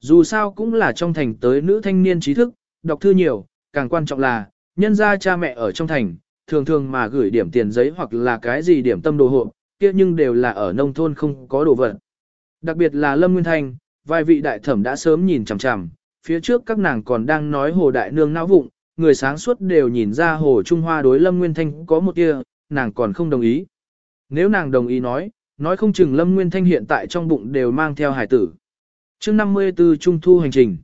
dù sao cũng là trong thành tới nữ thanh niên trí thức, đọc thư nhiều, càng quan trọng là, nhân gia cha mẹ ở trong thành, thường thường mà gửi điểm tiền giấy hoặc là cái gì điểm tâm đồ hộ, kia nhưng đều là ở nông thôn không có đồ vật. Đặc biệt là Lâm Nguyên Thanh, vài vị đại thẩm đã sớm nhìn chằm chằm, phía trước các nàng còn đang nói hồ đại nương não vụng, người sáng suốt đều nhìn ra hồ Trung Hoa đối Lâm Nguyên Thanh có một kia, nàng còn không đồng ý. Nếu nàng đồng ý nói, nói không chừng Lâm Nguyên Thanh hiện tại trong bụng đều mang theo hải tử chương 54 Trung Thu hành trình.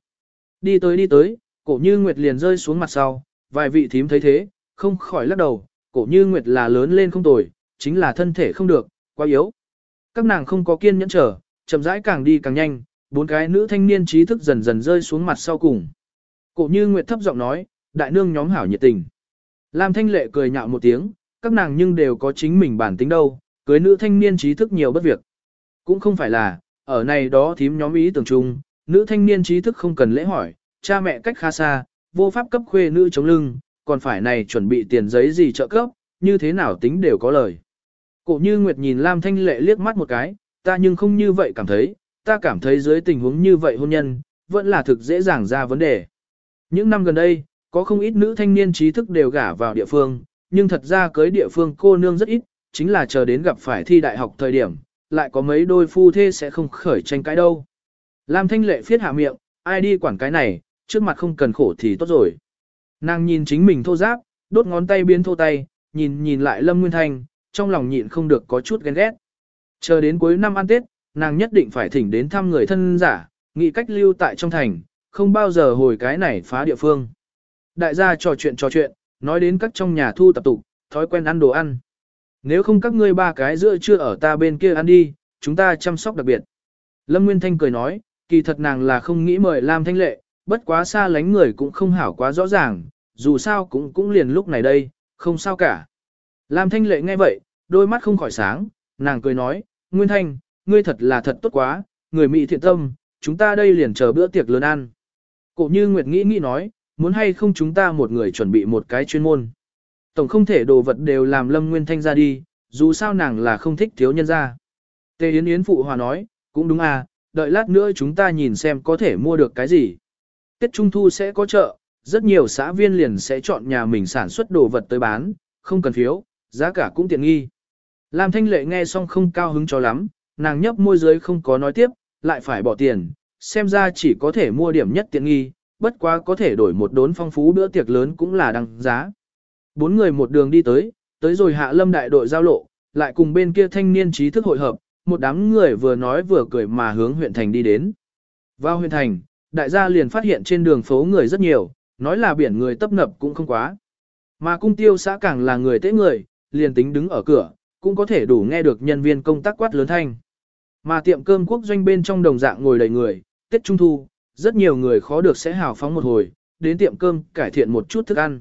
Đi tới đi tới, cổ như Nguyệt liền rơi xuống mặt sau, vài vị thím thấy thế, không khỏi lắc đầu, cổ như Nguyệt là lớn lên không tồi, chính là thân thể không được, quá yếu. Các nàng không có kiên nhẫn trở, chậm rãi càng đi càng nhanh, bốn cái nữ thanh niên trí thức dần dần rơi xuống mặt sau cùng. Cổ như Nguyệt thấp giọng nói, đại nương nhóm hảo nhiệt tình. Lam Thanh Lệ cười nhạo một tiếng, các nàng nhưng đều có chính mình bản tính đâu, cưới nữ thanh niên trí thức nhiều bất việc. Cũng không phải là, ở này đó thím nhóm ý tưởng chung, nữ thanh niên trí thức không cần lễ hỏi, cha mẹ cách khá xa, vô pháp cấp khuê nữ chống lưng, còn phải này chuẩn bị tiền giấy gì trợ cấp, như thế nào tính đều có lời. Cổ như Nguyệt nhìn Lam Thanh Lệ liếc mắt một cái, ta nhưng không như vậy cảm thấy, ta cảm thấy dưới tình huống như vậy hôn nhân, vẫn là thực dễ dàng ra vấn đề. Những năm gần đây, có không ít nữ thanh niên trí thức đều gả vào địa phương, nhưng thật ra cưới địa phương cô nương rất ít, chính là chờ đến gặp phải thi đại học thời điểm, lại có mấy đôi phu thê sẽ không khởi tranh cãi đâu. Lam Thanh Lệ phiết hạ miệng, ai đi quản cái này, trước mặt không cần khổ thì tốt rồi. Nàng nhìn chính mình thô giáp, đốt ngón tay biến thô tay, nhìn nhìn lại Lâm Nguyên Thanh, trong lòng nhịn không được có chút ghen ghét. Chờ đến cuối năm ăn Tết, nàng nhất định phải thỉnh đến thăm người thân giả, nghĩ cách lưu tại trong thành, không bao giờ hồi cái này phá địa phương. Đại gia trò chuyện trò chuyện, nói đến các trong nhà thu tập tục, thói quen ăn đồ ăn. Nếu không các ngươi ba cái giữa chưa ở ta bên kia ăn đi, chúng ta chăm sóc đặc biệt. Lâm Nguyên Thanh cười nói, kỳ thật nàng là không nghĩ mời Lam Thanh Lệ, bất quá xa lánh người cũng không hảo quá rõ ràng, dù sao cũng cũng liền lúc này đây, không sao cả. Lam Thanh Lệ nghe vậy, đôi mắt không khỏi sáng, nàng cười nói, Nguyên Thanh, ngươi thật là thật tốt quá, người mỹ thiện tâm, chúng ta đây liền chờ bữa tiệc lớn ăn. Cổ như Nguyệt nghĩ nghĩ nói, muốn hay không chúng ta một người chuẩn bị một cái chuyên môn. Tổng không thể đồ vật đều làm Lâm Nguyên Thanh ra đi, dù sao nàng là không thích thiếu nhân ra. Tề Yến Yến phụ hòa nói, cũng đúng à, đợi lát nữa chúng ta nhìn xem có thể mua được cái gì. Tết Trung Thu sẽ có chợ, rất nhiều xã viên liền sẽ chọn nhà mình sản xuất đồ vật tới bán, không cần phiếu, giá cả cũng tiện nghi. Lam Thanh Lệ nghe xong không cao hứng cho lắm, nàng nhấp môi dưới không có nói tiếp, lại phải bỏ tiền, xem ra chỉ có thể mua điểm nhất tiện nghi, bất quá có thể đổi một đốn phong phú bữa tiệc lớn cũng là đăng giá. Bốn người một đường đi tới, tới rồi hạ lâm đại đội giao lộ, lại cùng bên kia thanh niên trí thức hội hợp, một đám người vừa nói vừa cười mà hướng huyện thành đi đến. Vào huyện thành, đại gia liền phát hiện trên đường phố người rất nhiều, nói là biển người tấp nập cũng không quá. Mà cung tiêu xã càng là người tế người, liền tính đứng ở cửa, cũng có thể đủ nghe được nhân viên công tác quát lớn thanh. Mà tiệm cơm quốc doanh bên trong đồng dạng ngồi đầy người, Tết Trung Thu, rất nhiều người khó được sẽ hào phóng một hồi, đến tiệm cơm cải thiện một chút thức ăn.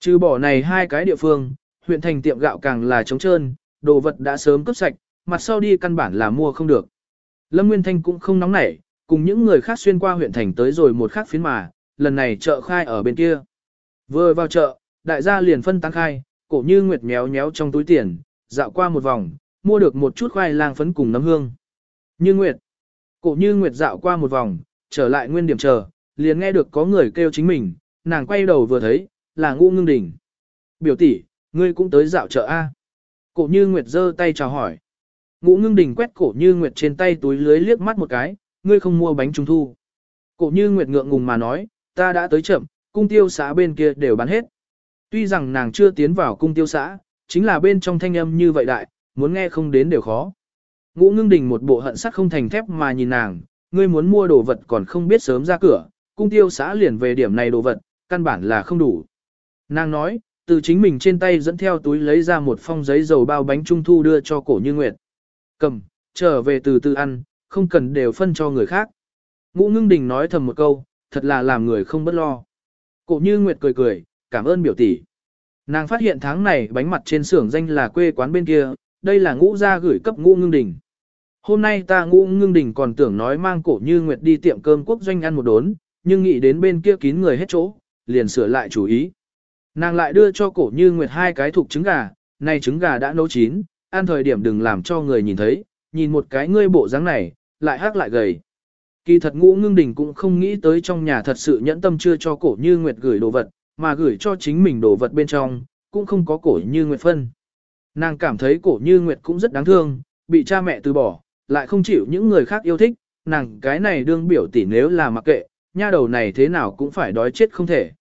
Trừ bỏ này hai cái địa phương, huyện thành tiệm gạo càng là trống trơn, đồ vật đã sớm cướp sạch, mặt sau đi căn bản là mua không được. Lâm Nguyên Thanh cũng không nóng nảy, cùng những người khác xuyên qua huyện thành tới rồi một khác phiến mà, lần này chợ khai ở bên kia. Vừa vào chợ, đại gia liền phân tăng khai, cổ như nguyệt méo méo trong túi tiền, dạo qua một vòng, mua được một chút khoai lang phấn cùng nấm hương. Như nguyệt, cổ như nguyệt dạo qua một vòng, trở lại nguyên điểm chờ, liền nghe được có người kêu chính mình, nàng quay đầu vừa thấy, là ngũ ngưng đỉnh. Biểu tỷ, ngươi cũng tới dạo chợ A. Cổ như nguyệt giơ tay chào hỏi. Ngũ ngưng đỉnh quét cổ như nguyệt trên tay túi lưới liếc mắt một cái, ngươi không mua bánh trung thu. Cổ như nguyệt ngượng ngùng mà nói, ta đã tới chậm, cung tiêu xã bên kia đều bán hết. Tuy rằng nàng chưa tiến vào cung tiêu xã, chính là bên trong thanh âm như vậy đại, muốn nghe không đến đều khó. Ngũ ngưng đình một bộ hận sắt không thành thép mà nhìn nàng, ngươi muốn mua đồ vật còn không biết sớm ra cửa, cung tiêu xã liền về điểm này đồ vật, căn bản là không đủ. Nàng nói, từ chính mình trên tay dẫn theo túi lấy ra một phong giấy dầu bao bánh trung thu đưa cho cổ như nguyệt. Cầm, trở về từ từ ăn, không cần đều phân cho người khác. Ngũ ngưng đình nói thầm một câu, thật là làm người không bất lo. Cổ như nguyệt cười cười, cảm ơn biểu tỷ. Nàng phát hiện tháng này bánh mặt trên xưởng danh là quê quán bên kia, đây là ngũ gia gửi cấp ngũ ngưng đình. Hôm nay ta ngũ ngưng đình còn tưởng nói mang cổ như nguyệt đi tiệm cơm quốc doanh ăn một đốn, nhưng nghĩ đến bên kia kín người hết chỗ, liền sửa lại chủ ý. Nàng lại đưa cho cổ như nguyệt hai cái thuộc trứng gà, này trứng gà đã nấu chín, ăn thời điểm đừng làm cho người nhìn thấy, nhìn một cái ngươi bộ dáng này, lại hắc lại gầy. Kỳ thật ngũ ngưng đình cũng không nghĩ tới trong nhà thật sự nhẫn tâm chưa cho cổ như nguyệt gửi đồ vật, mà gửi cho chính mình đồ vật bên trong, cũng không có cổ như nguyệt phân. Nàng cảm thấy cổ như nguyệt cũng rất đáng thương, bị cha mẹ từ bỏ, lại không chịu những người khác yêu thích, nàng cái này đương biểu tỷ nếu là mặc kệ, nha đầu này thế nào cũng phải đói chết không thể.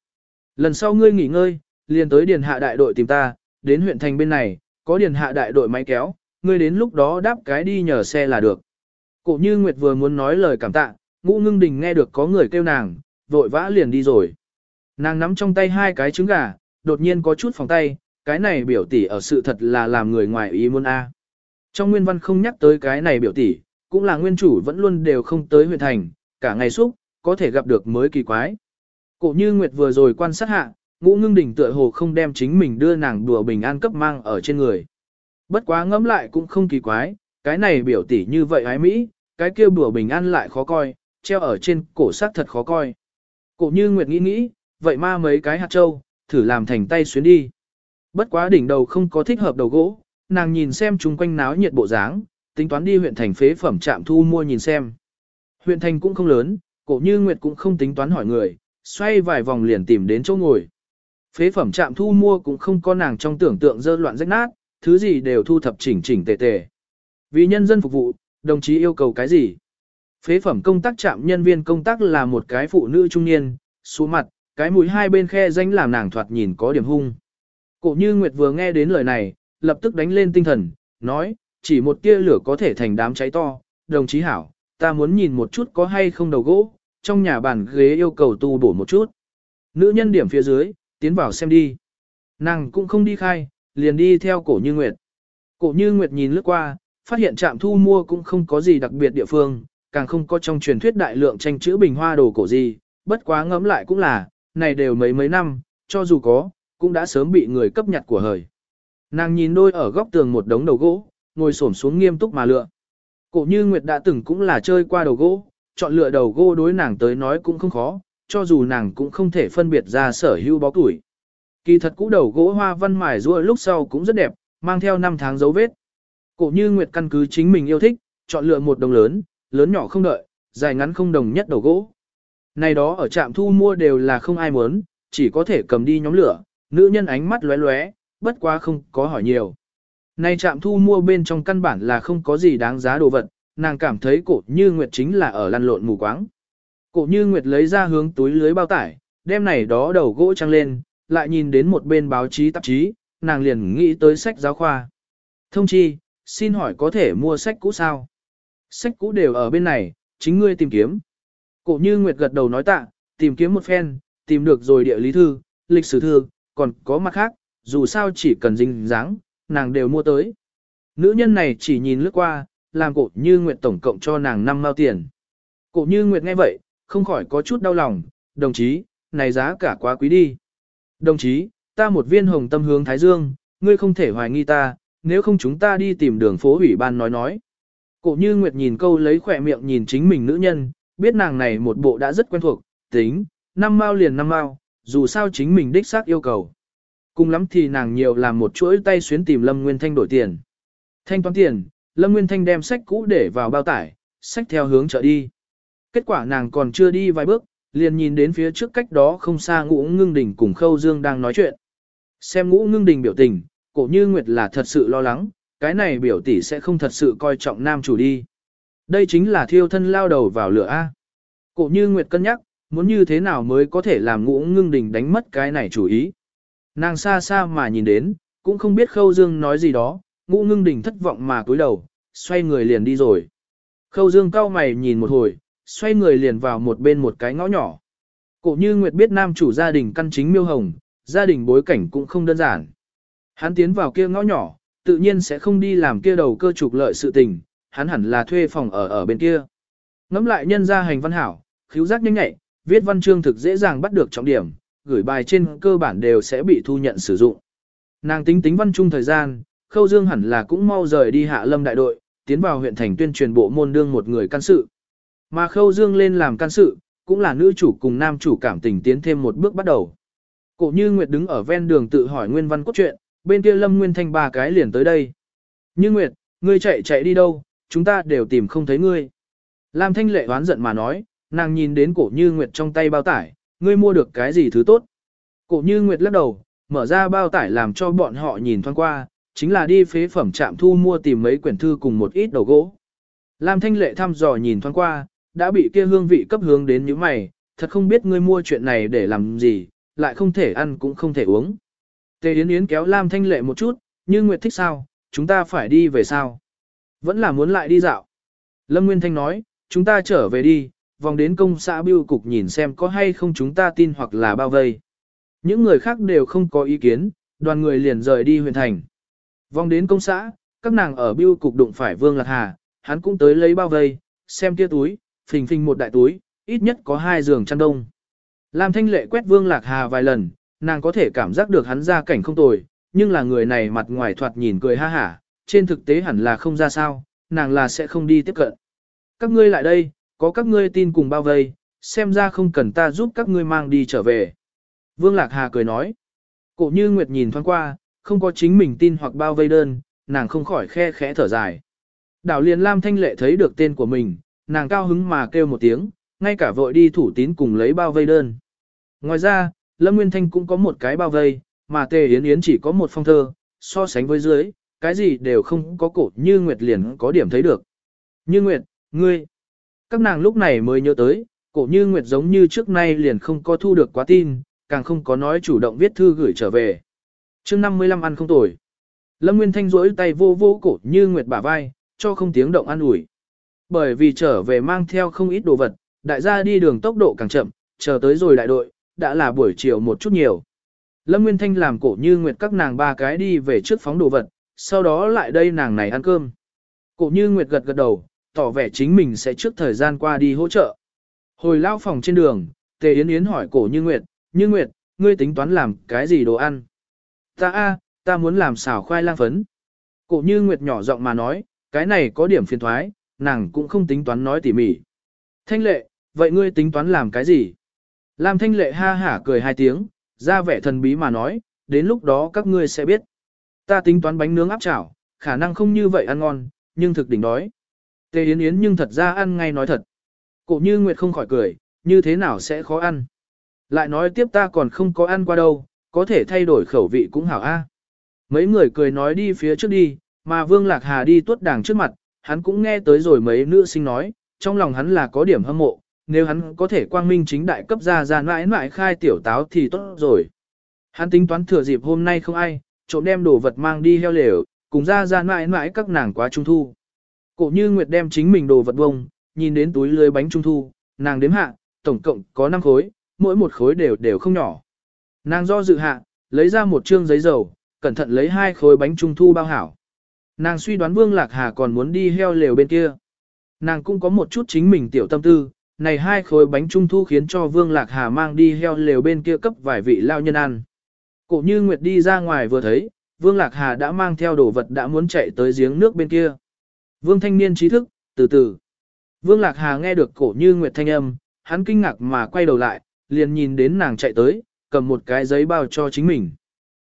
Lần sau ngươi nghỉ ngơi, liền tới điền hạ đại đội tìm ta, đến huyện thành bên này, có điền hạ đại đội máy kéo, ngươi đến lúc đó đáp cái đi nhờ xe là được. Cổ như Nguyệt vừa muốn nói lời cảm tạ, ngũ ngưng đình nghe được có người kêu nàng, vội vã liền đi rồi. Nàng nắm trong tay hai cái trứng gà, đột nhiên có chút phòng tay, cái này biểu tỷ ở sự thật là làm người ngoài ý muốn A. Trong nguyên văn không nhắc tới cái này biểu tỷ, cũng là nguyên chủ vẫn luôn đều không tới huyện thành, cả ngày xúc, có thể gặp được mới kỳ quái. Cổ như Nguyệt vừa rồi quan sát hạ, ngũ ngưng đỉnh tựa hồ không đem chính mình đưa nàng đùa bình an cấp mang ở trên người. Bất quá ngẫm lại cũng không kỳ quái, cái này biểu tỷ như vậy ái Mỹ, cái kia đùa bình an lại khó coi, treo ở trên cổ sắc thật khó coi. Cổ như Nguyệt nghĩ nghĩ, vậy ma mấy cái hạt trâu, thử làm thành tay xuyến đi. Bất quá đỉnh đầu không có thích hợp đầu gỗ, nàng nhìn xem chung quanh náo nhiệt bộ dáng, tính toán đi huyện thành phế phẩm trạm thu mua nhìn xem. Huyện thành cũng không lớn, cổ như Nguyệt cũng không tính toán hỏi người, xoay vài vòng liền tìm đến chỗ ngồi. Phế phẩm trạm thu mua cũng không có nàng trong tưởng tượng dơ loạn rách nát, thứ gì đều thu thập chỉnh chỉnh tề tề. Vì nhân dân phục vụ, đồng chí yêu cầu cái gì? Phế phẩm công tác trạm nhân viên công tác là một cái phụ nữ trung niên, xuống mặt, cái mũi hai bên khe danh làm nàng thoạt nhìn có điểm hung. Cổ như Nguyệt vừa nghe đến lời này, lập tức đánh lên tinh thần, nói, chỉ một tia lửa có thể thành đám cháy to, đồng chí hảo, ta muốn nhìn một chút có hay không đầu gỗ, trong nhà bàn ghế yêu cầu tu bổ một chút. Nữ nhân điểm phía dưới, tiến vào xem đi. Nàng cũng không đi khai, liền đi theo cổ như Nguyệt. Cổ như Nguyệt nhìn lướt qua, phát hiện trạm thu mua cũng không có gì đặc biệt địa phương, càng không có trong truyền thuyết đại lượng tranh chữ bình hoa đồ cổ gì, bất quá ngẫm lại cũng là, này đều mấy mấy năm, cho dù có, cũng đã sớm bị người cấp nhặt của hời. Nàng nhìn đôi ở góc tường một đống đầu gỗ, ngồi xổm xuống nghiêm túc mà lựa. Cổ như Nguyệt đã từng cũng là chơi qua đầu gỗ, chọn lựa đầu gỗ đối nàng tới nói cũng không khó, cho dù nàng cũng không thể phân biệt ra sở hữu bó tuổi. Kỳ thật cũ đầu gỗ hoa văn mài rua lúc sau cũng rất đẹp, mang theo năm tháng dấu vết. Cổ như Nguyệt căn cứ chính mình yêu thích, chọn lựa một đồng lớn, lớn nhỏ không đợi, dài ngắn không đồng nhất đầu gỗ. Này đó ở trạm thu mua đều là không ai muốn, chỉ có thể cầm đi nhóm lửa, nữ nhân ánh mắt lóe lóe, bất quá không có hỏi nhiều. Này trạm thu mua bên trong căn bản là không có gì đáng giá đồ vật, nàng cảm thấy cổ như Nguyệt chính là ở lăn lộn mù quáng. Cổ như Nguyệt lấy ra hướng túi lưới bao tải, đem này đó đầu gỗ trăng lên, lại nhìn đến một bên báo chí tạp chí, nàng liền nghĩ tới sách giáo khoa. Thông chi, xin hỏi có thể mua sách cũ sao? Sách cũ đều ở bên này, chính ngươi tìm kiếm. Cổ như Nguyệt gật đầu nói tạ, tìm kiếm một phen, tìm được rồi địa lý thư, lịch sử thư, còn có mặt khác, dù sao chỉ cần dinh dáng, nàng đều mua tới. Nữ nhân này chỉ nhìn lướt qua, làm cổ như Nguyệt tổng cộng cho nàng năm mao tiền. Cổ như Nguyệt nghe vậy, không khỏi có chút đau lòng, đồng chí, này giá cả quá quý đi. Đồng chí, ta một viên hồng tâm hướng Thái Dương, ngươi không thể hoài nghi ta, nếu không chúng ta đi tìm đường phố ủy ban nói nói. Cổ như Nguyệt nhìn câu lấy khỏe miệng nhìn chính mình nữ nhân, biết nàng này một bộ đã rất quen thuộc, tính, năm mao liền năm mao, dù sao chính mình đích xác yêu cầu. Cùng lắm thì nàng nhiều làm một chuỗi tay xuyến tìm Lâm Nguyên Thanh đổi tiền. Thanh toán tiền, Lâm Nguyên Thanh đem sách cũ để vào bao tải, sách theo hướng chợ đi. Kết quả nàng còn chưa đi vài bước, liền nhìn đến phía trước cách đó không xa ngũ ngưng đình cùng Khâu Dương đang nói chuyện. Xem ngũ ngưng đình biểu tình, cổ như Nguyệt là thật sự lo lắng, cái này biểu tỷ sẽ không thật sự coi trọng nam chủ đi. Đây chính là thiêu thân lao đầu vào lửa A. Cổ như Nguyệt cân nhắc, muốn như thế nào mới có thể làm ngũ ngưng đình đánh mất cái này chủ ý. Nàng xa xa mà nhìn đến, cũng không biết Khâu Dương nói gì đó, ngũ ngưng đình thất vọng mà cúi đầu, xoay người liền đi rồi. Khâu Dương cau mày nhìn một hồi, xoay người liền vào một bên một cái ngõ nhỏ. Cổ như Nguyệt biết nam chủ gia đình căn chính miêu hồng, gia đình bối cảnh cũng không đơn giản. Hắn tiến vào kia ngõ nhỏ, tự nhiên sẽ không đi làm kia đầu cơ trục lợi sự tình, hắn hẳn là thuê phòng ở ở bên kia. Ngắm lại nhân gia hành văn hảo, khiếu giác nhanh nhạy, viết văn chương thực dễ dàng bắt được trọng điểm, gửi bài trên cơ bản đều sẽ bị thu nhận sử dụng. Nàng tính tính văn chung thời gian, Khâu Dương hẳn là cũng mau rời đi hạ lâm đại đội, tiến vào huyện thành tuyên truyền bộ môn đương một người can sự. Mà Khâu Dương lên làm can sự, cũng là nữ chủ cùng nam chủ cảm tình tiến thêm một bước bắt đầu. Cổ như Nguyệt đứng ở ven đường tự hỏi nguyên văn cốt truyện, bên kia Lâm Nguyên Thanh ba cái liền tới đây. Như Nguyệt, ngươi chạy chạy đi đâu, chúng ta đều tìm không thấy ngươi. Lam Thanh Lệ oán giận mà nói, nàng nhìn đến cổ như Nguyệt trong tay bao tải, ngươi mua được cái gì thứ tốt. Cổ như Nguyệt lắc đầu, mở ra bao tải làm cho bọn họ nhìn thoáng qua, chính là đi phế phẩm trạm thu mua tìm mấy quyển thư cùng một ít đầu gỗ. Lam Thanh Lệ thăm dò nhìn thoáng qua, đã bị kia hương vị cấp hướng đến những mày, thật không biết ngươi mua chuyện này để làm gì, lại không thể ăn cũng không thể uống. Tề Yến Yến kéo Lam Thanh Lệ một chút, như Nguyệt thích sao, chúng ta phải đi về sao? Vẫn là muốn lại đi dạo. Lâm Nguyên Thanh nói, chúng ta trở về đi, vòng đến công xã biêu cục nhìn xem có hay không chúng ta tin hoặc là bao vây. Những người khác đều không có ý kiến, đoàn người liền rời đi huyện thành. Vòng đến công xã, các nàng ở biêu cục đụng phải Vương Lạc Hà, hắn cũng tới lấy bao vây, xem kia túi, phình phình một đại túi, ít nhất có hai giường chăn đông. Lam Thanh Lệ quét Vương Lạc Hà vài lần, nàng có thể cảm giác được hắn ra cảnh không tồi, nhưng là người này mặt ngoài thoạt nhìn cười ha hả, trên thực tế hẳn là không ra sao, nàng là sẽ không đi tiếp cận. Các ngươi lại đây, có các ngươi tin cùng bao vây, xem ra không cần ta giúp các ngươi mang đi trở về. Vương Lạc Hà cười nói. Cổ như Nguyệt nhìn thoáng qua, không có chính mình tin hoặc bao vây đơn, nàng không khỏi khe khẽ thở dài. Đảo liền Lam Thanh Lệ thấy được tên của mình, nàng cao hứng mà kêu một tiếng, ngay cả vội đi thủ tín cùng lấy bao vây đơn. Ngoài ra, Lâm Nguyên Thanh cũng có một cái bao vây, mà Tề Yến Yến chỉ có một phong thơ, so sánh với dưới, cái gì đều không có cổ như Nguyệt liền có điểm thấy được. Như Nguyệt, ngươi, các nàng lúc này mới nhớ tới, cổ như Nguyệt giống như trước nay liền không có thu được quá tin, càng không có nói chủ động viết thư gửi trở về. chương 55 ăn không tồi. Lâm Nguyên Thanh rỗi tay vô vô cổ như Nguyệt bả vai, cho không tiếng động ăn ủi. Bởi vì trở về mang theo không ít đồ vật, đại gia đi đường tốc độ càng chậm, chờ tới rồi đại đội, đã là buổi chiều một chút nhiều. Lâm Nguyên Thanh làm cổ như Nguyệt các nàng ba cái đi về trước phóng đồ vật, sau đó lại đây nàng này ăn cơm. Cổ như Nguyệt gật gật đầu, tỏ vẻ chính mình sẽ trước thời gian qua đi hỗ trợ. Hồi lao phòng trên đường, Tề Yến Yến hỏi cổ như Nguyệt, như Nguyệt, ngươi tính toán làm cái gì đồ ăn? Ta a, ta muốn làm xào khoai lang phấn. Cổ như Nguyệt nhỏ giọng mà nói, cái này có điểm phiền thoái, nàng cũng không tính toán nói tỉ mỉ. Thanh lệ, vậy ngươi tính toán làm cái gì? Lam thanh lệ ha hả cười hai tiếng, ra vẻ thần bí mà nói, đến lúc đó các ngươi sẽ biết. Ta tính toán bánh nướng áp chảo, khả năng không như vậy ăn ngon, nhưng thực đỉnh đói. Tề Yến Yến nhưng thật ra ăn ngay nói thật. Cổ như Nguyệt không khỏi cười, như thế nào sẽ khó ăn. Lại nói tiếp ta còn không có ăn qua đâu, có thể thay đổi khẩu vị cũng hảo a. Mấy người cười nói đi phía trước đi, mà Vương Lạc Hà đi tuốt đảng trước mặt, hắn cũng nghe tới rồi mấy nữ sinh nói, trong lòng hắn là có điểm hâm mộ, nếu hắn có thể quang minh chính đại cấp ra ra mãi mãi khai tiểu táo thì tốt rồi. Hắn tính toán thừa dịp hôm nay không ai, trộm đem đồ vật mang đi heo lều, cùng ra ra mãi mãi các nàng quá trung thu. Cổ như Nguyệt đem chính mình đồ vật bông, nhìn đến túi lưới bánh trung thu, nàng đếm hạ, tổng cộng có 5 khối, mỗi một khối đều đều không nhỏ. Nàng do dự hạ, lấy ra một trương giấy dầu, cẩn thận lấy hai khối bánh trung thu bao hảo. Nàng suy đoán Vương Lạc Hà còn muốn đi heo lều bên kia. Nàng cũng có một chút chính mình tiểu tâm tư, này hai khối bánh trung thu khiến cho Vương Lạc Hà mang đi heo lều bên kia cấp vài vị lao nhân ăn. Cổ như Nguyệt đi ra ngoài vừa thấy, Vương Lạc Hà đã mang theo đồ vật đã muốn chạy tới giếng nước bên kia. Vương thanh niên trí thức, từ từ. Vương Lạc Hà nghe được cổ như Nguyệt thanh âm, hắn kinh ngạc mà quay đầu lại, liền nhìn đến nàng chạy tới, cầm một cái giấy bao cho chính mình.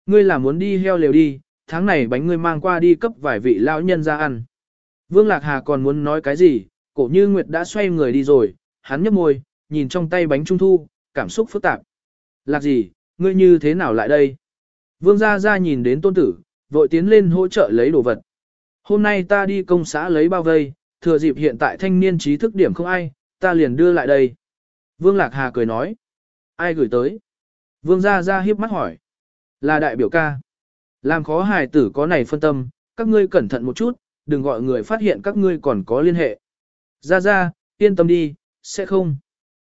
Ngươi là muốn đi heo lều đi, tháng này bánh ngươi mang qua đi cấp vài vị lão nhân ra ăn. Vương Lạc Hà còn muốn nói cái gì, cổ như Nguyệt đã xoay người đi rồi, hắn nhấp môi, nhìn trong tay bánh trung thu, cảm xúc phức tạp. Lạc gì, ngươi như thế nào lại đây? Vương Gia Gia nhìn đến tôn tử, vội tiến lên hỗ trợ lấy đồ vật. Hôm nay ta đi công xã lấy bao vây, thừa dịp hiện tại thanh niên trí thức điểm không ai, ta liền đưa lại đây. Vương Lạc Hà cười nói. Ai gửi tới? Vương Gia Gia hiếp mắt hỏi. Là đại biểu ca. Làm khó hài tử có này phân tâm, các ngươi cẩn thận một chút, đừng gọi người phát hiện các ngươi còn có liên hệ. Ra Ra, yên tâm đi, sẽ không.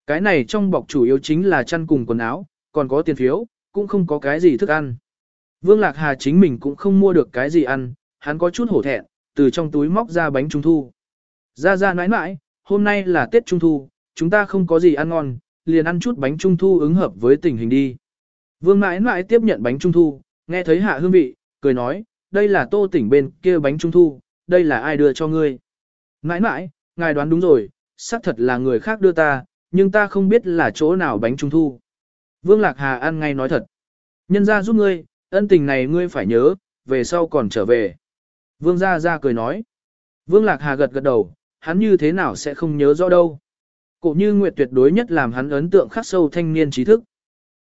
Cái này trong bọc chủ yếu chính là chăn cùng quần áo, còn có tiền phiếu, cũng không có cái gì thức ăn. Vương Lạc Hà chính mình cũng không mua được cái gì ăn, hắn có chút hổ thẹn, từ trong túi móc ra bánh trung thu. Ra ra nãi nãi, hôm nay là Tết Trung Thu, chúng ta không có gì ăn ngon, liền ăn chút bánh Trung Thu ứng hợp với tình hình đi. Vương nãi nãi tiếp nhận bánh Trung Thu, nghe thấy hạ hương vị, cười nói, đây là tô tỉnh bên kia bánh Trung Thu, đây là ai đưa cho ngươi. Nãi nãi, ngài đoán đúng rồi, xác thật là người khác đưa ta, nhưng ta không biết là chỗ nào bánh trung thu. Vương Lạc Hà ăn ngay nói thật. Nhân ra giúp ngươi, ân tình này ngươi phải nhớ, về sau còn trở về. Vương Gia Gia cười nói. Vương Lạc Hà gật gật đầu, hắn như thế nào sẽ không nhớ rõ đâu. Cổ như Nguyệt tuyệt đối nhất làm hắn ấn tượng khắc sâu thanh niên trí thức.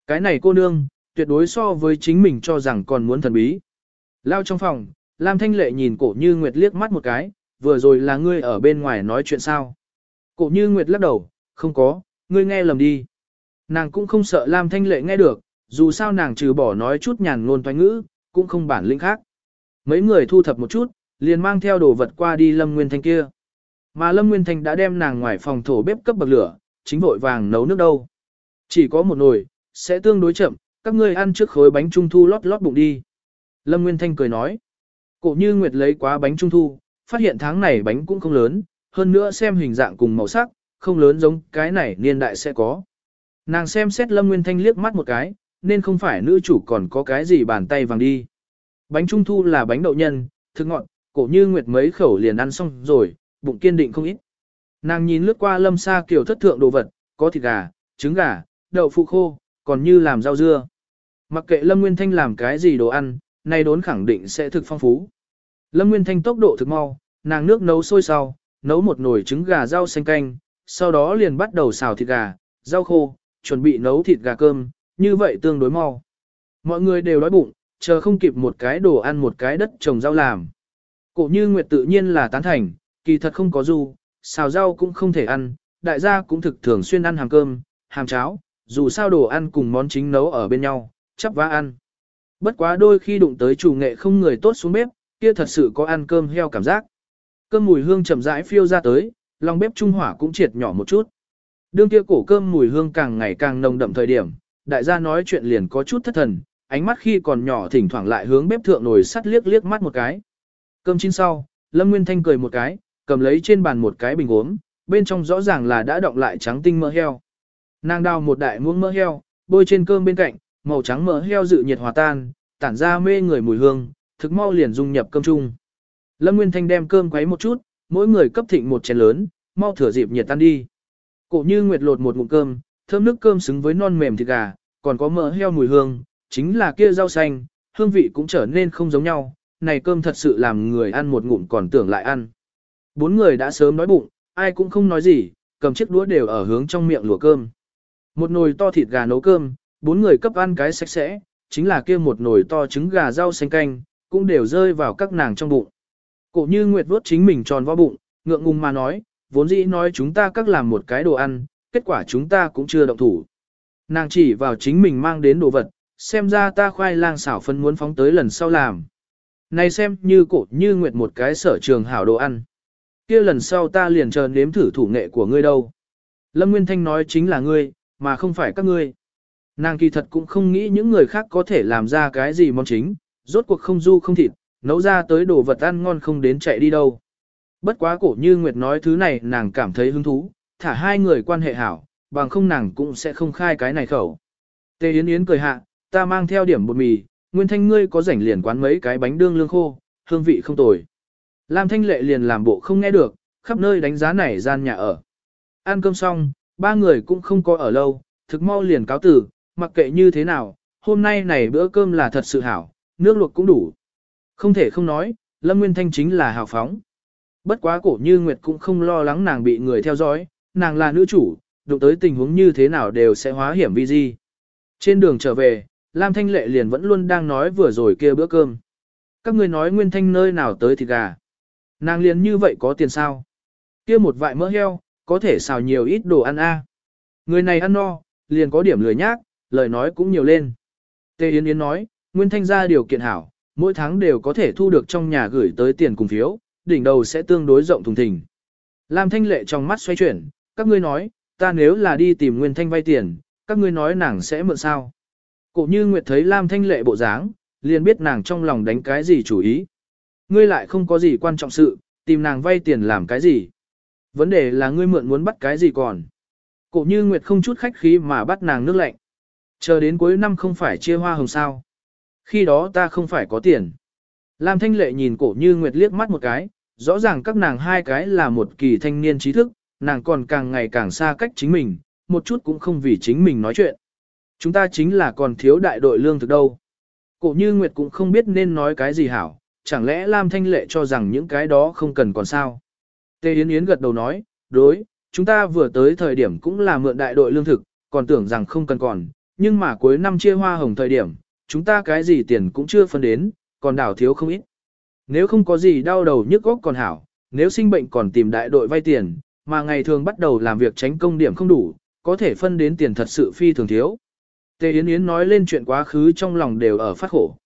Cái này cô nương, tuyệt đối so với chính mình cho rằng còn muốn thần bí. Lao trong phòng, Lam Thanh Lệ nhìn cổ như Nguyệt liếc mắt một cái, vừa rồi là ngươi ở bên ngoài nói chuyện sao. Cổ như Nguyệt lắc đầu, không có, ngươi nghe lầm đi. Nàng cũng không sợ Lam Thanh Lệ nghe được, dù sao nàng trừ bỏ nói chút nhàn ngôn toán ngữ, cũng không bản lĩnh khác. Mấy người thu thập một chút, liền mang theo đồ vật qua đi Lâm Nguyên Thanh kia. Mà Lâm Nguyên Thanh đã đem nàng ngoài phòng thổ bếp cấp bậc lửa, chính vội vàng nấu nước đâu. Chỉ có một nồi, sẽ tương đối chậm, các ngươi ăn trước khối bánh trung thu lót lót bụng đi. Lâm Nguyên Thanh cười nói. Cổ như Nguyệt lấy quá bánh trung thu, phát hiện tháng này bánh cũng không lớn, hơn nữa xem hình dạng cùng màu sắc, không lớn giống cái này niên đại sẽ có. Nàng xem xét Lâm Nguyên Thanh liếc mắt một cái, nên không phải nữ chủ còn có cái gì bàn tay vàng đi. Bánh trung thu là bánh đậu nhân, thức ngọn, cổ như Nguyệt mấy khẩu liền ăn xong rồi, bụng kiên định không ít. Nàng nhìn lướt qua lâm sa kiểu thất thượng đồ vật, có thịt gà, trứng gà, đậu phụ khô, còn như làm rau dưa. Mặc kệ Lâm Nguyên Thanh làm cái gì đồ ăn, nay đốn khẳng định sẽ thực phong phú. Lâm Nguyên Thanh tốc độ thực mau, nàng nước nấu sôi sau, nấu một nồi trứng gà rau xanh canh, sau đó liền bắt đầu xào thịt gà, rau khô, chuẩn bị nấu thịt gà cơm, như vậy tương đối mau. Mọi người đều đói bụng, chờ không kịp một cái đồ ăn một cái đất trồng rau làm. Cổ như Nguyệt tự nhiên là tán thành, kỳ thật không có du, xào rau cũng không thể ăn, đại gia cũng thực thường xuyên ăn hàng cơm, hàng cháo, dù sao đồ ăn cùng món chính nấu ở bên nhau, chắp vá ăn. Bất quá đôi khi đụng tới chủ nghệ không người tốt xuống bếp, kia thật sự có ăn cơm heo cảm giác. Cơm mùi hương chậm rãi phiêu ra tới, lòng bếp trung hỏa cũng triệt nhỏ một chút. Đương kia cổ cơm mùi hương càng ngày càng nồng đậm thời điểm, đại gia nói chuyện liền có chút thất thần, ánh mắt khi còn nhỏ thỉnh thoảng lại hướng bếp thượng nồi sắt liếc liếc mắt một cái. Cơm chín sau, Lâm Nguyên Thanh cười một cái, cầm lấy trên bàn một cái bình uống, bên trong rõ ràng là đã động lại trắng tinh mỡ heo. Nàng đào một đại muỗng mỡ heo, bôi trên cơm bên cạnh, màu trắng mỡ heo dự nhiệt hòa tan, tản ra mê người mùi hương, thực mau liền dung nhập cơm chung. Lâm Nguyên Thanh đem cơm quấy một chút, mỗi người cấp thịnh một chén lớn, mau thửa dịp nhiệt tan đi. Cổ như nguyệt lột một ngụm cơm, thơm nước cơm xứng với non mềm thịt gà, còn có mỡ heo mùi hương, chính là kia rau xanh, hương vị cũng trở nên không giống nhau, này cơm thật sự làm người ăn một ngụm còn tưởng lại ăn. Bốn người đã sớm nói bụng, ai cũng không nói gì, cầm chiếc đũa đều ở hướng trong miệng lùa cơm. Một nồi to thịt gà nấu cơm, bốn người cấp ăn cái sạch sẽ, chính là kia một nồi to trứng gà rau xanh canh, cũng đều rơi vào các nàng trong bụng. Cổ như Nguyệt vuốt chính mình tròn vo bụng, ngượng ngùng mà nói, vốn dĩ nói chúng ta các làm một cái đồ ăn, kết quả chúng ta cũng chưa động thủ. Nàng chỉ vào chính mình mang đến đồ vật, xem ra ta khoai lang xảo phân muốn phóng tới lần sau làm. Này xem như cổ như Nguyệt một cái sở trường hảo đồ ăn. kia lần sau ta liền chờ nếm thử thủ nghệ của ngươi đâu. Lâm Nguyên Thanh nói chính là ngươi, mà không phải các ngươi. Nàng kỳ thật cũng không nghĩ những người khác có thể làm ra cái gì món chính, rốt cuộc không du không thịt, nấu ra tới đồ vật ăn ngon không đến chạy đi đâu. Bất quá cổ như Nguyệt nói thứ này nàng cảm thấy hứng thú, thả hai người quan hệ hảo, bằng không nàng cũng sẽ không khai cái này khẩu. Tề Yến Yến cười hạ, ta mang theo điểm bột mì, Nguyên Thanh ngươi có rảnh liền quán mấy cái bánh đương lương khô, hương vị không tồi. Lam Thanh Lệ liền làm bộ không nghe được, khắp nơi đánh giá này gian nhà ở. Ăn cơm xong, ba người cũng không có ở lâu, thực mau liền cáo tử, mặc kệ như thế nào, hôm nay này bữa cơm là thật sự hảo, nước luộc cũng đủ. Không thể không nói, Lâm Nguyên Thanh chính là hào phóng. Bất quá cổ như Nguyệt cũng không lo lắng nàng bị người theo dõi, nàng là nữ chủ, đụng tới tình huống như thế nào đều sẽ hóa hiểm vi di. Trên đường trở về, Lam Thanh Lệ liền vẫn luôn đang nói vừa rồi kia bữa cơm. Các người nói Nguyên Thanh nơi nào tới thịt gà. Nàng liền như vậy có tiền sao? Kia một vại mỡ heo, có thể xào nhiều ít đồ ăn a. Người này ăn no, liền có điểm lười nhác, lời nói cũng nhiều lên. Tề Yến Yến nói, Nguyên Thanh ra điều kiện hảo, mỗi tháng đều có thể thu được trong nhà gửi tới tiền cùng phiếu, đỉnh đầu sẽ tương đối rộng thùng thình. Lam Thanh Lệ trong mắt xoay chuyển, các ngươi nói, ta nếu là đi tìm Nguyên Thanh vay tiền, các ngươi nói nàng sẽ mượn sao. Cổ như Nguyệt thấy Lam Thanh Lệ bộ dáng, liền biết nàng trong lòng đánh cái gì chủ ý. Ngươi lại không có gì quan trọng sự, tìm nàng vay tiền làm cái gì. Vấn đề là ngươi mượn muốn bắt cái gì còn. Cổ như Nguyệt không chút khách khí mà bắt nàng nước lạnh. Chờ đến cuối năm không phải chia hoa hồng sao. Khi đó ta không phải có tiền. Lam Thanh Lệ nhìn cổ như Nguyệt liếc mắt một cái, rõ ràng các nàng hai cái là một kỳ thanh niên trí thức, nàng còn càng ngày càng xa cách chính mình, một chút cũng không vì chính mình nói chuyện. Chúng ta chính là còn thiếu đại đội lương thực đâu. Cổ như Nguyệt cũng không biết nên nói cái gì hảo, chẳng lẽ Lam Thanh Lệ cho rằng những cái đó không cần còn sao. Tề Yến Yến gật đầu nói, đối, chúng ta vừa tới thời điểm cũng là mượn đại đội lương thực, còn tưởng rằng không cần còn, nhưng mà cuối năm chia hoa hồng thời điểm, chúng ta cái gì tiền cũng chưa phân đến, còn đảo thiếu không ít. Nếu không có gì đau đầu nhức góc còn hảo, nếu sinh bệnh còn tìm đại đội vay tiền, mà ngày thường bắt đầu làm việc tránh công điểm không đủ, có thể phân đến tiền thật sự phi thường thiếu. Tề Yến Yến nói lên chuyện quá khứ trong lòng đều ở phát khổ.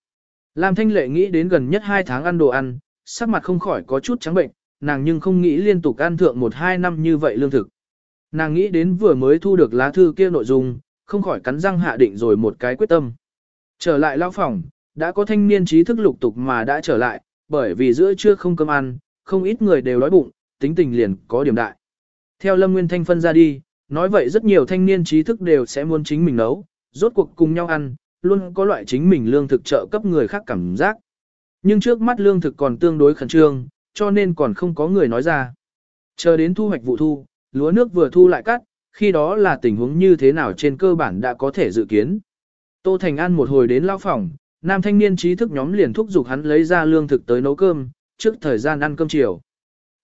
Lam Thanh Lệ nghĩ đến gần nhất 2 tháng ăn đồ ăn, sắc mặt không khỏi có chút trắng bệnh, nàng nhưng không nghĩ liên tục ăn thượng 1-2 năm như vậy lương thực. Nàng nghĩ đến vừa mới thu được lá thư kia nội dung, không khỏi cắn răng hạ định rồi một cái quyết tâm. Trở lại lao phòng, đã có thanh niên trí thức lục tục mà đã trở lại, bởi vì giữa trưa không cơm ăn, không ít người đều đói bụng, tính tình liền có điểm đại. Theo Lâm Nguyên Thanh phân ra đi, nói vậy rất nhiều thanh niên trí thức đều sẽ muốn chính mình nấu, rốt cuộc cùng nhau ăn, luôn có loại chính mình lương thực trợ cấp người khác cảm giác. Nhưng trước mắt lương thực còn tương đối khẩn trương, cho nên còn không có người nói ra. Chờ đến thu hoạch vụ thu, lúa nước vừa thu lại cắt, khi đó là tình huống như thế nào trên cơ bản đã có thể dự kiến. Tô Thành An một hồi đến lao phòng, nam thanh niên trí thức nhóm liền thúc giục hắn lấy ra lương thực tới nấu cơm, trước thời gian ăn cơm chiều.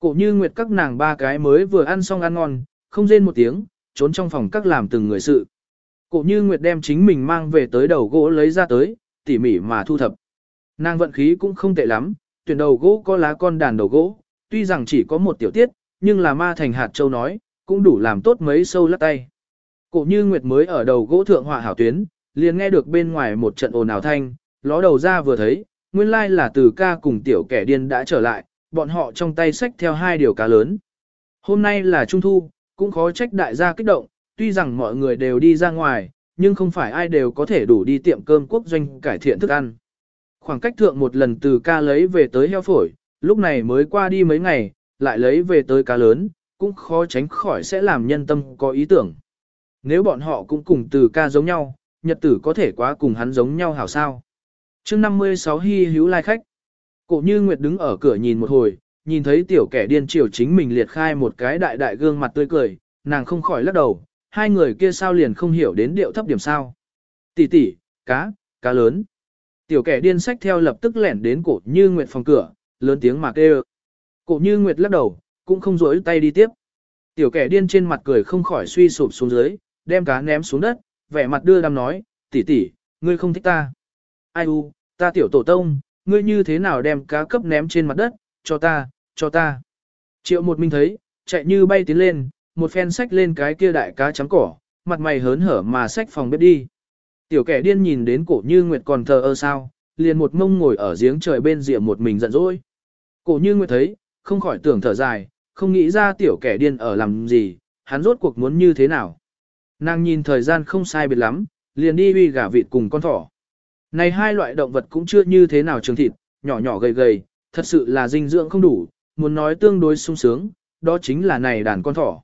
Cổ như nguyệt các nàng ba cái mới vừa ăn xong ăn ngon, không rên một tiếng, trốn trong phòng các làm từng người sự. Cổ như nguyệt đem chính mình mang về tới đầu gỗ lấy ra tới, tỉ mỉ mà thu thập. Nàng vận khí cũng không tệ lắm, tuyển đầu gỗ có lá con đàn đầu gỗ, tuy rằng chỉ có một tiểu tiết, nhưng là ma thành hạt châu nói, cũng đủ làm tốt mấy sâu lắc tay. Cổ như nguyệt mới ở đầu gỗ thượng họa hảo tuyến, liền nghe được bên ngoài một trận ồn ào thanh, ló đầu ra vừa thấy, nguyên lai là từ ca cùng tiểu kẻ điên đã trở lại, bọn họ trong tay xách theo hai điều cá lớn. Hôm nay là trung thu, cũng khó trách đại gia kích động, tuy rằng mọi người đều đi ra ngoài, nhưng không phải ai đều có thể đủ đi tiệm cơm quốc doanh cải thiện thức ăn. Khoảng cách thượng một lần từ ca lấy về tới heo phổi, lúc này mới qua đi mấy ngày, lại lấy về tới cá lớn, cũng khó tránh khỏi sẽ làm nhân tâm có ý tưởng. Nếu bọn họ cũng cùng từ ca giống nhau, nhật tử có thể quá cùng hắn giống nhau hảo sao. chương 56 hy hữu lai khách. Cổ như Nguyệt đứng ở cửa nhìn một hồi, nhìn thấy tiểu kẻ điên triều chính mình liệt khai một cái đại đại gương mặt tươi cười, nàng không khỏi lắc đầu, hai người kia sao liền không hiểu đến điệu thấp điểm sao. Tỷ tỷ, cá, cá lớn. Tiểu kẻ điên sách theo lập tức lẻn đến cổ như Nguyệt phòng cửa, lớn tiếng mà kêu. Cổ như Nguyệt lắc đầu, cũng không rỗi tay đi tiếp. Tiểu kẻ điên trên mặt cười không khỏi suy sụp xuống dưới, đem cá ném xuống đất, vẻ mặt đưa đam nói, tỷ tỷ, ngươi không thích ta. Ai u, ta tiểu tổ tông, ngươi như thế nào đem cá cấp ném trên mặt đất, cho ta, cho ta. Triệu một mình thấy, chạy như bay tiến lên, một phen sách lên cái kia đại cá trắng cỏ, mặt mày hớn hở mà sách phòng bếp đi. Tiểu kẻ điên nhìn đến cổ như nguyệt còn thờ ơ sao, liền một mông ngồi ở giếng trời bên rìa một mình giận dỗi. Cổ như nguyệt thấy, không khỏi tưởng thở dài, không nghĩ ra tiểu kẻ điên ở làm gì, hắn rốt cuộc muốn như thế nào. Nàng nhìn thời gian không sai biệt lắm, liền đi uy gà vịt cùng con thỏ. Này hai loại động vật cũng chưa như thế nào trường thịt, nhỏ nhỏ gầy gầy, thật sự là dinh dưỡng không đủ, muốn nói tương đối sung sướng, đó chính là này đàn con thỏ.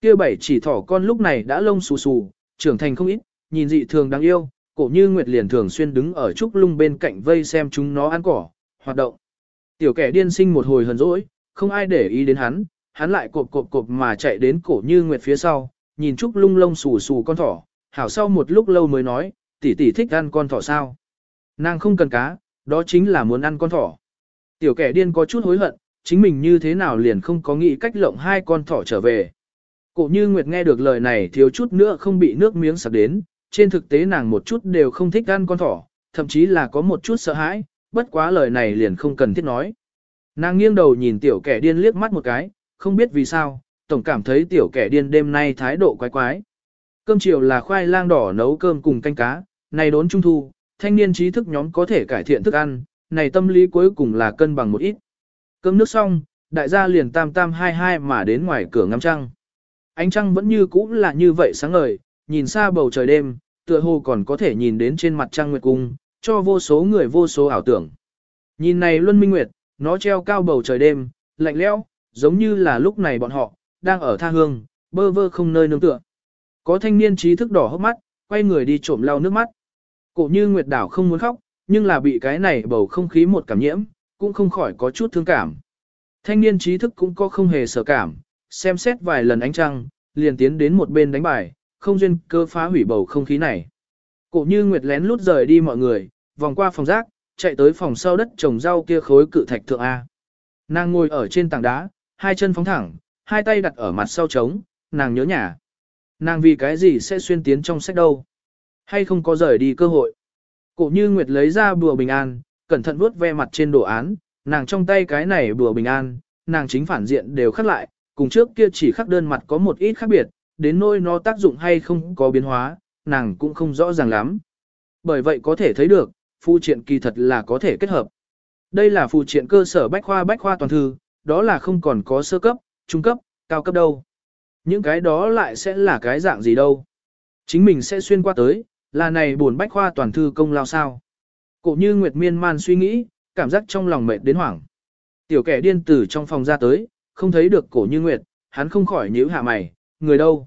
Kia bảy chỉ thỏ con lúc này đã lông xù xù, trưởng thành không ít, nhìn dị thường đáng yêu, cổ như Nguyệt liền thường xuyên đứng ở trúc lung bên cạnh vây xem chúng nó ăn cỏ, hoạt động. Tiểu kẻ điên sinh một hồi hờn dỗi, không ai để ý đến hắn, hắn lại cộp cộp cộp mà chạy đến cổ như Nguyệt phía sau, nhìn trúc lung lông xù xù con thỏ, hảo sau một lúc lâu mới nói, tỷ tỷ thích ăn con thỏ sao. Nàng không cần cá, đó chính là muốn ăn con thỏ. Tiểu kẻ điên có chút hối hận, chính mình như thế nào liền không có nghĩ cách lộng hai con thỏ trở về. Cổ như Nguyệt nghe được lời này thiếu chút nữa không bị nước miếng sặc đến, trên thực tế nàng một chút đều không thích ăn con thỏ, thậm chí là có một chút sợ hãi, bất quá lời này liền không cần thiết nói. Nàng nghiêng đầu nhìn tiểu kẻ điên liếc mắt một cái, không biết vì sao, tổng cảm thấy tiểu kẻ điên đêm nay thái độ quái quái. Cơm chiều là khoai lang đỏ nấu cơm cùng canh cá, này đốn trung thu, thanh niên trí thức nhóm có thể cải thiện thức ăn, này tâm lý cuối cùng là cân bằng một ít. Cơm nước xong, đại gia liền tam tam hai hai mà đến ngoài cửa ngắm trăng. Ánh trăng vẫn như cũ là như vậy sáng ngời, nhìn xa bầu trời đêm, tựa hồ còn có thể nhìn đến trên mặt trăng nguyệt cung, cho vô số người vô số ảo tưởng. Nhìn này Luân Minh Nguyệt, nó treo cao bầu trời đêm, lạnh lẽo, giống như là lúc này bọn họ, đang ở tha hương, bơ vơ không nơi nương tựa. Có thanh niên trí thức đỏ hốc mắt, quay người đi trộm lau nước mắt. Cổ như Nguyệt Đảo không muốn khóc, nhưng là bị cái này bầu không khí một cảm nhiễm, cũng không khỏi có chút thương cảm. Thanh niên trí thức cũng có không hề sợ cảm, xem xét vài lần ánh trăng, liền tiến đến một bên đánh bài, không duyên cơ phá hủy bầu không khí này. Cổ như Nguyệt lén lút rời đi mọi người, vòng qua phòng rác, chạy tới phòng sau đất trồng rau kia khối cự thạch thượng A. Nàng ngồi ở trên tảng đá, hai chân phóng thẳng, hai tay đặt ở mặt sau trống, nàng nhớ nhà. Nàng vì cái gì sẽ xuyên tiến trong sách đâu? Hay không có rời đi cơ hội? Cổ như Nguyệt lấy ra bùa bình an, cẩn thận vuốt ve mặt trên đồ án, nàng trong tay cái này bùa bình an, nàng chính phản diện đều khắc lại, cùng trước kia chỉ khắc đơn mặt có một ít khác biệt, đến nỗi nó tác dụng hay không có biến hóa, nàng cũng không rõ ràng lắm. Bởi vậy có thể thấy được, phụ triện kỳ thật là có thể kết hợp. Đây là phụ triện cơ sở bách khoa bách khoa toàn thư, đó là không còn có sơ cấp, trung cấp, cao cấp đâu. Những cái đó lại sẽ là cái dạng gì đâu. Chính mình sẽ xuyên qua tới, là này buồn bách khoa toàn thư công lao sao. Cổ như Nguyệt Miên man suy nghĩ, cảm giác trong lòng mệt đến hoảng. Tiểu kẻ điên tử trong phòng ra tới, không thấy được cổ như Nguyệt, hắn không khỏi nhíu hạ mày, người đâu.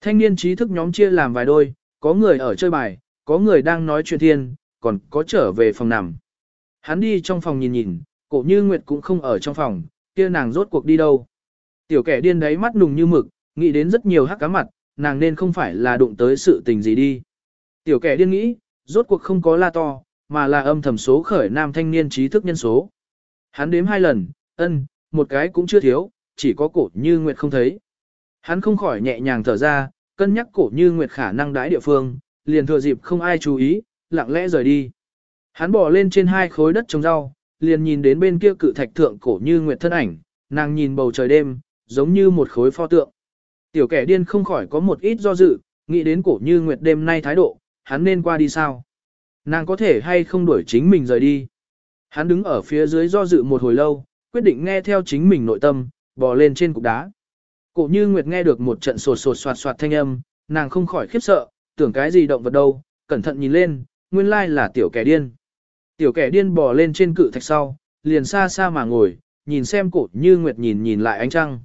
Thanh niên trí thức nhóm chia làm vài đôi, có người ở chơi bài, có người đang nói chuyện thiên, còn có trở về phòng nằm. Hắn đi trong phòng nhìn nhìn, cổ như Nguyệt cũng không ở trong phòng, kia nàng rốt cuộc đi đâu. Tiểu kẻ điên đấy mắt nùng như mực, nghĩ đến rất nhiều hắc cá mặt, nàng nên không phải là đụng tới sự tình gì đi. Tiểu kẻ điên nghĩ, rốt cuộc không có la to, mà là âm thầm số khởi nam thanh niên trí thức nhân số. Hắn đếm hai lần, ân, một cái cũng chưa thiếu, chỉ có cổ như Nguyệt không thấy. Hắn không khỏi nhẹ nhàng thở ra, cân nhắc cổ như Nguyệt khả năng đãi địa phương, liền thừa dịp không ai chú ý, lặng lẽ rời đi. Hắn bỏ lên trên hai khối đất trồng rau, liền nhìn đến bên kia cự thạch thượng cổ như Nguyệt thân ảnh, nàng nhìn bầu trời đêm, giống như một khối pho tượng. Tiểu kẻ điên không khỏi có một ít do dự, nghĩ đến cổ như Nguyệt đêm nay thái độ, hắn nên qua đi sao? Nàng có thể hay không đuổi chính mình rời đi? Hắn đứng ở phía dưới do dự một hồi lâu, quyết định nghe theo chính mình nội tâm, bò lên trên cục đá. Cổ như Nguyệt nghe được một trận sột sột soạt soạt thanh âm, nàng không khỏi khiếp sợ, tưởng cái gì động vật đâu, cẩn thận nhìn lên, nguyên lai là tiểu kẻ điên. Tiểu kẻ điên bò lên trên cự thạch sau, liền xa xa mà ngồi, nhìn xem cổ như Nguyệt nhìn nhìn lại ánh trăng.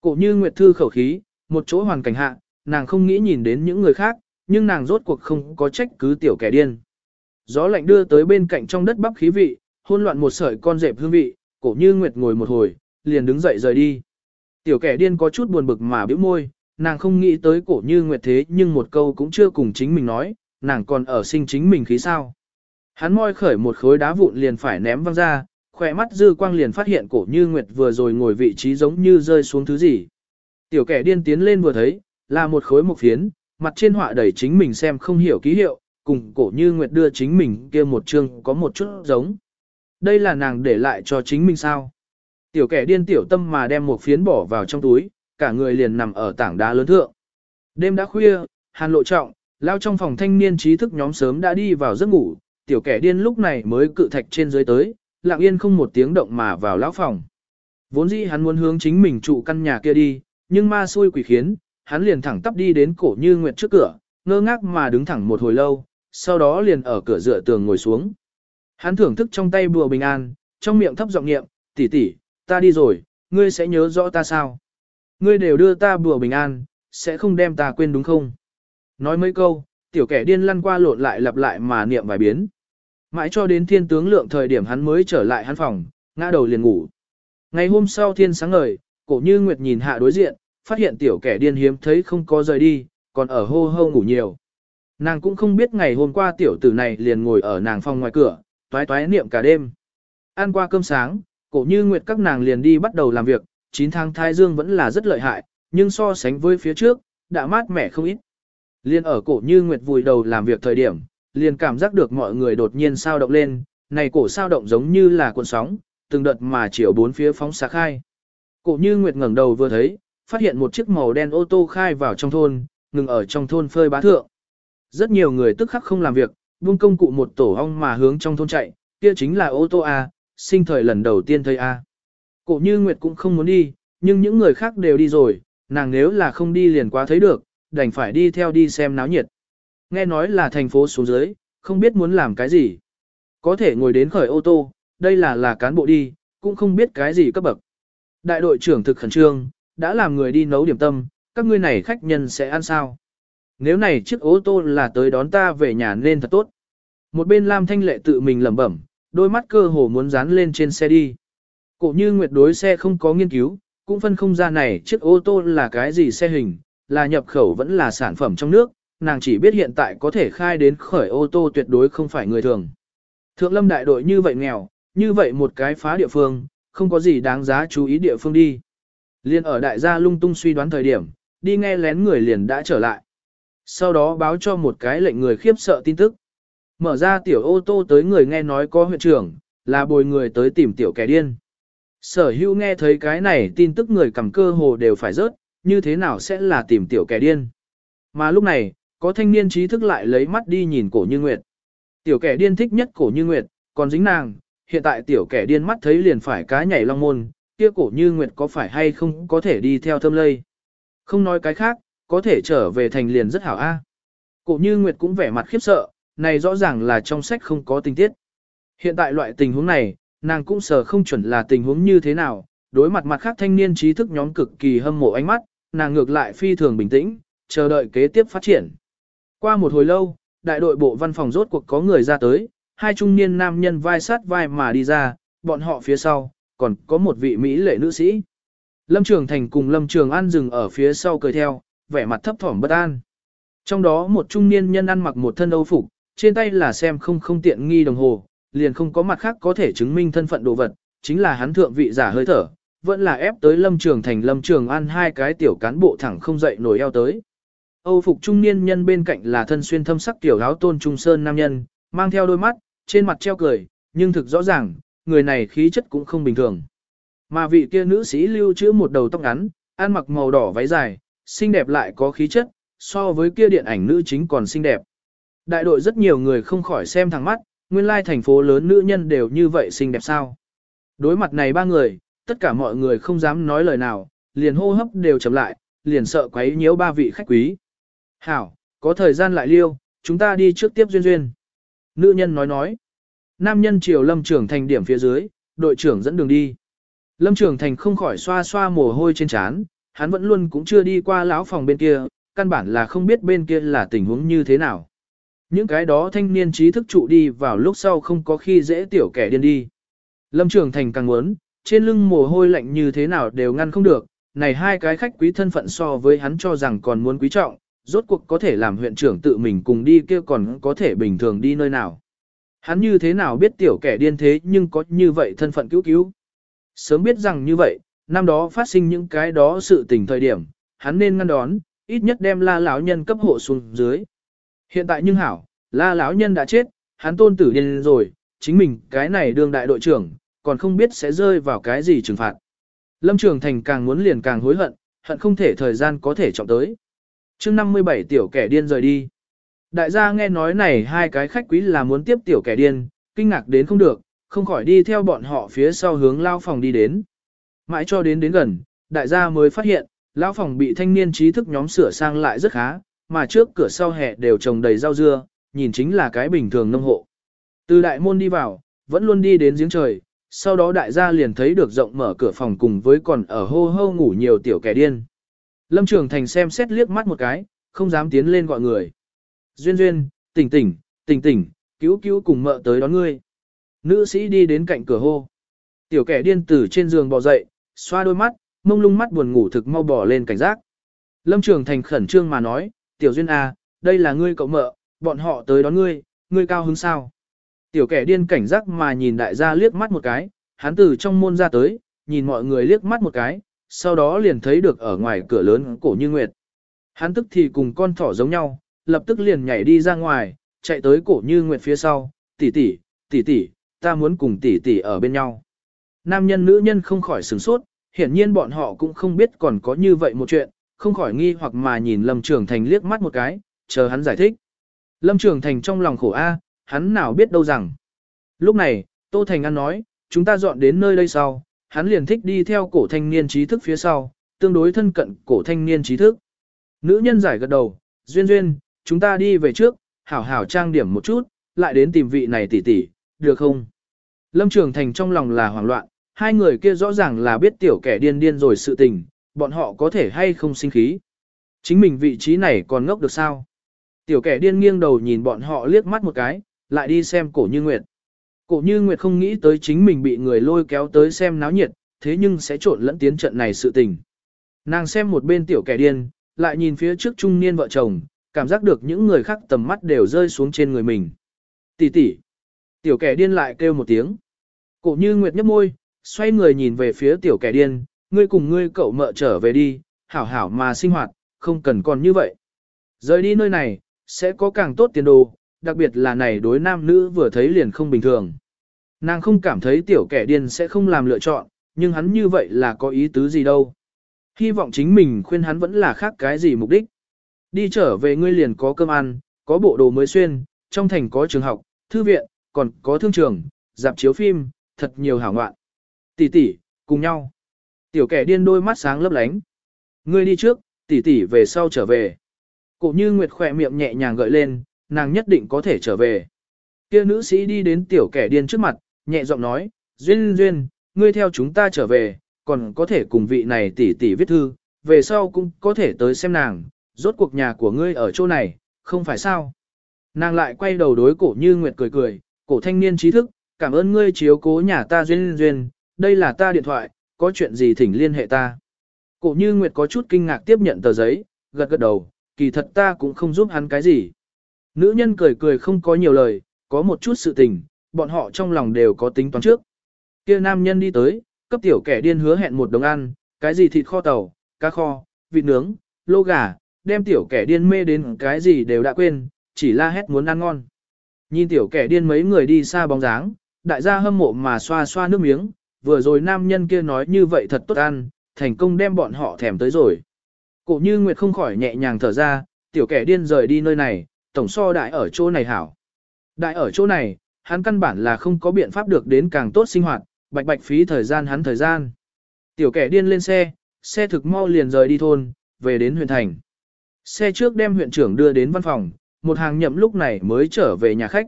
Cổ như Nguyệt thư khẩu khí, một chỗ hoàn cảnh hạ, nàng không nghĩ nhìn đến những người khác, nhưng nàng rốt cuộc không có trách cứ tiểu kẻ điên. Gió lạnh đưa tới bên cạnh trong đất bắp khí vị, hôn loạn một sợi con dẹp hương vị, cổ như Nguyệt ngồi một hồi, liền đứng dậy rời đi. Tiểu kẻ điên có chút buồn bực mà bĩu môi, nàng không nghĩ tới cổ như Nguyệt thế nhưng một câu cũng chưa cùng chính mình nói, nàng còn ở sinh chính mình khí sao. Hắn moi khởi một khối đá vụn liền phải ném văng ra, khỏe mắt dư quang liền phát hiện cổ như Nguyệt vừa rồi ngồi vị trí giống như rơi xuống thứ gì. Tiểu kẻ điên tiến lên vừa thấy, là một khối mộc phiến, mặt trên họa đầy chính mình xem không hiểu ký hiệu, cùng cổ như Nguyệt đưa chính mình kia một chương có một chút giống. Đây là nàng để lại cho chính mình sao? Tiểu kẻ điên tiểu tâm mà đem một phiến bỏ vào trong túi, cả người liền nằm ở tảng đá lớn thượng. Đêm đã khuya, hàn lộ trọng, lao trong phòng thanh niên trí thức nhóm sớm đã đi vào giấc ngủ, tiểu kẻ điên lúc này mới cự thạch trên dưới tới, lặng yên không một tiếng động mà vào lão phòng. Vốn dĩ hắn muốn hướng chính mình trụ căn nhà kia đi, nhưng ma xui quỷ khiến, hắn liền thẳng tắp đi đến cổ như nguyệt trước cửa, ngơ ngác mà đứng thẳng một hồi lâu, sau đó liền ở cửa dựa tường ngồi xuống. Hắn thưởng thức trong tay bùa bình an, trong miệng thấp giọng niệm, tỷ tỷ, ta đi rồi, ngươi sẽ nhớ rõ ta sao? Ngươi đều đưa ta bùa bình an, sẽ không đem ta quên đúng không? Nói mấy câu, tiểu kẻ điên lăn qua lộn lại lặp lại mà niệm vài biến. Mãi cho đến thiên tướng lượng thời điểm hắn mới trở lại hắn phòng, ngã đầu liền ngủ. Ngày hôm sau thiên sáng ngời, cổ như Nguyệt nhìn hạ đối diện, phát hiện tiểu kẻ điên hiếm thấy không có rời đi, còn ở hô hô ngủ nhiều. Nàng cũng không biết ngày hôm qua tiểu tử này liền ngồi ở nàng phòng ngoài cửa, toái toái niệm cả đêm. Ăn qua cơm sáng, cổ như Nguyệt các nàng liền đi bắt đầu làm việc, 9 tháng thai dương vẫn là rất lợi hại, nhưng so sánh với phía trước, đã mát mẻ không ít. Liên ở cổ như Nguyệt vùi đầu làm việc thời điểm, liền cảm giác được mọi người đột nhiên sao động lên, này cổ sao động giống như là cuộn sóng, từng đợt mà chiều bốn phía phóng xạ khai. Cổ như Nguyệt ngẩng đầu vừa thấy, phát hiện một chiếc màu đen ô tô khai vào trong thôn, ngừng ở trong thôn phơi bá thượng. Rất nhiều người tức khắc không làm việc, buông công cụ một tổ ong mà hướng trong thôn chạy, kia chính là ô tô A, sinh thời lần đầu tiên thấy A. Cổ như Nguyệt cũng không muốn đi, nhưng những người khác đều đi rồi, nàng nếu là không đi liền quá thấy được, đành phải đi theo đi xem náo nhiệt. Nghe nói là thành phố xuống dưới, không biết muốn làm cái gì. Có thể ngồi đến khởi ô tô, đây là là cán bộ đi, cũng không biết cái gì cấp bậc. Đại đội trưởng thực khẩn trương, đã làm người đi nấu điểm tâm, các ngươi này khách nhân sẽ ăn sao? Nếu này chiếc ô tô là tới đón ta về nhà nên thật tốt. Một bên Lam Thanh Lệ tự mình lẩm bẩm, đôi mắt cơ hồ muốn dán lên trên xe đi. Cổ như nguyệt đối xe không có nghiên cứu, cũng phân không ra này chiếc ô tô là cái gì xe hình, là nhập khẩu vẫn là sản phẩm trong nước, nàng chỉ biết hiện tại có thể khai đến khởi ô tô tuyệt đối không phải người thường. Thượng lâm đại đội như vậy nghèo, như vậy một cái phá địa phương, không có gì đáng giá chú ý địa phương đi. Liên ở đại gia lung tung suy đoán thời điểm, đi nghe lén người liền đã trở lại. Sau đó báo cho một cái lệnh người khiếp sợ tin tức. Mở ra tiểu ô tô tới người nghe nói có huyện trưởng, là bồi người tới tìm tiểu kẻ điên. Sở hữu nghe thấy cái này tin tức người cầm cơ hồ đều phải rớt, như thế nào sẽ là tìm tiểu kẻ điên. Mà lúc này, có thanh niên trí thức lại lấy mắt đi nhìn cổ như nguyệt. Tiểu kẻ điên thích nhất cổ như nguyệt, còn dính nàng, hiện tại tiểu kẻ điên mắt thấy liền phải cá nhảy long môn, kia cổ như nguyệt có phải hay không có thể đi theo thâm lây. Không nói cái khác, có thể trở về thành liền rất hảo a. Cổ như nguyệt cũng vẻ mặt khiếp sợ, này rõ ràng là trong sách không có tình tiết. Hiện tại loại tình huống này, nàng cũng sợ không chuẩn là tình huống như thế nào, đối mặt mặt khác thanh niên trí thức nhóm cực kỳ hâm mộ ánh mắt, nàng ngược lại phi thường bình tĩnh, chờ đợi kế tiếp phát triển. Qua một hồi lâu, đại đội bộ văn phòng rốt cuộc có người ra tới, hai trung niên nam nhân vai sát vai mà đi ra, bọn họ phía sau, còn có một vị Mỹ lệ nữ sĩ. Lâm Trường Thành cùng Lâm Trường An dừng ở phía sau cười theo, vẻ mặt thấp thỏm bất an. Trong đó một trung niên nhân ăn mặc một thân âu phục, trên tay là xem không không tiện nghi đồng hồ, liền không có mặt khác có thể chứng minh thân phận đồ vật, chính là hắn thượng vị giả hơi thở, vẫn là ép tới Lâm Trường Thành Lâm Trường An hai cái tiểu cán bộ thẳng không dậy nổi eo tới. Âu phục trung niên nhân bên cạnh là thân xuyên thâm sắc tiểu áo tôn trung sơn nam nhân, mang theo đôi mắt, trên mặt treo cười, nhưng thực rõ ràng, người này khí chất cũng không bình thường. Mà vị kia nữ sĩ lưu trữ một đầu tóc ngắn, ăn mặc màu đỏ váy dài, xinh đẹp lại có khí chất, so với kia điện ảnh nữ chính còn xinh đẹp. Đại đội rất nhiều người không khỏi xem thẳng mắt, nguyên lai thành phố lớn nữ nhân đều như vậy xinh đẹp sao. Đối mặt này ba người, tất cả mọi người không dám nói lời nào, liền hô hấp đều chậm lại, liền sợ quấy nhiễu ba vị khách quý. Hảo, có thời gian lại liêu, chúng ta đi trước tiếp duyên duyên. Nữ nhân nói nói. Nam nhân chiều lâm trưởng thành điểm phía dưới, đội trưởng dẫn đường đi. Lâm trưởng thành không khỏi xoa xoa mồ hôi trên trán, hắn vẫn luôn cũng chưa đi qua lão phòng bên kia, căn bản là không biết bên kia là tình huống như thế nào. Những cái đó thanh niên trí thức trụ đi vào lúc sau không có khi dễ tiểu kẻ điên đi. Lâm Trường Thành càng muốn, trên lưng mồ hôi lạnh như thế nào đều ngăn không được, này hai cái khách quý thân phận so với hắn cho rằng còn muốn quý trọng, rốt cuộc có thể làm huyện trưởng tự mình cùng đi kia còn có thể bình thường đi nơi nào. Hắn như thế nào biết tiểu kẻ điên thế nhưng có như vậy thân phận cứu cứu. Sớm biết rằng như vậy, năm đó phát sinh những cái đó sự tình thời điểm, hắn nên ngăn đón, ít nhất đem la lão nhân cấp hộ xuống dưới. Hiện tại nhưng hảo, la lão nhân đã chết, hắn tôn tử điên rồi, chính mình cái này đương đại đội trưởng, còn không biết sẽ rơi vào cái gì trừng phạt. Lâm Trường Thành càng muốn liền càng hối hận, hận không thể thời gian có thể trọng tới. chương 57 tiểu kẻ điên rời đi. Đại gia nghe nói này hai cái khách quý là muốn tiếp tiểu kẻ điên, kinh ngạc đến không được, không khỏi đi theo bọn họ phía sau hướng lao phòng đi đến. Mãi cho đến đến gần, đại gia mới phát hiện, lao phòng bị thanh niên trí thức nhóm sửa sang lại rất khá, mà trước cửa sau hè đều trồng đầy rau dưa, nhìn chính là cái bình thường nông hộ. Từ đại môn đi vào, vẫn luôn đi đến giếng trời, sau đó đại gia liền thấy được rộng mở cửa phòng cùng với còn ở hô hô ngủ nhiều tiểu kẻ điên. Lâm Trường Thành xem xét liếc mắt một cái, không dám tiến lên gọi người. Duyên duyên, tỉnh tỉnh, tỉnh tỉnh, cứu cứu cùng mợ tới đón ngươi. Nữ sĩ đi đến cạnh cửa hô. Tiểu kẻ điên từ trên giường bò dậy, xoa đôi mắt, mông lung mắt buồn ngủ thực mau bỏ lên cảnh giác. Lâm Trường Thành khẩn trương mà nói, Tiểu Duyên à, đây là ngươi cậu mợ, bọn họ tới đón ngươi, ngươi cao hứng sao. Tiểu kẻ điên cảnh giác mà nhìn đại gia liếc mắt một cái, hắn từ trong môn ra tới, nhìn mọi người liếc mắt một cái, sau đó liền thấy được ở ngoài cửa lớn cổ như nguyệt. Hắn tức thì cùng con thỏ giống nhau, lập tức liền nhảy đi ra ngoài, chạy tới cổ như nguyệt phía sau, tỷ tỷ, tỷ tỷ, ta muốn cùng tỷ tỷ ở bên nhau. Nam nhân nữ nhân không khỏi sửng sốt, hiển nhiên bọn họ cũng không biết còn có như vậy một chuyện, không khỏi nghi hoặc mà nhìn Lâm Trường Thành liếc mắt một cái, chờ hắn giải thích. Lâm Trường Thành trong lòng khổ A, hắn nào biết đâu rằng. Lúc này, Tô Thành An nói, chúng ta dọn đến nơi đây sau, hắn liền thích đi theo cổ thanh niên trí thức phía sau, tương đối thân cận cổ thanh niên trí thức. Nữ nhân giải gật đầu, duyên duyên, chúng ta đi về trước, hảo hảo trang điểm một chút, lại đến tìm vị này tỷ tỷ, được không? Lâm Trường Thành trong lòng là hoảng loạn, hai người kia rõ ràng là biết tiểu kẻ điên điên rồi sự tình, bọn họ có thể hay không sinh khí. Chính mình vị trí này còn ngốc được sao? Tiểu kẻ điên nghiêng đầu nhìn bọn họ liếc mắt một cái, lại đi xem cổ như nguyệt. Cổ như nguyệt không nghĩ tới chính mình bị người lôi kéo tới xem náo nhiệt, thế nhưng sẽ trộn lẫn tiến trận này sự tình. Nàng xem một bên tiểu kẻ điên, lại nhìn phía trước trung niên vợ chồng, cảm giác được những người khác tầm mắt đều rơi xuống trên người mình. Tỷ tỷ. Tiểu kẻ điên lại kêu một tiếng. Cổ như nguyệt nhấp môi, xoay người nhìn về phía tiểu kẻ điên, ngươi cùng ngươi cậu mợ trở về đi, hảo hảo mà sinh hoạt, không cần còn như vậy. Rời đi nơi này, sẽ có càng tốt tiền đồ, đặc biệt là này đối nam nữ vừa thấy liền không bình thường. Nàng không cảm thấy tiểu kẻ điên sẽ không làm lựa chọn, nhưng hắn như vậy là có ý tứ gì đâu. Hy vọng chính mình khuyên hắn vẫn là khác cái gì mục đích. Đi trở về ngươi liền có cơm ăn, có bộ đồ mới xuyên, trong thành có trường học, thư viện, còn có thương trường, dạp chiếu phim, thật nhiều hảo ngoạn. Tỷ tỷ, cùng nhau. Tiểu kẻ điên đôi mắt sáng lấp lánh. Ngươi đi trước, tỷ tỷ về sau trở về. Cổ như Nguyệt khỏe miệng nhẹ nhàng gợi lên, nàng nhất định có thể trở về. Kia nữ sĩ đi đến tiểu kẻ điên trước mặt, nhẹ giọng nói, Duyên Duyên, ngươi theo chúng ta trở về, còn có thể cùng vị này tỷ tỷ viết thư, về sau cũng có thể tới xem nàng, rốt cuộc nhà của ngươi ở chỗ này, không phải sao. Nàng lại quay đầu đối cổ như Nguyệt cười cười, cổ thanh niên trí thức, cảm ơn ngươi chiếu cố nhà ta Duyên Duyên, đây là ta điện thoại, có chuyện gì thỉnh liên hệ ta. Cổ như Nguyệt có chút kinh ngạc tiếp nhận tờ giấy, gật gật đầu, kỳ thật ta cũng không giúp hắn cái gì. Nữ nhân cười cười không có nhiều lời, có một chút sự tình, bọn họ trong lòng đều có tính toán trước. Kia nam nhân đi tới, cấp tiểu kẻ điên hứa hẹn một đồng ăn, cái gì thịt kho tàu, cá kho, vịt nướng, lô gà, đem tiểu kẻ điên mê đến cái gì đều đã quên, chỉ la hét muốn ăn ngon. Nhìn tiểu kẻ điên mấy người đi xa bóng dáng, đại gia hâm mộ mà xoa xoa nước miếng, vừa rồi nam nhân kia nói như vậy thật tốt ăn, thành công đem bọn họ thèm tới rồi. Cổ như Nguyệt không khỏi nhẹ nhàng thở ra, tiểu kẻ điên rời đi nơi này, tổng so đại ở chỗ này hảo. Đại ở chỗ này, hắn căn bản là không có biện pháp được đến càng tốt sinh hoạt, bạch bạch phí thời gian hắn thời gian. Tiểu kẻ điên lên xe, xe thực mau liền rời đi thôn, về đến huyện thành. Xe trước đem huyện trưởng đưa đến văn phòng, một hàng nhậm lúc này mới trở về nhà khách.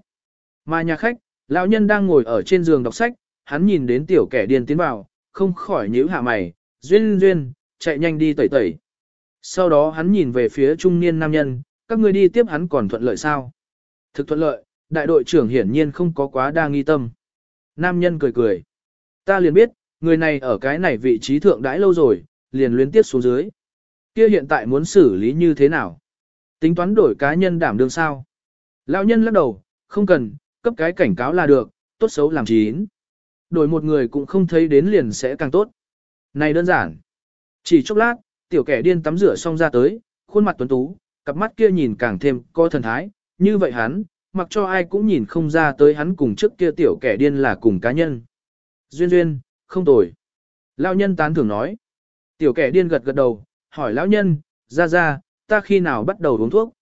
Mà nhà khách, lão nhân đang ngồi ở trên giường đọc sách, hắn nhìn đến tiểu kẻ điên tiến vào, không khỏi nhíu hạ mày, duyên duyên, chạy nhanh đi tẩy tẩy. Sau đó hắn nhìn về phía trung niên nam nhân, các ngươi đi tiếp hắn còn thuận lợi sao? Thực thuận lợi, đại đội trưởng hiển nhiên không có quá đa nghi tâm. Nam nhân cười cười. Ta liền biết, người này ở cái này vị trí thượng đãi lâu rồi, liền luyến tiếp xuống dưới. Kia hiện tại muốn xử lý như thế nào? Tính toán đổi cá nhân đảm đương sao? Lão nhân lắc đầu, không cần, cấp cái cảnh cáo là được, tốt xấu làm chín. Đổi một người cũng không thấy đến liền sẽ càng tốt. Này đơn giản. Chỉ chốc lát, tiểu kẻ điên tắm rửa xong ra tới, khuôn mặt tuấn tú, cặp mắt kia nhìn càng thêm có thần thái, như vậy hắn, mặc cho ai cũng nhìn không ra tới hắn cùng trước kia tiểu kẻ điên là cùng cá nhân. Duyên duyên, không tồi. Lão nhân tán thưởng nói. Tiểu kẻ điên gật gật đầu, hỏi lão nhân, ra ra, ta khi nào bắt đầu uống thuốc?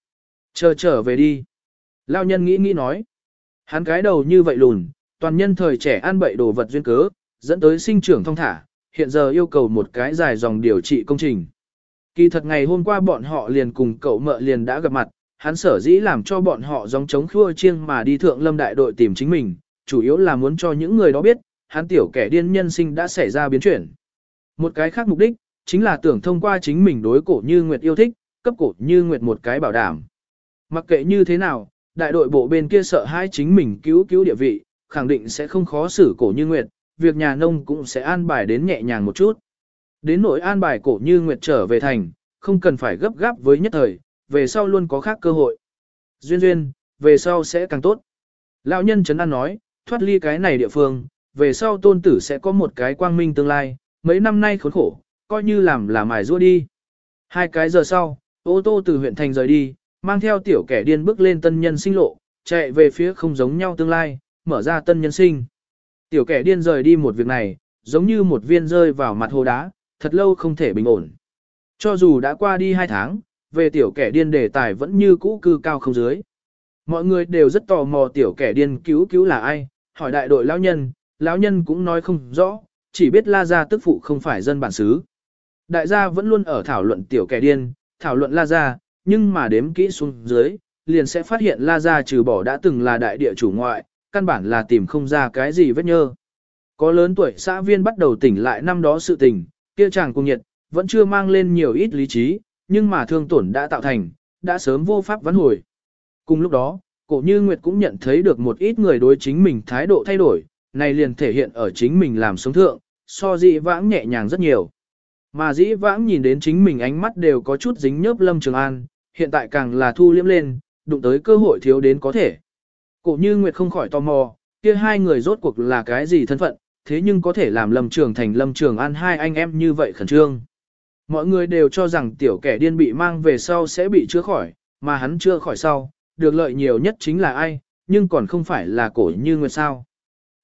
Chờ trở về đi. Lão nhân nghĩ nghĩ nói. Hắn cái đầu như vậy lùn, toàn nhân thời trẻ ăn bậy đồ vật duyên cớ, dẫn tới sinh trưởng thông thả, hiện giờ yêu cầu một cái dài dòng điều trị công trình. Kỳ thật ngày hôm qua bọn họ liền cùng cậu mợ liền đã gặp mặt, hắn sở dĩ làm cho bọn họ giống chống khua chiêng mà đi thượng lâm đại đội tìm chính mình, chủ yếu là muốn cho những người đó biết, hắn tiểu kẻ điên nhân sinh đã xảy ra biến chuyển. Một cái khác mục đích, chính là tưởng thông qua chính mình đối cổ như Nguyệt yêu thích, cấp cổ như Nguyệt một cái bảo đảm. Mặc kệ như thế nào, đại đội bộ bên kia sợ hai chính mình cứu cứu địa vị, khẳng định sẽ không khó xử cổ như Nguyệt, việc nhà nông cũng sẽ an bài đến nhẹ nhàng một chút. Đến nỗi an bài cổ như Nguyệt trở về thành, không cần phải gấp gáp với nhất thời, về sau luôn có khác cơ hội. Duyên duyên, về sau sẽ càng tốt. Lão nhân Trấn An nói, thoát ly cái này địa phương, về sau tôn tử sẽ có một cái quang minh tương lai, mấy năm nay khốn khổ, coi như làm là mài rua đi. Hai cái giờ sau, ô tô từ huyện thành rời đi, mang theo tiểu kẻ điên bước lên tân nhân sinh lộ, chạy về phía không giống nhau tương lai, mở ra tân nhân sinh. Tiểu kẻ điên rời đi một việc này, giống như một viên rơi vào mặt hồ đá, thật lâu không thể bình ổn. Cho dù đã qua đi hai tháng, về tiểu kẻ điên đề tài vẫn như cũ cư cao không dưới. Mọi người đều rất tò mò tiểu kẻ điên cứu cứu là ai, hỏi đại đội lão nhân, lão nhân cũng nói không rõ, chỉ biết La Gia tức phụ không phải dân bản xứ. Đại gia vẫn luôn ở thảo luận tiểu kẻ điên, thảo luận La Gia, nhưng mà đếm kỹ xuống dưới, liền sẽ phát hiện La Gia trừ bỏ đã từng là đại địa chủ ngoại, căn bản là tìm không ra cái gì vết nhơ. Có lớn tuổi xã viên bắt đầu tỉnh lại năm đó sự tình, kia chàng cùng nhiệt, vẫn chưa mang lên nhiều ít lý trí, nhưng mà thương tổn đã tạo thành, đã sớm vô pháp vãn hồi. Cùng lúc đó, cổ như Nguyệt cũng nhận thấy được một ít người đối chính mình thái độ thay đổi, này liền thể hiện ở chính mình làm sống thượng, so dĩ vãng nhẹ nhàng rất nhiều. Mà dĩ vãng nhìn đến chính mình ánh mắt đều có chút dính nhớp Lâm Trường An, hiện tại càng là thu liếm lên, đụng tới cơ hội thiếu đến có thể. Cổ như Nguyệt không khỏi tò mò, kia hai người rốt cuộc là cái gì thân phận, thế nhưng có thể làm Lâm Trường Thành Lâm Trường An hai anh em như vậy khẩn trương. Mọi người đều cho rằng tiểu kẻ điên bị mang về sau sẽ bị chữa khỏi, mà hắn chưa khỏi sau, được lợi nhiều nhất chính là ai, nhưng còn không phải là cổ như nguyệt sao.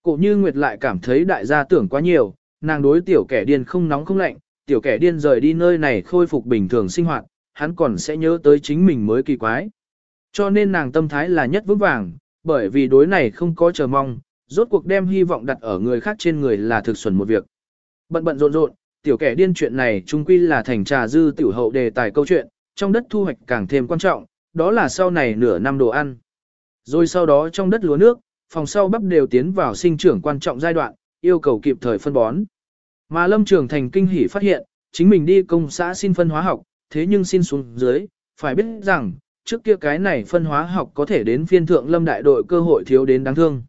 Cổ như nguyệt lại cảm thấy đại gia tưởng quá nhiều, nàng đối tiểu kẻ điên không nóng không lạnh, tiểu kẻ điên rời đi nơi này khôi phục bình thường sinh hoạt, hắn còn sẽ nhớ tới chính mình mới kỳ quái. Cho nên nàng tâm thái là nhất vững vàng, bởi vì đối này không có chờ mong, rốt cuộc đem hy vọng đặt ở người khác trên người là thực xuẩn một việc. Bận bận rộn rộn, tiểu kẻ điên chuyện này trung quy là thành trà dư tiểu hậu đề tài câu chuyện, trong đất thu hoạch càng thêm quan trọng, đó là sau này nửa năm đồ ăn. Rồi sau đó trong đất lúa nước, phòng sau bắp đều tiến vào sinh trưởng quan trọng giai đoạn, yêu cầu kịp thời phân bón. Mà Lâm Trường Thành kinh hỉ phát hiện, chính mình đi công xã xin phân hóa học, thế nhưng xin xuống dưới, phải biết rằng, trước kia cái này phân hóa học có thể đến phiên thượng lâm đại đội cơ hội thiếu đến đáng thương.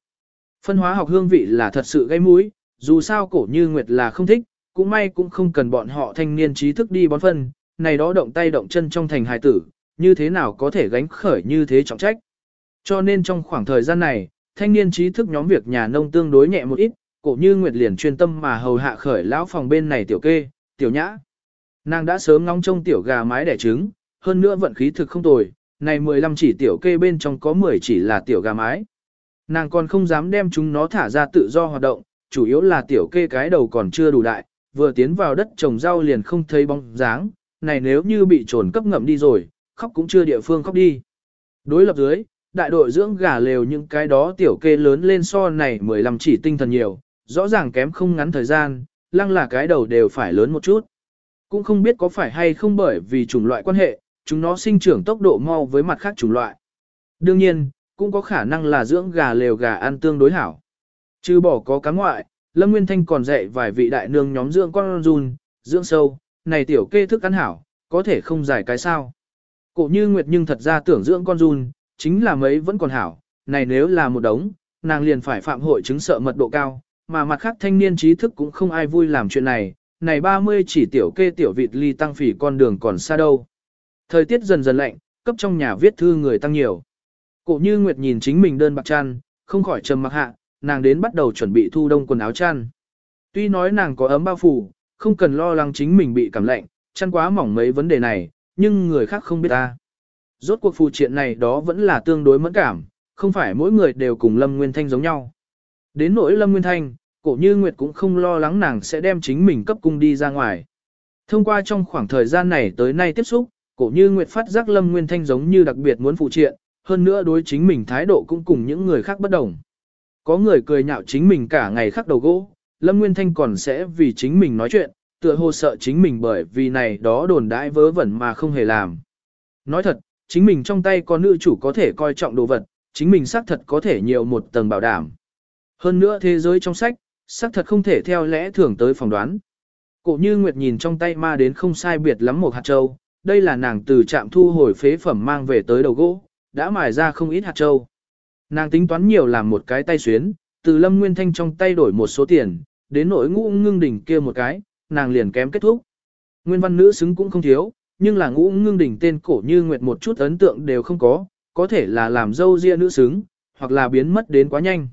Phân hóa học hương vị là thật sự gây mũi, dù sao cổ như Nguyệt là không thích, cũng may cũng không cần bọn họ thanh niên trí thức đi bón phân, này đó động tay động chân trong thành hài tử, như thế nào có thể gánh khởi như thế trọng trách. Cho nên trong khoảng thời gian này, thanh niên trí thức nhóm việc nhà nông tương đối nhẹ một ít, cổ như Nguyệt liền chuyên tâm mà hầu hạ khởi lão phòng bên này tiểu kê, tiểu nhã. Nàng đã sớm ngóng trông tiểu gà mái đẻ trứng, hơn nữa vận khí thực không tồi, này 15 chỉ tiểu kê bên trong có 10 chỉ là tiểu gà mái. Nàng còn không dám đem chúng nó thả ra tự do hoạt động, chủ yếu là tiểu kê cái đầu còn chưa đủ đại, vừa tiến vào đất trồng rau liền không thấy bóng dáng, này nếu như bị trồn cấp ngậm đi rồi, khóc cũng chưa địa phương khóc đi. Đối lập dưới, đại đội dưỡng gà lều những cái đó tiểu kê lớn lên so này 15 chỉ tinh thần nhiều, rõ ràng kém không ngắn thời gian, lăng là cái đầu đều phải lớn một chút. Cũng không biết có phải hay không bởi vì chủng loại quan hệ, chúng nó sinh trưởng tốc độ mau với mặt khác chủng loại. Đương nhiên, cũng có khả năng là dưỡng gà lều gà ăn tương đối hảo. Chứ bỏ có cá ngoại, Lâm Nguyên Thanh còn dạy vài vị đại nương nhóm dưỡng con run, dưỡng sâu, này tiểu kê thức ăn hảo, có thể không giải cái sao. Cổ như Nguyệt nhưng thật ra tưởng dưỡng con run, chính là mấy vẫn còn hảo, này nếu là một đống, nàng liền phải phạm hội chứng sợ mật độ cao, mà mặt khác thanh niên trí thức cũng không ai vui làm chuyện này, này 30 chỉ tiểu kê tiểu vịt ly tăng phỉ con đường còn xa đâu. Thời tiết dần dần lạnh, cấp trong nhà viết thư người tăng nhiều. Cổ như Nguyệt nhìn chính mình đơn bạc chăn, không khỏi trầm mặc hạ, nàng đến bắt đầu chuẩn bị thu đông quần áo chăn. Tuy nói nàng có ấm bao phủ, không cần lo lắng chính mình bị cảm lạnh, chăn quá mỏng mấy vấn đề này, nhưng người khác không biết ta. Rốt cuộc phụ triện này đó vẫn là tương đối mẫn cảm, không phải mỗi người đều cùng Lâm Nguyên Thanh giống nhau. Đến nỗi Lâm Nguyên Thanh, cổ như Nguyệt cũng không lo lắng nàng sẽ đem chính mình cấp cung đi ra ngoài. Thông qua trong khoảng thời gian này tới nay tiếp xúc, cổ như Nguyệt phát giác Lâm Nguyên Thanh giống như đặc biệt muốn phụ triện, hơn nữa đối chính mình thái độ cũng cùng những người khác bất đồng. Có người cười nhạo chính mình cả ngày khắc đầu gỗ, Lâm Nguyên Thanh còn sẽ vì chính mình nói chuyện, tựa hồ sợ chính mình bởi vì này đó đồn đãi vớ vẩn mà không hề làm. Nói thật, chính mình trong tay có nữ chủ có thể coi trọng đồ vật, chính mình xác thật có thể nhiều một tầng bảo đảm. Hơn nữa thế giới trong sách, xác thật không thể theo lẽ thường tới phỏng đoán. Cổ như Nguyệt nhìn trong tay ma đến không sai biệt lắm một hạt châu, đây là nàng từ trạm thu hồi phế phẩm mang về tới đầu gỗ, đã mài ra không ít hạt châu. Nàng tính toán nhiều làm một cái tay xuyến, từ Lâm Nguyên Thanh trong tay đổi một số tiền, đến nỗi ngũ ngưng đỉnh kia một cái, nàng liền kém kết thúc. Nguyên văn nữ xứng cũng không thiếu, nhưng là ngũ ngưng đỉnh tên cổ như nguyệt một chút ấn tượng đều không có, có thể là làm dâu ria nữ xứng, hoặc là biến mất đến quá nhanh.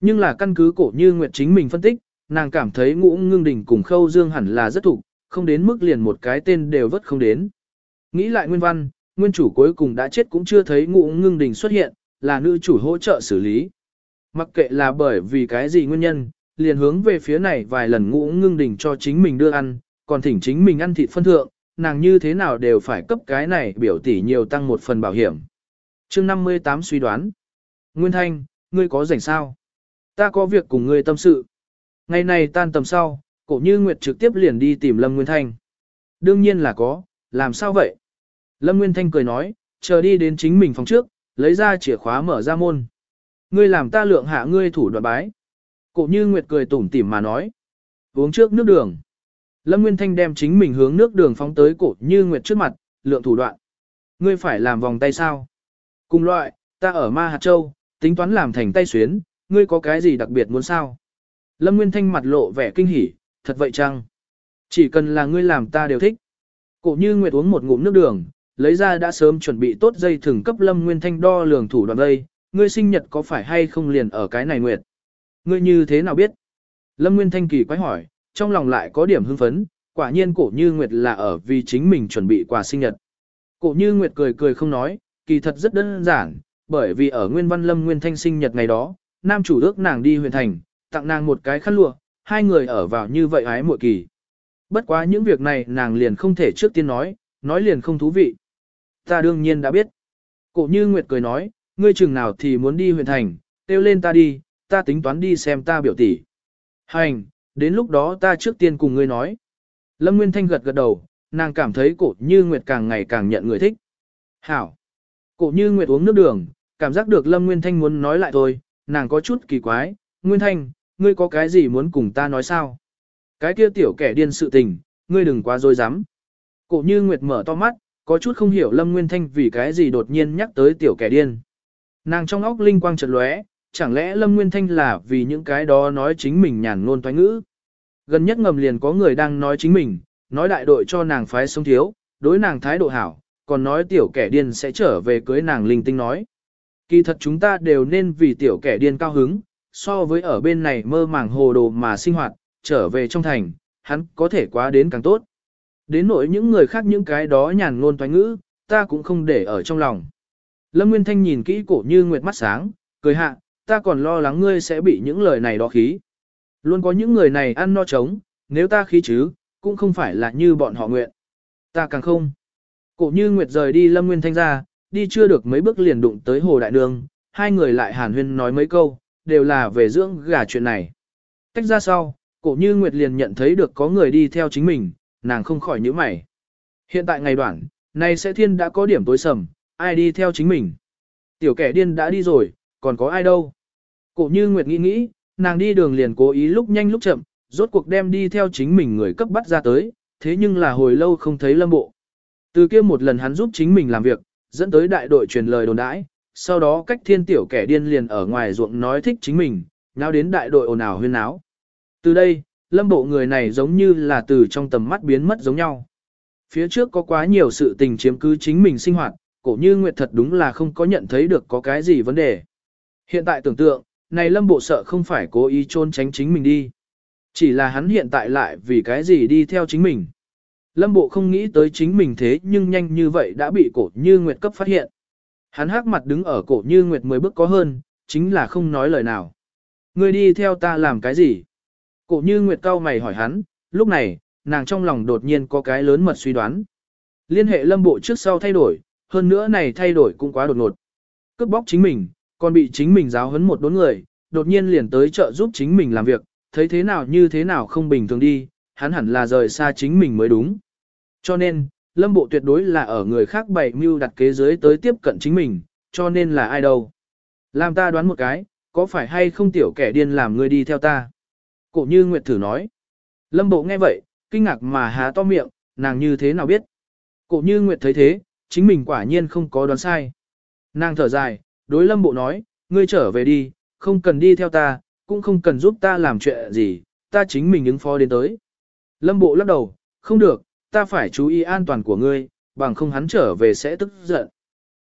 Nhưng là căn cứ cổ như nguyệt chính mình phân tích, nàng cảm thấy ngũ ngưng đỉnh cùng khâu dương hẳn là rất thủ, không đến mức liền một cái tên đều vất không đến. Nghĩ lại nguyên văn, nguyên chủ cuối cùng đã chết cũng chưa thấy ngũ ngưng đỉnh xuất hiện, là nữ chủ hỗ trợ xử lý. Mặc kệ là bởi vì cái gì nguyên nhân, liền hướng về phía này vài lần ngũ ngưng đỉnh cho chính mình đưa ăn, còn thỉnh chính mình ăn thịt phân thượng, nàng như thế nào đều phải cấp cái này biểu tỷ nhiều tăng một phần bảo hiểm. chương 58 suy đoán. Nguyên Thanh, ngươi có rảnh sao? Ta có việc cùng ngươi tâm sự. Ngày này tan tầm sau, cổ như Nguyệt trực tiếp liền đi tìm Lâm Nguyên Thanh. Đương nhiên là có, làm sao vậy? Lâm Nguyên Thanh cười nói, chờ đi đến chính mình phòng trước, lấy ra chìa khóa mở ra môn. Ngươi làm ta lượng hạ ngươi thủ đoạn bái. Cổ như Nguyệt cười tủm tỉm mà nói. Uống trước nước đường. Lâm Nguyên Thanh đem chính mình hướng nước đường phóng tới cổ như Nguyệt trước mặt, lượng thủ đoạn. Ngươi phải làm vòng tay sao? Cùng loại, ta ở Ma Hạt Châu, tính toán làm thành tay xuyến, ngươi có cái gì đặc biệt muốn sao? Lâm Nguyên Thanh mặt lộ vẻ kinh hỉ, thật vậy chăng? Chỉ cần là ngươi làm ta đều thích. Cổ như Nguyệt uống một ngụm nước đường, lấy ra đã sớm chuẩn bị tốt dây thừng cấp Lâm Nguyên Thanh đo lường thủ đoạn đây, ngươi sinh nhật có phải hay không liền ở cái này Nguyệt? Ngươi như thế nào biết? Lâm Nguyên Thanh kỳ quái hỏi, trong lòng lại có điểm hưng phấn, quả nhiên cổ như Nguyệt là ở vì chính mình chuẩn bị quà sinh nhật. Cổ như Nguyệt cười cười không nói, kỳ thật rất đơn giản, bởi vì ở Nguyên Văn Lâm Nguyên Thanh sinh nhật ngày đó, nam chủ ước nàng đi huyện thành, tặng nàng một cái khăn lụa, hai người ở vào như vậy ái muội kỳ. Bất quá những việc này nàng liền không thể trước tiên nói, nói liền không thú vị. Ta đương nhiên đã biết. Cổ như Nguyệt cười nói, ngươi chừng nào thì muốn đi huyện thành, kêu lên ta đi, ta tính toán đi xem ta biểu tỷ. Hành, đến lúc đó ta trước tiên cùng ngươi nói. Lâm Nguyên Thanh gật gật đầu, nàng cảm thấy cổ như Nguyệt càng ngày càng nhận người thích. Hảo. Cổ như Nguyệt uống nước đường, cảm giác được Lâm Nguyên Thanh muốn nói lại thôi, nàng có chút kỳ quái. Nguyên Thanh, ngươi có cái gì muốn cùng ta nói sao? Cái kia tiểu kẻ điên sự tình, ngươi đừng quá dối dám. Cổ như Nguyệt mở to mắt, có chút không hiểu Lâm Nguyên Thanh vì cái gì đột nhiên nhắc tới tiểu kẻ điên. Nàng trong óc linh quang chợt lóe, chẳng lẽ Lâm Nguyên Thanh là vì những cái đó nói chính mình nhàn ngôn toái ngữ. Gần nhất ngầm liền có người đang nói chính mình, nói đại đội cho nàng phái sống thiếu, đối nàng thái độ hảo, còn nói tiểu kẻ điên sẽ trở về cưới nàng linh tinh nói. Kỳ thật chúng ta đều nên vì tiểu kẻ điên cao hứng, so với ở bên này mơ màng hồ đồ mà sinh hoạt, trở về trong thành, hắn có thể quá đến càng tốt. Đến nỗi những người khác những cái đó nhàn ngôn toán ngữ, ta cũng không để ở trong lòng. Lâm Nguyên Thanh nhìn kỹ cổ như nguyệt mắt sáng, cười hạ, ta còn lo lắng ngươi sẽ bị những lời này đó khí. Luôn có những người này ăn no trống, nếu ta khí chứ, cũng không phải là như bọn họ nguyện. Ta càng không. Cổ như nguyệt rời đi Lâm Nguyên Thanh ra, đi chưa được mấy bước liền đụng tới Hồ Đại Nương, hai người lại hàn huyên nói mấy câu, đều là về dưỡng gà chuyện này. Cách ra sau, cổ như nguyệt liền nhận thấy được có người đi theo chính mình, nàng không khỏi nhíu mày. Hiện tại ngày đoạn, nay sẽ thiên đã có điểm tối sầm, ai đi theo chính mình. Tiểu kẻ điên đã đi rồi, còn có ai đâu. Cổ như Nguyệt nghĩ nghĩ, nàng đi đường liền cố ý lúc nhanh lúc chậm, rốt cuộc đem đi theo chính mình người cấp bắt ra tới, thế nhưng là hồi lâu không thấy lâm bộ. Từ kia một lần hắn giúp chính mình làm việc, dẫn tới đại đội truyền lời đồn đãi, sau đó cách thiên tiểu kẻ điên liền ở ngoài ruộng nói thích chính mình, nháo đến đại đội ồn ào huyên náo. Từ đây, lâm bộ người này giống như là từ trong tầm mắt biến mất giống nhau. Phía trước có quá nhiều sự tình chiếm cứ chính mình sinh hoạt, cổ như Nguyệt thật đúng là không có nhận thấy được có cái gì vấn đề. Hiện tại tưởng tượng, này lâm bộ sợ không phải cố ý trôn tránh chính mình đi. Chỉ là hắn hiện tại lại vì cái gì đi theo chính mình. Lâm bộ không nghĩ tới chính mình thế nhưng nhanh như vậy đã bị cổ như Nguyệt cấp phát hiện. Hắn hắc mặt đứng ở cổ như Nguyệt mười bước có hơn, chính là không nói lời nào. Ngươi đi theo ta làm cái gì? Cổ như Nguyệt cao mày hỏi hắn, lúc này, nàng trong lòng đột nhiên có cái lớn mật suy đoán. Liên hệ lâm bộ trước sau thay đổi, hơn nữa này thay đổi cũng quá đột ngột. Cướp bóc chính mình, còn bị chính mình giáo huấn một đốn người, đột nhiên liền tới trợ giúp chính mình làm việc, thấy thế nào như thế nào không bình thường đi, hắn hẳn là rời xa chính mình mới đúng. Cho nên, lâm bộ tuyệt đối là ở người khác bày mưu đặt kế giới tới tiếp cận chính mình, cho nên là ai đâu. Làm ta đoán một cái, có phải hay không tiểu kẻ điên làm người đi theo ta? Cổ như Nguyệt thử nói. Lâm bộ nghe vậy, kinh ngạc mà há to miệng, nàng như thế nào biết? Cổ như Nguyệt thấy thế, chính mình quả nhiên không có đoán sai. Nàng thở dài, đối lâm bộ nói, ngươi trở về đi, không cần đi theo ta, cũng không cần giúp ta làm chuyện gì, ta chính mình ứng phó đến tới. Lâm bộ lắc đầu, không được, ta phải chú ý an toàn của ngươi, bằng không hắn trở về sẽ tức giận.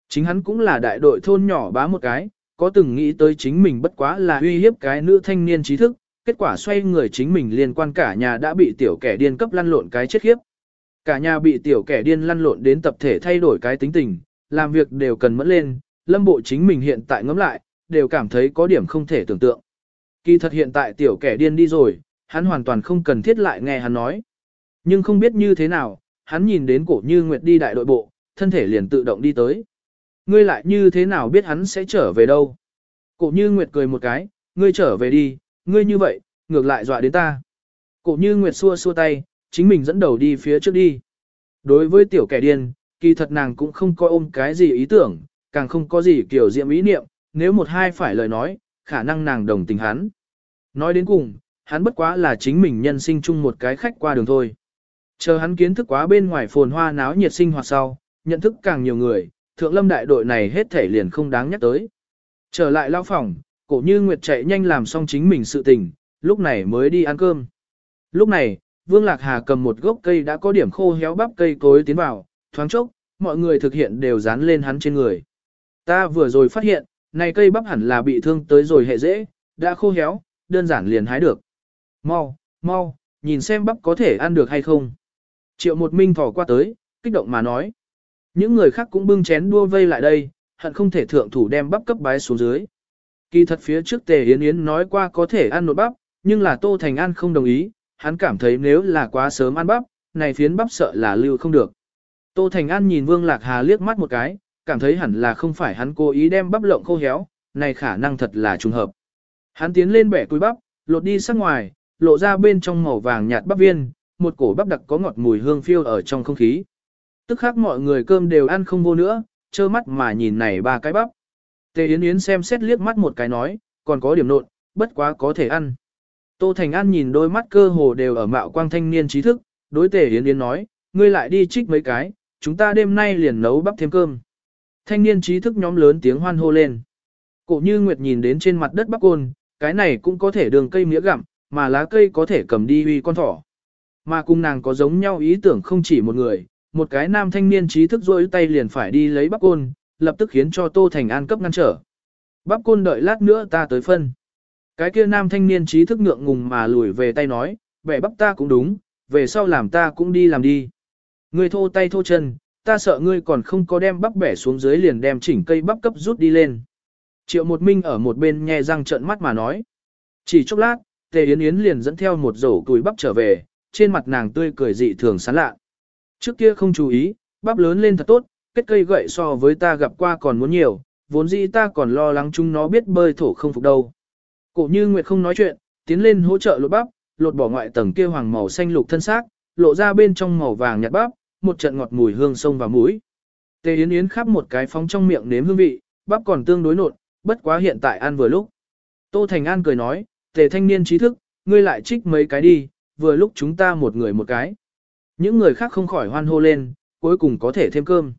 Chính hắn cũng là đại đội thôn nhỏ bá một cái, có từng nghĩ tới chính mình bất quá là uy hiếp cái nữ thanh niên trí thức, kết quả xoay người chính mình liên quan cả nhà đã bị tiểu kẻ điên cấp lăn lộn cái chết khiếp. Cả nhà bị tiểu kẻ điên lăn lộn đến tập thể thay đổi cái tính tình, làm việc đều cần mẫn lên, lâm bộ chính mình hiện tại ngẫm lại, đều cảm thấy có điểm không thể tưởng tượng. Kỳ thật hiện tại tiểu kẻ điên đi rồi, hắn hoàn toàn không cần thiết lại nghe hắn nói. Nhưng không biết như thế nào, hắn nhìn đến cổ như Nguyệt đi đại đội bộ, thân thể liền tự động đi tới. Ngươi lại như thế nào biết hắn sẽ trở về đâu? Cổ như Nguyệt cười một cái, ngươi trở về đi, ngươi như vậy, ngược lại dọa đến ta. Cổ như Nguyệt xua xua tay, chính mình dẫn đầu đi phía trước đi. Đối với tiểu kẻ điên, kỳ thật nàng cũng không coi ôm cái gì ý tưởng, càng không có gì kiểu diệm ý niệm, nếu một hai phải lời nói, khả năng nàng đồng tình hắn. Nói đến cùng, hắn bất quá là chính mình nhân sinh chung một cái khách qua đường thôi. Chờ hắn kiến thức quá bên ngoài phồn hoa náo nhiệt sinh hoạt sau, nhận thức càng nhiều người, thượng lâm đại đội này hết thể liền không đáng nhắc tới. Trở lại lao phòng, cổ như Nguyệt chạy nhanh làm xong chính mình sự tình, lúc này mới đi ăn cơm. Lúc này, Vương Lạc Hà cầm một gốc cây đã có điểm khô héo bắp cây cối tiến vào, thoáng chốc, mọi người thực hiện đều dán lên hắn trên người. Ta vừa rồi phát hiện, này cây bắp hẳn là bị thương tới rồi hệ dễ, đã khô héo, đơn giản liền hái được. Mau, mau, nhìn xem bắp có thể ăn được hay không. Triệu một minh thỏ qua tới, kích động mà nói. Những người khác cũng bưng chén đua vây lại đây, hận không thể thượng thủ đem bắp cấp bái xuống dưới. Kỳ thật phía trước Tề Yến Yến nói qua có thể ăn nột bắp, nhưng là Tô Thành An không đồng ý, hắn cảm thấy nếu là quá sớm ăn bắp, này phiến bắp sợ là lưu không được. Tô Thành An nhìn Vương Lạc Hà liếc mắt một cái, cảm thấy hẳn là không phải hắn cố ý đem bắp lộng khô héo, này khả năng thật là trùng hợp. Hắn tiến lên bẻ túi bắp, lột đi sắc ngoài, lộ ra bên trong màu vàng nhạt bắp viên, một cổ bắp đặc có ngọt mùi hương phiêu ở trong không khí. Tức khác mọi người cơm đều ăn không vô nữa, trơ mắt mà nhìn này ba cái bắp. Tề Yến Yến xem xét liếc mắt một cái nói, còn có điểm nộn, bất quá có thể ăn. Tô Thành An nhìn đôi mắt cơ hồ đều ở mạo quang thanh niên trí thức, đối Tề Yến Yến nói, ngươi lại đi trích mấy cái, chúng ta đêm nay liền nấu bắp thêm cơm. Thanh niên trí thức nhóm lớn tiếng hoan hô lên. Cổ như Nguyệt nhìn đến trên mặt đất bắp côn, cái này cũng có thể đường cây mía gặm, mà lá cây có thể cầm đi uy con thỏ. Mà cùng nàng có giống nhau ý tưởng không chỉ một người, một cái nam thanh niên trí thức rỗi tay liền phải đi lấy bắp côn, lập tức khiến cho Tô Thành An cấp ngăn trở. Bắp côn đợi lát nữa ta tới phân. Cái kia nam thanh niên trí thức ngượng ngùng mà lùi về tay nói, bẻ bắp ta cũng đúng, về sau làm ta cũng đi làm đi. Ngươi thô tay thô chân, ta sợ ngươi còn không có đem bắp bẻ xuống dưới liền đem chỉnh cây bắp cấp rút đi lên. Triệu một minh ở một bên nghe răng trợn mắt mà nói. Chỉ chốc lát, Tề Yến Yến liền dẫn theo một rổ túi bắp trở về, trên mặt nàng tươi cười dị thường sán lạ. Trước kia không chú ý, bắp lớn lên thật tốt, kết cây gậy so với ta gặp qua còn muốn nhiều, vốn dĩ ta còn lo lắng chúng nó biết bơi thổ không phục đâu. Cổ như Nguyệt không nói chuyện, tiến lên hỗ trợ lột bắp, lột bỏ ngoại tầng kia hoàng màu xanh lục thân xác, lộ ra bên trong màu vàng nhạt bắp, một trận ngọt mùi hương sông vào mũi. Tề Yến Yến khắp một cái phóng trong miệng nếm hương vị, bắp còn tương đối nột, bất quá hiện tại ăn vừa lúc. Tô Thành An cười nói, Tề thanh niên trí thức, ngươi lại trích mấy cái đi, vừa lúc chúng ta một người một cái. Những người khác không khỏi hoan hô lên, cuối cùng có thể thêm cơm.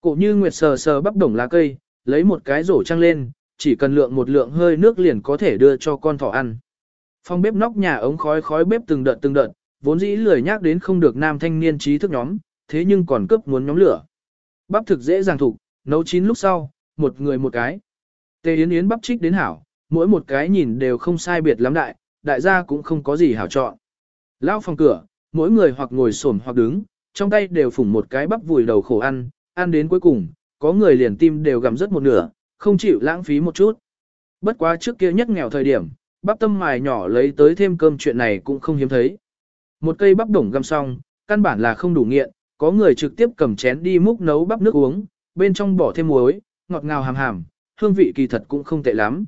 Cổ như Nguyệt sờ sờ bắp đồng lá cây, lấy một cái rổ trăng lên, chỉ cần lượng một lượng hơi nước liền có thể đưa cho con thỏ ăn. Phòng bếp nóc nhà ống khói khói bếp từng đợt từng đợt, vốn dĩ lười nhác đến không được nam thanh niên trí thức nhóm, thế nhưng còn cướp muốn nhóm lửa. Bắp thực dễ dàng thục, nấu chín lúc sau, một người một cái. Tề Yến Yến bắp trích đến hảo, mỗi một cái nhìn đều không sai biệt lắm đại, đại gia cũng không có gì hảo chọn. Lao phòng cửa, mỗi người hoặc ngồi xổm hoặc đứng, trong tay đều phủng một cái bắp vùi đầu khổ ăn, ăn đến cuối cùng, có người liền tim đều gặm rất một nửa, không chịu lãng phí một chút. Bất quá trước kia nhất nghèo thời điểm, bắp tâm mài nhỏ lấy tới thêm cơm chuyện này cũng không hiếm thấy. Một cây bắp đổng găm xong, căn bản là không đủ nghiện, có người trực tiếp cầm chén đi múc nấu bắp nước uống, bên trong bỏ thêm muối, ngọt ngào hàm hàm, hương vị kỳ thật cũng không tệ lắm.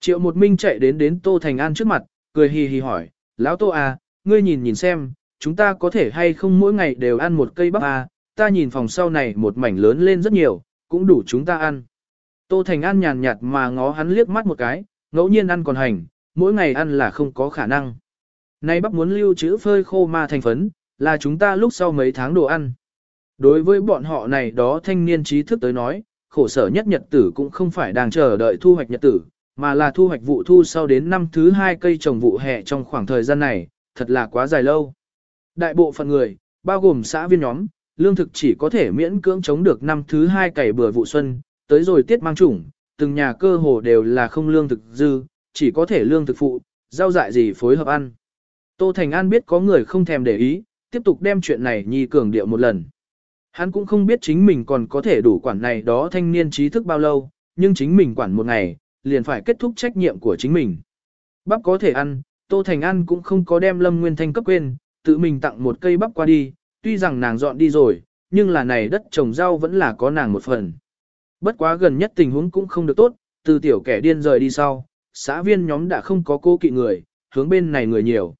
Triệu một minh chạy đến đến Tô Thành An trước mặt, cười hì hì hỏi, Lão Tô à, ngươi nhìn nhìn xem, chúng ta có thể hay không mỗi ngày đều ăn một cây bắp à, ta nhìn phòng sau này một mảnh lớn lên rất nhiều, cũng đủ chúng ta ăn. Tô Thành An nhàn nhạt mà ngó hắn liếc mắt một cái, ngẫu nhiên ăn còn hành, mỗi ngày ăn là không có khả năng. Nay bắp muốn lưu trữ phơi khô ma thành phấn, là chúng ta lúc sau mấy tháng đồ ăn. Đối với bọn họ này đó thanh niên trí thức tới nói, khổ sở nhất nhật tử cũng không phải đang chờ đợi thu hoạch nhật tử, mà là thu hoạch vụ thu sau đến năm thứ hai cây trồng vụ hè trong khoảng thời gian này, thật là quá dài lâu. Đại bộ phận người, bao gồm xã viên nhóm, lương thực chỉ có thể miễn cưỡng chống được năm thứ hai cày bừa vụ xuân, tới rồi tiết mang chủng, từng nhà cơ hồ đều là không lương thực dư, chỉ có thể lương thực phụ, rau dại gì phối hợp ăn. Tô Thành An biết có người không thèm để ý, tiếp tục đem chuyện này nhi cường điệu một lần. Hắn cũng không biết chính mình còn có thể đủ quản này đó thanh niên trí thức bao lâu, nhưng chính mình quản một ngày, liền phải kết thúc trách nhiệm của chính mình. Bắp có thể ăn, Tô Thành An cũng không có đem Lâm Nguyên Thanh cấp quên, tự mình tặng một cây bắp qua đi, tuy rằng nàng dọn đi rồi, nhưng là này đất trồng rau vẫn là có nàng một phần. Bất quá gần nhất tình huống cũng không được tốt, từ tiểu kẻ điên rời đi sau, xã viên nhóm đã không có cô kỵ người, hướng bên này người nhiều.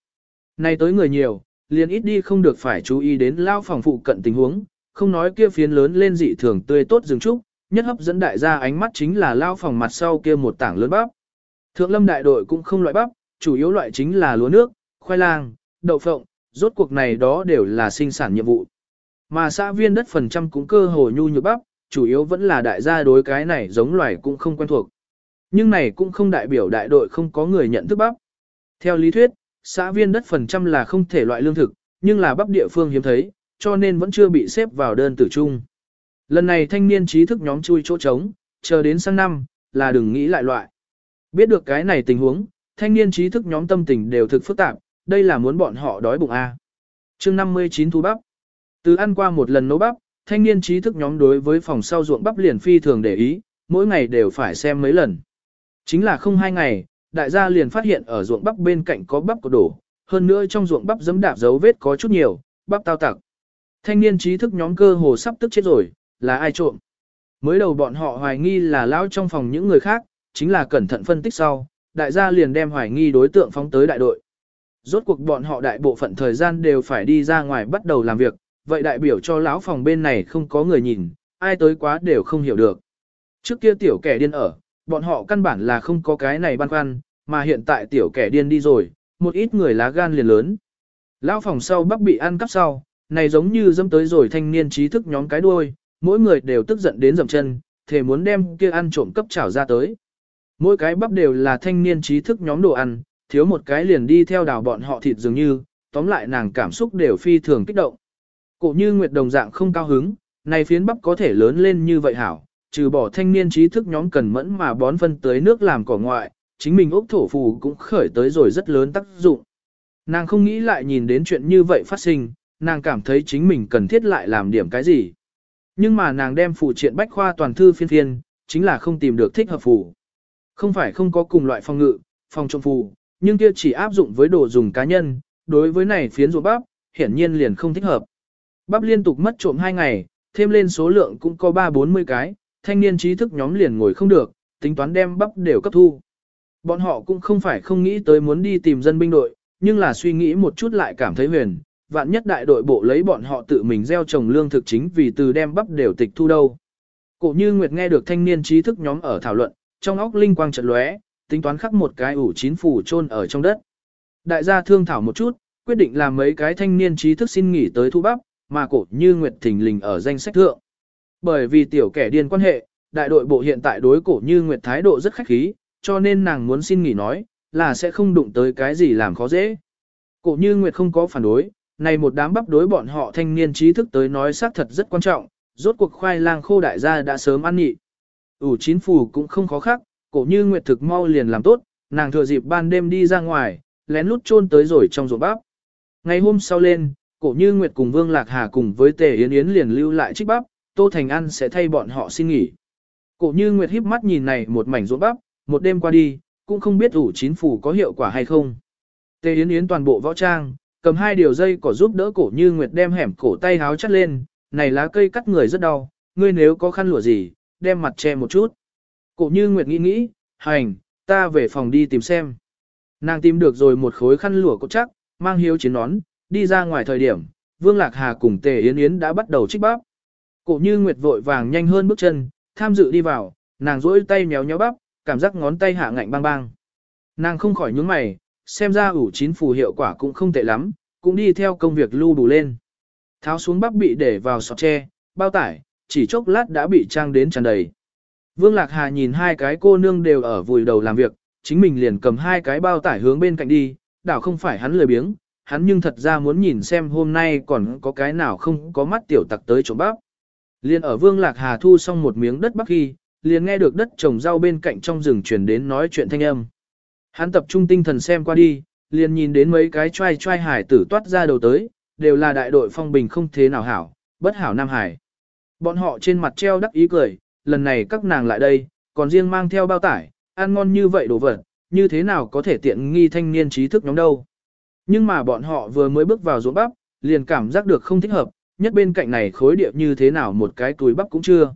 Này tới người nhiều, liền ít đi không được phải chú ý đến lao phòng phụ cận tình huống, không nói kia phiến lớn lên dị thường tươi tốt rừng trúc, nhất hấp dẫn đại gia ánh mắt chính là lao phòng mặt sau kia một tảng lớn bắp. Thượng lâm đại đội cũng không loại bắp, chủ yếu loại chính là lúa nước, khoai lang, đậu phộng, rốt cuộc này đó đều là sinh sản nhiệm vụ. Mà xã viên đất phần trăm cũng cơ hồ nhu nhược bắp, chủ yếu vẫn là đại gia đối cái này giống loài cũng không quen thuộc. Nhưng này cũng không đại biểu đại đội không có người nhận thức bắp. Theo lý thuyết, xã viên đất phần trăm là không thể loại lương thực, nhưng là bắp địa phương hiếm thấy, cho nên vẫn chưa bị xếp vào đơn tử chung. Lần này thanh niên trí thức nhóm chui chỗ trống, chờ đến sang năm, là đừng nghĩ lại loại. Biết được cái này tình huống, thanh niên trí thức nhóm tâm tình đều thực phức tạp, đây là muốn bọn họ đói bụng A. chương 59 thu bắp. Từ ăn qua một lần nấu bắp, thanh niên trí thức nhóm đối với phòng sau ruộng bắp liền phi thường để ý, mỗi ngày đều phải xem mấy lần. Chính là không hai ngày, đại gia liền phát hiện ở ruộng bắp bên cạnh có bắp có đổ, hơn nữa trong ruộng bắp dấm đạp dấu vết có chút nhiều, bắp tao tặc. Thanh niên trí thức nhóm cơ hồ sắp tức chết rồi, là ai trộm? Mới đầu bọn họ hoài nghi là lão trong phòng những người khác, chính là cẩn thận phân tích sau, đại gia liền đem hoài nghi đối tượng phóng tới đại đội. Rốt cuộc bọn họ đại bộ phận thời gian đều phải đi ra ngoài bắt đầu làm việc, vậy đại biểu cho lão phòng bên này không có người nhìn, ai tới quá đều không hiểu được. Trước kia tiểu kẻ điên ở, bọn họ căn bản là không có cái này băn khoăn, mà hiện tại tiểu kẻ điên đi rồi, một ít người lá gan liền lớn. Lão phòng sau bắc bị ăn cắp sau, này giống như dâm tới rồi thanh niên trí thức nhóm cái đuôi, mỗi người đều tức giận đến dầm chân, thề muốn đem kia ăn trộm cấp chảo ra tới. Mỗi cái bắp đều là thanh niên trí thức nhóm đồ ăn, thiếu một cái liền đi theo đào bọn họ thịt dường như, tóm lại nàng cảm xúc đều phi thường kích động. Cổ như Nguyệt đồng dạng không cao hứng, này phiến bắp có thể lớn lên như vậy hảo, trừ bỏ thanh niên trí thức nhóm cần mẫn mà bón phân tới nước làm cỏ ngoại, chính mình ốc thổ phù cũng khởi tới rồi rất lớn tác dụng. Nàng không nghĩ lại nhìn đến chuyện như vậy phát sinh, nàng cảm thấy chính mình cần thiết lại làm điểm cái gì. Nhưng mà nàng đem phụ triện bách khoa toàn thư phiên phiên, chính là không tìm được thích hợp phù. Không phải không có cùng loại phòng ngự, phòng trộm phù, nhưng kia chỉ áp dụng với đồ dùng cá nhân, đối với này phiến ruộng bắp, hiển nhiên liền không thích hợp. Bắp liên tục mất trộm 2 ngày, thêm lên số lượng cũng có 3-40 cái, thanh niên trí thức nhóm liền ngồi không được, tính toán đem bắp đều cấp thu. Bọn họ cũng không phải không nghĩ tới muốn đi tìm dân binh đội, nhưng là suy nghĩ một chút lại cảm thấy huyền, vạn nhất đại đội bộ lấy bọn họ tự mình gieo trồng lương thực chính vì từ đem bắp đều tịch thu đâu. Cổ như Nguyệt nghe được thanh niên trí thức nhóm ở thảo luận, trong óc linh quang chợt lóe, tính toán khắc một cái ủ chín phủ chôn ở trong đất. Đại gia thương thảo một chút, quyết định làm mấy cái thanh niên trí thức xin nghỉ tới thu bắp, mà cổ như Nguyệt thình lình ở danh sách thượng. Bởi vì tiểu kẻ điên quan hệ, đại đội bộ hiện tại đối cổ như Nguyệt thái độ rất khách khí, cho nên nàng muốn xin nghỉ nói, là sẽ không đụng tới cái gì làm khó dễ. Cổ như Nguyệt không có phản đối, này một đám bắp đối bọn họ thanh niên trí thức tới nói xác thật rất quan trọng, rốt cuộc khoai lang khô đại gia đã sớm ăn nhị. Ủ chín phù cũng không khó khắc, cổ như Nguyệt thực mau liền làm tốt, nàng thừa dịp ban đêm đi ra ngoài, lén lút chôn tới rồi trong ruộng bắp. Ngày hôm sau lên, cổ như Nguyệt cùng Vương Lạc Hà cùng với Tề Yến Yến liền lưu lại trích bắp, Tô Thành An sẽ thay bọn họ xin nghỉ. Cổ như Nguyệt híp mắt nhìn này một mảnh ruộng bắp, một đêm qua đi, cũng không biết ủ chín phủ có hiệu quả hay không. Tề Yến Yến toàn bộ võ trang, cầm hai điều dây cỏ giúp đỡ cổ như Nguyệt đem hẻm cổ tay háo chắt lên, này lá cây cắt người rất đau, ngươi nếu có khăn lụa gì, đem mặt che một chút. Cổ như Nguyệt nghĩ nghĩ, hành, ta về phòng đi tìm xem. Nàng tìm được rồi một khối khăn lụa cốt chắc, mang hiếu chiến nón, đi ra ngoài thời điểm, Vương Lạc Hà cùng Tề Yến Yến đã bắt đầu trích bắp. Cổ như Nguyệt vội vàng nhanh hơn bước chân, tham dự đi vào, nàng rỗi tay méo nhéo bắp, cảm giác ngón tay hạ ngạnh bang bang. Nàng không khỏi nhướng mày, xem ra ủ chín phù hiệu quả cũng không tệ lắm, cũng đi theo công việc lưu đủ lên. Tháo xuống bắp bị để vào sọt tre, bao tải, chỉ chốc lát đã bị trang đến tràn đầy. Vương Lạc Hà nhìn hai cái cô nương đều ở vùi đầu làm việc, chính mình liền cầm hai cái bao tải hướng bên cạnh đi, đảo không phải hắn lười biếng, hắn nhưng thật ra muốn nhìn xem hôm nay còn có cái nào không có mắt tiểu tặc tới trộm bắp. Liên ở Vương Lạc Hà thu xong một miếng đất bắc khi, liền nghe được đất trồng rau bên cạnh trong rừng truyền đến nói chuyện thanh âm. Hắn tập trung tinh thần xem qua đi, liền nhìn đến mấy cái trai trai hải tử toát ra đầu tới, đều là đại đội phong bình không thế nào hảo, bất hảo Nam Hải. Bọn họ trên mặt treo đắc ý cười, lần này các nàng lại đây, còn riêng mang theo bao tải, ăn ngon như vậy đồ vật, như thế nào có thể tiện nghi thanh niên trí thức nhóm đâu. Nhưng mà bọn họ vừa mới bước vào ruộng bắp, liền cảm giác được không thích hợp, nhất bên cạnh này khối địa như thế nào một cái túi bắp cũng chưa.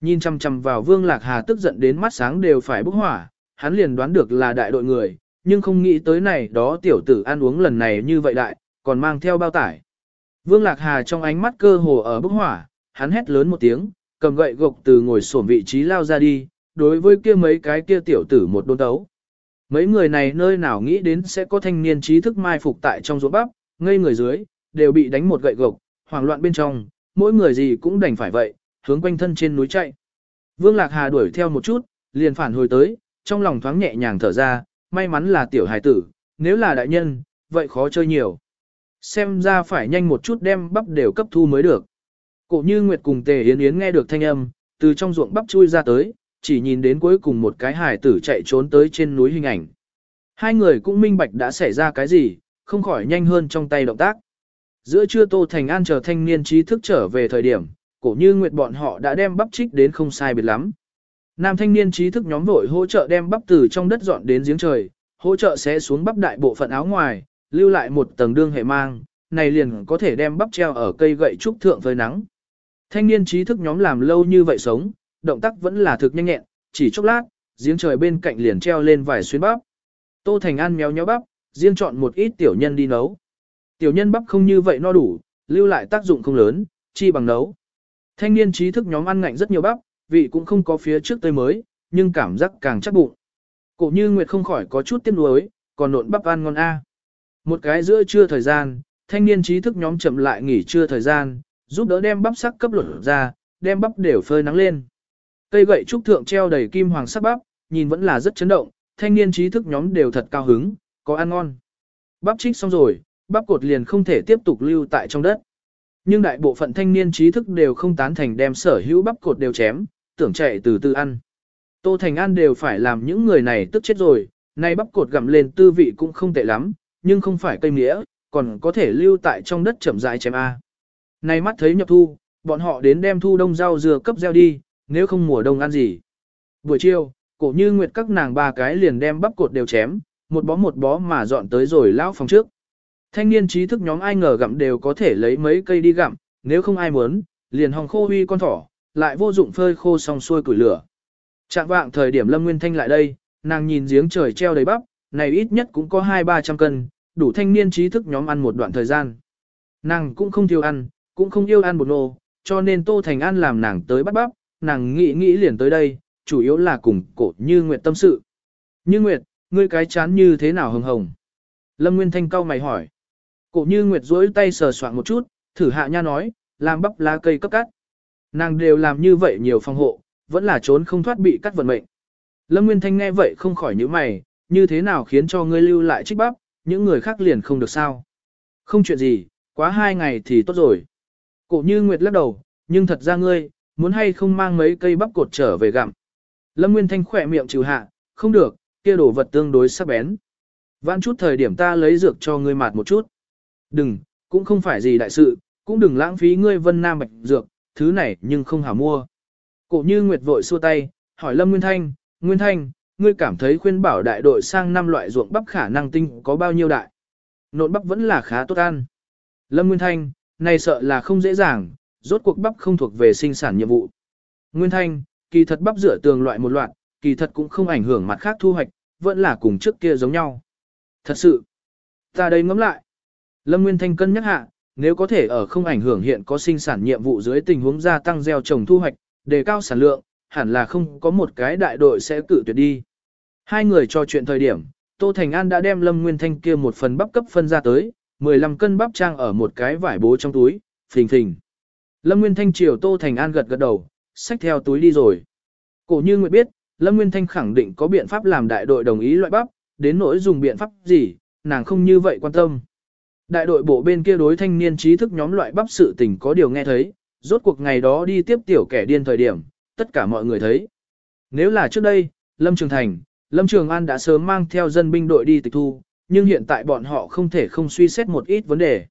Nhìn chăm chăm vào Vương Lạc Hà tức giận đến mắt sáng đều phải bốc hỏa, hắn liền đoán được là đại đội người, nhưng không nghĩ tới này đó tiểu tử ăn uống lần này như vậy đại, còn mang theo bao tải. Vương Lạc Hà trong ánh mắt cơ hồ ở bốc hỏa, hắn hét lớn một tiếng, cầm gậy gộc từ ngồi xổm vị trí lao ra đi, đối với kia mấy cái kia tiểu tử một đôn tấu. Mấy người này nơi nào nghĩ đến sẽ có thanh niên trí thức mai phục tại trong ruộng bắp, ngây người dưới, đều bị đánh một gậy gộc, hoảng loạn bên trong, mỗi người gì cũng đành phải vậy, hướng quanh thân trên núi chạy. Vương Lạc Hà đuổi theo một chút, liền phản hồi tới, trong lòng thoáng nhẹ nhàng thở ra, may mắn là tiểu hài tử, nếu là đại nhân, vậy khó chơi nhiều. Xem ra phải nhanh một chút đem bắp đều cấp thu mới được. Cổ như Nguyệt cùng Tề Yến Yến nghe được thanh âm, từ trong ruộng bắp chui ra tới, chỉ nhìn đến cuối cùng một cái hài tử chạy trốn tới trên núi hình ảnh. Hai người cũng minh bạch đã xảy ra cái gì, không khỏi nhanh hơn trong tay động tác. Giữa trưa Tô Thành An chờ thanh niên trí thức trở về thời điểm, cổ như nguyệt bọn họ đã đem bắp trích đến không sai biệt lắm. Nam thanh niên trí thức nhóm vội hỗ trợ đem bắp từ trong đất dọn đến giếng trời, hỗ trợ sẽ xuống bắp đại bộ phận áo ngoài, lưu lại một tầng đương hệ mang, này liền có thể đem bắp treo ở cây gậy trúc thượng với nắng. Thanh niên trí thức nhóm làm lâu như vậy sống, động tác vẫn là thực nhanh nhẹn, chỉ chốc lát, giếng trời bên cạnh liền treo lên vài xuyến bắp. Tô Thành An méo nhó bắp, riêng chọn một ít tiểu nhân đi nấu. Tiểu nhân bắp không như vậy no đủ, lưu lại tác dụng không lớn, chi bằng nấu. Thanh niên trí thức nhóm ăn ngạnh rất nhiều bắp, vị cũng không có phía trước tươi mới, nhưng cảm giác càng chắc bụng. Cổ như Nguyệt không khỏi có chút tiếc nuối, còn nộn bắp ăn ngon a. Một cái giữa trưa thời gian, thanh niên trí thức nhóm chậm lại nghỉ trưa thời gian, giúp đỡ đem bắp sắc cấp lột ra, đem bắp đều phơi nắng lên. Cây gậy trúc thượng treo đầy kim hoàng sắc bắp, nhìn vẫn là rất chấn động, thanh niên trí thức nhóm đều thật cao hứng, có ăn ngon. Bắp trích xong rồi, bắp cột liền không thể tiếp tục lưu tại trong đất. Nhưng đại bộ phận thanh niên trí thức đều không tán thành đem sở hữu bắp cột đều chém, tưởng chạy từ từ ăn. Tô Thành An đều phải làm những người này tức chết rồi, nay bắp cột gặm lên tư vị cũng không tệ lắm, nhưng không phải cây nghĩa, còn có thể lưu tại trong đất chậm rãi chém A. Nay mắt thấy nhập thu, bọn họ đến đem thu đông rau dừa cấp gieo đi, nếu không mùa đông ăn gì. Buổi chiều, cổ như nguyệt các nàng ba cái liền đem bắp cột đều chém, một bó một bó mà dọn tới rồi lão phòng trước. Thanh niên trí thức nhóm ai ngờ gặm đều có thể lấy mấy cây đi gặm, nếu không ai muốn, liền hòng khô huy con thỏ, lại vô dụng phơi khô xong xuôi củi lửa. Trạng vạng thời điểm Lâm Nguyên Thanh lại đây, nàng nhìn giếng trời treo đầy bắp, này ít nhất cũng có hai ba trăm cân, đủ thanh niên trí thức nhóm ăn một đoạn thời gian. Nàng cũng không thiếu ăn, cũng không yêu ăn bột nô, cho nên Tô Thành An làm nàng tới bắt bắp, nàng nghĩ nghĩ liền tới đây, chủ yếu là cùng cổ như Nguyệt tâm sự. Như Nguyệt, ngươi cái chán như thế nào hồng hồng? Lâm Nguyên Thanh cau mày hỏi. Cổ như Nguyệt duỗi tay sờ soạn một chút, thử hạ nha nói, làm bắp lá cây cấp cắt. Nàng đều làm như vậy nhiều phòng hộ, vẫn là trốn không thoát bị cắt vận mệnh. Lâm Nguyên Thanh nghe vậy không khỏi nhíu mày, như thế nào khiến cho ngươi lưu lại trích bắp, những người khác liền không được sao. Không chuyện gì, quá hai ngày thì tốt rồi. Cổ như Nguyệt lắc đầu, nhưng thật ra ngươi, muốn hay không mang mấy cây bắp cột trở về gặm. Lâm Nguyên Thanh khỏe miệng trừ hạ, không được, kia đồ vật tương đối sắc bén. Vãn chút thời điểm ta lấy dược cho ngươi mạt một chút. Đừng, cũng không phải gì đại sự, cũng đừng lãng phí ngươi vân nam bạch dược, thứ này nhưng không hả mua. Cổ như Nguyệt vội xua tay, hỏi Lâm Nguyên Thanh, Nguyên Thanh, ngươi cảm thấy khuyên bảo đại đội sang năm loại ruộng bắp khả năng tinh có bao nhiêu đại? Nộn bắp vẫn là khá tốt ăn. Lâm Nguyên Thanh, này sợ là không dễ dàng, rốt cuộc bắp không thuộc về sinh sản nhiệm vụ. Nguyên Thanh, kỳ thật bắp rửa tường loại một loạt, kỳ thật cũng không ảnh hưởng mặt khác thu hoạch, vẫn là cùng trước kia giống nhau. Thật sự, ta đây ngẫm lại. Lâm Nguyên Thanh cân nhắc hạ, nếu có thể ở không ảnh hưởng hiện có sinh sản nhiệm vụ dưới tình huống gia tăng gieo trồng thu hoạch, đề cao sản lượng, hẳn là không có một cái đại đội sẽ cử tuyệt đi. Hai người trò chuyện thời điểm, Tô Thành An đã đem Lâm Nguyên Thanh kia một phần bắp cấp phân ra tới, 15 cân bắp trang ở một cái vải bố trong túi, phình phình. Lâm Nguyên Thanh chiều Tô Thành An gật gật đầu, xách theo túi đi rồi. Cổ như Nguyệt biết, Lâm Nguyên Thanh khẳng định có biện pháp làm đại đội đồng ý loại bắp, đến nỗi dùng biện pháp gì, nàng không như vậy quan tâm. Đại đội bộ bên kia đối thanh niên trí thức nhóm loại bắp sự tình có điều nghe thấy, rốt cuộc ngày đó đi tiếp tiểu kẻ điên thời điểm, tất cả mọi người thấy. Nếu là trước đây, Lâm Trường Thành, Lâm Trường An đã sớm mang theo dân binh đội đi tịch thu, nhưng hiện tại bọn họ không thể không suy xét một ít vấn đề.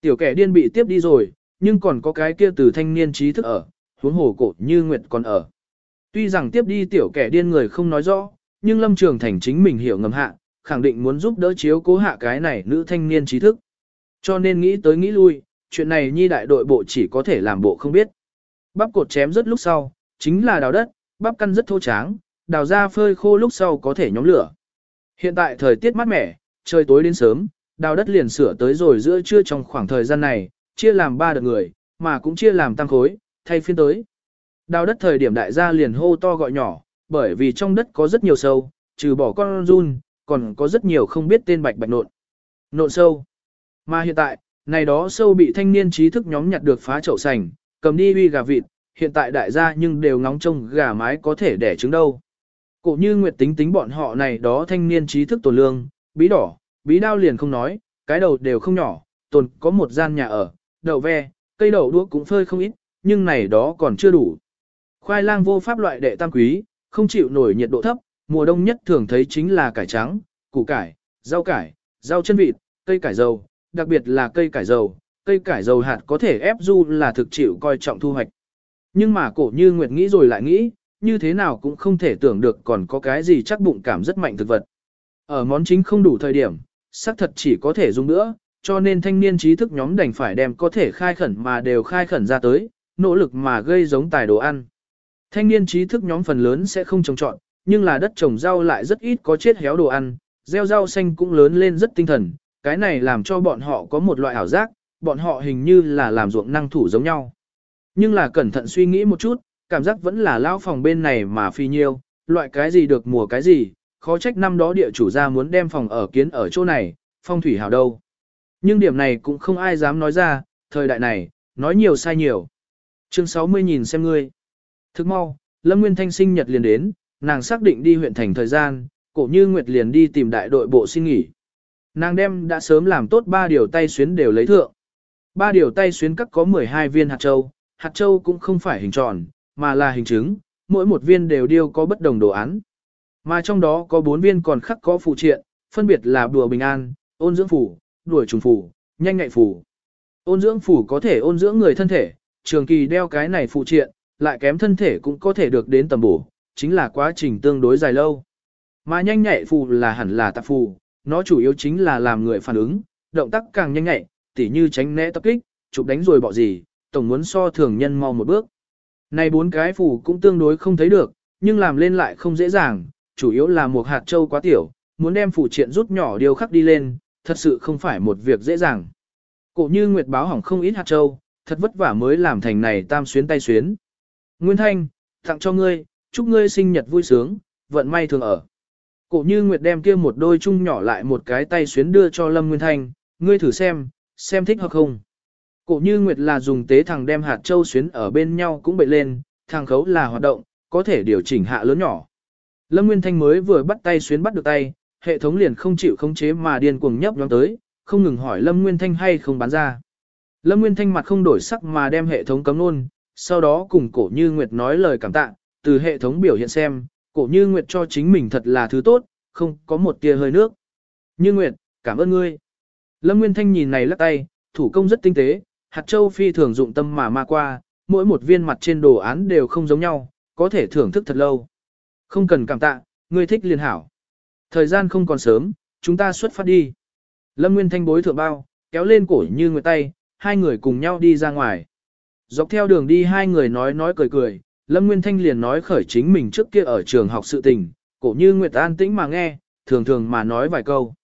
Tiểu kẻ điên bị tiếp đi rồi, nhưng còn có cái kia từ thanh niên trí thức ở, huống hồ cổ như Nguyệt còn ở. Tuy rằng tiếp đi tiểu kẻ điên người không nói rõ, nhưng Lâm Trường Thành chính mình hiểu ngầm hạ, khẳng định muốn giúp đỡ chiếu cố hạ cái này nữ thanh niên trí thức. Cho nên nghĩ tới nghĩ lui, chuyện này nhi đại đội bộ chỉ có thể làm bộ không biết. Bắp cột chém rất lúc sau, chính là đào đất, bắp căn rất thô tráng, đào ra phơi khô lúc sau có thể nhóm lửa. Hiện tại thời tiết mát mẻ, trời tối đến sớm, đào đất liền sửa tới rồi giữa trưa trong khoảng thời gian này, chia làm ba đợt người, mà cũng chia làm tăng khối, thay phiên tới. Đào đất thời điểm đại gia liền hô to gọi nhỏ, bởi vì trong đất có rất nhiều sâu, trừ bỏ con run, còn có rất nhiều không biết tên bạch bạch nộn. Nộn sâu. Mà hiện tại, này đó sâu bị thanh niên trí thức nhóm nhặt được phá chậu sành, cầm đi uy gà vịt, hiện tại đại gia nhưng đều ngóng trông gà mái có thể đẻ trứng đâu. Cổ như Nguyệt tính tính bọn họ này đó thanh niên trí thức tổ lương, bí đỏ, bí đao liền không nói, cái đầu đều không nhỏ, tồn có một gian nhà ở, đậu ve, cây đậu đũa cũng phơi không ít, nhưng này đó còn chưa đủ. Khoai lang vô pháp loại đệ tam quý, không chịu nổi nhiệt độ thấp, mùa đông nhất thường thấy chính là cải trắng, củ cải, rau cải, rau chân vịt, cây cải dầu, đặc biệt là cây cải dầu, cây cải dầu hạt có thể ép du là thực chịu coi trọng thu hoạch. Nhưng mà cổ như Nguyệt nghĩ rồi lại nghĩ, như thế nào cũng không thể tưởng được còn có cái gì chắc bụng cảm rất mạnh thực vật. Ở món chính không đủ thời điểm, xác thật chỉ có thể dùng nữa, cho nên thanh niên trí thức nhóm đành phải đem có thể khai khẩn mà đều khai khẩn ra tới, nỗ lực mà gây giống tài đồ ăn. Thanh niên trí thức nhóm phần lớn sẽ không trồng trọn, nhưng là đất trồng rau lại rất ít có chết héo đồ ăn, gieo rau xanh cũng lớn lên rất tinh thần, cái này làm cho bọn họ có một loại ảo giác, bọn họ hình như là làm ruộng năng thủ giống nhau. Nhưng là cẩn thận suy nghĩ một chút, cảm giác vẫn là lao phòng bên này mà phi nhiêu, loại cái gì được mùa cái gì, khó trách năm đó địa chủ ra muốn đem phòng ở kiến ở chỗ này, phong thủy hảo đâu. Nhưng điểm này cũng không ai dám nói ra, thời đại này, nói nhiều sai nhiều. Chương 60 nhìn xem ngươi. Thức mau, Lâm Nguyên Thanh sinh nhật liền đến, nàng xác định đi huyện thành thời gian, cổ như Nguyệt liền đi tìm đại đội bộ xin nghỉ. Nàng đem đã sớm làm tốt ba điều tay xuyến đều lấy thượng. Ba điều tay xuyến các có 12 viên hạt châu, hạt châu cũng không phải hình tròn, mà là hình trứng, mỗi một viên đều điêu có bất đồng đồ án. Mà trong đó có bốn viên còn khắc có phụ triện, phân biệt là đùa bình an, ôn dưỡng phủ, đuổi trùng phủ, nhanh ngại phủ. Ôn dưỡng phủ có thể ôn dưỡng người thân thể, trường kỳ đeo cái này phụ triện, lại kém thân thể cũng có thể được đến tầm bổ, chính là quá trình tương đối dài lâu. Mà nhanh nhạy phù là hẳn là tạp phù, nó chủ yếu chính là làm người phản ứng, động tác càng nhanh nhạy, tỉ như tránh né tập kích, chụp đánh rồi bỏ gì, tổng muốn so thường nhân mau một bước. Này bốn cái phù cũng tương đối không thấy được, nhưng làm lên lại không dễ dàng, chủ yếu là một hạt châu quá tiểu, muốn đem phụ triện rút nhỏ điều khắc đi lên, thật sự không phải một việc dễ dàng. Cổ như Nguyệt báo hỏng không ít hạt châu, thật vất vả mới làm thành này tam xuyến tay xuyến. Nguyên Thanh, tặng cho ngươi, chúc ngươi sinh nhật vui sướng, vận may thường ở. Cổ như Nguyệt đem kia một đôi chung nhỏ lại một cái tay xuyến đưa cho Lâm Nguyên Thanh, ngươi thử xem, xem thích hoặc không. Cổ như Nguyệt là dùng tế thằng đem hạt châu xuyến ở bên nhau cũng bậy lên, thằng khấu là hoạt động, có thể điều chỉnh hạ lớn nhỏ. Lâm Nguyên Thanh mới vừa bắt tay xuyến bắt được tay, hệ thống liền không chịu khống chế mà điên cuồng nhấp nhóm tới, không ngừng hỏi Lâm Nguyên Thanh hay không bán ra. Lâm Nguyên Thanh mặt không đổi sắc mà đem hệ thống cấm luôn, sau đó cùng cổ như Nguyệt nói lời cảm tạ, từ hệ thống biểu hiện xem, cổ như Nguyệt cho chính mình thật là thứ tốt, không có một tia hơi nước. Như Nguyệt, cảm ơn ngươi. Lâm Nguyên Thanh nhìn này lắc tay, thủ công rất tinh tế, hạt châu phi thường dụng tâm mà ma qua, mỗi một viên mặt trên đồ án đều không giống nhau, có thể thưởng thức thật lâu. Không cần cảm tạ, ngươi thích liền hảo. Thời gian không còn sớm, chúng ta xuất phát đi. Lâm Nguyên Thanh bối thượng bao, kéo lên cổ như Nguyệt tay, hai người cùng nhau đi ra ngoài. Dọc theo đường đi hai người nói nói cười cười, Lâm Nguyên Thanh liền nói khởi chính mình trước kia ở trường học sự tình, cổ như Nguyệt an tĩnh mà nghe, thường thường mà nói vài câu.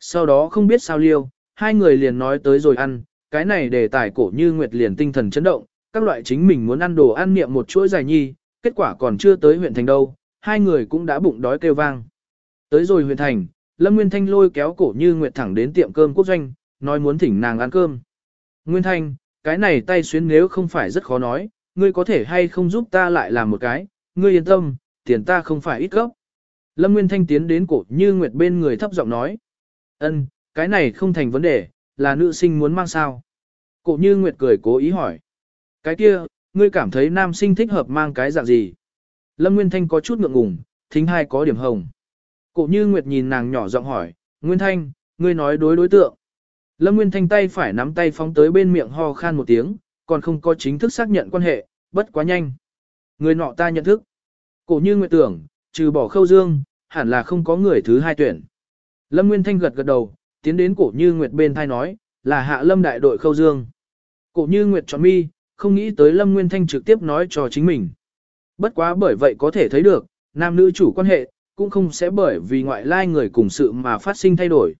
Sau đó không biết sao liêu, hai người liền nói tới rồi ăn, cái này đề tài cổ như Nguyệt liền tinh thần chấn động, các loại chính mình muốn ăn đồ ăn niệm một chuỗi dài nhi, kết quả còn chưa tới huyện thành đâu, hai người cũng đã bụng đói kêu vang. Tới rồi huyện thành, Lâm Nguyên Thanh lôi kéo cổ như Nguyệt thẳng đến tiệm cơm quốc doanh, nói muốn thỉnh nàng ăn cơm. Nguyên Thanh, cái này tay xuyến nếu không phải rất khó nói, ngươi có thể hay không giúp ta lại làm một cái, ngươi yên tâm, tiền ta không phải ít gốc. Lâm Nguyên Thanh tiến đến cổ như Nguyệt bên người thấp giọng nói. ân, cái này không thành vấn đề, là nữ sinh muốn mang sao. Cổ như Nguyệt cười cố ý hỏi. Cái kia, ngươi cảm thấy nam sinh thích hợp mang cái dạng gì? Lâm Nguyên Thanh có chút ngượng ngùng, thính hai có điểm hồng. Cổ như Nguyệt nhìn nàng nhỏ giọng hỏi, Nguyên Thanh, ngươi nói đối đối tượng. Lâm Nguyên Thanh tay phải nắm tay phóng tới bên miệng ho khan một tiếng, còn không có chính thức xác nhận quan hệ, bất quá nhanh. Người nọ ta nhận thức. Cổ như Nguyệt tưởng, trừ bỏ khâu dương, hẳn là không có người thứ hai tuyển. Lâm Nguyên Thanh gật gật đầu, tiến đến cổ như nguyệt bên thai nói, là hạ lâm đại đội khâu dương. Cổ như nguyệt chọn mi, không nghĩ tới Lâm Nguyên Thanh trực tiếp nói cho chính mình. Bất quá bởi vậy có thể thấy được, nam nữ chủ quan hệ, cũng không sẽ bởi vì ngoại lai người cùng sự mà phát sinh thay đổi.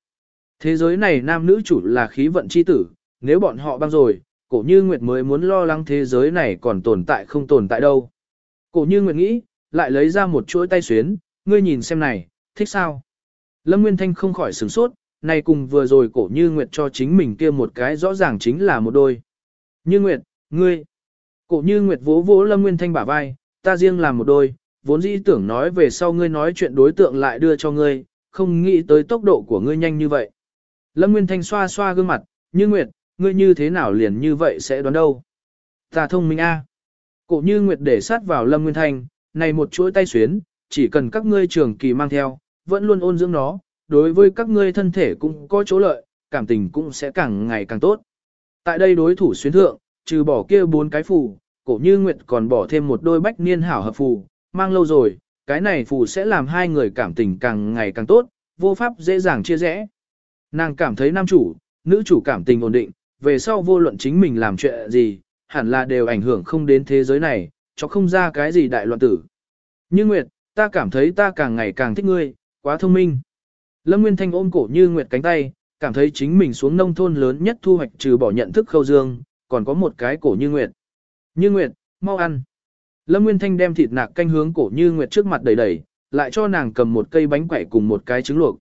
Thế giới này nam nữ chủ là khí vận chi tử, nếu bọn họ băng rồi, cổ như Nguyệt mới muốn lo lắng thế giới này còn tồn tại không tồn tại đâu. Cổ như Nguyệt nghĩ, lại lấy ra một chuỗi tay xuyến, ngươi nhìn xem này, thích sao? Lâm Nguyên Thanh không khỏi sửng sốt, này cùng vừa rồi cổ như Nguyệt cho chính mình kia một cái rõ ràng chính là một đôi. Như Nguyệt, ngươi. Cổ như Nguyệt vỗ vỗ Lâm Nguyên Thanh bả vai, ta riêng làm một đôi, vốn dĩ tưởng nói về sau ngươi nói chuyện đối tượng lại đưa cho ngươi, không nghĩ tới tốc độ của ngươi nhanh như vậy. Lâm Nguyên Thanh xoa xoa gương mặt, như Nguyệt, ngươi như thế nào liền như vậy sẽ đoán đâu. Ta thông minh a. Cổ như Nguyệt để sát vào Lâm Nguyên Thanh, này một chuỗi tay xuyến, chỉ cần các ngươi trường kỳ mang theo, vẫn luôn ôn dưỡng nó, đối với các ngươi thân thể cũng có chỗ lợi, cảm tình cũng sẽ càng ngày càng tốt. Tại đây đối thủ xuyến thượng, trừ bỏ kia bốn cái phủ cổ như Nguyệt còn bỏ thêm một đôi bách niên hảo hợp phù, mang lâu rồi, cái này phù sẽ làm hai người cảm tình càng ngày càng tốt, vô pháp dễ dàng chia rẽ. Nàng cảm thấy nam chủ, nữ chủ cảm tình ổn định, về sau vô luận chính mình làm chuyện gì, hẳn là đều ảnh hưởng không đến thế giới này, cho không ra cái gì đại loạn tử. Như Nguyệt, ta cảm thấy ta càng ngày càng thích ngươi, quá thông minh. Lâm Nguyên Thanh ôm cổ Như Nguyệt cánh tay, cảm thấy chính mình xuống nông thôn lớn nhất thu hoạch trừ bỏ nhận thức khâu dương, còn có một cái cổ Như Nguyệt. Như Nguyệt, mau ăn. Lâm Nguyên Thanh đem thịt nạc canh hướng cổ Như Nguyệt trước mặt đầy đầy, lại cho nàng cầm một cây bánh quẩy cùng một cái trứng luộc.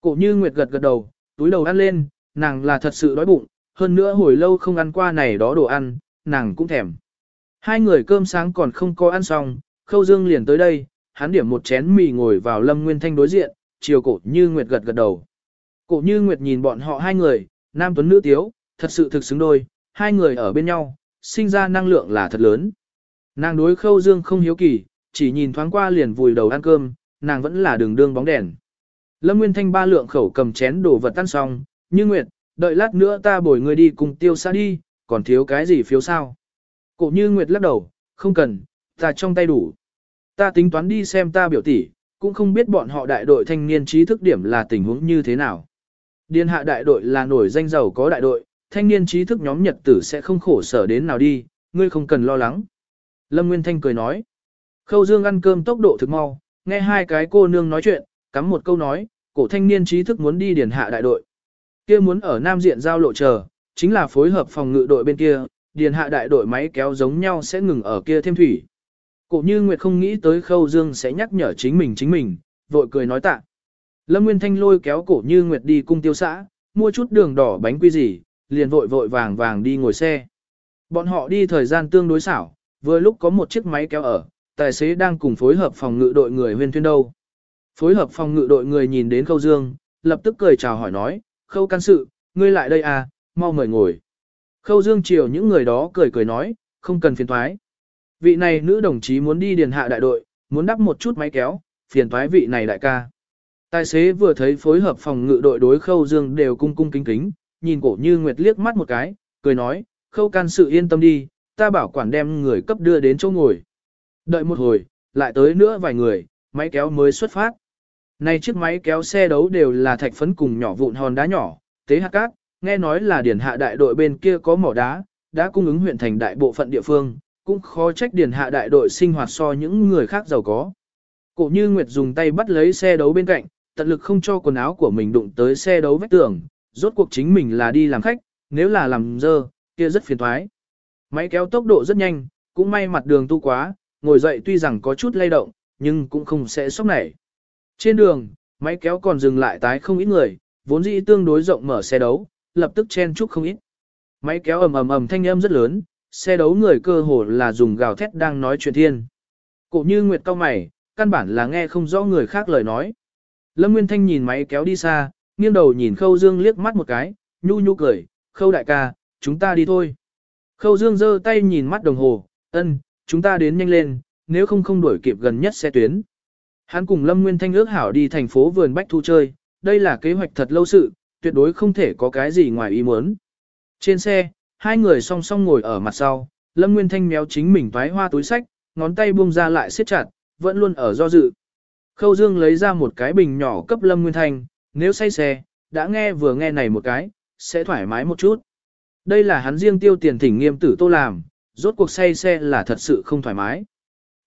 Cổ Như Nguyệt gật gật đầu, túi đầu ăn lên, nàng là thật sự đói bụng, hơn nữa hồi lâu không ăn qua này đó đồ ăn, nàng cũng thèm. Hai người cơm sáng còn không có ăn xong, Khâu Dương liền tới đây, hắn điểm một chén mì ngồi vào Lâm Nguyên Thanh đối diện, chiều cổ Như Nguyệt gật gật đầu. Cổ Như Nguyệt nhìn bọn họ hai người, nam tuấn nữ tiếu, thật sự thực xứng đôi, hai người ở bên nhau, sinh ra năng lượng là thật lớn. Nàng đối Khâu Dương không hiếu kỳ, chỉ nhìn thoáng qua liền vùi đầu ăn cơm, nàng vẫn là đường đương bóng đèn. Lâm Nguyên Thanh ba lượng khẩu cầm chén đồ vật tan xong, Như Nguyệt, đợi lát nữa ta bồi người đi cùng tiêu xa đi, còn thiếu cái gì phiếu sao? Cổ Như Nguyệt lắc đầu, không cần, ta trong tay đủ. Ta tính toán đi xem ta biểu tỷ, cũng không biết bọn họ đại đội thanh niên trí thức điểm là tình huống như thế nào. Điên hạ đại đội là nổi danh giàu có đại đội, thanh niên trí thức nhóm nhật tử sẽ không khổ sở đến nào đi, ngươi không cần lo lắng. Lâm Nguyên Thanh cười nói. Khâu Dương ăn cơm tốc độ thực mau, nghe hai cái cô nương nói chuyện, cắm một câu nói, cổ thanh niên trí thức muốn đi điền hạ đại đội. kia muốn ở Nam Diện giao lộ chờ, chính là phối hợp phòng ngự đội bên kia, điền hạ đại đội máy kéo giống nhau sẽ ngừng ở kia thêm thủy. Cổ như Nguyệt không nghĩ tới Khâu Dương sẽ nhắc nhở chính mình chính mình, vội cười nói tạ. Lâm Nguyên Thanh lôi kéo cổ như Nguyệt đi cung tiêu xã, mua chút đường đỏ bánh quy gì, liền vội vội vàng vàng đi ngồi xe. Bọn họ đi thời gian tương đối xảo, vừa lúc có một chiếc máy kéo ở, tài xế đang cùng phối hợp phòng ngự đội người huyên thuyên đâu. Phối hợp phòng ngự đội người nhìn đến Khâu Dương, lập tức cười chào hỏi nói, Khâu can sự, ngươi lại đây à, mau mời ngồi. Khâu Dương chiều những người đó cười cười nói, không cần phiền thoái. Vị này nữ đồng chí muốn đi điền hạ đại đội, muốn đắp một chút máy kéo, phiền thoái vị này đại ca. Tài xế vừa thấy phối hợp phòng ngự đội đối Khâu Dương đều cung cung kính kính, nhìn cổ như Nguyệt liếc mắt một cái, cười nói, Khâu can sự yên tâm đi, ta bảo quản đem người cấp đưa đến chỗ ngồi. Đợi một hồi, lại tới nữa vài người, máy kéo mới xuất phát. Này chiếc máy kéo xe đấu đều là thạch phấn cùng nhỏ vụn hòn đá nhỏ, tế hạt cát, nghe nói là điển hạ đại đội bên kia có mỏ đá, đã cung ứng huyện thành đại bộ phận địa phương, cũng khó trách điển hạ đại đội sinh hoạt so những người khác giàu có. Cổ như Nguyệt dùng tay bắt lấy xe đấu bên cạnh, tận lực không cho quần áo của mình đụng tới xe đấu vách tường, rốt cuộc chính mình là đi làm khách, nếu là làm dơ, kia rất phiền thoái. Máy kéo tốc độ rất nhanh, cũng may mặt đường tu quá, ngồi dậy tuy rằng có chút lay động, nhưng cũng không sẽ sốc nảy. Trên đường, máy kéo còn dừng lại tái không ít người, vốn dĩ tương đối rộng mở xe đấu, lập tức chen chúc không ít. Máy kéo ầm ầm ầm thanh âm rất lớn, xe đấu người cơ hồ là dùng gào thét đang nói chuyện thiên. Cổ như Nguyệt cao mày, căn bản là nghe không rõ người khác lời nói. Lâm Nguyên Thanh nhìn máy kéo đi xa, nghiêng đầu nhìn Khâu Dương liếc mắt một cái, nhu nhu cười, Khâu đại ca, chúng ta đi thôi. Khâu Dương giơ tay nhìn mắt đồng hồ, ân, chúng ta đến nhanh lên, nếu không không đuổi kịp gần nhất xe tuyến. Hắn cùng Lâm Nguyên Thanh ước hảo đi thành phố vườn Bách Thu chơi, đây là kế hoạch thật lâu sự, tuyệt đối không thể có cái gì ngoài ý muốn. Trên xe, hai người song song ngồi ở mặt sau, Lâm Nguyên Thanh méo chính mình toái hoa túi sách, ngón tay buông ra lại siết chặt, vẫn luôn ở do dự. Khâu Dương lấy ra một cái bình nhỏ cấp Lâm Nguyên Thanh, nếu say xe, đã nghe vừa nghe này một cái, sẽ thoải mái một chút. Đây là hắn riêng tiêu tiền thỉnh nghiêm tử tô làm, rốt cuộc say xe là thật sự không thoải mái.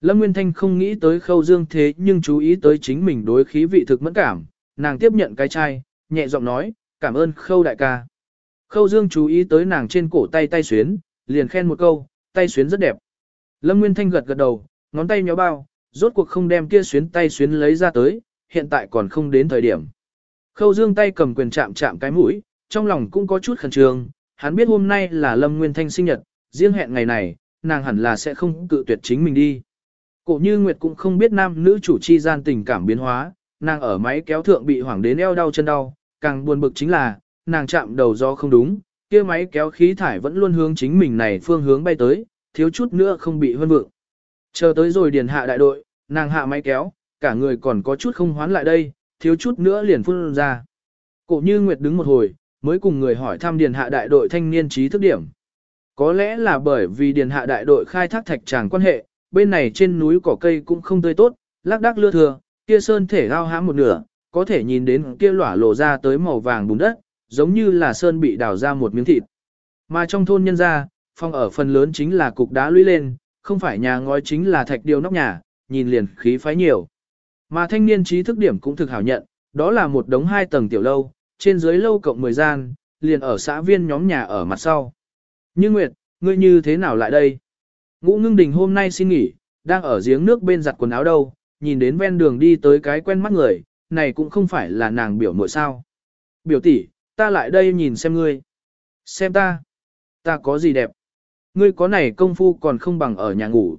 Lâm Nguyên Thanh không nghĩ tới khâu dương thế nhưng chú ý tới chính mình đối khí vị thực mẫn cảm, nàng tiếp nhận cái chai, nhẹ giọng nói, cảm ơn khâu đại ca. Khâu dương chú ý tới nàng trên cổ tay tay xuyến, liền khen một câu, tay xuyến rất đẹp. Lâm Nguyên Thanh gật gật đầu, ngón tay nhó bao, rốt cuộc không đem kia xuyến tay xuyến lấy ra tới, hiện tại còn không đến thời điểm. Khâu dương tay cầm quyền chạm chạm cái mũi, trong lòng cũng có chút khẩn trương, hắn biết hôm nay là Lâm Nguyên Thanh sinh nhật, riêng hẹn ngày này, nàng hẳn là sẽ không cự tuyệt chính mình đi. Cổ như Nguyệt cũng không biết nam nữ chủ chi gian tình cảm biến hóa, nàng ở máy kéo thượng bị hoảng đến eo đau chân đau, càng buồn bực chính là, nàng chạm đầu do không đúng, kia máy kéo khí thải vẫn luôn hướng chính mình này phương hướng bay tới, thiếu chút nữa không bị hơn vượng. Chờ tới rồi điền hạ đại đội, nàng hạ máy kéo, cả người còn có chút không hoán lại đây, thiếu chút nữa liền phun ra. Cổ như Nguyệt đứng một hồi, mới cùng người hỏi thăm điền hạ đại đội thanh niên trí thức điểm. Có lẽ là bởi vì điền hạ đại đội khai thác thạch tràng quan hệ, bên này trên núi cỏ cây cũng không tươi tốt, lác đác lưa thừa, kia sơn thể lao hãm một nửa, có thể nhìn đến kia lỏa lộ ra tới màu vàng bùn đất, giống như là sơn bị đào ra một miếng thịt. Mà trong thôn nhân gia, phong ở phần lớn chính là cục đá lũy lên, không phải nhà ngói chính là thạch điêu nóc nhà, nhìn liền khí phái nhiều. Mà thanh niên trí thức điểm cũng thực hảo nhận, đó là một đống hai tầng tiểu lâu, trên dưới lâu cộng 10 gian, liền ở xã viên nhóm nhà ở mặt sau. Như Nguyệt, ngươi như thế nào lại đây? Ngũ ngưng đình hôm nay xin nghỉ, đang ở giếng nước bên giặt quần áo đâu, nhìn đến ven đường đi tới cái quen mắt người, này cũng không phải là nàng biểu muội sao. Biểu tỷ, ta lại đây nhìn xem ngươi. Xem ta. Ta có gì đẹp? Ngươi có này công phu còn không bằng ở nhà ngủ.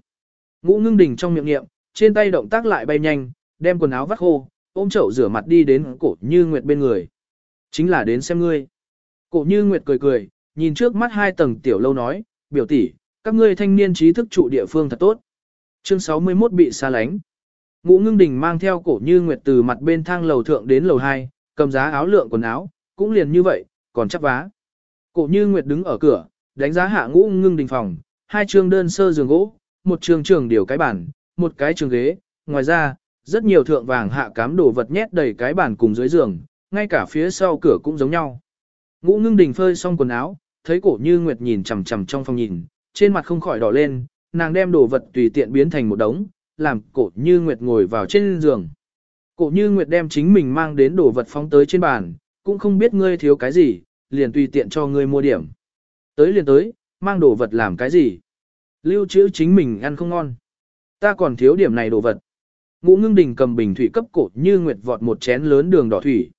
Ngũ ngưng đình trong miệng niệm, trên tay động tác lại bay nhanh, đem quần áo vắt khô, ôm chậu rửa mặt đi đến cổ như nguyệt bên người. Chính là đến xem ngươi. Cổ như nguyệt cười cười, nhìn trước mắt hai tầng tiểu lâu nói, biểu tỷ, các ngươi thanh niên trí thức trụ địa phương thật tốt. Chương 61 bị xa lánh. Ngũ ngưng đình mang theo cổ như nguyệt từ mặt bên thang lầu thượng đến lầu 2, cầm giá áo lượng quần áo, cũng liền như vậy, còn chắp vá. Cổ như nguyệt đứng ở cửa, đánh giá hạ ngũ ngưng đình phòng, hai trường đơn sơ giường gỗ, một trường trường điều cái bàn, một cái trường ghế, ngoài ra, rất nhiều thượng vàng hạ cám đồ vật nhét đầy cái bàn cùng dưới giường, ngay cả phía sau cửa cũng giống nhau. Ngũ ngưng đình phơi xong quần áo, thấy cổ như nguyệt nhìn chằm chằm trong phòng nhìn, trên mặt không khỏi đỏ lên, nàng đem đồ vật tùy tiện biến thành một đống, làm cổ như nguyệt ngồi vào trên giường. Cổ như nguyệt đem chính mình mang đến đồ vật phóng tới trên bàn, cũng không biết ngươi thiếu cái gì, liền tùy tiện cho ngươi mua điểm. Tới liền tới, mang đồ vật làm cái gì? Lưu trữ chính mình ăn không ngon. Ta còn thiếu điểm này đồ vật. Ngũ ngưng đình cầm bình thủy cấp cổ như nguyệt vọt một chén lớn đường đỏ thủy.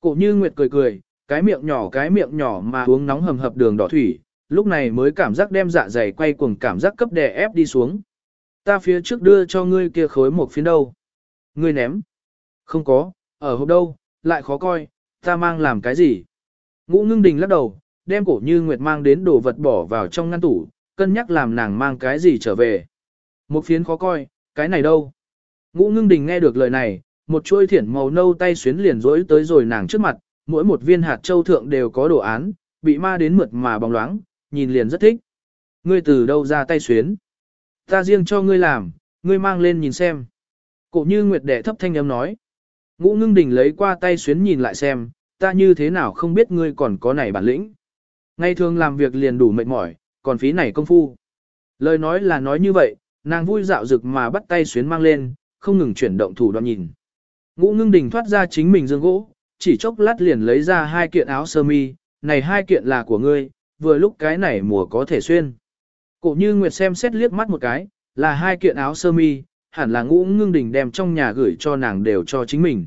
Cổ như nguyệt cười cười, cái miệng nhỏ cái miệng nhỏ mà uống nóng hầm hập đường đỏ thủy, lúc này mới cảm giác đem dạ dày quay cuồng cảm giác cấp đè ép đi xuống. Ta phía trước đưa cho ngươi kia khối một phiến đâu. Ngươi ném. Không có, ở hộp đâu, lại khó coi, ta mang làm cái gì. Ngũ ngưng đình lắc đầu, đem cổ như nguyệt mang đến đồ vật bỏ vào trong ngăn tủ, cân nhắc làm nàng mang cái gì trở về. Một phiến khó coi, cái này đâu. Ngũ ngưng đình nghe được lời này, một chuôi thiển màu nâu tay xuyến liền rối tới rồi nàng trước mặt, mỗi một viên hạt châu thượng đều có đồ án, bị ma đến mượt mà bóng loáng, nhìn liền rất thích. Ngươi từ đâu ra tay xuyến? Ta riêng cho ngươi làm, ngươi mang lên nhìn xem. Cổ như nguyệt đệ thấp thanh âm nói. Ngũ ngưng đình lấy qua tay xuyến nhìn lại xem, ta như thế nào không biết ngươi còn có này bản lĩnh. Ngày thường làm việc liền đủ mệt mỏi, còn phí này công phu. Lời nói là nói như vậy, nàng vui dạo rực mà bắt tay xuyến mang lên, không ngừng chuyển động thủ đoạn nhìn. Ngũ ngưng đình thoát ra chính mình dương gỗ, chỉ chốc lát liền lấy ra hai kiện áo sơ mi, này hai kiện là của ngươi, vừa lúc cái này mùa có thể xuyên. Cổ như Nguyệt xem xét liếc mắt một cái, là hai kiện áo sơ mi, hẳn là ngũ ngưng đình đem trong nhà gửi cho nàng đều cho chính mình.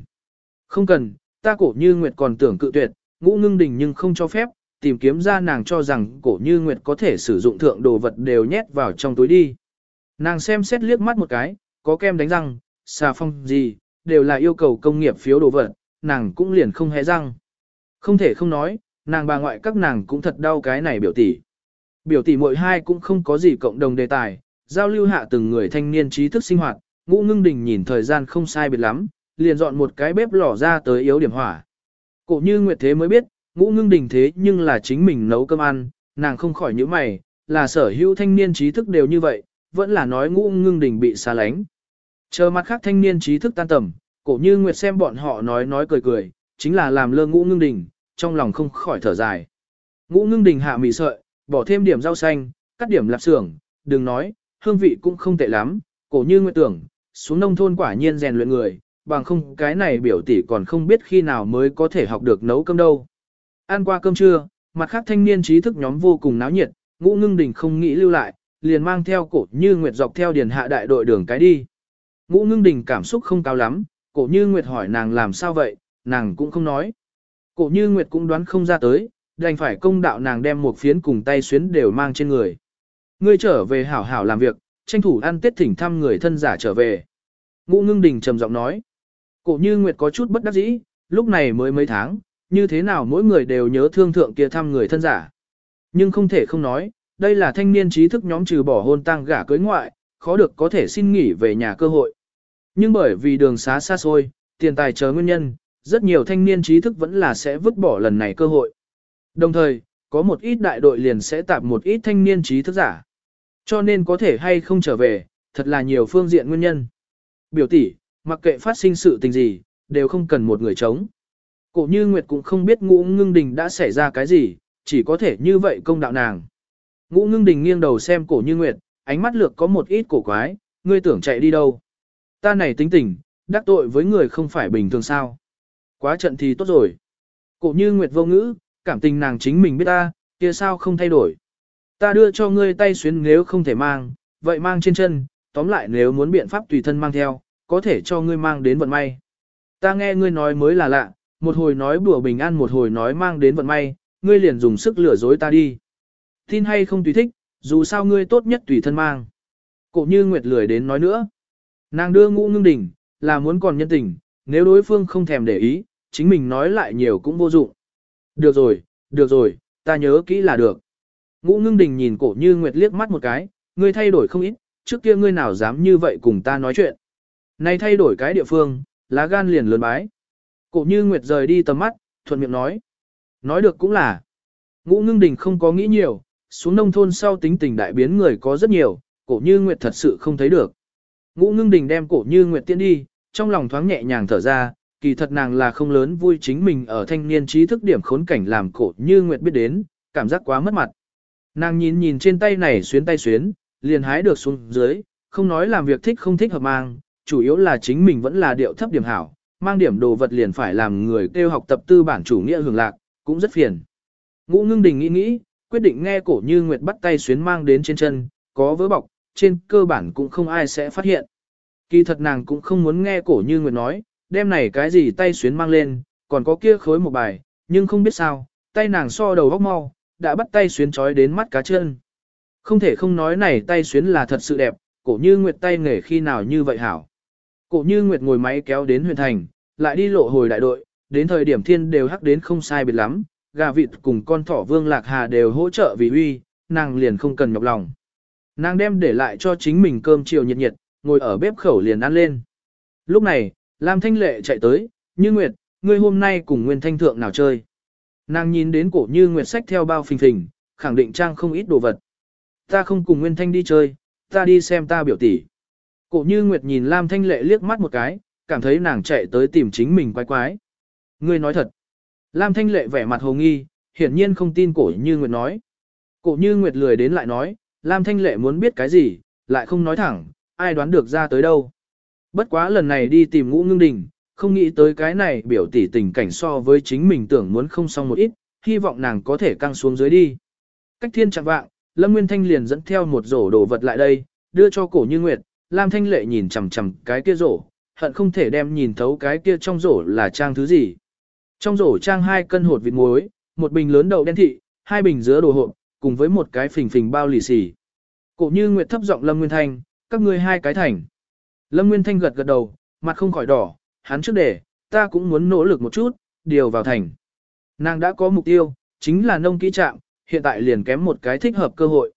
Không cần, ta cổ như Nguyệt còn tưởng cự tuyệt, ngũ ngưng đình nhưng không cho phép, tìm kiếm ra nàng cho rằng cổ như Nguyệt có thể sử dụng thượng đồ vật đều nhét vào trong túi đi. Nàng xem xét liếc mắt một cái, có kem đánh răng, xà phong gì, đều là yêu cầu công nghiệp phiếu đồ vật, nàng cũng liền không hé răng. Không thể không nói, nàng bà ngoại các nàng cũng thật đau cái này biểu tỷ. Biểu tỷ mỗi hai cũng không có gì cộng đồng đề tài, giao lưu hạ từng người thanh niên trí thức sinh hoạt, ngũ ngưng đình nhìn thời gian không sai biệt lắm, liền dọn một cái bếp lò ra tới yếu điểm hỏa. Cổ như Nguyệt Thế mới biết, ngũ ngưng đình thế nhưng là chính mình nấu cơm ăn, nàng không khỏi những mày, là sở hữu thanh niên trí thức đều như vậy, vẫn là nói ngũ ngưng đình bị xa lánh. Chờ mặt khác thanh niên trí thức tan tầm, cổ như Nguyệt xem bọn họ nói nói cười cười, chính là làm lơ ngũ ngưng đình, trong lòng không khỏi thở dài. Ngũ ngưng đình hạ mì sợi, bỏ thêm điểm rau xanh, cắt điểm lạp xưởng, đừng nói, hương vị cũng không tệ lắm, cổ như Nguyệt tưởng, xuống nông thôn quả nhiên rèn luyện người, bằng không cái này biểu tỷ còn không biết khi nào mới có thể học được nấu cơm đâu. Ăn qua cơm trưa, mặt khác thanh niên trí thức nhóm vô cùng náo nhiệt, ngũ ngưng đình không nghĩ lưu lại, liền mang theo cổ như Nguyệt dọc theo điền hạ đại đội đường cái đi. Ngũ ngưng đình cảm xúc không cao lắm, cổ như Nguyệt hỏi nàng làm sao vậy, nàng cũng không nói. Cổ như Nguyệt cũng đoán không ra tới, đành phải công đạo nàng đem một phiến cùng tay xuyến đều mang trên người. Ngươi trở về hảo hảo làm việc, tranh thủ ăn tết thỉnh thăm người thân giả trở về. Ngũ ngưng đình trầm giọng nói. Cổ như Nguyệt có chút bất đắc dĩ, lúc này mới mấy tháng, như thế nào mỗi người đều nhớ thương thượng kia thăm người thân giả. Nhưng không thể không nói, đây là thanh niên trí thức nhóm trừ bỏ hôn tang gả cưới ngoại, khó được có thể xin nghỉ về nhà cơ hội. Nhưng bởi vì đường xá xa xôi, tiền tài chờ nguyên nhân, rất nhiều thanh niên trí thức vẫn là sẽ vứt bỏ lần này cơ hội. Đồng thời, có một ít đại đội liền sẽ tạp một ít thanh niên trí thức giả. Cho nên có thể hay không trở về, thật là nhiều phương diện nguyên nhân. Biểu tỷ, mặc kệ phát sinh sự tình gì, đều không cần một người chống. Cổ như Nguyệt cũng không biết ngũ ngưng đình đã xảy ra cái gì, chỉ có thể như vậy công đạo nàng. Ngũ ngưng đình nghiêng đầu xem cổ như Nguyệt, ánh mắt lược có một ít cổ quái, ngươi tưởng chạy đi đâu. Ta này tính tình, đắc tội với người không phải bình thường sao. Quá trận thì tốt rồi. Cổ như Nguyệt vô ngữ, cảm tình nàng chính mình biết ta, kia sao không thay đổi. Ta đưa cho ngươi tay xuyến nếu không thể mang, vậy mang trên chân, tóm lại nếu muốn biện pháp tùy thân mang theo, có thể cho ngươi mang đến vận may. Ta nghe ngươi nói mới là lạ, một hồi nói bùa bình an một hồi nói mang đến vận may, ngươi liền dùng sức lừa dối ta đi. Tin hay không tùy thích, dù sao ngươi tốt nhất tùy thân mang. Cổ như Nguyệt lười đến nói nữa. Nàng đưa ngũ ngưng đỉnh, là muốn còn nhân tình, nếu đối phương không thèm để ý, chính mình nói lại nhiều cũng vô dụng. Được rồi, được rồi, ta nhớ kỹ là được. Ngũ ngưng đình nhìn cổ như Nguyệt liếc mắt một cái, ngươi thay đổi không ít, trước kia ngươi nào dám như vậy cùng ta nói chuyện. Nay thay đổi cái địa phương, lá gan liền lớn bái. Cổ như Nguyệt rời đi tầm mắt, thuận miệng nói. Nói được cũng là. Ngũ ngưng đình không có nghĩ nhiều, xuống nông thôn sau tính tình đại biến người có rất nhiều, cổ như Nguyệt thật sự không thấy được. Ngũ ngưng đình đem cổ như Nguyệt tiễn đi, trong lòng thoáng nhẹ nhàng thở ra, kỳ thật nàng là không lớn vui chính mình ở thanh niên trí thức điểm khốn cảnh làm cổ như Nguyệt biết đến, cảm giác quá mất mặt. Nàng nhìn nhìn trên tay này xuyến tay xuyến, liền hái được xuống dưới, không nói làm việc thích không thích hợp mang, chủ yếu là chính mình vẫn là điệu thấp điểm hảo, mang điểm đồ vật liền phải làm người kêu học tập tư bản chủ nghĩa hưởng lạc, cũng rất phiền. Ngũ ngưng đình nghĩ nghĩ, quyết định nghe cổ như Nguyệt bắt tay xuyến mang đến trên chân, có vớ bọc, trên cơ bản cũng không ai sẽ phát hiện. Kỳ thật nàng cũng không muốn nghe cổ như Nguyệt nói, đem này cái gì tay xuyến mang lên, còn có kia khối một bài, nhưng không biết sao, tay nàng so đầu góc mau, đã bắt tay xuyến trói đến mắt cá chân. Không thể không nói này tay xuyến là thật sự đẹp, cổ như Nguyệt tay nghề khi nào như vậy hảo. Cổ như Nguyệt ngồi máy kéo đến huyện thành, lại đi lộ hồi đại đội, đến thời điểm thiên đều hắc đến không sai biệt lắm, gà vịt cùng con thỏ vương lạc hà đều hỗ trợ vì uy, nàng liền không cần nhọc lòng. Nàng đem để lại cho chính mình cơm chiều nhiệt nhiệt, ngồi ở bếp khẩu liền ăn lên. Lúc này, Lam Thanh Lệ chạy tới, Như Nguyệt, ngươi hôm nay cùng Nguyên Thanh Thượng nào chơi. Nàng nhìn đến cổ Như Nguyệt sách theo bao phình phình, khẳng định trang không ít đồ vật. Ta không cùng Nguyên Thanh đi chơi, ta đi xem ta biểu tỷ. Cổ Như Nguyệt nhìn Lam Thanh Lệ liếc mắt một cái, cảm thấy nàng chạy tới tìm chính mình quái quái. Ngươi nói thật. Lam Thanh Lệ vẻ mặt hồ nghi, hiển nhiên không tin cổ Như Nguyệt nói. Cổ Như Nguyệt lười đến lại nói, Lam Thanh Lệ muốn biết cái gì, lại không nói thẳng, ai đoán được ra tới đâu. Bất quá lần này đi tìm ngũ ngưng đình, không nghĩ tới cái này biểu tỷ tình cảnh so với chính mình tưởng muốn không xong một ít, hy vọng nàng có thể căng xuống dưới đi. Cách thiên chạm vạng, Lâm Nguyên Thanh liền dẫn theo một rổ đồ vật lại đây, đưa cho cổ như nguyệt, Lam Thanh Lệ nhìn chằm chằm cái kia rổ, hận không thể đem nhìn thấu cái kia trong rổ là trang thứ gì. Trong rổ trang hai cân hột vịt muối, một bình lớn đậu đen thị, hai bình dứa đồ hộp, cùng với một cái phình phình bao lì xì. Cổ như nguyệt thấp giọng Lâm Nguyên Thanh, các ngươi hai cái thành. Lâm Nguyên Thanh gật gật đầu, mặt không khỏi đỏ, hắn trước để, ta cũng muốn nỗ lực một chút, điều vào thành. Nàng đã có mục tiêu, chính là nông kỹ trạm, hiện tại liền kém một cái thích hợp cơ hội.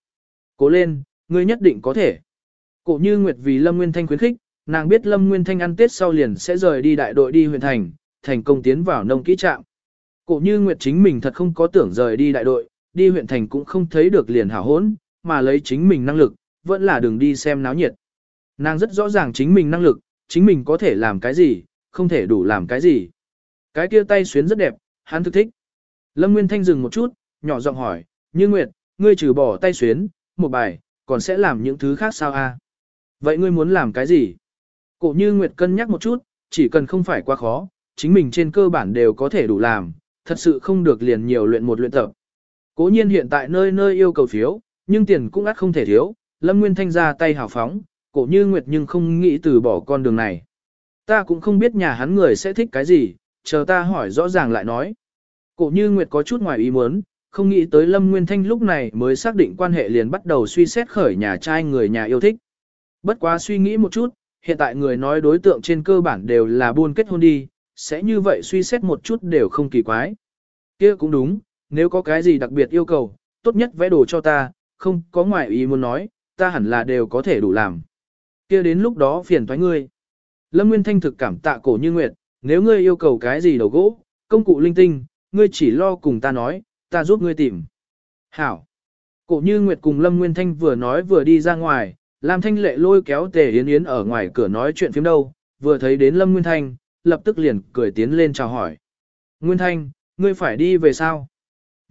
Cố lên, ngươi nhất định có thể. Cổ như Nguyệt vì Lâm Nguyên Thanh khuyến khích, nàng biết Lâm Nguyên Thanh ăn Tết sau liền sẽ rời đi đại đội đi huyện thành, thành công tiến vào nông kỹ trạm. Cổ như Nguyệt chính mình thật không có tưởng rời đi đại đội, đi huyện thành cũng không thấy được liền hảo hốn, mà lấy chính mình năng lực, vẫn là đường đi xem náo nhiệt. Nàng rất rõ ràng chính mình năng lực, chính mình có thể làm cái gì, không thể đủ làm cái gì. Cái kia tay xuyến rất đẹp, hắn thực thích. Lâm Nguyên Thanh dừng một chút, nhỏ giọng hỏi, như Nguyệt, ngươi trừ bỏ tay xuyến, một bài, còn sẽ làm những thứ khác sao a? Vậy ngươi muốn làm cái gì? Cổ như Nguyệt cân nhắc một chút, chỉ cần không phải quá khó, chính mình trên cơ bản đều có thể đủ làm, thật sự không được liền nhiều luyện một luyện tập. Cố nhiên hiện tại nơi nơi yêu cầu phiếu, nhưng tiền cũng ắt không thể thiếu, Lâm Nguyên Thanh ra tay hào phóng, cổ như Nguyệt nhưng không nghĩ từ bỏ con đường này. Ta cũng không biết nhà hắn người sẽ thích cái gì, chờ ta hỏi rõ ràng lại nói. Cổ như Nguyệt có chút ngoài ý muốn, không nghĩ tới Lâm Nguyên Thanh lúc này mới xác định quan hệ liền bắt đầu suy xét khởi nhà trai người nhà yêu thích. Bất quá suy nghĩ một chút, hiện tại người nói đối tượng trên cơ bản đều là buôn kết hôn đi, sẽ như vậy suy xét một chút đều không kỳ quái. kia cũng đúng, nếu có cái gì đặc biệt yêu cầu, tốt nhất vẽ đồ cho ta, không có ngoại ý muốn nói, ta hẳn là đều có thể đủ làm kia đến lúc đó phiền thoái ngươi. Lâm Nguyên Thanh thực cảm tạ cổ như nguyệt, nếu ngươi yêu cầu cái gì đầu gỗ, công cụ linh tinh, ngươi chỉ lo cùng ta nói, ta giúp ngươi tìm. Hảo. Cổ như Nguyệt cùng Lâm Nguyên Thanh vừa nói vừa đi ra ngoài, Lam Thanh Lệ lôi kéo Tề Yến Yến ở ngoài cửa nói chuyện phím đâu, vừa thấy đến Lâm Nguyên Thanh, lập tức liền cười tiến lên chào hỏi. Nguyên Thanh, ngươi phải đi về sao?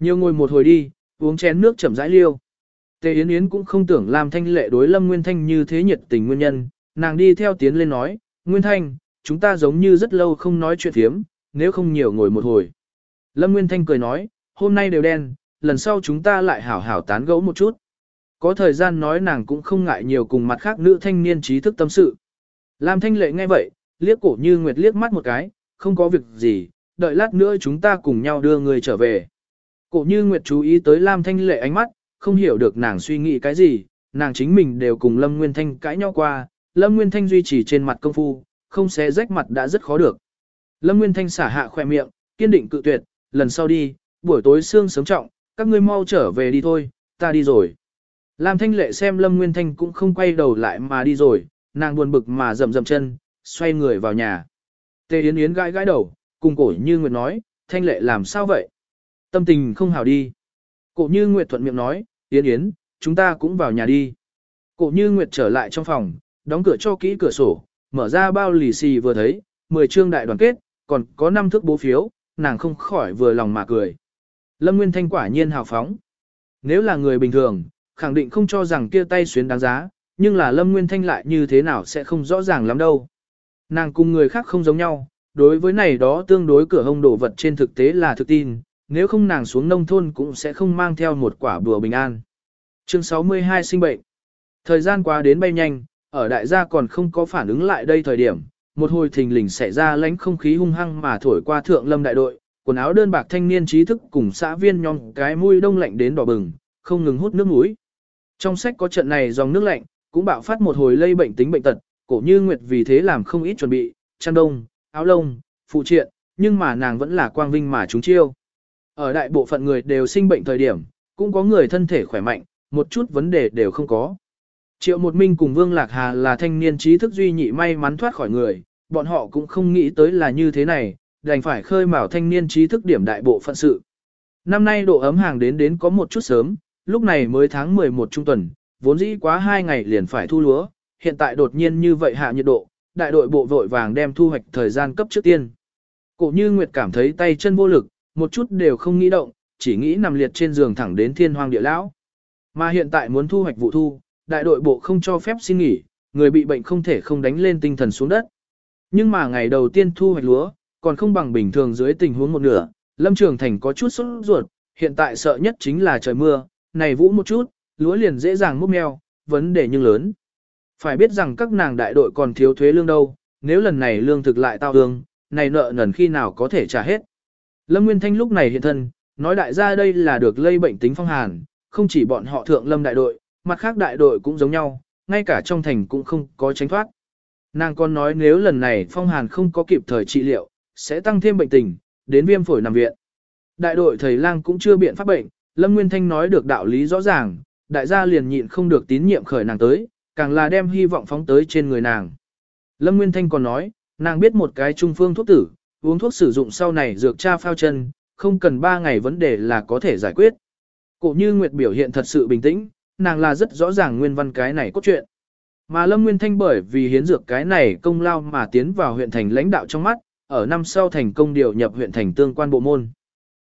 Nhiều ngồi một hồi đi, uống chén nước chậm rãi liêu. Tề Yến Yến cũng không tưởng làm Thanh Lệ đối Lâm Nguyên Thanh như thế nhiệt tình nguyên nhân, nàng đi theo tiến lên nói, Nguyên Thanh, chúng ta giống như rất lâu không nói chuyện thiếm, nếu không nhiều ngồi một hồi. Lâm Nguyên Thanh cười nói, hôm nay đều đen, lần sau chúng ta lại hảo hảo tán gẫu một chút. Có thời gian nói nàng cũng không ngại nhiều cùng mặt khác nữ thanh niên trí thức tâm sự. Lam Thanh Lệ nghe vậy, liếc cổ như Nguyệt liếc mắt một cái, không có việc gì, đợi lát nữa chúng ta cùng nhau đưa người trở về. Cổ như Nguyệt chú ý tới Lam Thanh Lệ ánh mắt, không hiểu được nàng suy nghĩ cái gì, nàng chính mình đều cùng Lâm Nguyên Thanh cãi nhau qua, Lâm Nguyên Thanh duy trì trên mặt công phu, không xé rách mặt đã rất khó được. Lâm Nguyên Thanh xả hạ khoe miệng, kiên định cự tuyệt, lần sau đi, buổi tối sương sớm trọng, các ngươi mau trở về đi thôi, ta đi rồi. Lam Thanh Lệ xem Lâm Nguyên Thanh cũng không quay đầu lại mà đi rồi, nàng buồn bực mà rầm rầm chân, xoay người vào nhà. Tề Yến Yến gãi gãi đầu, cùng cổ như Nguyệt nói, Thanh Lệ làm sao vậy? Tâm tình không hào đi. Cổ như Nguyệt thuận miệng nói, Yến Yến, chúng ta cũng vào nhà đi. Cổ như Nguyệt trở lại trong phòng, đóng cửa cho kỹ cửa sổ, mở ra bao lì xì vừa thấy, 10 chương đại đoàn kết, còn có 5 thước bố phiếu, nàng không khỏi vừa lòng mà cười. Lâm Nguyên Thanh quả nhiên hào phóng. Nếu là người bình thường, khẳng định không cho rằng kia tay xuyến đáng giá, nhưng là Lâm Nguyên Thanh lại như thế nào sẽ không rõ ràng lắm đâu. Nàng cùng người khác không giống nhau, đối với này đó tương đối cửa hông đổ vật trên thực tế là thực tin, nếu không nàng xuống nông thôn cũng sẽ không mang theo một quả bùa bình an. Chương 62 sinh bệnh. Thời gian qua đến bay nhanh, ở đại gia còn không có phản ứng lại đây thời điểm, một hồi thình lình xảy ra lánh không khí hung hăng mà thổi qua thượng lâm đại đội, quần áo đơn bạc thanh niên trí thức cùng xã viên nhong cái mũi đông lạnh đến đỏ bừng, không ngừng hút nước mũi. Trong sách có trận này dòng nước lạnh, cũng bạo phát một hồi lây bệnh tính bệnh tật, cổ như Nguyệt vì thế làm không ít chuẩn bị, chăn đông, áo lông, phụ triện, nhưng mà nàng vẫn là quang vinh mà chúng chiêu. Ở đại bộ phận người đều sinh bệnh thời điểm, cũng có người thân thể khỏe mạnh, một chút vấn đề đều không có. Triệu Một Minh cùng Vương Lạc Hà là thanh niên trí thức duy nhị may mắn thoát khỏi người, bọn họ cũng không nghĩ tới là như thế này, đành phải khơi mào thanh niên trí thức điểm đại bộ phận sự. Năm nay độ ấm hàng đến đến có một chút sớm, lúc này mới tháng 11 trung tuần, vốn dĩ quá 2 ngày liền phải thu lúa, hiện tại đột nhiên như vậy hạ nhiệt độ, đại đội bộ vội vàng đem thu hoạch thời gian cấp trước tiên. Cổ như Nguyệt cảm thấy tay chân vô lực, một chút đều không nghĩ động, chỉ nghĩ nằm liệt trên giường thẳng đến thiên hoang địa lão. Mà hiện tại muốn thu hoạch vụ thu, đại đội bộ không cho phép xin nghỉ, người bị bệnh không thể không đánh lên tinh thần xuống đất. Nhưng mà ngày đầu tiên thu hoạch lúa, còn không bằng bình thường dưới tình huống một nửa, Lâm Trường Thành có chút sốt ruột, hiện tại sợ nhất chính là trời mưa, này vũ một chút, lúa liền dễ dàng múc meo, vấn đề nhưng lớn. Phải biết rằng các nàng đại đội còn thiếu thuế lương đâu, nếu lần này lương thực lại tao hương, này nợ nần khi nào có thể trả hết. Lâm Nguyên Thanh lúc này hiện thân, nói đại gia đây là được lây bệnh tính phong hàn, không chỉ bọn họ thượng lâm đại đội, mặt khác đại đội cũng giống nhau, ngay cả trong thành cũng không có tránh thoát. Nàng còn nói nếu lần này phong hàn không có kịp thời trị liệu, sẽ tăng thêm bệnh tình, đến viêm phổi nằm viện. Đại đội thầy lang cũng chưa biện pháp bệnh, Lâm Nguyên Thanh nói được đạo lý rõ ràng, đại gia liền nhịn không được tín nhiệm khởi nàng tới, càng là đem hy vọng phóng tới trên người nàng. Lâm Nguyên Thanh còn nói, nàng biết một cái trung phương thuốc tử, uống thuốc sử dụng sau này dược tra phao chân, không cần 3 ngày vấn đề là có thể giải quyết. Cổ như Nguyệt biểu hiện thật sự bình tĩnh, nàng là rất rõ ràng nguyên văn cái này cốt truyện. Mà Lâm Nguyên Thanh bởi vì hiến dược cái này công lao mà tiến vào huyện thành lãnh đạo trong mắt, ở năm sau thành công điều nhập huyện thành tương quan bộ môn.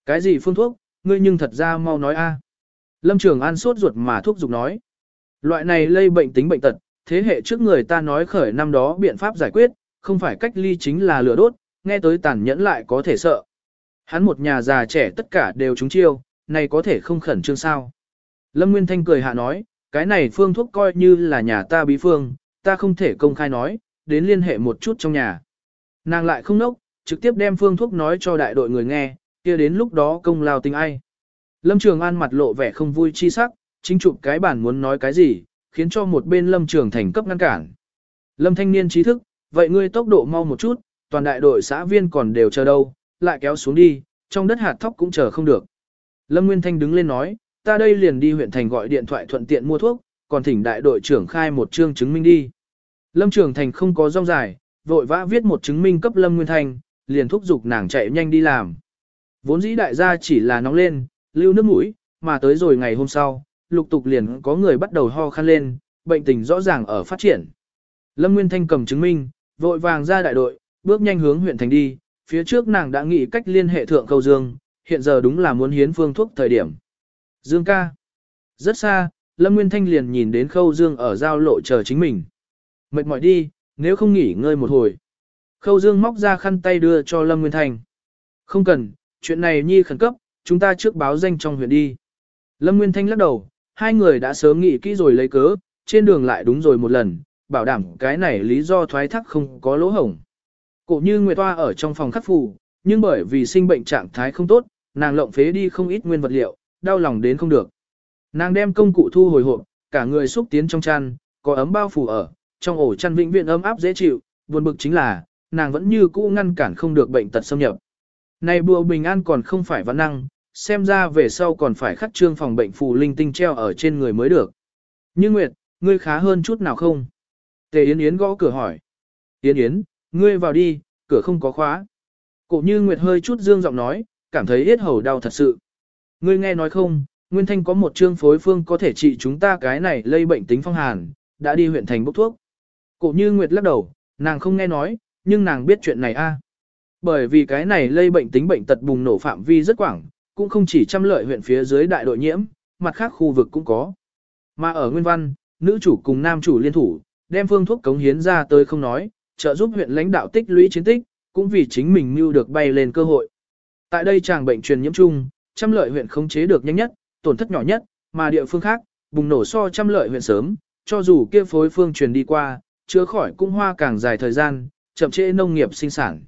Cái gì phương thuốc, ngươi nhưng thật ra mau nói a. Lâm Trường An sốt ruột mà thuốc dục nói. Loại này lây bệnh tính bệnh tật, thế hệ trước người ta nói khởi năm đó biện pháp giải quyết, không phải cách ly chính là lửa đốt, nghe tới tàn nhẫn lại có thể sợ. Hắn một nhà già trẻ tất cả đều trúng chiêu, này có thể không khẩn trương sao. Lâm Nguyên Thanh cười hạ nói, cái này phương thuốc coi như là nhà ta bí phương, ta không thể công khai nói, đến liên hệ một chút trong nhà. Nàng lại không nốc, trực tiếp đem phương thuốc nói cho đại đội người nghe, kia đến lúc đó công lao tình ai. Lâm Trường An mặt lộ vẻ không vui chi sắc, chính chụp cái bản muốn nói cái gì, khiến cho một bên Lâm Trường thành cấp ngăn cản. Lâm thanh niên trí thức, vậy ngươi tốc độ mau một chút, toàn đại đội xã viên còn đều chờ đâu, lại kéo xuống đi, trong đất hạt thóc cũng chờ không được. Lâm Nguyên Thanh đứng lên nói, ta đây liền đi huyện thành gọi điện thoại thuận tiện mua thuốc, còn thỉnh đại đội trưởng khai một chương chứng minh đi. Lâm Trường Thành không có rong dài, vội vã viết một chứng minh cấp Lâm Nguyên Thanh, liền thúc giục nàng chạy nhanh đi làm. Vốn dĩ đại gia chỉ là nóng lên, lưu nước mũi, mà tới rồi ngày hôm sau, lục tục liền có người bắt đầu ho khăn lên, bệnh tình rõ ràng ở phát triển. Lâm Nguyên Thanh cầm chứng minh, vội vàng ra đại đội, bước nhanh hướng huyện thành đi, phía trước nàng đã nghĩ cách liên hệ thượng Khâu Dương, hiện giờ đúng là muốn hiến phương thuốc thời điểm. Dương ca. Rất xa, Lâm Nguyên Thanh liền nhìn đến Khâu Dương ở giao lộ chờ chính mình. Mệt mỏi đi, nếu không nghỉ ngơi một hồi. Khâu Dương móc ra khăn tay đưa cho Lâm Nguyên Thanh. Không cần, chuyện này nhi khẩn cấp, chúng ta trước báo danh trong huyện đi. Lâm Nguyên Thanh lắc đầu, hai người đã sớm nghĩ kỹ rồi lấy cớ, trên đường lại đúng rồi một lần, bảo đảm cái này lý do thoái thác không có lỗ hổng. Cổ như Nguyệt Toa ở trong phòng khắc phù, nhưng bởi vì sinh bệnh trạng thái không tốt, nàng lộng phế đi không ít nguyên vật liệu, đau lòng đến không được. Nàng đem công cụ thu hồi hộp, cả người xúc tiến trong chăn, có ấm bao phủ ở, trong ổ chăn vĩnh viễn ấm áp dễ chịu, buồn bực chính là, nàng vẫn như cũ ngăn cản không được bệnh tật xâm nhập. Này bùa bình an còn không phải văn năng, xem ra về sau còn phải khắc trương phòng bệnh phù linh tinh treo ở trên người mới được. Như Nguyệt, ngươi khá hơn chút nào không? Tề Yến Yến gõ cửa hỏi. Yến Yến, ngươi vào đi, cửa không có khóa. Cổ như Nguyệt hơi chút dương giọng nói, cảm thấy yết hầu đau thật sự. Ngươi nghe nói không, Nguyên Thanh có một trương phối phương có thể trị chúng ta cái này lây bệnh tính phong hàn, đã đi huyện thành bốc thuốc. Cổ như Nguyệt lắc đầu, nàng không nghe nói, nhưng nàng biết chuyện này a. Bởi vì cái này lây bệnh tính bệnh tật bùng nổ phạm vi rất quảng, cũng không chỉ trăm lợi huyện phía dưới đại đội nhiễm, mặt khác khu vực cũng có. Mà ở Nguyên Văn, nữ chủ cùng nam chủ liên thủ, đem phương thuốc cống hiến ra tới không nói, trợ giúp huyện lãnh đạo tích lũy chiến tích, cũng vì chính mình mưu được bay lên cơ hội. Tại đây chàng bệnh truyền nhiễm chung, trăm lợi huyện khống chế được nhanh nhất, tổn thất nhỏ nhất, mà địa phương khác, bùng nổ so trăm lợi huyện sớm, cho dù kia phối phương truyền đi qua, chữa khỏi cũng hoa càng dài thời gian, chậm trễ nông nghiệp sinh sản.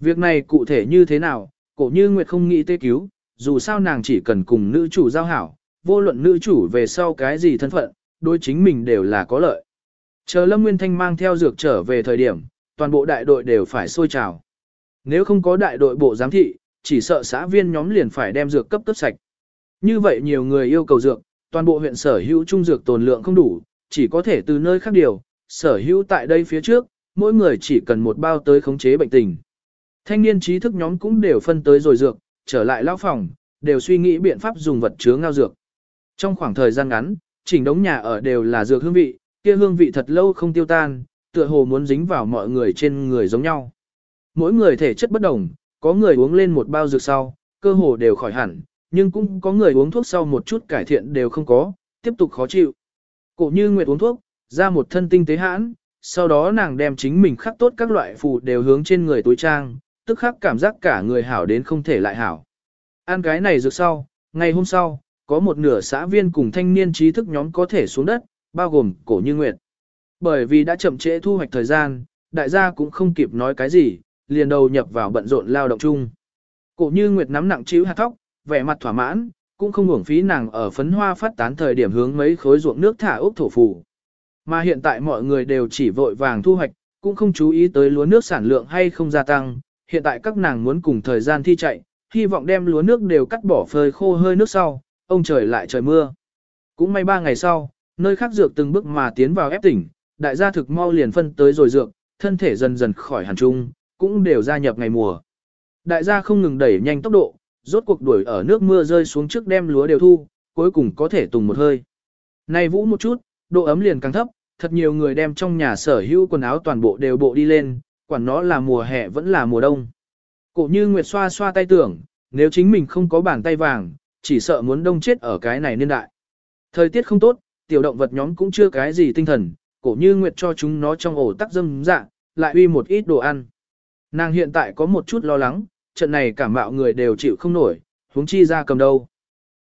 Việc này cụ thể như thế nào, cổ như Nguyệt không nghĩ tê cứu, dù sao nàng chỉ cần cùng nữ chủ giao hảo, vô luận nữ chủ về sau cái gì thân phận, đối chính mình đều là có lợi. Chờ Lâm Nguyên Thanh mang theo dược trở về thời điểm, toàn bộ đại đội đều phải sôi trào. Nếu không có đại đội bộ giám thị, chỉ sợ xã viên nhóm liền phải đem dược cấp cấp sạch. Như vậy nhiều người yêu cầu dược, toàn bộ huyện sở hữu trung dược tồn lượng không đủ, chỉ có thể từ nơi khác điều, sở hữu tại đây phía trước, mỗi người chỉ cần một bao tới khống chế bệnh tình. Thanh niên trí thức nhóm cũng đều phân tới rồi dược, trở lại lão phòng, đều suy nghĩ biện pháp dùng vật chứa ngao dược. Trong khoảng thời gian ngắn, chỉnh đống nhà ở đều là dược hương vị, kia hương vị thật lâu không tiêu tan, tựa hồ muốn dính vào mọi người trên người giống nhau. Mỗi người thể chất bất đồng, có người uống lên một bao dược sau, cơ hồ đều khỏi hẳn, nhưng cũng có người uống thuốc sau một chút cải thiện đều không có, tiếp tục khó chịu. Cổ như Nguyệt uống thuốc, ra một thân tinh tế hãn, sau đó nàng đem chính mình khắc tốt các loại phù đều hướng trên người túi trang, tức khắc cảm giác cả người hảo đến không thể lại hảo. Ăn cái này dược sau, ngày hôm sau, có một nửa xã viên cùng thanh niên trí thức nhóm có thể xuống đất, bao gồm cổ như nguyệt. Bởi vì đã chậm trễ thu hoạch thời gian, đại gia cũng không kịp nói cái gì, liền đầu nhập vào bận rộn lao động chung. Cổ như nguyệt nắm nặng chiếu hạt thóc, vẻ mặt thỏa mãn, cũng không uổng phí nàng ở phấn hoa phát tán thời điểm hướng mấy khối ruộng nước thả ốc thổ phù. Mà hiện tại mọi người đều chỉ vội vàng thu hoạch, cũng không chú ý tới lúa nước sản lượng hay không gia tăng, hiện tại các nàng muốn cùng thời gian thi chạy, hy vọng đem lúa nước đều cắt bỏ phơi khô hơi nước sau, ông trời lại trời mưa. Cũng may ba ngày sau, nơi khác dược từng bước mà tiến vào ép tỉnh, đại gia thực mau liền phân tới rồi dược, thân thể dần dần khỏi hàn trung, cũng đều gia nhập ngày mùa. Đại gia không ngừng đẩy nhanh tốc độ, rốt cuộc đuổi ở nước mưa rơi xuống trước đem lúa đều thu, cuối cùng có thể tùng một hơi. Này vũ một chút, độ ấm liền càng thấp, thật nhiều người đem trong nhà sở hữu quần áo toàn bộ đều bộ đi lên, quản nó là mùa hè vẫn là mùa đông. Cổ như Nguyệt xoa xoa tay tưởng, nếu chính mình không có bàn tay vàng, chỉ sợ muốn đông chết ở cái này niên đại. Thời tiết không tốt, tiểu động vật nhóm cũng chưa cái gì tinh thần, cổ như Nguyệt cho chúng nó trong ổ tắc dâm dạ, lại uy một ít đồ ăn. Nàng hiện tại có một chút lo lắng, trận này cảm mạo người đều chịu không nổi, huống chi ra cầm đâu.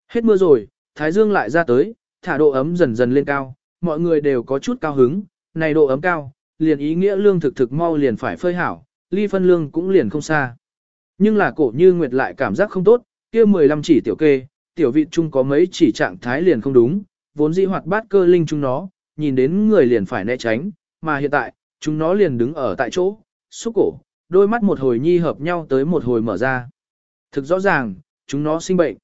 Hết mưa rồi, Thái Dương lại ra tới, thả độ ấm dần dần lên cao, mọi người đều có chút cao hứng, này độ ấm cao, liền ý nghĩa lương thực thực mau liền phải phơi hảo, ly phân lương cũng liền không xa. Nhưng là cổ như Nguyệt lại cảm giác không tốt, kia 15 chỉ tiểu kê, tiểu vị chung có mấy chỉ trạng thái liền không đúng, vốn dĩ hoạt bát cơ linh chúng nó, nhìn đến người liền phải né tránh, mà hiện tại, chúng nó liền đứng ở tại chỗ, xúc cổ, đôi mắt một hồi nhi hợp nhau tới một hồi mở ra. Thực rõ ràng, chúng nó sinh bệnh.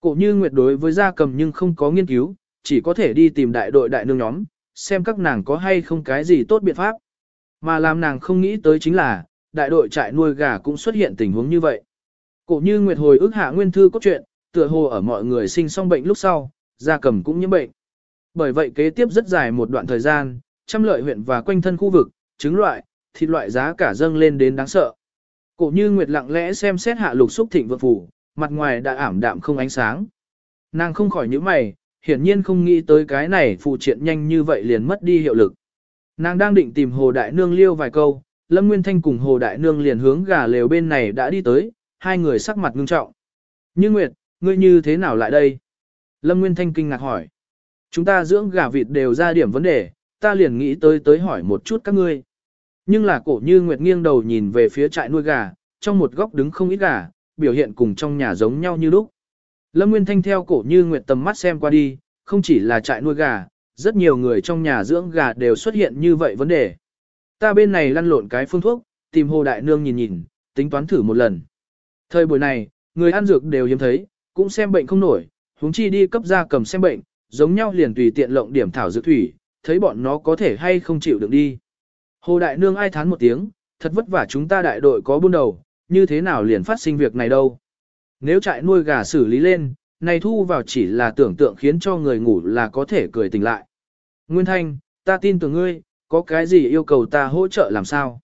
Cổ như Nguyệt đối với gia cầm nhưng không có nghiên cứu, chỉ có thể đi tìm đại đội đại nương nhóm, xem các nàng có hay không cái gì tốt biện pháp. Mà làm nàng không nghĩ tới chính là, đại đội trại nuôi gà cũng xuất hiện tình huống như vậy. Cổ như Nguyệt hồi ức hạ nguyên thư cốt truyện, tựa hồ ở mọi người sinh xong bệnh lúc sau, gia cầm cũng nhiễm bệnh. Bởi vậy kế tiếp rất dài một đoạn thời gian, trăm lợi huyện và quanh thân khu vực, trứng loại, thịt loại giá cả dâng lên đến đáng sợ. Cổ như Nguyệt lặng lẽ xem xét hạ lục xúc thịnh vượng phủ, mặt ngoài đã ảm đạm không ánh sáng. Nàng không khỏi nhíu mày, hiển nhiên không nghĩ tới cái này phụ triện nhanh như vậy liền mất đi hiệu lực. Nàng đang định tìm Hồ Đại Nương liêu vài câu, Lâm Nguyên Thanh cùng Hồ Đại Nương liền hướng gà lều bên này đã đi tới, hai người sắc mặt ngưng trọng. Như Nguyệt, ngươi như thế nào lại đây? Lâm Nguyên Thanh kinh ngạc hỏi. Chúng ta dưỡng gà vịt đều ra điểm vấn đề, ta liền nghĩ tới tới hỏi một chút các ngươi. Nhưng là cổ như Nguyệt nghiêng đầu nhìn về phía trại nuôi gà, trong một góc đứng không ít gà, biểu hiện cùng trong nhà giống nhau như lúc. Lâm Nguyên Thanh theo cổ như Nguyệt tầm mắt xem qua đi, không chỉ là trại nuôi gà, rất nhiều người trong nhà dưỡng gà đều xuất hiện như vậy vấn đề. Ta bên này lăn lộn cái phương thuốc, tìm hồ đại nương nhìn nhìn, tính toán thử một lần. Thời buổi này, người ăn dược đều hiếm thấy, cũng xem bệnh không nổi, huống chi đi cấp ra cầm xem bệnh, giống nhau liền tùy tiện lộng điểm thảo dược thủy, thấy bọn nó có thể hay không chịu được đi. Hồ đại nương ai thán một tiếng, thật vất vả chúng ta đại đội có buôn đầu, như thế nào liền phát sinh việc này đâu. Nếu trại nuôi gà xử lý lên, này thu vào chỉ là tưởng tượng khiến cho người ngủ là có thể cười tỉnh lại. Nguyên Thanh, ta tin tưởng ngươi, có cái gì yêu cầu ta hỗ trợ làm sao?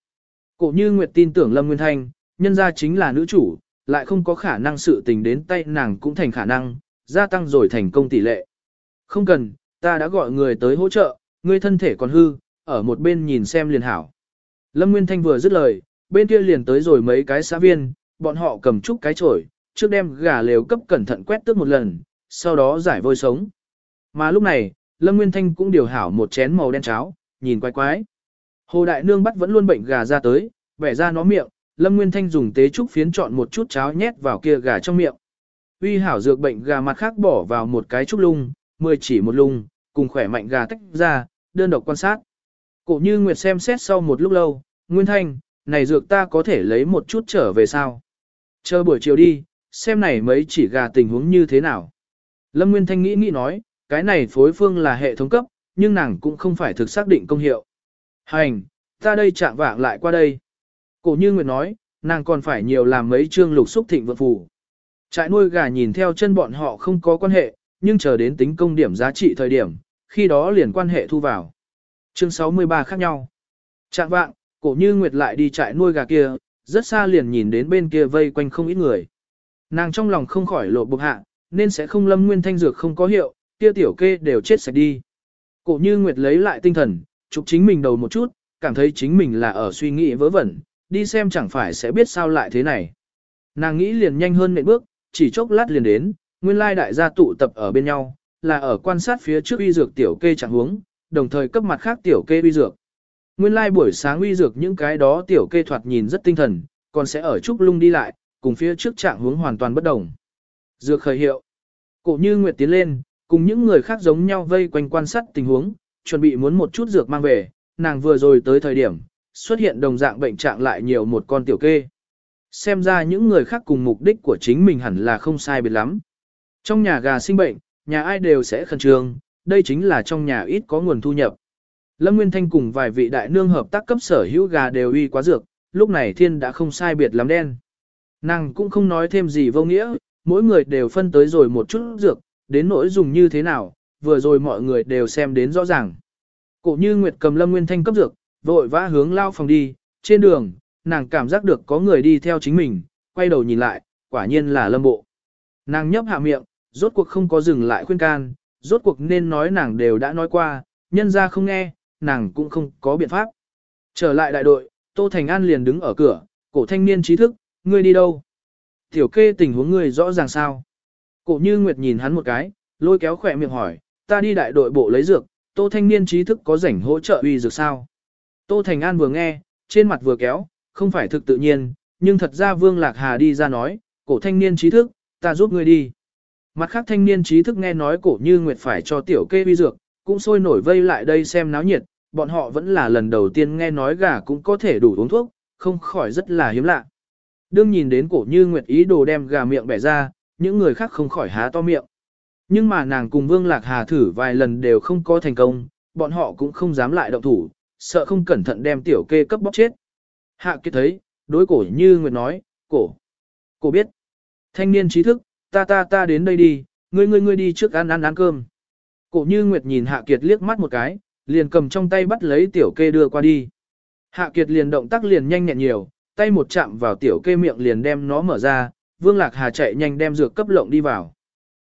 Cổ như Nguyệt tin tưởng Lâm Nguyên Thanh, nhân ra chính là nữ chủ, lại không có khả năng sự tình đến tay nàng cũng thành khả năng, gia tăng rồi thành công tỷ lệ. Không cần, ta đã gọi người tới hỗ trợ, ngươi thân thể còn hư, ở một bên nhìn xem liền hảo. Lâm Nguyên Thanh vừa dứt lời, bên kia liền tới rồi mấy cái xã viên, bọn họ cầm chút cái chổi, trước đem gà lều cấp cẩn thận quét tước một lần, sau đó giải vôi sống. Mà lúc này, Lâm Nguyên Thanh cũng điều hảo một chén màu đen cháo, nhìn quái quái. Hồ Đại Nương bắt vẫn luôn bệnh gà ra tới, vẻ ra nó miệng, Lâm Nguyên Thanh dùng tế trúc phiến chọn một chút cháo nhét vào kia gà trong miệng. Uy hảo dược bệnh gà mặt khác bỏ vào một cái trúc lung, mười chỉ một lung, cùng khỏe mạnh gà tách ra, đơn độc quan sát. Cổ như Nguyệt xem xét sau một lúc lâu, Nguyên Thanh, này dược ta có thể lấy một chút trở về sao? Chờ buổi chiều đi, xem này mấy chỉ gà tình huống như thế nào. Lâm Nguyên Thanh nghĩ nghĩ nói, cái này phối phương là hệ thống cấp, nhưng nàng cũng không phải thực xác định công hiệu. Hành, ta đây chạm vạng lại qua đây. Cổ như Nguyệt nói, nàng còn phải nhiều làm mấy chương lục xúc thịnh vượng phù. Trại nuôi gà nhìn theo chân bọn họ không có quan hệ, nhưng chờ đến tính công điểm giá trị thời điểm, khi đó liền quan hệ thu vào. Chương 63 khác nhau. Trạng vạng, cổ như Nguyệt lại đi trại nuôi gà kia, rất xa liền nhìn đến bên kia vây quanh không ít người. Nàng trong lòng không khỏi lộ bục hạ, nên sẽ không lâm nguyên thanh dược không có hiệu, kia tiểu kê đều chết sạch đi. Cổ như Nguyệt lấy lại tinh thần, chụp chính mình đầu một chút, cảm thấy chính mình là ở suy nghĩ vớ vẩn, đi xem chẳng phải sẽ biết sao lại thế này. Nàng nghĩ liền nhanh hơn nệm bước, chỉ chốc lát liền đến, nguyên lai đại gia tụ tập ở bên nhau, là ở quan sát phía trước uy dược tiểu kê chẳng huống, đồng thời cấp mặt khác tiểu kê uy dược. Nguyên lai buổi sáng uy dược những cái đó tiểu kê thoạt nhìn rất tinh thần, còn sẽ ở trúc lung đi lại, cùng phía trước trạng hướng hoàn toàn bất đồng. Dược khởi hiệu. Cổ như Nguyệt tiến lên, cùng những người khác giống nhau vây quanh quan sát tình huống, chuẩn bị muốn một chút dược mang về, nàng vừa rồi tới thời điểm, xuất hiện đồng dạng bệnh trạng lại nhiều một con tiểu kê. Xem ra những người khác cùng mục đích của chính mình hẳn là không sai biệt lắm. Trong nhà gà sinh bệnh, nhà ai đều sẽ khẩn trương, đây chính là trong nhà ít có nguồn thu nhập. Lâm Nguyên Thanh cùng vài vị đại nương hợp tác cấp sở hữu gà đều uy quá dược, lúc này thiên đã không sai biệt lắm đen. Nàng cũng không nói thêm gì vô nghĩa, mỗi người đều phân tới rồi một chút dược, đến nỗi dùng như thế nào, vừa rồi mọi người đều xem đến rõ ràng. Cổ như Nguyệt cầm Lâm Nguyên Thanh cấp dược, vội vã hướng lao phòng đi, trên đường, nàng cảm giác được có người đi theo chính mình, quay đầu nhìn lại, quả nhiên là Lâm Bộ. Nàng nhấp hạ miệng, rốt cuộc không có dừng lại khuyên can, rốt cuộc nên nói nàng đều đã nói qua, nhân ra không nghe, nàng cũng không có biện pháp. Trở lại đại đội, Tô Thành An liền đứng ở cửa, cổ thanh niên trí thức, ngươi đi đâu? Tiểu kê tình huống ngươi rõ ràng sao? Cổ như Nguyệt nhìn hắn một cái, lôi kéo khỏe miệng hỏi, ta đi đại đội bộ lấy dược, Tô thanh niên trí thức có rảnh hỗ trợ uy dược sao? Tô Thành An vừa nghe, trên mặt vừa kéo, không phải thực tự nhiên, nhưng thật ra Vương Lạc Hà đi ra nói, cổ thanh niên trí thức, ta giúp ngươi đi. Mặt khác thanh niên trí thức nghe nói cổ như Nguyệt phải cho tiểu kê vi dược, cũng sôi nổi vây lại đây xem náo nhiệt, bọn họ vẫn là lần đầu tiên nghe nói gà cũng có thể đủ uống thuốc, không khỏi rất là hiếm lạ. Đương nhìn đến cổ như Nguyệt ý đồ đem gà miệng bẻ ra, những người khác không khỏi há to miệng. Nhưng mà nàng cùng Vương Lạc Hà thử vài lần đều không có thành công, bọn họ cũng không dám lại động thủ, sợ không cẩn thận đem tiểu kê cấp bóc chết. Hạ kiệt thấy, đối cổ như Nguyệt nói, cổ, cổ biết. Thanh niên trí thức, ta ta ta đến đây đi, ngươi ngươi ngươi đi trước ăn ăn ăn cơm. Cổ như Nguyệt nhìn Hạ Kiệt liếc mắt một cái, liền cầm trong tay bắt lấy tiểu kê đưa qua đi. Hạ Kiệt liền động tác liền nhanh nhẹn nhiều, tay một chạm vào tiểu kê miệng liền đem nó mở ra, Vương Lạc Hà chạy nhanh đem dược cấp lộng đi vào.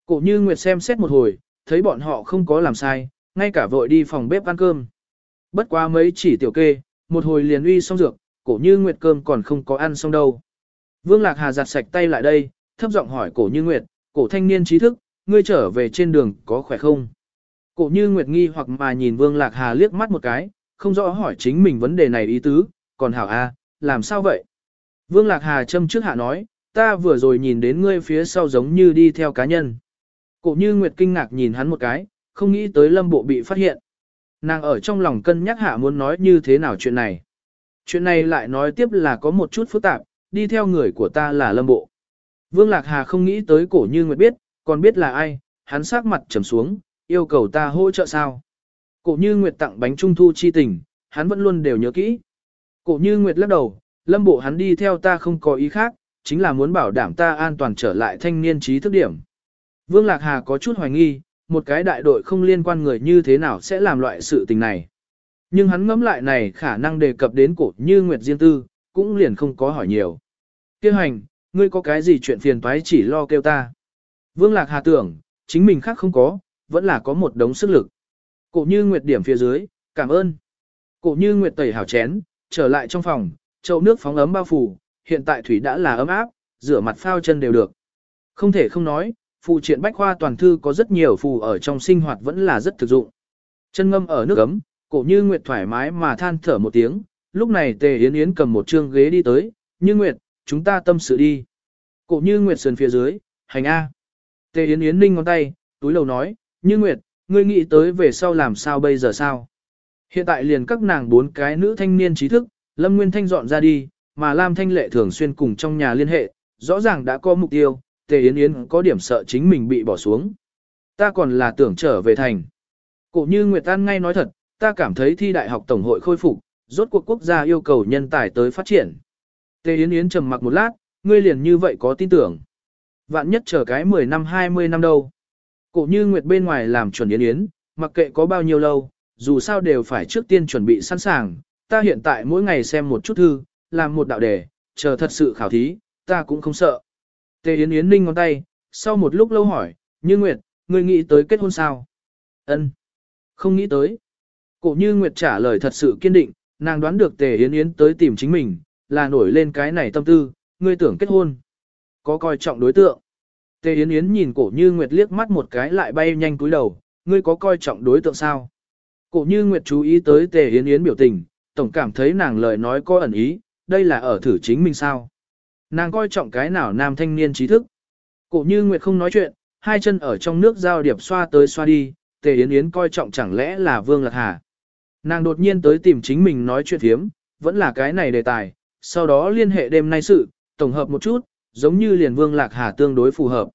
Cổ như Nguyệt xem xét một hồi, thấy bọn họ không có làm sai, ngay cả vội đi phòng bếp ăn cơm. Bất quá mấy chỉ tiểu kê, một hồi liền uy xong dược, cổ như Nguyệt cơm còn không có ăn xong đâu. Vương Lạc Hà giặt sạch tay lại đây, thấp giọng hỏi cổ như Nguyệt, cổ thanh niên trí thức, ngươi trở về trên đường có khỏe không? Cổ như Nguyệt nghi hoặc mà nhìn Vương Lạc Hà liếc mắt một cái, không rõ hỏi chính mình vấn đề này ý tứ, còn hảo a, làm sao vậy? Vương Lạc Hà châm trước hạ nói, ta vừa rồi nhìn đến ngươi phía sau giống như đi theo cá nhân. Cổ như Nguyệt kinh ngạc nhìn hắn một cái, không nghĩ tới lâm bộ bị phát hiện. Nàng ở trong lòng cân nhắc hạ muốn nói như thế nào chuyện này. Chuyện này lại nói tiếp là có một chút phức tạp, đi theo người của ta là lâm bộ. Vương Lạc Hà không nghĩ tới cổ như Nguyệt biết, còn biết là ai, hắn sắc mặt trầm xuống, yêu cầu ta hỗ trợ sao. Cổ như Nguyệt tặng bánh trung thu chi tình, hắn vẫn luôn đều nhớ kỹ. Cổ như Nguyệt lắc đầu, lâm bộ hắn đi theo ta không có ý khác, chính là muốn bảo đảm ta an toàn trở lại thanh niên trí thức điểm. Vương Lạc Hà có chút hoài nghi, một cái đại đội không liên quan người như thế nào sẽ làm loại sự tình này. Nhưng hắn ngẫm lại này khả năng đề cập đến cổ như Nguyệt Diên Tư, cũng liền không có hỏi nhiều. Kêu hành, ngươi có cái gì chuyện phiền toái chỉ lo kêu ta. Vương Lạc Hà tưởng, chính mình khác không có, vẫn là có một đống sức lực. Cổ như Nguyệt điểm phía dưới, cảm ơn. Cổ như Nguyệt tẩy hảo chén, trở lại trong phòng, chậu nước phóng ấm bao phủ, hiện tại thủy đã là ấm áp, rửa mặt phao chân đều được. Không thể không nói, phù triện bách khoa toàn thư có rất nhiều phù ở trong sinh hoạt vẫn là rất thực dụng. Chân ngâm ở nước ấm, cổ như Nguyệt thoải mái mà than thở một tiếng, lúc này Tề Yến Yến cầm một trương ghế đi tới, như Nguyệt, chúng ta tâm sự đi. Cổ như Nguyệt sườn phía dưới, hành A. Tề Yến Yến ninh ngón tay, túi lầu nói, như Nguyệt, ngươi nghĩ tới về sau làm sao bây giờ sao? Hiện tại liền các nàng bốn cái nữ thanh niên trí thức, Lâm Nguyên Thanh dọn ra đi, mà Lam Thanh Lệ thường xuyên cùng trong nhà liên hệ, rõ ràng đã có mục tiêu, Tề Yến Yến có điểm sợ chính mình bị bỏ xuống. Ta còn là tưởng trở về thành. Cổ như Nguyệt An ngay nói thật, ta cảm thấy thi đại học tổng hội khôi phục, rốt cuộc quốc gia yêu cầu nhân tài tới phát triển. Tề Yến Yến trầm mặc một lát, ngươi liền như vậy có tin tưởng. Vạn nhất chờ cái 10 năm 20 năm đâu. Cổ như Nguyệt bên ngoài làm chuẩn Yến Yến, mặc kệ có bao nhiêu lâu, dù sao đều phải trước tiên chuẩn bị sẵn sàng. Ta hiện tại mỗi ngày xem một chút thư, làm một đạo đề, chờ thật sự khảo thí, ta cũng không sợ. Tề Yến Yến ninh ngón tay, sau một lúc lâu hỏi, Như Nguyệt, ngươi nghĩ tới kết hôn sao? Ân, Không nghĩ tới. Cổ Như Nguyệt trả lời thật sự kiên định, nàng đoán được Tề Yến Yến tới tìm chính mình, là nổi lên cái này tâm tư, ngươi tưởng kết hôn. Có coi trọng đối tượng. Tề Yến Yến nhìn cổ Như Nguyệt liếc mắt một cái lại bay nhanh cúi đầu, ngươi có coi trọng đối tượng sao? Cổ Như Nguyệt chú ý tới Tề Yến Yến biểu tình, tổng cảm thấy nàng lời nói có ẩn ý, đây là ở thử chính mình sao? Nàng coi trọng cái nào nam thanh niên trí thức. Cổ như Nguyệt không nói chuyện, hai chân ở trong nước giao điệp xoa tới xoa đi, tề yến yến coi trọng chẳng lẽ là Vương Lạc Hà. Nàng đột nhiên tới tìm chính mình nói chuyện thiếm, vẫn là cái này đề tài, sau đó liên hệ đêm nay sự, tổng hợp một chút, giống như liền Vương Lạc Hà tương đối phù hợp.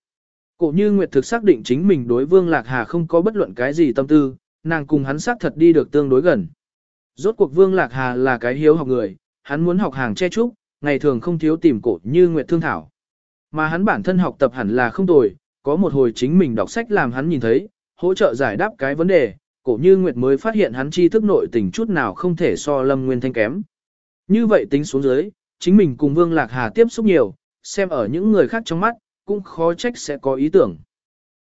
Cổ như Nguyệt thực xác định chính mình đối Vương Lạc Hà không có bất luận cái gì tâm tư, nàng cùng hắn xác thật đi được tương đối gần. Rốt cuộc Vương Lạc Hà là cái hiếu học người, hắn muốn học hàng che trúc, ngày thường không thiếu tìm cổ như Nguyệt Thương Thảo. Mà hắn bản thân học tập hẳn là không tồi, có một hồi chính mình đọc sách làm hắn nhìn thấy, hỗ trợ giải đáp cái vấn đề, cổ như Nguyệt mới phát hiện hắn tri thức nội tình chút nào không thể so Lâm Nguyên Thanh kém. Như vậy tính xuống dưới, chính mình cùng Vương Lạc Hà tiếp xúc nhiều, xem ở những người khác trong mắt, cũng khó trách sẽ có ý tưởng.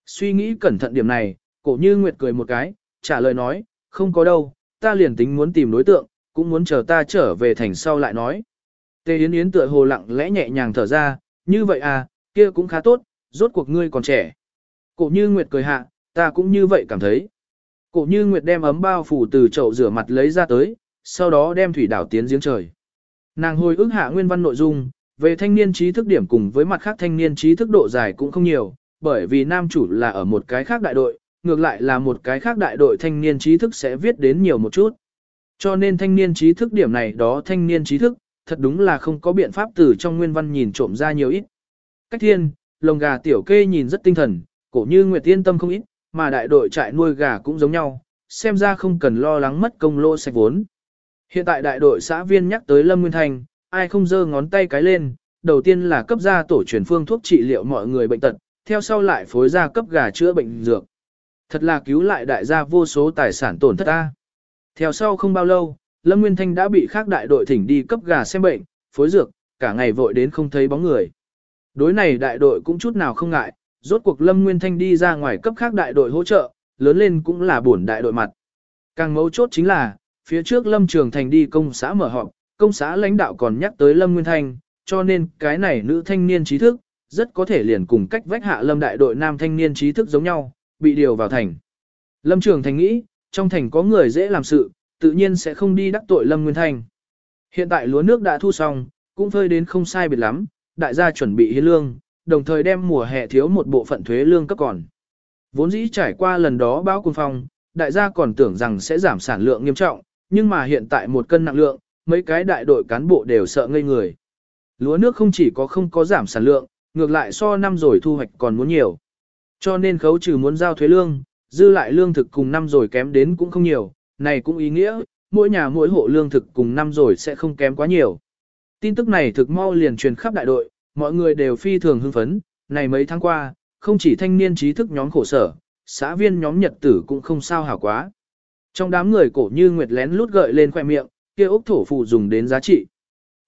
Suy nghĩ cẩn thận điểm này, cổ như Nguyệt cười một cái, trả lời nói, không có đâu, ta liền tính muốn tìm đối tượng, cũng muốn chờ ta trở về thành sau lại nói. Tề Yến Yến tựa hồ lặng lẽ nhẹ nhàng thở ra, như vậy à, kia cũng khá tốt, rốt cuộc ngươi còn trẻ. Cổ như Nguyệt cười hạ, ta cũng như vậy cảm thấy. Cổ như Nguyệt đem ấm bao phủ từ chậu rửa mặt lấy ra tới, sau đó đem thủy đảo tiến giếng trời. Nàng hồi ức hạ nguyên văn nội dung, về thanh niên trí thức điểm cùng với mặt khác thanh niên trí thức độ dài cũng không nhiều, bởi vì nam chủ là ở một cái khác đại đội, ngược lại là một cái khác đại đội thanh niên trí thức sẽ viết đến nhiều một chút. Cho nên thanh niên trí thức điểm này đó thanh niên trí thức, thật đúng là không có biện pháp từ trong nguyên văn nhìn trộm ra nhiều ít. Cách thiên, lồng gà tiểu kê nhìn rất tinh thần, cổ như Nguyệt yên tâm không ít, mà đại đội trại nuôi gà cũng giống nhau, xem ra không cần lo lắng mất công lô sạch vốn. Hiện tại đại đội xã viên nhắc tới Lâm Nguyên Thành, ai không giơ ngón tay cái lên, đầu tiên là cấp ra tổ truyền phương thuốc trị liệu mọi người bệnh tật, theo sau lại phối ra cấp gà chữa bệnh dược. Thật là cứu lại đại gia vô số tài sản tổn thất ta. Theo sau không bao lâu, Lâm Nguyên Thanh đã bị khác đại đội thỉnh đi cấp gà xem bệnh, phối dược, cả ngày vội đến không thấy bóng người. Đối này đại đội cũng chút nào không ngại, rốt cuộc Lâm Nguyên Thanh đi ra ngoài cấp khác đại đội hỗ trợ, lớn lên cũng là bổn đại đội mặt. Càng mấu chốt chính là, phía trước Lâm Trường Thành đi công xã mở họp, công xã lãnh đạo còn nhắc tới Lâm Nguyên Thanh, cho nên cái này nữ thanh niên trí thức, rất có thể liền cùng cách vách hạ Lâm đại đội nam thanh niên trí thức giống nhau, bị điều vào thành. Lâm Trường Thành nghĩ, trong thành có người dễ làm sự, tự nhiên sẽ không đi đắc tội Lâm Nguyên Thanh. Hiện tại lúa nước đã thu xong, cũng phơi đến không sai biệt lắm, đại gia chuẩn bị hiến lương, đồng thời đem mùa hè thiếu một bộ phận thuế lương cấp còn. Vốn dĩ trải qua lần đó báo cung phong, đại gia còn tưởng rằng sẽ giảm sản lượng nghiêm trọng, nhưng mà hiện tại một cân nặng lượng, mấy cái đại đội cán bộ đều sợ ngây người. Lúa nước không chỉ có không có giảm sản lượng, ngược lại so năm rồi thu hoạch còn muốn nhiều. Cho nên khấu trừ muốn giao thuế lương, dư lại lương thực cùng năm rồi kém đến cũng không nhiều, này cũng ý nghĩa, mỗi nhà mỗi hộ lương thực cùng năm rồi sẽ không kém quá nhiều. Tin tức này thực mau liền truyền khắp đại đội, mọi người đều phi thường hưng phấn, này mấy tháng qua, không chỉ thanh niên trí thức nhóm khổ sở, xã viên nhóm nhật tử cũng không sao hảo quá. Trong đám người cổ như nguyệt lén lút gợi lên khoẻ miệng, kia ốc thổ phụ dùng đến giá trị.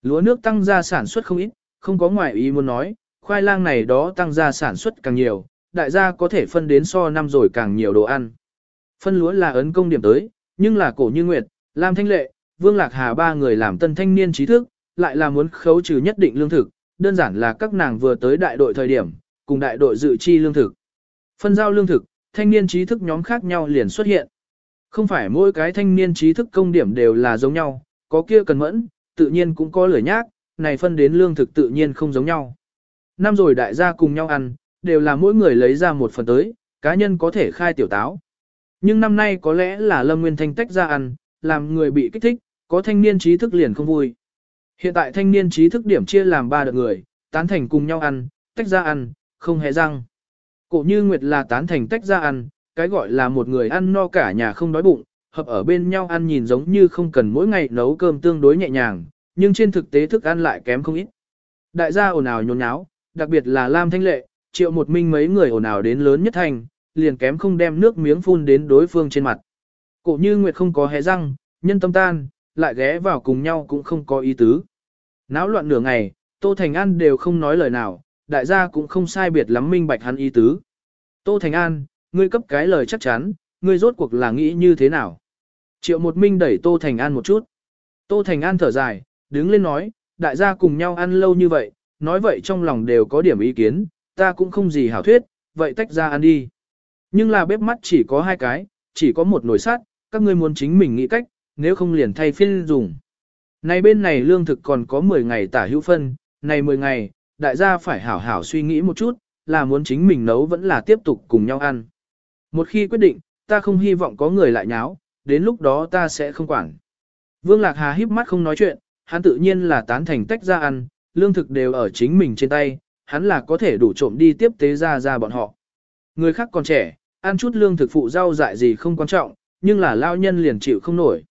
Lúa nước tăng ra sản xuất không ít, không có ngoại ý muốn nói, khoai lang này đó tăng ra sản xuất càng nhiều, đại gia có thể phân đến so năm rồi càng nhiều đồ ăn. Phân lúa là ấn công điểm tới, nhưng là cổ như nguyệt, Lam Thanh Lệ, Vương Lạc Hà ba người làm tân thanh niên trí thức, lại là muốn khấu trừ nhất định lương thực, đơn giản là các nàng vừa tới đại đội thời điểm, cùng đại đội dự chi lương thực. Phân giao lương thực, thanh niên trí thức nhóm khác nhau liền xuất hiện. Không phải mỗi cái thanh niên trí thức công điểm đều là giống nhau, có kia cần mẫn, tự nhiên cũng có lửa nhác, này phân đến lương thực tự nhiên không giống nhau. Năm rồi đại gia cùng nhau ăn, đều là mỗi người lấy ra một phần tới, cá nhân có thể khai tiểu táo. Nhưng năm nay có lẽ là Lâm Nguyên Thanh tách ra ăn, làm người bị kích thích, có thanh niên trí thức liền không vui. Hiện tại thanh niên trí thức điểm chia làm ba đợt người, tán thành cùng nhau ăn, tách ra ăn, không hề răng. Cổ như Nguyệt là tán thành tách ra ăn, cái gọi là một người ăn no cả nhà không đói bụng, hợp ở bên nhau ăn nhìn giống như không cần mỗi ngày nấu cơm tương đối nhẹ nhàng, nhưng trên thực tế thức ăn lại kém không ít. Đại gia ồn ào nhốn nháo, đặc biệt là Lam Thanh Lệ, triệu một minh mấy người ồn ào đến lớn nhất thành, liền kém không đem nước miếng phun đến đối phương trên mặt. Cổ như Nguyệt không có hé răng, nhân tâm tan, lại ghé vào cùng nhau cũng không có ý tứ. Náo loạn nửa ngày, Tô Thành An đều không nói lời nào, đại gia cũng không sai biệt lắm minh bạch hắn ý tứ. Tô Thành An, ngươi cấp cái lời chắc chắn, ngươi rốt cuộc là nghĩ như thế nào? Triệu một minh đẩy Tô Thành An một chút. Tô Thành An thở dài, đứng lên nói, đại gia cùng nhau ăn lâu như vậy, nói vậy trong lòng đều có điểm ý kiến, ta cũng không gì hảo thuyết, vậy tách ra ăn đi. Nhưng là bếp mắt chỉ có hai cái, chỉ có một nồi sắt, các ngươi muốn chính mình nghĩ cách, nếu không liền thay phiên dùng. Này bên này lương thực còn có 10 ngày tả hữu phân, này 10 ngày, đại gia phải hảo hảo suy nghĩ một chút, là muốn chính mình nấu vẫn là tiếp tục cùng nhau ăn. Một khi quyết định, ta không hy vọng có người lại nháo, đến lúc đó ta sẽ không quản. Vương Lạc Hà híp mắt không nói chuyện, hắn tự nhiên là tán thành tách ra ăn, lương thực đều ở chính mình trên tay, hắn là có thể đủ trộm đi tiếp tế ra ra bọn họ. Người khác còn trẻ, ăn chút lương thực phụ rau dại gì không quan trọng, nhưng là lao nhân liền chịu không nổi.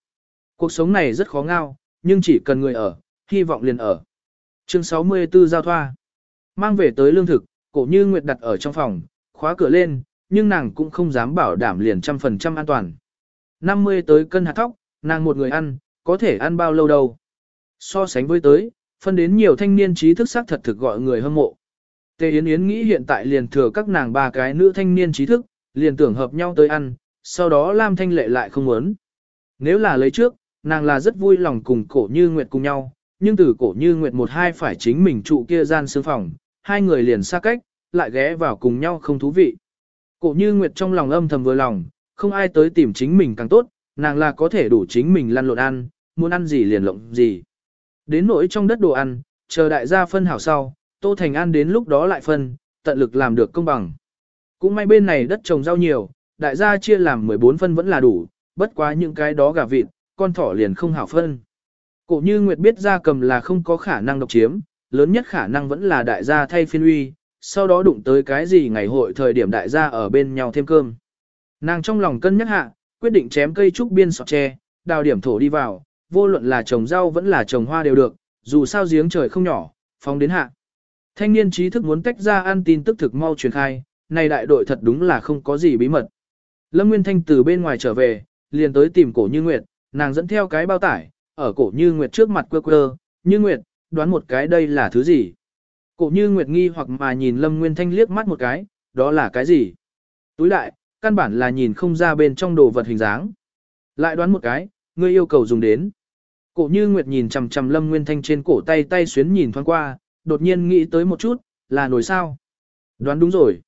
Cuộc sống này rất khó ngao, nhưng chỉ cần người ở, hy vọng liền ở. Chương 64 Giao Thoa Mang về tới lương thực, cổ như Nguyệt đặt ở trong phòng, khóa cửa lên, nhưng nàng cũng không dám bảo đảm liền trăm phần trăm an toàn. 50 tới cân hạt thóc, nàng một người ăn, có thể ăn bao lâu đâu. So sánh với tới, phân đến nhiều thanh niên trí thức sắc thật thực gọi người hâm mộ. Tề Yến Yến nghĩ hiện tại liền thừa các nàng ba cái nữ thanh niên trí thức, liền tưởng hợp nhau tới ăn, sau đó Lam Thanh Lệ lại không muốn. Nếu là lấy trước, nàng là rất vui lòng cùng cổ như Nguyệt cùng nhau, nhưng từ cổ như Nguyệt một hai phải chính mình trụ kia gian sương phòng, hai người liền xa cách, lại ghé vào cùng nhau không thú vị. Cổ như Nguyệt trong lòng âm thầm vừa lòng, không ai tới tìm chính mình càng tốt, nàng là có thể đủ chính mình lăn lộn ăn, muốn ăn gì liền lộng gì. Đến nỗi trong đất đồ ăn, chờ đại gia phân hảo sau, Tô Thành An đến lúc đó lại phân, tận lực làm được công bằng. Cũng may bên này đất trồng rau nhiều, đại gia chia làm 14 phân vẫn là đủ, bất quá những cái đó gà vịt, con thỏ liền không hảo phân. Cổ như Nguyệt biết gia cầm là không có khả năng độc chiếm, lớn nhất khả năng vẫn là đại gia thay phiên uy, sau đó đụng tới cái gì ngày hội thời điểm đại gia ở bên nhau thêm cơm. Nàng trong lòng cân nhắc hạ, quyết định chém cây trúc biên sọt tre, đào điểm thổ đi vào, vô luận là trồng rau vẫn là trồng hoa đều được, dù sao giếng trời không nhỏ, phóng đến hạ. Thanh niên trí thức muốn tách ra ăn tin tức thực mau truyền khai, này đại đội thật đúng là không có gì bí mật. Lâm Nguyên Thanh từ bên ngoài trở về, liền tới tìm cổ như Nguyệt, nàng dẫn theo cái bao tải, ở cổ như Nguyệt trước mặt quơ quơ, như Nguyệt, đoán một cái đây là thứ gì. Cổ như Nguyệt nghi hoặc mà nhìn Lâm Nguyên Thanh liếc mắt một cái, đó là cái gì? Túi lại, căn bản là nhìn không ra bên trong đồ vật hình dáng. Lại đoán một cái, ngươi yêu cầu dùng đến. Cổ như Nguyệt nhìn chằm chằm Lâm Nguyên Thanh trên cổ tay tay xuyến nhìn thoáng qua, đột nhiên nghĩ tới một chút, là nồi sao. Đoán đúng rồi.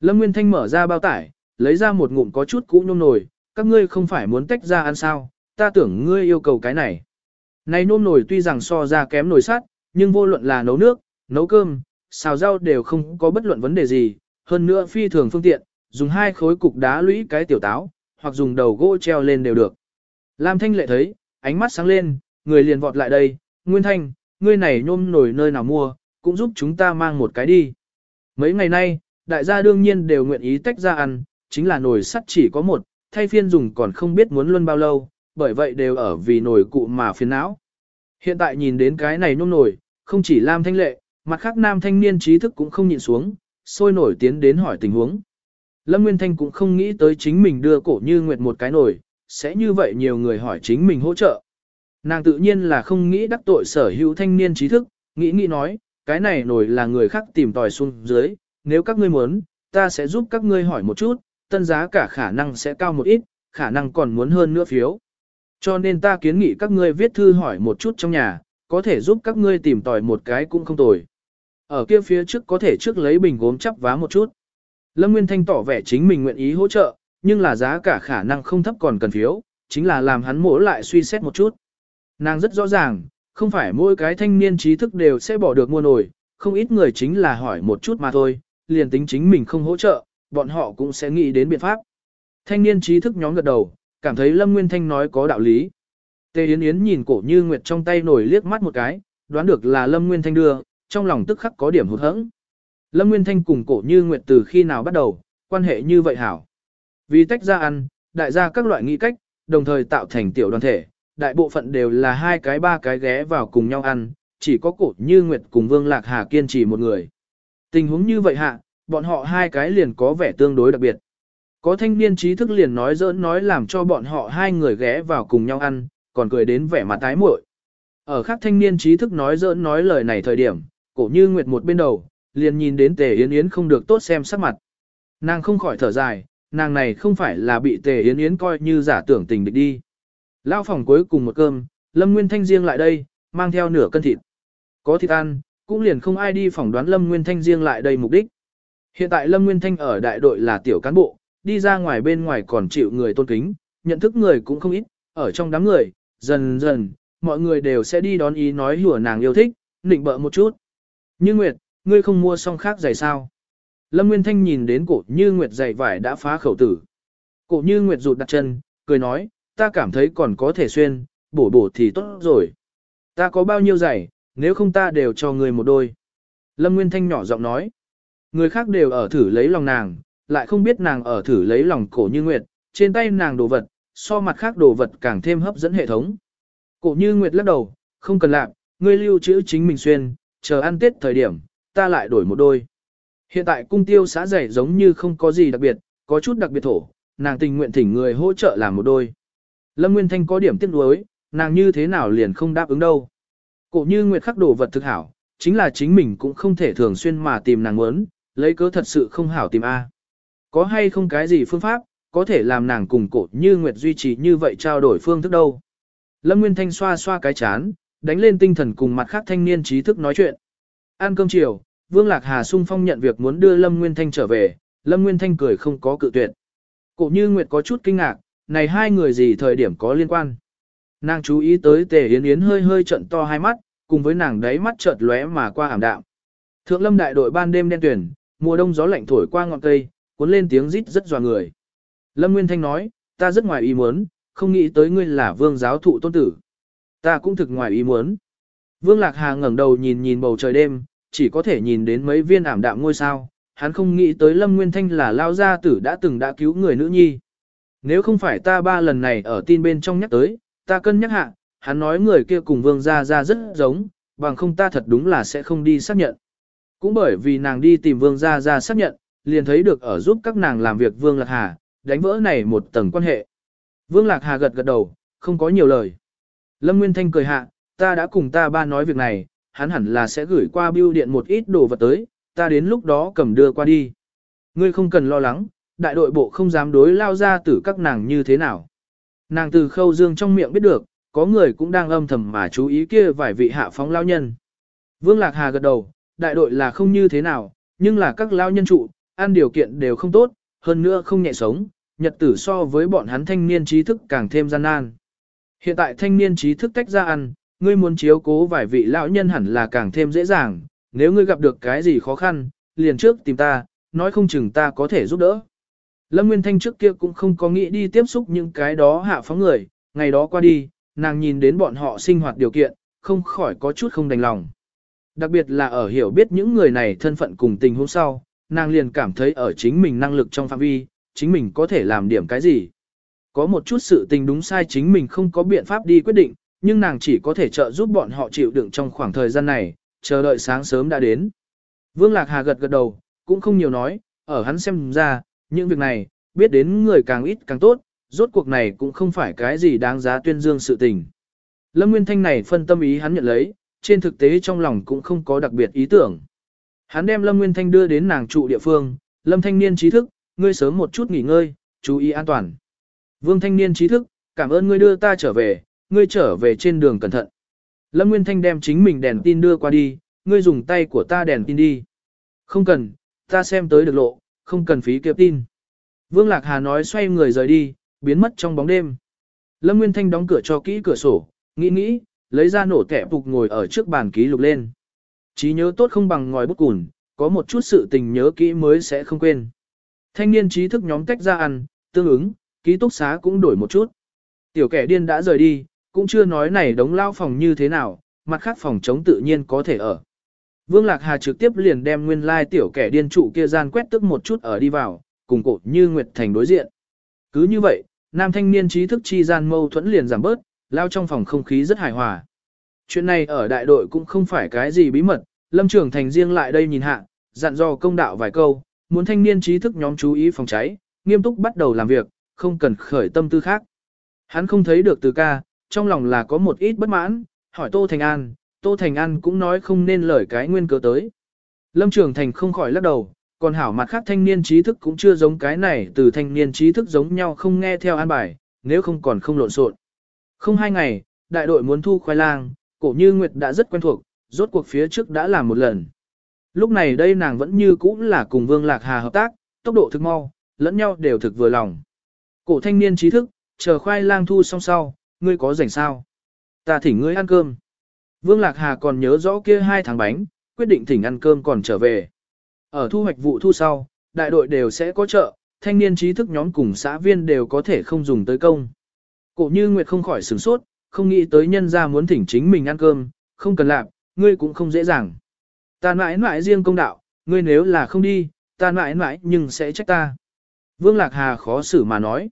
Lâm Nguyên Thanh mở ra bao tải, lấy ra một ngụm có chút cũ nhôm nồi, các ngươi không phải muốn tách ra ăn sao, ta tưởng ngươi yêu cầu cái này. Này nôm nổi tuy rằng so ra kém nồi sắt, nhưng vô luận là nấu nước, nấu cơm, xào rau đều không có bất luận vấn đề gì, hơn nữa phi thường phương tiện, dùng hai khối cục đá lũy cái tiểu táo, hoặc dùng đầu gỗ treo lên đều được. Lam Thanh lệ thấy, ánh mắt sáng lên, người liền vọt lại đây, Nguyên Thanh, ngươi này nhôm nổi nơi nào mua, cũng giúp chúng ta mang một cái đi. Mấy ngày nay, đại gia đương nhiên đều nguyện ý tách ra ăn, chính là nồi sắt chỉ có một, thay phiên dùng còn không biết muốn luôn bao lâu, bởi vậy đều ở vì nồi cụ mà phiền não. Hiện tại nhìn đến cái này nhôm nổi, không chỉ Lam Thanh lệ, mặt khác nam thanh niên trí thức cũng không nhịn xuống, sôi nổi tiến đến hỏi tình huống. Lâm Nguyên Thanh cũng không nghĩ tới chính mình đưa cổ như nguyệt một cái nổi, sẽ như vậy nhiều người hỏi chính mình hỗ trợ. Nàng tự nhiên là không nghĩ đắc tội sở hữu thanh niên trí thức, nghĩ nghĩ nói, cái này nổi là người khác tìm tòi xuống dưới, nếu các ngươi muốn, ta sẽ giúp các ngươi hỏi một chút, tân giá cả khả năng sẽ cao một ít, khả năng còn muốn hơn nữa phiếu. Cho nên ta kiến nghị các ngươi viết thư hỏi một chút trong nhà, có thể giúp các ngươi tìm tòi một cái cũng không tồi. Ở kia phía trước có thể trước lấy bình gốm chắp vá một chút. Lâm Nguyên Thanh tỏ vẻ chính mình nguyện ý hỗ trợ, nhưng là giá cả khả năng không thấp còn cần phiếu, chính là làm hắn mổ lại suy xét một chút. Nàng rất rõ ràng, không phải mỗi cái thanh niên trí thức đều sẽ bỏ được mua nổi, không ít người chính là hỏi một chút mà thôi, liền tính chính mình không hỗ trợ, bọn họ cũng sẽ nghĩ đến biện pháp. Thanh niên trí thức nhóm gật đầu, cảm thấy Lâm Nguyên Thanh nói có đạo lý. Tề Yến Yến nhìn cổ như Nguyệt trong tay nổi liếc mắt một cái, đoán được là Lâm Nguyên Thanh đưa, trong lòng tức khắc có điểm hụt hẫng. Lâm Nguyên Thanh cùng cổ như Nguyệt từ khi nào bắt đầu, quan hệ như vậy hảo. Vì tách ra ăn, đại gia các loại nghi cách, đồng thời tạo thành tiểu đoàn thể, đại bộ phận đều là hai cái ba cái ghé vào cùng nhau ăn, chỉ có cổ như Nguyệt cùng Vương Lạc Hà kiên trì một người. Tình huống như vậy hạ, bọn họ hai cái liền có vẻ tương đối đặc biệt. Có thanh niên trí thức liền nói giỡn nói làm cho bọn họ hai người ghé vào cùng nhau ăn, còn cười đến vẻ mặt tái muội. Ở khác thanh niên trí thức nói giỡn nói lời này thời điểm, cổ như Nguyệt một bên đầu, liền nhìn đến Tề Yến Yến không được tốt xem sắc mặt. Nàng không khỏi thở dài, nàng này không phải là bị Tề Yến Yến coi như giả tưởng tình địch đi. Lao phòng cuối cùng một cơm, Lâm Nguyên Thanh riêng lại đây, mang theo nửa cân thịt. Có thịt ăn, cũng liền không ai đi phỏng đoán Lâm Nguyên Thanh riêng lại đây mục đích. Hiện tại Lâm Nguyên Thanh ở đại đội là tiểu cán bộ, đi ra ngoài bên ngoài còn chịu người tôn kính, nhận thức người cũng không ít, ở trong đám người, dần dần, mọi người đều sẽ đi đón ý nói hùa nàng yêu thích, nịnh bợ một chút. Như Nguyệt, ngươi không mua xong khác giày sao? Lâm Nguyên Thanh nhìn đến cổ như Nguyệt giày vải đã phá khẩu tử. Cổ như Nguyệt rụt đặt chân, cười nói, ta cảm thấy còn có thể xuyên, bổ bổ thì tốt rồi. Ta có bao nhiêu giày, nếu không ta đều cho người một đôi. Lâm Nguyên Thanh nhỏ giọng nói, người khác đều ở thử lấy lòng nàng, lại không biết nàng ở thử lấy lòng cổ như Nguyệt, trên tay nàng đồ vật, so mặt khác đồ vật càng thêm hấp dẫn hệ thống. Cổ như Nguyệt lắc đầu, không cần làm, ngươi lưu trữ chính mình xuyên, chờ ăn tết thời điểm, ta lại đổi một đôi. Hiện tại cung tiêu xã giày giống như không có gì đặc biệt, có chút đặc biệt thổ, nàng tình nguyện thỉnh người hỗ trợ làm một đôi. Lâm Nguyên Thanh có điểm tiếc nuối, nàng như thế nào liền không đáp ứng đâu. Cổ như Nguyệt khắc đồ vật thực hảo, chính là chính mình cũng không thể thường xuyên mà tìm nàng muốn, lấy cớ thật sự không hảo tìm A. Có hay không cái gì phương pháp, có thể làm nàng cùng cổ như Nguyệt duy trì như vậy trao đổi phương thức đâu. Lâm Nguyên Thanh xoa xoa cái chán, đánh lên tinh thần cùng mặt khác thanh niên trí thức nói chuyện. Ăn cơm chiều, Vương Lạc Hà sung phong nhận việc muốn đưa Lâm Nguyên Thanh trở về, Lâm Nguyên Thanh cười không có cự tuyệt. Cổ như Nguyệt có chút kinh ngạc, này hai người gì thời điểm có liên quan. Nàng chú ý tới Tề Yến Yến hơi hơi trận to hai mắt, cùng với nàng đáy mắt chợt lóe mà qua ảm đạm. Thượng Lâm đại đội ban đêm đen tuyển, mùa đông gió lạnh thổi qua ngọn cây, cuốn lên tiếng rít rất dọa người. Lâm Nguyên Thanh nói, ta rất ngoài ý muốn, không nghĩ tới ngươi là vương giáo thụ tôn tử. Ta cũng thực ngoài ý muốn. Vương Lạc Hà ngẩng đầu nhìn nhìn bầu trời đêm, chỉ có thể nhìn đến mấy viên ảm đạm ngôi sao. Hắn không nghĩ tới Lâm Nguyên Thanh là lao gia tử đã từng đã cứu người nữ nhi. Nếu không phải ta ba lần này ở tin bên trong nhắc tới, ta cân nhắc hạ, hắn nói người kia cùng vương gia gia rất giống, bằng không ta thật đúng là sẽ không đi xác nhận. Cũng bởi vì nàng đi tìm Vương Gia Gia xác nhận, liền thấy được ở giúp các nàng làm việc Vương Lạc Hà, đánh vỡ này một tầng quan hệ. Vương Lạc Hà gật gật đầu, không có nhiều lời. Lâm Nguyên Thanh cười hạ, ta đã cùng ta ba nói việc này, hắn hẳn là sẽ gửi qua bưu điện một ít đồ vật tới, ta đến lúc đó cầm đưa qua đi. Ngươi không cần lo lắng, đại đội bộ không dám đối lao ra tử các nàng như thế nào. Nàng từ khâu dương trong miệng biết được, có người cũng đang âm thầm mà chú ý kia vài vị hạ phóng lao nhân. Vương Lạc Hà gật đầu, đại đội là không như thế nào, nhưng là các lao nhân trụ, ăn điều kiện đều không tốt, hơn nữa không nhẹ sống, nhật tử so với bọn hắn thanh niên trí thức càng thêm gian nan. Hiện tại thanh niên trí thức tách ra ăn, ngươi muốn chiếu cố vài vị lão nhân hẳn là càng thêm dễ dàng, nếu ngươi gặp được cái gì khó khăn, liền trước tìm ta, nói không chừng ta có thể giúp đỡ. Lâm Nguyên Thanh trước kia cũng không có nghĩ đi tiếp xúc những cái đó hạ phóng người, ngày đó qua đi, nàng nhìn đến bọn họ sinh hoạt điều kiện, không khỏi có chút không đành lòng. Đặc biệt là ở hiểu biết những người này thân phận cùng tình huống sau, nàng liền cảm thấy ở chính mình năng lực trong phạm vi, chính mình có thể làm điểm cái gì. Có một chút sự tình đúng sai chính mình không có biện pháp đi quyết định, nhưng nàng chỉ có thể trợ giúp bọn họ chịu đựng trong khoảng thời gian này, chờ đợi sáng sớm đã đến. Vương Lạc Hà gật gật đầu, cũng không nhiều nói, ở hắn xem ra, những việc này, biết đến người càng ít càng tốt, rốt cuộc này cũng không phải cái gì đáng giá tuyên dương sự tình. Lâm Nguyên Thanh này phân tâm ý hắn nhận lấy, trên thực tế trong lòng cũng không có đặc biệt ý tưởng. Hắn đem Lâm Nguyên Thanh đưa đến nàng trụ địa phương, Lâm Thanh Niên trí thức, ngươi sớm một chút nghỉ ngơi, chú ý an toàn. Vương Thanh Niên trí thức, cảm ơn ngươi đưa ta trở về, ngươi trở về trên đường cẩn thận. Lâm Nguyên Thanh đem chính mình đèn tin đưa qua đi, ngươi dùng tay của ta đèn tin đi. Không cần, ta xem tới được lộ, không cần phí kiệp tin. Vương Lạc Hà nói xoay người rời đi, biến mất trong bóng đêm. Lâm Nguyên Thanh đóng cửa cho kỹ cửa sổ, nghĩ nghĩ, lấy ra nổ kẻ phục ngồi ở trước bàn ký lục lên. Trí nhớ tốt không bằng ngòi bút cùn, có một chút sự tình nhớ kỹ mới sẽ không quên. Thanh niên trí thức nhóm tách ra ăn, tương ứng, ký túc xá cũng đổi một chút. Tiểu kẻ điên đã rời đi, cũng chưa nói này đống lao phòng như thế nào, mặt khác phòng chống tự nhiên có thể ở. Vương Lạc Hà trực tiếp liền đem nguyên lai tiểu kẻ điên trụ kia gian quét tức một chút ở đi vào, cùng cột như Nguyệt Thành đối diện. Cứ như vậy, nam thanh niên trí thức chi gian mâu thuẫn liền giảm bớt, lao trong phòng không khí rất hài hòa. Chuyện này ở đại đội cũng không phải cái gì bí mật, Lâm Trường Thành riêng lại đây nhìn hạ, dặn dò công đạo vài câu, muốn thanh niên trí thức nhóm chú ý phòng cháy, nghiêm túc bắt đầu làm việc, không cần khởi tâm tư khác. Hắn không thấy được từ ca, trong lòng là có một ít bất mãn, hỏi Tô Thành An, Tô Thành An cũng nói không nên lời cái nguyên cớ tới. Lâm Trường Thành không khỏi lắc đầu, còn hảo mặt khác thanh niên trí thức cũng chưa giống cái này từ thanh niên trí thức giống nhau không nghe theo an bài, nếu không còn không lộn xộn. Không hai ngày, đại đội muốn thu khoai lang, cổ như Nguyệt đã rất quen thuộc, rốt cuộc phía trước đã làm một lần. Lúc này đây nàng vẫn như cũ là cùng Vương Lạc Hà hợp tác, tốc độ thực mau, lẫn nhau đều thực vừa lòng. Cổ thanh niên trí thức, chờ khoai lang thu xong sau, ngươi có rảnh sao? Ta thỉnh ngươi ăn cơm. Vương Lạc Hà còn nhớ rõ kia hai tháng bánh, quyết định thỉnh ăn cơm còn trở về. Ở thu hoạch vụ thu sau, đại đội đều sẽ có chợ, thanh niên trí thức nhóm cùng xã viên đều có thể không dùng tới công. Cổ như Nguyệt không khỏi sửng sốt, không nghĩ tới nhân ra muốn thỉnh chính mình ăn cơm, không cần làm, ngươi cũng không dễ dàng. Ta mãi mãi riêng công đạo, ngươi nếu là không đi, ta mãi mãi nhưng sẽ trách ta. Vương Lạc Hà khó xử mà nói.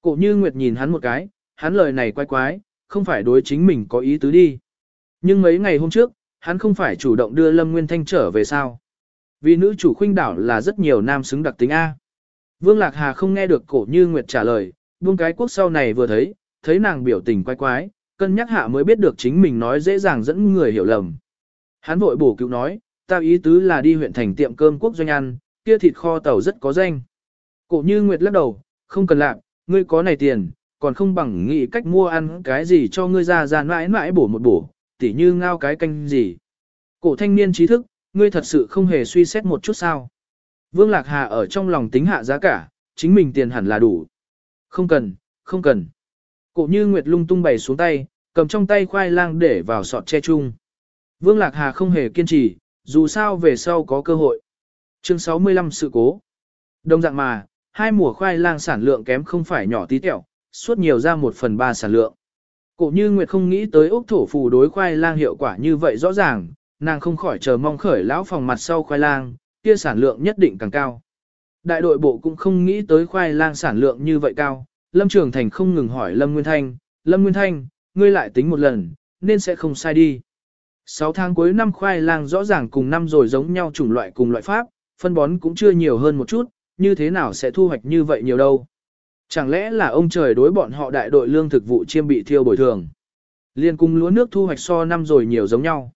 Cổ như Nguyệt nhìn hắn một cái, hắn lời này quái quái, không phải đối chính mình có ý tứ đi. Nhưng mấy ngày hôm trước, hắn không phải chủ động đưa Lâm Nguyên Thanh trở về sao. Vì nữ chủ khuynh đảo là rất nhiều nam xứng đặc tính A. Vương Lạc Hà không nghe được cổ như Nguyệt trả lời, buông cái quốc sau này vừa thấy, thấy nàng biểu tình quái quái, cân nhắc hạ mới biết được chính mình nói dễ dàng dẫn người hiểu lầm. Hắn vội bổ cứu nói, ta ý tứ là đi huyện thành tiệm cơm quốc doanh ăn, kia thịt kho tàu rất có danh. Cổ như Nguyệt lắc đầu, không cần làm, ngươi có này tiền, còn không bằng nghĩ cách mua ăn cái gì cho ngươi ra ra mãi mãi bổ một bổ, tỉ như ngao cái canh gì. Cổ thanh niên trí thức, ngươi thật sự không hề suy xét một chút sao. Vương Lạc Hà ở trong lòng tính hạ giá cả, chính mình tiền hẳn là đủ. Không cần, không cần. Cổ như Nguyệt lung tung bày xuống tay, cầm trong tay khoai lang để vào sọt che chung. Vương Lạc Hà không hề kiên trì, dù sao về sau có cơ hội. Chương 65 sự cố. đông dạng mà, hai mùa khoai lang sản lượng kém không phải nhỏ tí tẹo, suốt nhiều ra một phần ba sản lượng. Cổ như Nguyệt không nghĩ tới ốc thổ phù đối khoai lang hiệu quả như vậy rõ ràng, nàng không khỏi chờ mong khởi lão phòng mặt sau khoai lang, kia sản lượng nhất định càng cao. Đại đội bộ cũng không nghĩ tới khoai lang sản lượng như vậy cao, Lâm Trường Thành không ngừng hỏi Lâm Nguyên Thanh, Lâm Nguyên Thanh, ngươi lại tính một lần, nên sẽ không sai đi. 6 tháng cuối năm khoai lang rõ ràng cùng năm rồi giống nhau chủng loại cùng loại pháp, phân bón cũng chưa nhiều hơn một chút, như thế nào sẽ thu hoạch như vậy nhiều đâu. Chẳng lẽ là ông trời đối bọn họ đại đội lương thực vụ chiêm bị thiêu bồi thường. Liên cung lúa nước thu hoạch so năm rồi nhiều giống nhau.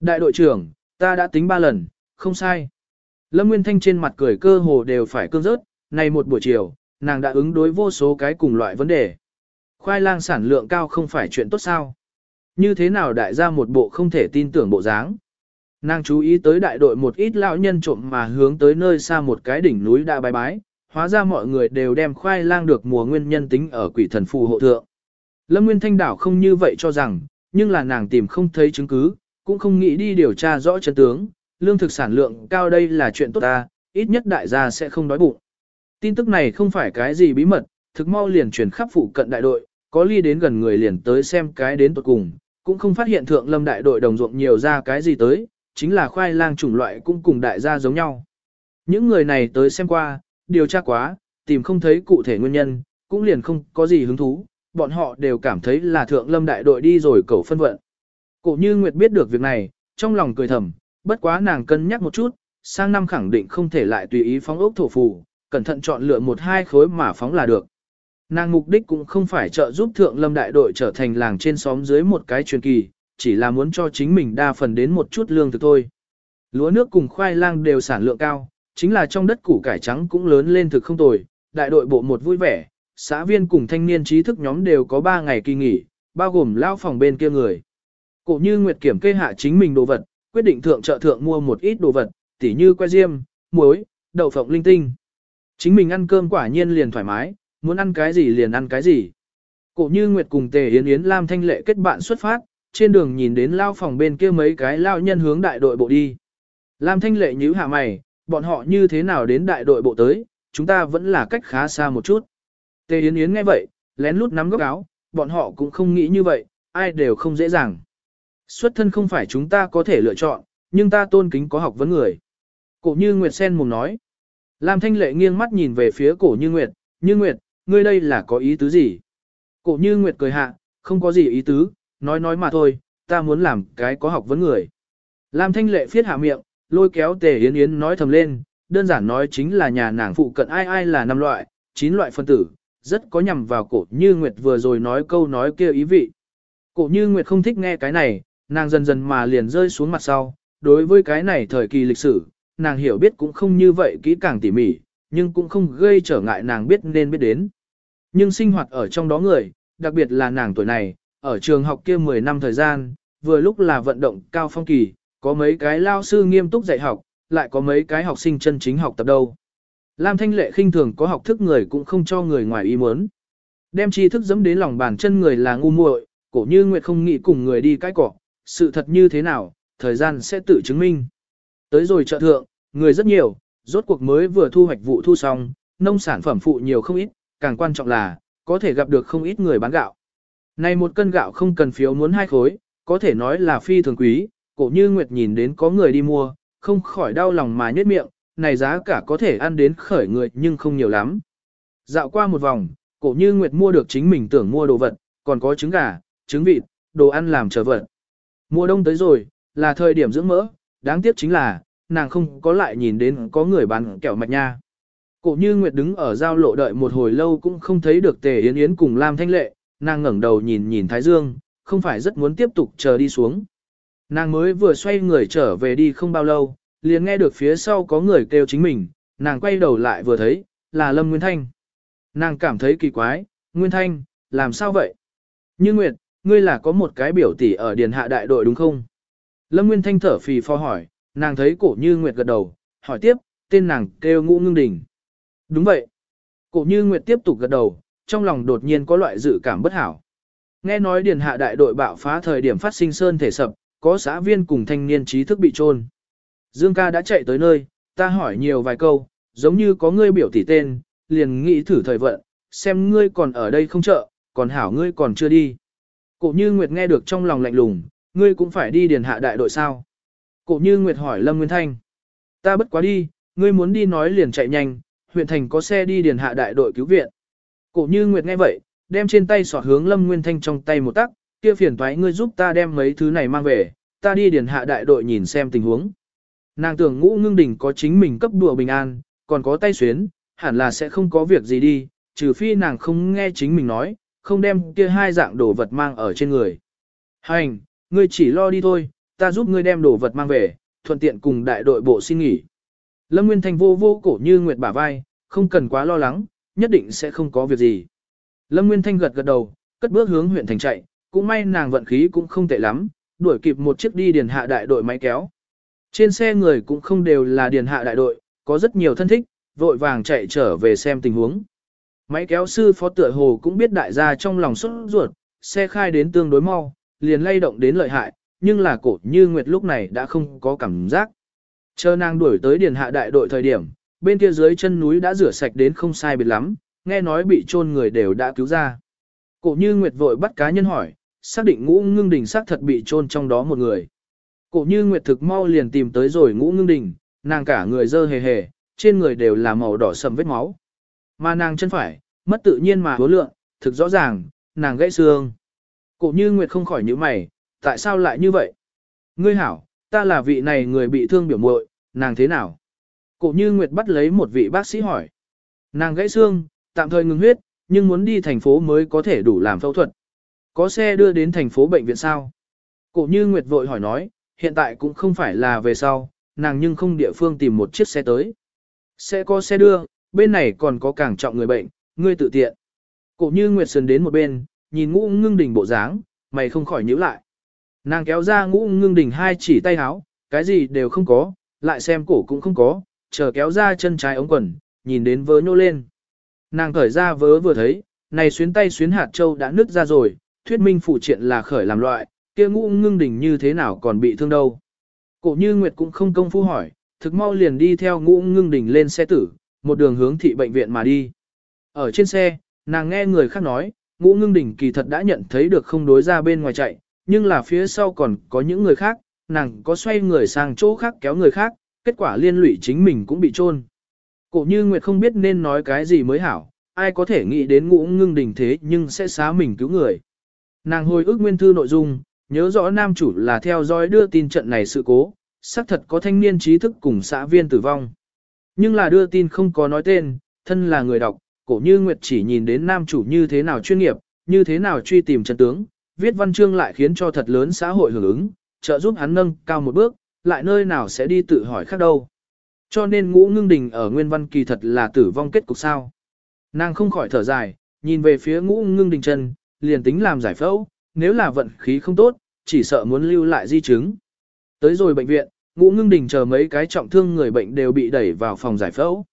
Đại đội trưởng, ta đã tính ba lần, không sai. Lâm Nguyên Thanh trên mặt cười cơ hồ đều phải cương rớt, này một buổi chiều, nàng đã ứng đối vô số cái cùng loại vấn đề. Khoai lang sản lượng cao không phải chuyện tốt sao. Như thế nào đại gia một bộ không thể tin tưởng bộ dáng. Nàng chú ý tới đại đội một ít lão nhân trộm mà hướng tới nơi xa một cái đỉnh núi đã bái bái, hóa ra mọi người đều đem khoai lang được mùa nguyên nhân tính ở quỷ thần phù hộ thượng. Lâm Nguyên Thanh đảo không như vậy cho rằng, nhưng là nàng tìm không thấy chứng cứ, cũng không nghĩ đi điều tra rõ chân tướng, lương thực sản lượng cao đây là chuyện tốt ta, ít nhất đại gia sẽ không đói bụng. Tin tức này không phải cái gì bí mật, thực mau liền truyền khắp phụ cận đại đội, có ly đến gần người liền tới xem cái đến tuột cùng, cũng không phát hiện thượng lâm đại đội đồng ruộng nhiều ra cái gì tới, chính là khoai lang chủng loại cũng cùng đại gia giống nhau. Những người này tới xem qua, điều tra quá, tìm không thấy cụ thể nguyên nhân, cũng liền không có gì hứng thú, bọn họ đều cảm thấy là thượng lâm đại đội đi rồi cầu phân vận. Cổ như Nguyệt biết được việc này, trong lòng cười thầm, bất quá nàng cân nhắc một chút, sang năm khẳng định không thể lại tùy ý phóng ốc thổ phù, cẩn thận chọn lựa một hai khối mà phóng là được. Nàng mục đích cũng không phải trợ giúp thượng lâm đại đội trở thành làng trên xóm dưới một cái truyền kỳ, chỉ là muốn cho chính mình đa phần đến một chút lương thực thôi. Lúa nước cùng khoai lang đều sản lượng cao, chính là trong đất củ cải trắng cũng lớn lên thực không tồi, đại đội bộ một vui vẻ, xã viên cùng thanh niên trí thức nhóm đều có 3 ngày kỳ nghỉ, bao gồm lao phòng bên kia người. Cổ như Nguyệt kiểm kê hạ chính mình đồ vật, quyết định thượng chợ thượng mua một ít đồ vật, tỉ như que diêm, muối, đậu phộng linh tinh. Chính mình ăn cơm quả nhiên liền thoải mái, muốn ăn cái gì liền ăn cái gì. Cổ như Nguyệt cùng Tề Yến Yến Lam Thanh Lệ kết bạn xuất phát, trên đường nhìn đến lao phòng bên kia mấy cái lao nhân hướng đại đội bộ đi. Lam Thanh Lệ nhíu hạ mày, bọn họ như thế nào đến đại đội bộ tới, chúng ta vẫn là cách khá xa một chút. Tề Yến Yến nghe vậy, lén lút nắm góc áo, bọn họ cũng không nghĩ như vậy, ai đều không dễ dàng. Xuất thân không phải chúng ta có thể lựa chọn, nhưng ta tôn kính có học vấn người. Cổ như Nguyệt Sen mùng nói. Lam Thanh Lệ nghiêng mắt nhìn về phía cổ như Nguyệt, như Nguyệt, ngươi đây là có ý tứ gì? Cổ như Nguyệt cười hạ, không có gì ý tứ, nói nói mà thôi, ta muốn làm cái có học vấn người. Lam Thanh Lệ phiết hạ miệng, lôi kéo Tề Yến Yến nói thầm lên, đơn giản nói chính là nhà nàng phụ cận ai ai là năm loại, chín loại phân tử, rất có nhằm vào cổ như Nguyệt vừa rồi nói câu nói kia ý vị. Cổ như Nguyệt không thích nghe cái này, nàng dần dần mà liền rơi xuống mặt sau, đối với cái này thời kỳ lịch sử, nàng hiểu biết cũng không như vậy kỹ càng tỉ mỉ, nhưng cũng không gây trở ngại nàng biết nên biết đến. Nhưng sinh hoạt ở trong đó người, đặc biệt là nàng tuổi này, ở trường học kia 10 năm thời gian, vừa lúc là vận động cao phong kỳ, có mấy cái lao sư nghiêm túc dạy học, lại có mấy cái học sinh chân chính học tập đâu. Lam Thanh Lệ khinh thường có học thức người cũng không cho người ngoài ý muốn. Đem tri thức dẫm đến lòng bàn chân người là ngu muội, cổ như Nguyệt không nghĩ cùng người đi cái cỏ, sự thật như thế nào, thời gian sẽ tự chứng minh. Tới rồi chợ thượng, người rất nhiều, rốt cuộc mới vừa thu hoạch vụ thu xong, nông sản phẩm phụ nhiều không ít, càng quan trọng là, có thể gặp được không ít người bán gạo. Này một cân gạo không cần phiếu muốn hai khối, có thể nói là phi thường quý, cổ như Nguyệt nhìn đến có người đi mua, không khỏi đau lòng mà nhếch miệng, này giá cả có thể ăn đến khởi người nhưng không nhiều lắm. Dạo qua một vòng, cổ như Nguyệt mua được chính mình tưởng mua đồ vật, còn có trứng gà, trứng vịt, đồ ăn làm trở vật. Mùa đông tới rồi, là thời điểm dưỡng mỡ, đáng tiếc chính là, nàng không có lại nhìn đến có người bán kẹo mạch nha. Cổ như Nguyệt đứng ở giao lộ đợi một hồi lâu cũng không thấy được Tề Yến Yến cùng Lam Thanh Lệ, nàng ngẩng đầu nhìn nhìn Thái Dương, không phải rất muốn tiếp tục chờ đi xuống. Nàng mới vừa xoay người trở về đi không bao lâu, liền nghe được phía sau có người kêu chính mình, nàng quay đầu lại vừa thấy, là Lâm Nguyên Thanh. Nàng cảm thấy kỳ quái, Nguyên Thanh, làm sao vậy? Như Nguyệt, ngươi là có một cái biểu tỷ ở Điền Hạ đại đội đúng không? Lâm Nguyên Thanh thở phì phò hỏi, nàng thấy cổ Như Nguyệt gật đầu, hỏi tiếp, tên nàng kêu ngũ ngưng đình. Đúng vậy. Cổ Như Nguyệt tiếp tục gật đầu, trong lòng đột nhiên có loại dự cảm bất hảo. Nghe nói Điền Hạ đại đội bạo phá thời điểm phát sinh sơn thể sập, có xã viên cùng thanh niên trí thức bị trôn. Dương ca đã chạy tới nơi, ta hỏi nhiều vài câu, giống như có ngươi biểu tỷ tên, liền nghĩ thử thời vận, xem ngươi còn ở đây không chợ, còn hảo ngươi còn chưa đi. Cổ như Nguyệt nghe được trong lòng lạnh lùng, ngươi cũng phải đi điền hạ đại đội sao. Cổ như Nguyệt hỏi Lâm Nguyên Thanh. Ta bất quá đi, ngươi muốn đi nói liền chạy nhanh, huyện thành có xe đi điền hạ đại đội cứu viện. Cổ như Nguyệt nghe vậy, đem trên tay sọt hướng Lâm Nguyên Thanh trong tay một tắc, kia phiền toái ngươi giúp ta đem mấy thứ này mang về, ta đi điền hạ đại đội nhìn xem tình huống. Nàng tưởng ngũ ngưng Đỉnh có chính mình cấp đùa bình an, còn có tay xuyến, hẳn là sẽ không có việc gì đi, trừ phi nàng không nghe chính mình nói, không đem kia hai dạng đồ vật mang ở trên người. Hành, ngươi chỉ lo đi thôi, ta giúp ngươi đem đồ vật mang về, thuận tiện cùng đại đội bộ xin nghỉ. Lâm Nguyên Thành vô vô cổ như nguyệt bả vai, không cần quá lo lắng, nhất định sẽ không có việc gì. Lâm Nguyên Thanh gật gật đầu, cất bước hướng huyện thành chạy, cũng may nàng vận khí cũng không tệ lắm, đuổi kịp một chiếc đi điền hạ đại đội máy kéo. Trên xe người cũng không đều là điền hạ đại đội, có rất nhiều thân thích, vội vàng chạy trở về xem tình huống. Máy kéo sư phó tựa hồ cũng biết đại gia trong lòng xuất ruột, xe khai đến tương đối mau, liền lay động đến lợi hại, nhưng là cổ như nguyệt lúc này đã không có cảm giác. Chờ nàng đuổi tới điền hạ đại đội thời điểm, bên kia dưới chân núi đã rửa sạch đến không sai biệt lắm, nghe nói bị chôn người đều đã cứu ra. Cổ như nguyệt vội bắt cá nhân hỏi, xác định ngũ ngưng đình xác thật bị chôn trong đó một người. Cổ như nguyệt thực mau liền tìm tới rồi ngũ ngưng đình, nàng cả người dơ hề hề, trên người đều là màu đỏ sầm vết máu. Mà nàng chân phải, mất tự nhiên mà hứa lượng, thực rõ ràng, nàng gãy xương. Cổ như nguyệt không khỏi nhíu mày, tại sao lại như vậy? Ngươi hảo, ta là vị này người bị thương biểu muội, nàng thế nào? Cổ như nguyệt bắt lấy một vị bác sĩ hỏi. Nàng gãy xương, tạm thời ngừng huyết, nhưng muốn đi thành phố mới có thể đủ làm phẫu thuật. Có xe đưa đến thành phố bệnh viện sao? Cổ như Nguyệt vội hỏi nói, hiện tại cũng không phải là về sau, nàng nhưng không địa phương tìm một chiếc xe tới. Sẽ có xe đưa, bên này còn có càng trọng người bệnh, ngươi tự tiện. Cổ như Nguyệt sườn đến một bên, nhìn ngũ ngưng đỉnh bộ dáng, mày không khỏi nhíu lại. Nàng kéo ra ngũ ngưng đỉnh hai chỉ tay háo, cái gì đều không có, lại xem cổ cũng không có, chờ kéo ra chân trái ống quần, nhìn đến vớ nhô lên. Nàng khởi ra vớ vừa thấy, này xuyến tay xuyến hạt châu đã nứt ra rồi, thuyết minh phụ triện là khởi làm loại, kia ngũ ngưng đỉnh như thế nào còn bị thương đâu. Cổ như Nguyệt cũng không công phu hỏi, thực mau liền đi theo ngũ ngưng đỉnh lên xe tử, một đường hướng thị bệnh viện mà đi. Ở trên xe, nàng nghe người khác nói, ngũ ngưng đỉnh kỳ thật đã nhận thấy được không đối ra bên ngoài chạy, nhưng là phía sau còn có những người khác, nàng có xoay người sang chỗ khác kéo người khác, kết quả liên lụy chính mình cũng bị trôn. Cổ như Nguyệt không biết nên nói cái gì mới hảo, ai có thể nghĩ đến ngũ ngưng đỉnh thế nhưng sẽ xá mình cứu người. Nàng hồi ức nguyên thư nội dung, nhớ rõ nam chủ là theo dõi đưa tin trận này sự cố, xác thật có thanh niên trí thức cùng xã viên tử vong. Nhưng là đưa tin không có nói tên, thân là người đọc, cổ như Nguyệt chỉ nhìn đến nam chủ như thế nào chuyên nghiệp, như thế nào truy tìm chân tướng, viết văn chương lại khiến cho thật lớn xã hội hưởng ứng, trợ giúp hắn nâng cao một bước, lại nơi nào sẽ đi tự hỏi khác đâu. Cho nên ngũ ngưng đình ở nguyên văn kỳ thật là tử vong kết cục sao. Nàng không khỏi thở dài, nhìn về phía ngũ ngưng đình chân, liền tính làm giải phẫu, nếu là vận khí không tốt, chỉ sợ muốn lưu lại di chứng. Tới rồi bệnh viện, ngũ ngưng đình chờ mấy cái trọng thương người bệnh đều bị đẩy vào phòng giải phẫu.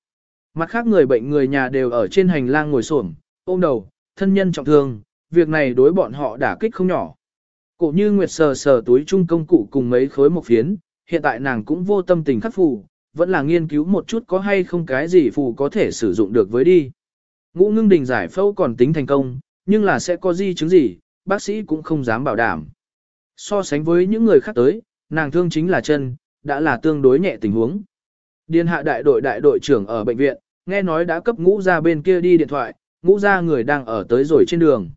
Mặt khác người bệnh người nhà đều ở trên hành lang ngồi xổm, ôm đầu, thân nhân trọng thương, việc này đối bọn họ đả kích không nhỏ. Cổ như Nguyệt sờ sờ túi trung công cụ cùng mấy khối một phiến, hiện tại nàng cũng vô tâm tình khắc phù, vẫn là nghiên cứu một chút có hay không cái gì phù có thể sử dụng được với đi. Ngũ ngưng đình giải phẫu còn tính thành công, nhưng là sẽ có di chứng gì, bác sĩ cũng không dám bảo đảm. So sánh với những người khác tới, nàng thương chính là chân, đã là tương đối nhẹ tình huống. Điền hạ đại đội đại đội trưởng ở bệnh viện, nghe nói đã cấp ngũ ra bên kia đi điện thoại, ngũ ra người đang ở tới rồi trên đường.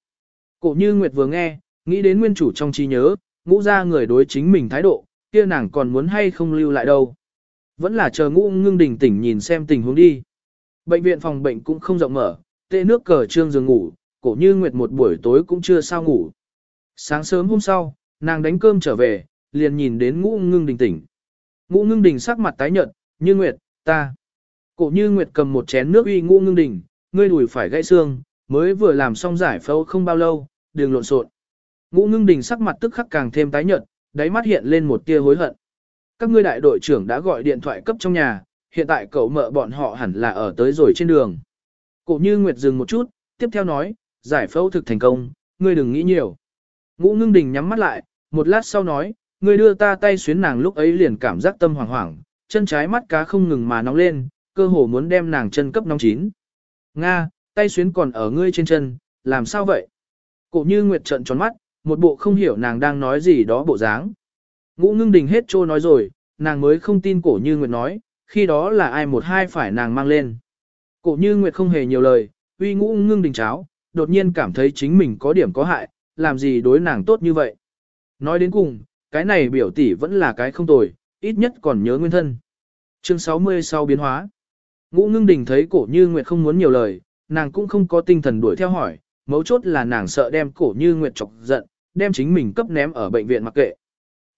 Cổ như Nguyệt vừa nghe, nghĩ đến nguyên chủ trong trí nhớ, ngũ ra người đối chính mình thái độ, kia nàng còn muốn hay không lưu lại đâu. Vẫn là chờ ngũ ngưng đình tỉnh nhìn xem tình huống đi. Bệnh viện phòng bệnh cũng không rộng mở, tệ nước cờ trương giường ngủ, cổ như nguyệt một buổi tối cũng chưa sao ngủ. Sáng sớm hôm sau, nàng đánh cơm trở về, liền nhìn đến ngũ ngưng đình tỉnh. Ngũ ngưng đình sắc mặt tái nhợt, như nguyệt, ta. Cổ như nguyệt cầm một chén nước uy ngũ ngưng đình, ngươi đùi phải gãy xương, mới vừa làm xong giải phẫu không bao lâu, đừng lộn xộn. Ngũ ngưng đình sắc mặt tức khắc càng thêm tái nhợt, đáy mắt hiện lên một tia hối hận. Các ngươi đại đội trưởng đã gọi điện thoại cấp trong nhà, hiện tại cậu mợ bọn họ hẳn là ở tới rồi trên đường. Cổ như Nguyệt dừng một chút, tiếp theo nói, giải phẫu thực thành công, ngươi đừng nghĩ nhiều. Ngũ ngưng đình nhắm mắt lại, một lát sau nói, ngươi đưa ta tay xuyến nàng lúc ấy liền cảm giác tâm hoảng hoảng, chân trái mắt cá không ngừng mà nóng lên, cơ hồ muốn đem nàng chân cấp nóng chín. Nga, tay xuyến còn ở ngươi trên chân, làm sao vậy? Cổ như Nguyệt trận tròn mắt, một bộ không hiểu nàng đang nói gì đó bộ dáng. Ngũ ngưng đình hết trô nói rồi, nàng mới không tin cổ như Nguyệt nói, khi đó là ai một hai phải nàng mang lên. Cổ như Nguyệt không hề nhiều lời, uy ngũ ngưng đình cháo, đột nhiên cảm thấy chính mình có điểm có hại, làm gì đối nàng tốt như vậy. Nói đến cùng, cái này biểu tỷ vẫn là cái không tồi, ít nhất còn nhớ nguyên thân. Chương 66 biến hóa. Ngũ ngưng đình thấy cổ như Nguyệt không muốn nhiều lời, nàng cũng không có tinh thần đuổi theo hỏi, mấu chốt là nàng sợ đem cổ như Nguyệt chọc giận, đem chính mình cấp ném ở bệnh viện mặc kệ.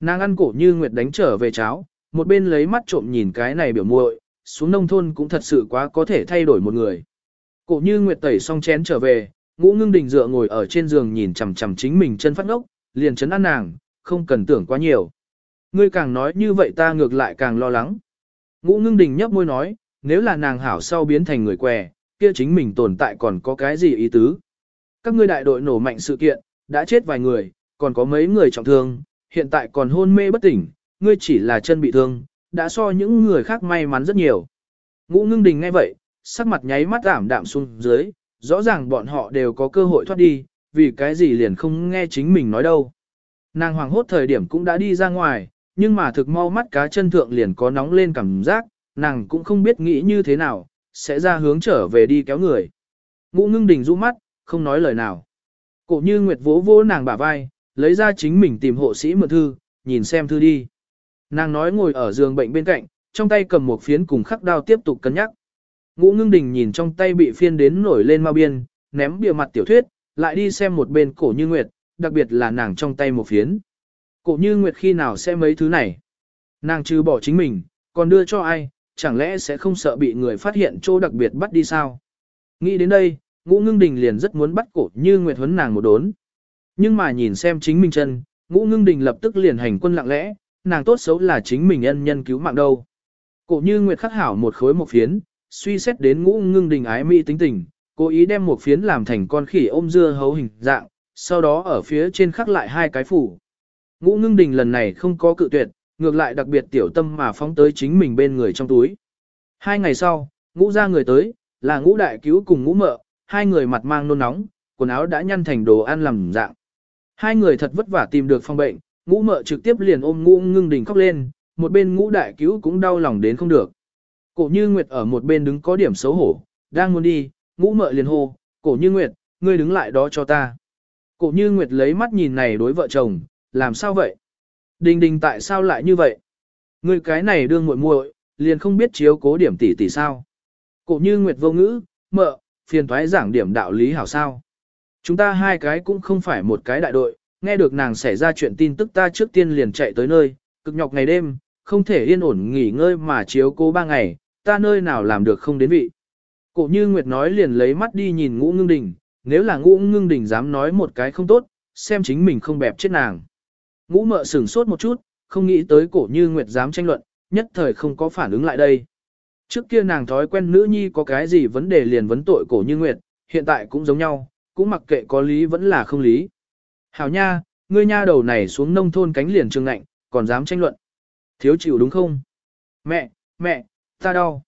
Nàng ăn cổ như Nguyệt đánh trở về cháo, một bên lấy mắt trộm nhìn cái này biểu muội, xuống nông thôn cũng thật sự quá có thể thay đổi một người. Cổ như Nguyệt tẩy xong chén trở về, ngũ ngưng đình dựa ngồi ở trên giường nhìn chằm chằm chính mình chân phát ngốc, liền chấn an nàng, không cần tưởng quá nhiều. Ngươi càng nói như vậy ta ngược lại càng lo lắng. Ngũ ngưng đình nhấp môi nói, nếu là nàng hảo sau biến thành người què, kia chính mình tồn tại còn có cái gì ý tứ. Các ngươi đại đội nổ mạnh sự kiện, đã chết vài người, còn có mấy người trọng thương, hiện tại còn hôn mê bất tỉnh, ngươi chỉ là chân bị thương, đã so những người khác may mắn rất nhiều. Ngũ ngưng đình ngay vậy, sắc mặt nháy mắt ảm đạm xuống dưới, rõ ràng bọn họ đều có cơ hội thoát đi, vì cái gì liền không nghe chính mình nói đâu. Nàng hoàng hốt thời điểm cũng đã đi ra ngoài, nhưng mà thực mau mắt cá chân thượng liền có nóng lên cảm giác, nàng cũng không biết nghĩ như thế nào, sẽ ra hướng trở về đi kéo người. Ngũ ngưng đình rũ mắt, không nói lời nào. Cổ như Nguyệt vỗ vỗ nàng bả vai, lấy ra chính mình tìm hộ sĩ mượn thư, nhìn xem thư đi. Nàng nói ngồi ở giường bệnh bên cạnh, trong tay cầm một phiến cùng khắc đao tiếp tục cân nhắc. Ngũ ngưng đình nhìn trong tay bị phiên đến nổi lên mau biên, ném bìa mặt tiểu thuyết, lại đi xem một bên cổ như Nguyệt, đặc biệt là nàng trong tay một phiến. Cổ như Nguyệt khi nào sẽ mấy thứ này? Nàng trừ bỏ chính mình, còn đưa cho ai, chẳng lẽ sẽ không sợ bị người phát hiện chỗ đặc biệt bắt đi sao? Nghĩ đến đây, ngũ ngưng đình liền rất muốn bắt cổ như Nguyệt huấn nàng một đốn. Nhưng mà nhìn xem chính mình chân, ngũ ngưng đình lập tức liền hành quân lặng lẽ, nàng tốt xấu là chính mình ân nhân cứu mạng đâu. Cổ như Nguyệt khắc hảo một khối một phiến, suy xét đến ngũ ngưng đình ái mỹ tính tình, cố ý đem một phiến làm thành con khỉ ôm dưa hấu hình dạng, sau đó ở phía trên khắc lại hai cái phủ. Ngũ ngưng đình lần này không có cự tuyệt, ngược lại đặc biệt tiểu tâm mà phóng tới chính mình bên người trong túi. Hai ngày sau, ngũ ra người tới, là ngũ đại cứu cùng ngũ mợ, hai người mặt mang nôn nóng, quần áo đã nhăn thành đồ ăn làm dạng. Hai người thật vất vả tìm được phòng bệnh, ngũ mợ trực tiếp liền ôm ngũ ngưng đình khóc lên, một bên ngũ đại cứu cũng đau lòng đến không được. Cổ như Nguyệt ở một bên đứng có điểm xấu hổ, đang muốn đi, ngũ mợ liền hô, cổ như Nguyệt, ngươi đứng lại đó cho ta. Cổ như Nguyệt lấy mắt nhìn này đối vợ chồng, làm sao vậy? Đình đình tại sao lại như vậy? Ngươi cái này đương muội muội, liền không biết chiếu cố điểm tỷ tỷ sao? Cổ như Nguyệt vô ngữ, mợ, phiền thoái giảng điểm đạo lý hảo sao? Chúng ta hai cái cũng không phải một cái đại đội, nghe được nàng xảy ra chuyện tin tức ta trước tiên liền chạy tới nơi, cực nhọc ngày đêm, không thể yên ổn nghỉ ngơi mà chiếu cố ba ngày, ta nơi nào làm được không đến vị. Cổ như Nguyệt nói liền lấy mắt đi nhìn ngũ ngưng đình, nếu là ngũ ngưng đình dám nói một cái không tốt, xem chính mình không bẹp chết nàng. Ngũ mợ sửng sốt một chút, không nghĩ tới cổ như Nguyệt dám tranh luận, nhất thời không có phản ứng lại đây. Trước kia nàng thói quen nữ nhi có cái gì vấn đề liền vấn tội cổ như Nguyệt, hiện tại cũng giống nhau, cũng mặc kệ có lý vẫn là không lý. Hảo nha, ngươi nha đầu này xuống nông thôn cánh liền trường ngạnh, còn dám tranh luận. Thiếu chịu đúng không? Mẹ, mẹ, ta đau.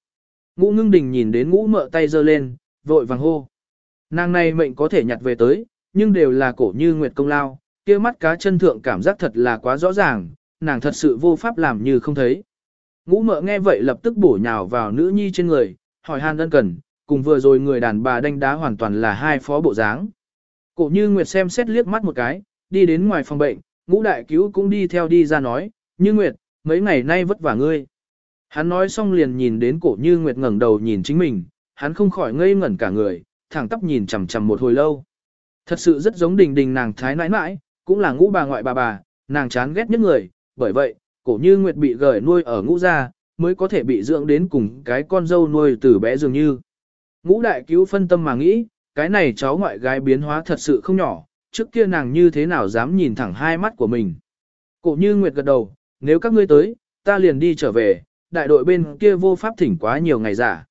Ngũ ngưng đình nhìn đến ngũ mợ tay giơ lên, vội vàng hô. Nàng này mệnh có thể nhặt về tới, nhưng đều là cổ như nguyệt công lao, kia mắt cá chân thượng cảm giác thật là quá rõ ràng, nàng thật sự vô pháp làm như không thấy. Ngũ mợ nghe vậy lập tức bổ nhào vào nữ nhi trên người, hỏi han ân cần, cùng vừa rồi người đàn bà đánh đá hoàn toàn là hai phó bộ dáng. Cổ như Nguyệt xem xét liếc mắt một cái, đi đến ngoài phòng bệnh, ngũ đại cứu cũng đi theo đi ra nói, như Nguyệt, mấy ngày nay vất vả ngươi. Hắn nói xong liền nhìn đến cổ như Nguyệt ngẩng đầu nhìn chính mình, hắn không khỏi ngây ngẩn cả người, thẳng tắp nhìn chằm chằm một hồi lâu. Thật sự rất giống đình đình nàng thái nãi nãi, cũng là ngũ bà ngoại bà bà, nàng chán ghét nhất người, bởi vậy, cổ như Nguyệt bị gởi nuôi ở ngũ gia, mới có thể bị dưỡng đến cùng cái con dâu nuôi từ bé dường như. Ngũ đại cứu phân tâm mà nghĩ, cái này cháu ngoại gái biến hóa thật sự không nhỏ, trước kia nàng như thế nào dám nhìn thẳng hai mắt của mình. Cổ như Nguyệt gật đầu, nếu các ngươi tới, ta liền đi trở về, đại đội bên kia vô pháp thỉnh quá nhiều ngày giả.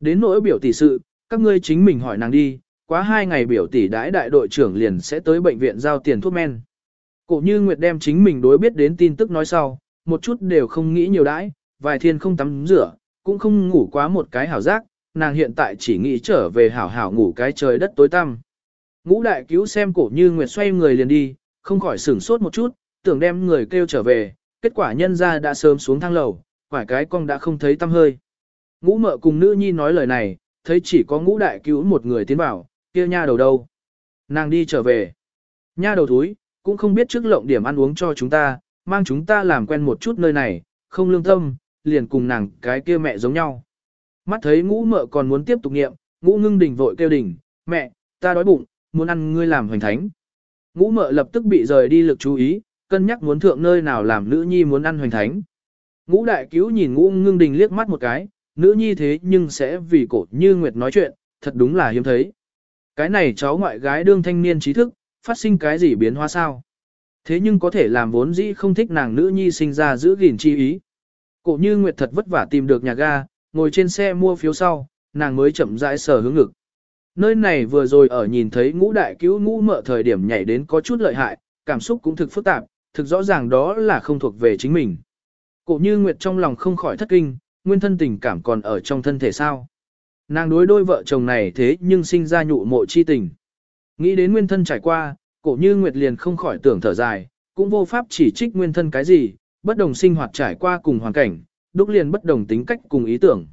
Đến nỗi biểu tỷ sự, các ngươi chính mình hỏi nàng đi, quá hai ngày biểu tỷ đãi đại đội trưởng liền sẽ tới bệnh viện giao tiền thuốc men. Cổ như Nguyệt đem chính mình đối biết đến tin tức nói sau, một chút đều không nghĩ nhiều đãi, vài thiên không tắm rửa, cũng không ngủ quá một cái hảo giác, nàng hiện tại chỉ nghĩ trở về hảo hảo ngủ cái trời đất tối tăm. Ngũ đại cứu xem cổ như Nguyệt xoay người liền đi, không khỏi sửng sốt một chút, tưởng đem người kêu trở về, kết quả nhân ra đã sớm xuống thang lầu, quả cái con đã không thấy tâm hơi. Ngũ mợ cùng nữ nhi nói lời này, thấy chỉ có ngũ đại cứu một người tiến vào, kia nha đầu đâu. Nàng đi trở về. Nha đầu thúi, cũng không biết trước lộng điểm ăn uống cho chúng ta, mang chúng ta làm quen một chút nơi này, không lương tâm, liền cùng nàng cái kia mẹ giống nhau. Mắt thấy ngũ mợ còn muốn tiếp tục nghiệm, ngũ ngưng đình vội kêu đỉnh, mẹ, ta đói bụng, muốn ăn ngươi làm hoành thánh. Ngũ mợ lập tức bị rời đi lực chú ý, cân nhắc muốn thượng nơi nào làm nữ nhi muốn ăn hoành thánh. Ngũ đại cứu nhìn ngũ ngưng đình liếc mắt một cái, nữ nhi thế nhưng sẽ vì cổ như nguyệt nói chuyện, thật đúng là hiếm thấy. Cái này cháu ngoại gái đương thanh niên trí thức, phát sinh cái gì biến hóa sao? Thế nhưng có thể làm vốn dĩ không thích nàng nữ nhi sinh ra giữ gìn chi ý. Cổ như nguyệt thật vất vả tìm được nhà ga, ngồi trên xe mua phiếu sau, nàng mới chậm rãi sờ hướng ngực. Nơi này vừa rồi ở nhìn thấy ngũ đại cứu ngũ mợ thời điểm nhảy đến có chút lợi hại, cảm xúc cũng thực phức tạp, thực rõ ràng đó là không thuộc về chính mình. Cổ như Nguyệt trong lòng không khỏi thất kinh, nguyên thân tình cảm còn ở trong thân thể sao. Nàng đối đôi vợ chồng này thế nhưng sinh ra nhụ mộ chi tình. Nghĩ đến nguyên thân trải qua, cổ như Nguyệt liền không khỏi tưởng thở dài, cũng vô pháp chỉ trích nguyên thân cái gì, bất đồng sinh hoạt trải qua cùng hoàn cảnh, đúc liền bất đồng tính cách cùng ý tưởng.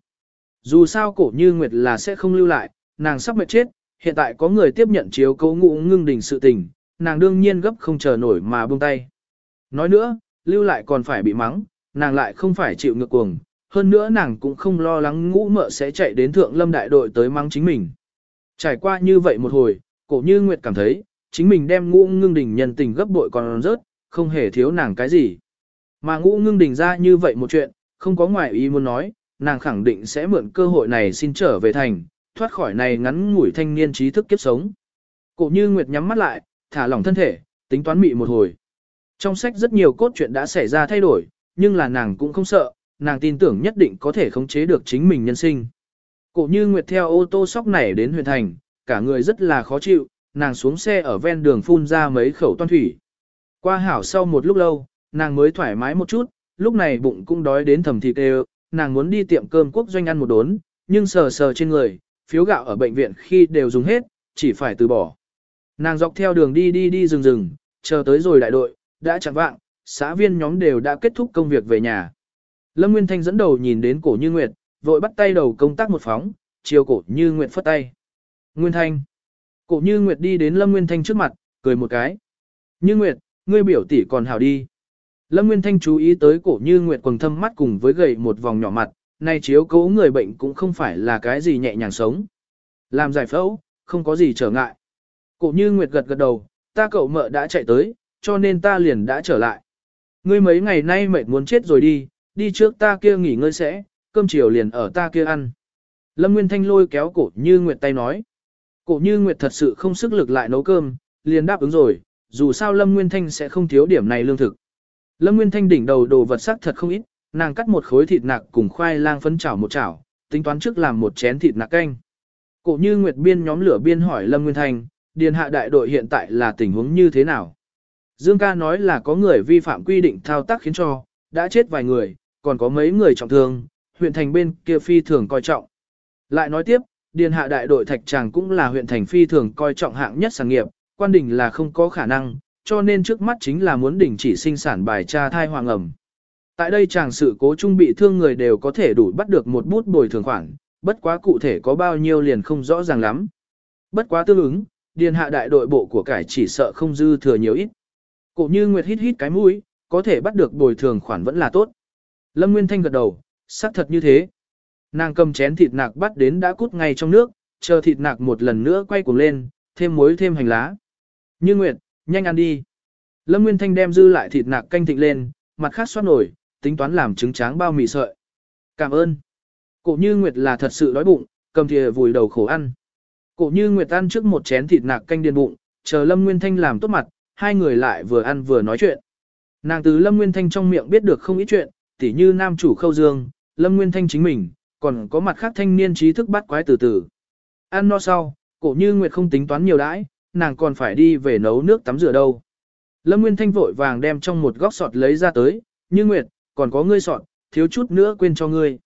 Dù sao cổ như Nguyệt là sẽ không lưu lại, nàng sắp mệt chết, hiện tại có người tiếp nhận chiếu cấu ngụ ngưng đình sự tình, nàng đương nhiên gấp không chờ nổi mà buông tay. Nói nữa, lưu lại còn phải bị mắng, nàng lại không phải chịu ngược cuồng, hơn nữa nàng cũng không lo lắng ngũ mợ sẽ chạy đến thượng lâm đại đội tới mắng chính mình. Trải qua như vậy một hồi, cổ như Nguyệt cảm thấy, chính mình đem ngũ ngưng đình nhân tình gấp bội còn rớt, không hề thiếu nàng cái gì. Mà ngũ ngưng đình ra như vậy một chuyện, không có ngoại ý muốn nói, nàng khẳng định sẽ mượn cơ hội này xin trở về thành, thoát khỏi này ngắn ngủi thanh niên trí thức kiếp sống. Cổ như Nguyệt nhắm mắt lại, thả lỏng thân thể, tính toán mị một hồi. Trong sách rất nhiều cốt truyện đã xảy ra thay đổi, nhưng là nàng cũng không sợ, nàng tin tưởng nhất định có thể khống chế được chính mình nhân sinh. Cổ như Nguyệt theo ô tô sóc này đến huyện thành, cả người rất là khó chịu, nàng xuống xe ở ven đường phun ra mấy khẩu toan thủy. Qua hảo sau một lúc lâu, nàng mới thoải mái một chút, lúc này bụng cũng đói đến thầm thịt đều, nàng muốn đi tiệm cơm quốc doanh ăn một đốn, nhưng sờ sờ trên người, phiếu gạo ở bệnh viện khi đều dùng hết, chỉ phải từ bỏ. Nàng dọc theo đường đi đi đi rừng rừng, chờ tới rồi đại đội, đã chẳng vạng, xã viên nhóm đều đã kết thúc công việc về nhà. Lâm Nguyên Thanh dẫn đầu nhìn đến cổ như Nguyệt, vội bắt tay đầu công tác một phóng, chiều cổ như Nguyệt phất tay. Nguyên Thanh. Cổ như Nguyệt đi đến Lâm Nguyên Thanh trước mặt, cười một cái. Như Nguyệt, ngươi biểu tỷ còn hảo đi. Lâm Nguyên Thanh chú ý tới cổ như Nguyệt quầng thâm mắt cùng với gầy một vòng nhỏ mặt, nay chiếu cố người bệnh cũng không phải là cái gì nhẹ nhàng sống. Làm giải phẫu, không có gì trở ngại. Cổ như Nguyệt gật gật đầu, ta cậu mợ đã chạy tới, cho nên ta liền đã trở lại. Ngươi mấy ngày nay mệt muốn chết rồi đi, đi trước ta kia nghỉ ngơi sẽ, cơm chiều liền ở ta kia ăn. Lâm Nguyên Thanh lôi kéo cổ như Nguyệt tay nói. Cổ như Nguyệt thật sự không sức lực lại nấu cơm, liền đáp ứng rồi, dù sao Lâm Nguyên Thanh sẽ không thiếu điểm này lương thực. Lâm Nguyên Thanh đỉnh đầu đồ vật sắc thật không ít, nàng cắt một khối thịt nạc cùng khoai lang phấn chảo một chảo, tính toán trước làm một chén thịt nạc canh. Cổ như Nguyệt Biên nhóm lửa biên hỏi Lâm Nguyên Thanh, điền hạ đại đội hiện tại là tình huống như thế nào? Dương ca nói là có người vi phạm quy định thao tác khiến cho, đã chết vài người, còn có mấy người trọng thương, huyện thành bên kia phi thường coi trọng. Lại nói tiếp, điền hạ đại đội thạch tràng cũng là huyện thành phi thường coi trọng hạng nhất sản nghiệp, quan đỉnh là không có khả năng, cho nên trước mắt chính là muốn đình chỉ sinh sản bài tra thai hoàng ẩm. Tại đây chàng sự cố trung bị thương người đều có thể đủ bắt được một bút bồi thường khoản, bất quá cụ thể có bao nhiêu liền không rõ ràng lắm. Bất quá tương ứng, điền hạ đại đội bộ của cải chỉ sợ không dư thừa nhiều ít. Cổ như Nguyệt hít hít cái mũi, có thể bắt được bồi thường khoản vẫn là tốt. Lâm Nguyên Thanh gật đầu, xác thật như thế. Nàng cầm chén thịt nạc bắt đến đã cút ngay trong nước, chờ thịt nạc một lần nữa quay cuồng lên, thêm muối thêm hành lá. Như Nguyệt, nhanh ăn đi. Lâm Nguyên Thanh đem dư lại thịt nạc canh thịnh lên, mặt khác xoát nổi, tính toán làm trứng tráng bao mì sợi. Cảm ơn. Cổ Như Nguyệt là thật sự đói bụng, cầm thìa vùi đầu khổ ăn. Cổ Như Nguyệt ăn trước một chén thịt nạc canh điền bụng, chờ Lâm Nguyên Thanh làm tốt mặt, hai người lại vừa ăn vừa nói chuyện. Nàng từ Lâm Nguyên Thanh trong miệng biết được không ít chuyện, tỉ như nam chủ khâu dương, Lâm Nguyên Thanh chính mình, còn có mặt khác thanh niên trí thức bắt quái từ từ. Ăn no sau, cổ như Nguyệt không tính toán nhiều đãi, nàng còn phải đi về nấu nước tắm rửa đâu. Lâm Nguyên Thanh vội vàng đem trong một góc sọt lấy ra tới, như Nguyệt, còn có ngươi sọt, thiếu chút nữa quên cho ngươi.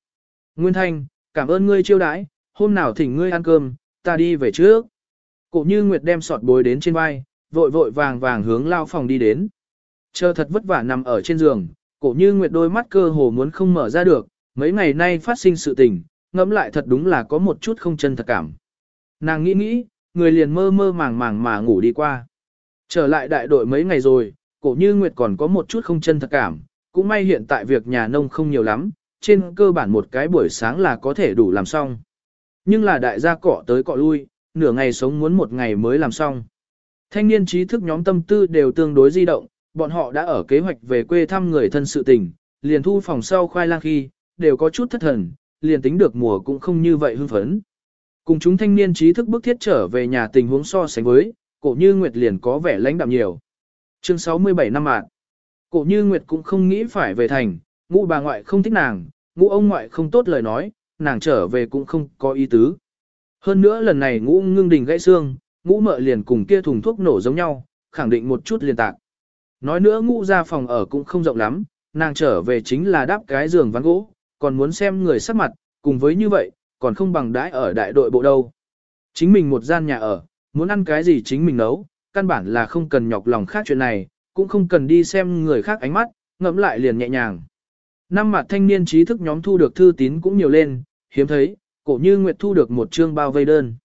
Nguyên Thanh, cảm ơn ngươi chiêu đãi, hôm nào thỉnh ngươi ăn cơm, ta đi về trước. Cổ như Nguyệt đem sọt bối đến trên vai, vội vội vàng vàng hướng lao phòng đi đến. Chờ thật vất vả nằm ở trên giường, cổ như nguyệt đôi mắt cơ hồ muốn không mở ra được, mấy ngày nay phát sinh sự tình, ngẫm lại thật đúng là có một chút không chân thật cảm. Nàng nghĩ nghĩ, người liền mơ mơ màng màng mà ngủ đi qua. Trở lại đại đội mấy ngày rồi, cổ như Nguyệt còn có một chút không chân thật cảm, cũng may hiện tại việc nhà nông không nhiều lắm, trên cơ bản một cái buổi sáng là có thể đủ làm xong. Nhưng là đại gia cọ tới cọ lui, nửa ngày sống muốn một ngày mới làm xong. Thanh niên trí thức nhóm tâm tư đều tương đối di động, bọn họ đã ở kế hoạch về quê thăm người thân sự tình, liền thu phòng sau khoai lang khi, đều có chút thất thần, liền tính được mùa cũng không như vậy hưng phấn. Cùng chúng thanh niên trí thức bức thiết trở về nhà tình huống so sánh với, cổ như Nguyệt liền có vẻ lãnh đạm nhiều. Chương 67 năm mạng. Cổ như Nguyệt cũng không nghĩ phải về thành, ngũ bà ngoại không thích nàng, ngũ ông ngoại không tốt lời nói, nàng trở về cũng không có ý tứ. Hơn nữa lần này ngũ ngưng đình gãy xương, ngũ mợ liền cùng kia thùng thuốc nổ giống nhau, khẳng định một chút liền tạc. Nói nữa ngũ ra phòng ở cũng không rộng lắm, nàng trở về chính là đáp cái giường ván gỗ, còn muốn xem người sắc mặt, cùng với như vậy, còn không bằng đãi ở đại đội bộ đâu. Chính mình một gian nhà ở, muốn ăn cái gì chính mình nấu, căn bản là không cần nhọc lòng khác chuyện này, cũng không cần đi xem người khác ánh mắt, ngẫm lại liền nhẹ nhàng. Năm mặt thanh niên trí thức nhóm thu được thư tín cũng nhiều lên, hiếm thấy, cổ như Nguyệt thu được một chương bao vây đơn.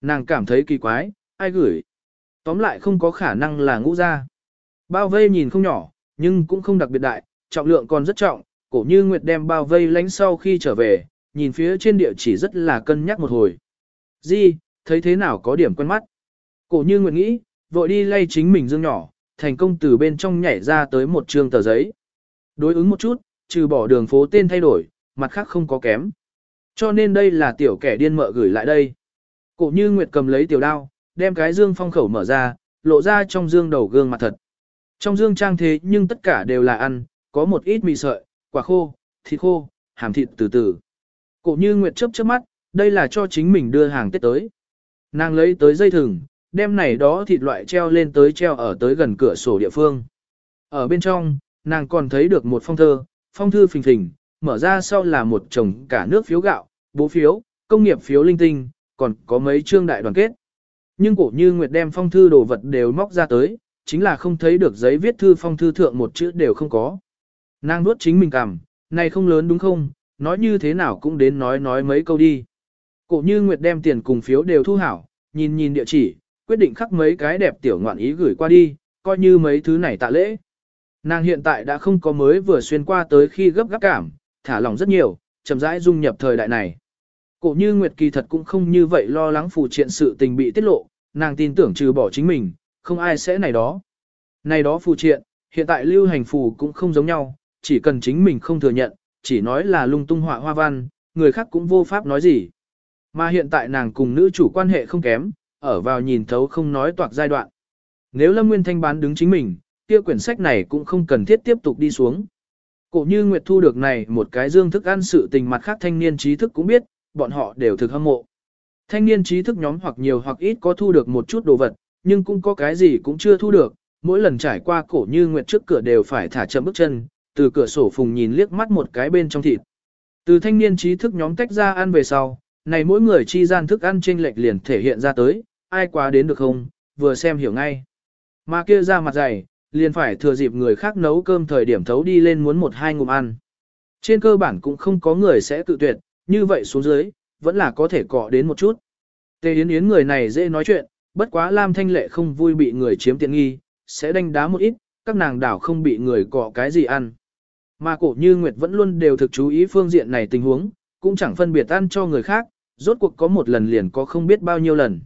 Nàng cảm thấy kỳ quái, ai gửi. Tóm lại không có khả năng là ngũ gia. Bao vây nhìn không nhỏ, nhưng cũng không đặc biệt đại, trọng lượng còn rất trọng, cổ như Nguyệt đem bao vây lánh sau khi trở về, nhìn phía trên địa chỉ rất là cân nhắc một hồi. Di, thấy thế nào có điểm quen mắt. Cổ như Nguyệt nghĩ, vội đi lay chính mình dương nhỏ, thành công từ bên trong nhảy ra tới một trường tờ giấy. Đối ứng một chút, trừ bỏ đường phố tên thay đổi, mặt khác không có kém. Cho nên đây là tiểu kẻ điên mợ gửi lại đây. Cổ như Nguyệt cầm lấy tiểu đao, đem cái dương phong khẩu mở ra, lộ ra trong dương đầu gương mặt thật. Trong dương trang thế nhưng tất cả đều là ăn, có một ít mì sợi, quả khô, thịt khô, hàm thịt từ từ. Cổ như Nguyệt chớp chớp mắt, đây là cho chính mình đưa hàng Tết tới. Nàng lấy tới dây thừng, đem này đó thịt loại treo lên tới treo ở tới gần cửa sổ địa phương. Ở bên trong, nàng còn thấy được một phong thơ, phong thư phình phình, mở ra sau là một chồng cả nước phiếu gạo, bố phiếu, công nghiệp phiếu linh tinh, còn có mấy chương đại đoàn kết. Nhưng cổ như Nguyệt đem phong thư đồ vật đều móc ra tới, chính là không thấy được giấy viết thư phong thư thượng một chữ đều không có. Nàng nuốt chính mình cảm, này không lớn đúng không, nói như thế nào cũng đến nói nói mấy câu đi. Cổ như Nguyệt đem tiền cùng phiếu đều thu hảo, nhìn nhìn địa chỉ, quyết định khắc mấy cái đẹp tiểu ngoạn ý gửi qua đi, coi như mấy thứ này tạ lễ. Nàng hiện tại đã không có mới vừa xuyên qua tới khi gấp gáp cảm, thả lỏng rất nhiều, chậm rãi dung nhập thời đại này. Cổ như Nguyệt kỳ thật cũng không như vậy lo lắng phù triện sự tình bị tiết lộ, nàng tin tưởng trừ bỏ chính mình, không ai sẽ này đó. Này đó phù triện, hiện tại lưu hành phù cũng không giống nhau, chỉ cần chính mình không thừa nhận, chỉ nói là lung tung họa hoa văn, người khác cũng vô pháp nói gì. Mà hiện tại nàng cùng nữ chủ quan hệ không kém, ở vào nhìn thấu không nói toạc giai đoạn. Nếu Lâm Nguyên Thanh bán đứng chính mình, kia quyển sách này cũng không cần thiết tiếp tục đi xuống. Cổ như Nguyệt thu được này một cái dương thức ăn sự tình mặt khác thanh niên trí thức cũng biết, bọn họ đều thực hâm mộ. Thanh niên trí thức nhóm hoặc nhiều hoặc ít có thu được một chút đồ vật, nhưng cũng có cái gì cũng chưa thu được, mỗi lần trải qua cổ như Nguyệt trước cửa đều phải thả chậm bước chân, từ cửa sổ phùng nhìn liếc mắt một cái bên trong thịt. Từ thanh niên trí thức nhóm tách ra ăn về sau, này mỗi người chi gian thức ăn chênh lệch liền thể hiện ra tới, ai quá đến được không, vừa xem hiểu ngay. Mà kia ra mặt dày, liền phải thừa dịp người khác nấu cơm thời điểm thấu đi lên muốn một hai ngụm ăn. Trên cơ bản cũng không có người sẽ tự tuyệt, như vậy xuống dưới, vẫn là có thể cọ đến một chút. Tề Yến Yến người này dễ nói chuyện, bất quá Lam Thanh Lệ không vui bị người chiếm tiện nghi, sẽ đánh đá một ít, các nàng đảo không bị người cọ cái gì ăn. Mà cổ như Nguyệt vẫn luôn đều thực chú ý phương diện này tình huống, cũng chẳng phân biệt ăn cho người khác, rốt cuộc có một lần liền có không biết bao nhiêu lần.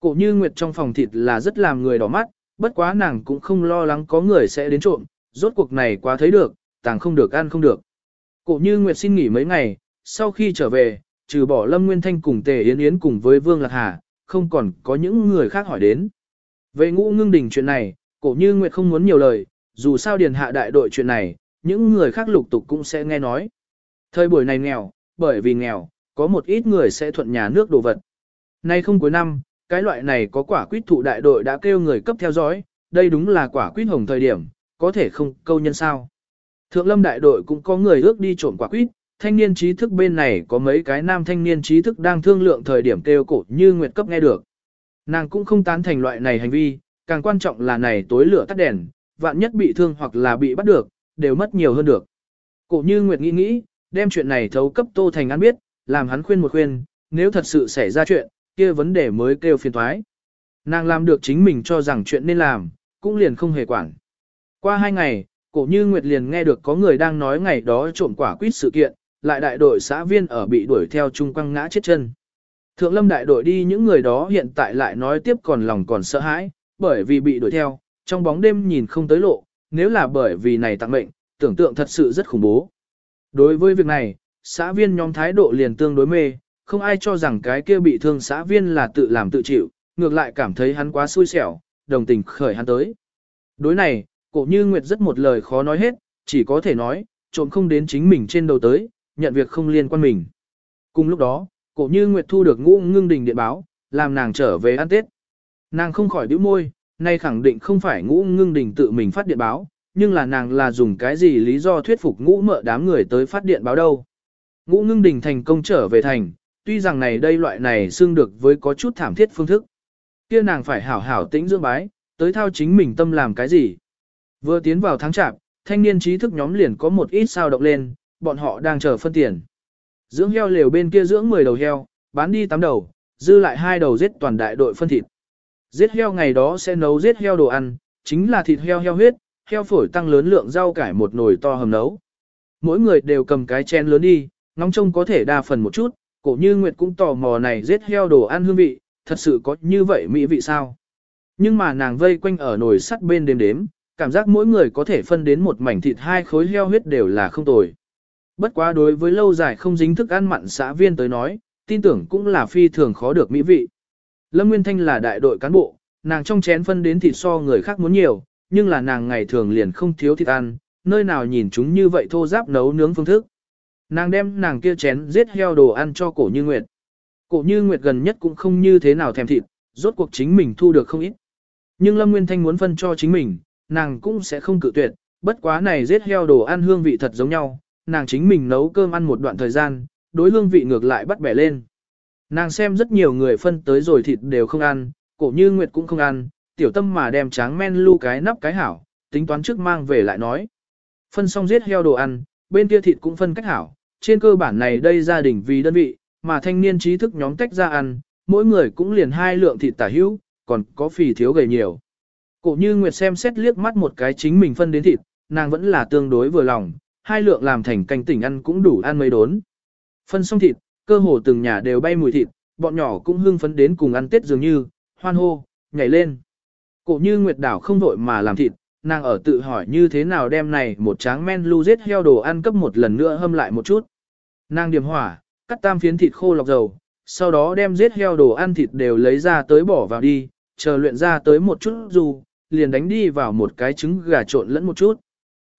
Cổ như Nguyệt trong phòng thịt là rất làm người đỏ mắt, bất quá nàng cũng không lo lắng có người sẽ đến trộm, rốt cuộc này quá thấy được, tàng không được ăn không được. Cổ như Nguyệt xin nghỉ mấy ngày, sau khi trở về, trừ bỏ Lâm Nguyên Thanh cùng Tề Yến Yến cùng với Vương Lạc Hà, không còn có những người khác hỏi đến. Về ngũ ngưng đình chuyện này, cổ như Nguyệt không muốn nhiều lời, dù sao điền hạ đại đội chuyện này, những người khác lục tục cũng sẽ nghe nói. Thời buổi này nghèo, bởi vì nghèo, có một ít người sẽ thuận nhà nước đồ vật. Nay không cuối năm, cái loại này có quả quýt thụ đại đội đã kêu người cấp theo dõi, đây đúng là quả quýt hồng thời điểm, có thể không câu nhân sao. Thượng lâm đại đội cũng có người ước đi trộm quả quýt, thanh niên trí thức bên này có mấy cái nam thanh niên trí thức đang thương lượng thời điểm kêu cổ như nguyệt cấp nghe được. Nàng cũng không tán thành loại này hành vi, càng quan trọng là này tối lửa tắt đèn, vạn nhất bị thương hoặc là bị bắt được, đều mất nhiều hơn được. Cổ như nguyệt nghĩ nghĩ, đem chuyện này thấu cấp Tô Thành ăn biết, làm hắn khuyên một khuyên, nếu thật sự xảy ra chuyện, kia vấn đề mới kêu phiền thoái. Nàng làm được chính mình cho rằng chuyện nên làm, cũng liền không hề quản. Qua hai ngày, cổ như Nguyệt liền nghe được có người đang nói ngày đó trộm quả quýt sự kiện, lại đại đội xã viên ở bị đuổi theo chung quăng ngã chết chân. Thượng lâm đại đội đi những người đó hiện tại lại nói tiếp còn lòng còn sợ hãi, bởi vì bị đuổi theo, trong bóng đêm nhìn không tới lộ, nếu là bởi vì này tặng mệnh, tưởng tượng thật sự rất khủng bố. Đối với việc này, xã viên nhóm thái độ liền tương đối mê, không ai cho rằng cái kia bị thương xã viên là tự làm tự chịu, ngược lại cảm thấy hắn quá xui xẻo, đồng tình khởi hắn tới. Đối này, cổ như Nguyệt rất một lời khó nói hết, chỉ có thể nói, trộm không đến chính mình trên đầu tới, nhận việc không liên quan mình. Cùng lúc đó, cổ như Nguyệt thu được ngũ ngưng đình điện báo, làm nàng trở về ăn Tết. Nàng không khỏi đứa môi, nay khẳng định không phải ngũ ngưng đình tự mình phát điện báo, nhưng là nàng là dùng cái gì lý do thuyết phục ngũ mợ đám người tới phát điện báo đâu. Ngũ ngưng đình thành công trở về thành, tuy rằng này đây loại này xương được với có chút thảm thiết phương thức. kia nàng phải hảo hảo tĩnh dưỡng bái, tới thao chính mình tâm làm cái gì. Vừa tiến vào tháng chạp, thanh niên trí thức nhóm liền có một ít sao động lên, bọn họ đang chờ phân tiền. Dưỡng heo lều bên kia dưỡng 10 đầu heo, bán đi 8 đầu, dư lại hai đầu giết toàn đại đội phân thịt. Giết heo ngày đó sẽ nấu giết heo đồ ăn, chính là thịt heo heo huyết, heo phổi tăng lớn lượng rau cải một nồi to hầm nấu. Mỗi người đều cầm cái chén lớn đi, ngóng trông có thể đa phần một chút, cổ như Nguyệt cũng tò mò này giết heo đồ ăn hương vị, thật sự có như vậy mỹ vị sao? Nhưng mà nàng vây quanh ở nồi sắt bên đêm đếm, cảm giác mỗi người có thể phân đến một mảnh thịt hai khối heo huyết đều là không tồi. Bất quá đối với lâu dài không dính thức ăn mặn xã viên tới nói, tin tưởng cũng là phi thường khó được mỹ vị. Lâm Nguyên Thanh là đại đội cán bộ, nàng trong chén phân đến thịt so người khác muốn nhiều, nhưng là nàng ngày thường liền không thiếu thịt ăn, nơi nào nhìn chúng như vậy thô giáp nấu nướng phương thức. Nàng đem nàng kia chén giết heo đồ ăn cho cổ như Nguyệt. Cổ như Nguyệt gần nhất cũng không như thế nào thèm thịt, rốt cuộc chính mình thu được không ít. Nhưng Lâm Nguyên Thanh muốn phân cho chính mình, nàng cũng sẽ không cự tuyệt, bất quá này giết heo đồ ăn hương vị thật giống nhau, nàng chính mình nấu cơm ăn một đoạn thời gian, đối hương vị ngược lại bắt bẻ lên. Nàng xem rất nhiều người phân tới rồi thịt đều không ăn, cổ như Nguyệt cũng không ăn, tiểu tâm mà đem tráng men lưu cái nắp cái hảo, tính toán trước mang về lại nói. Phân xong giết heo đồ ăn, bên kia thịt cũng phân cách hảo, trên cơ bản này đây gia đình vì đơn vị, mà thanh niên trí thức nhóm tách ra ăn, mỗi người cũng liền hai lượng thịt tả hữu, còn có phì thiếu gầy nhiều. Cổ như Nguyệt xem xét liếc mắt một cái chính mình phân đến thịt, nàng vẫn là tương đối vừa lòng, hai lượng làm thành canh tỉnh ăn cũng đủ ăn mấy đốn. Phân xong thịt, cơ hồ từng nhà đều bay mùi thịt, bọn nhỏ cũng hưng phấn đến cùng ăn tết dường như, hoan hô, nhảy lên. Cổ như Nguyệt đảo không vội mà làm thịt, nàng ở tự hỏi như thế nào đem này một tráng men lu giết heo đồ ăn cấp một lần nữa hâm lại một chút. Nàng điểm hỏa, cắt tam phiến thịt khô lọc dầu, sau đó đem giết heo đồ ăn thịt đều lấy ra tới bỏ vào đi, chờ luyện ra tới một chút dù, liền đánh đi vào một cái trứng gà trộn lẫn một chút.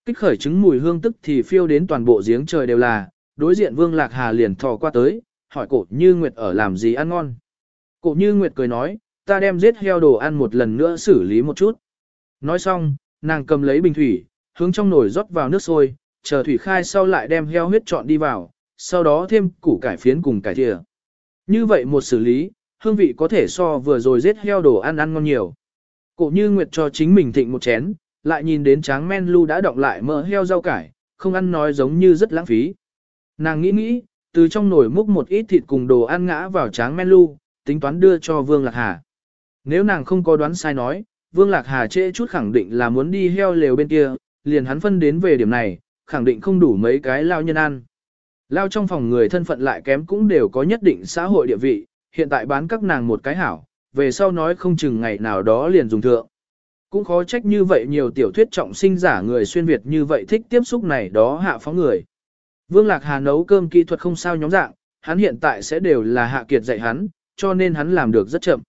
Kích khởi trứng mùi hương tức thì phiêu đến toàn bộ giếng trời đều là, đối diện Vương Lạc Hà liền thò qua tới, hỏi cổ Như Nguyệt ở làm gì ăn ngon. Cổ Như Nguyệt cười nói, ta đem giết heo đồ ăn một lần nữa xử lý một chút. Nói xong, nàng cầm lấy bình thủy, hướng trong nồi rót vào nước sôi, chờ thủy khai sau lại đem heo huyết trọn đi vào, sau đó thêm củ cải phiến cùng cải thìa. Như vậy một xử lý, hương vị có thể so vừa rồi giết heo đồ ăn ăn ngon nhiều. Cổ như Nguyệt cho chính mình thịnh một chén, lại nhìn đến tráng men lu đã động lại mỡ heo rau cải, không ăn nói giống như rất lãng phí. Nàng nghĩ nghĩ, từ trong nồi múc một ít thịt cùng đồ ăn ngã vào tráng men lu, tính toán đưa cho Vương Lạc Hà. Nếu nàng không có đoán sai nói, Vương Lạc Hà trễ chút khẳng định là muốn đi heo lều bên kia, liền hắn phân đến về điểm này, khẳng định không đủ mấy cái lao nhân ăn. Lao trong phòng người thân phận lại kém cũng đều có nhất định xã hội địa vị, hiện tại bán các nàng một cái hảo, về sau nói không chừng ngày nào đó liền dùng thượng. Cũng khó trách như vậy nhiều tiểu thuyết trọng sinh giả người xuyên Việt như vậy thích tiếp xúc này đó hạ phóng người. Vương Lạc Hà nấu cơm kỹ thuật không sao nhóm dạng, hắn hiện tại sẽ đều là hạ kiệt dạy hắn, cho nên hắn làm được rất chậm.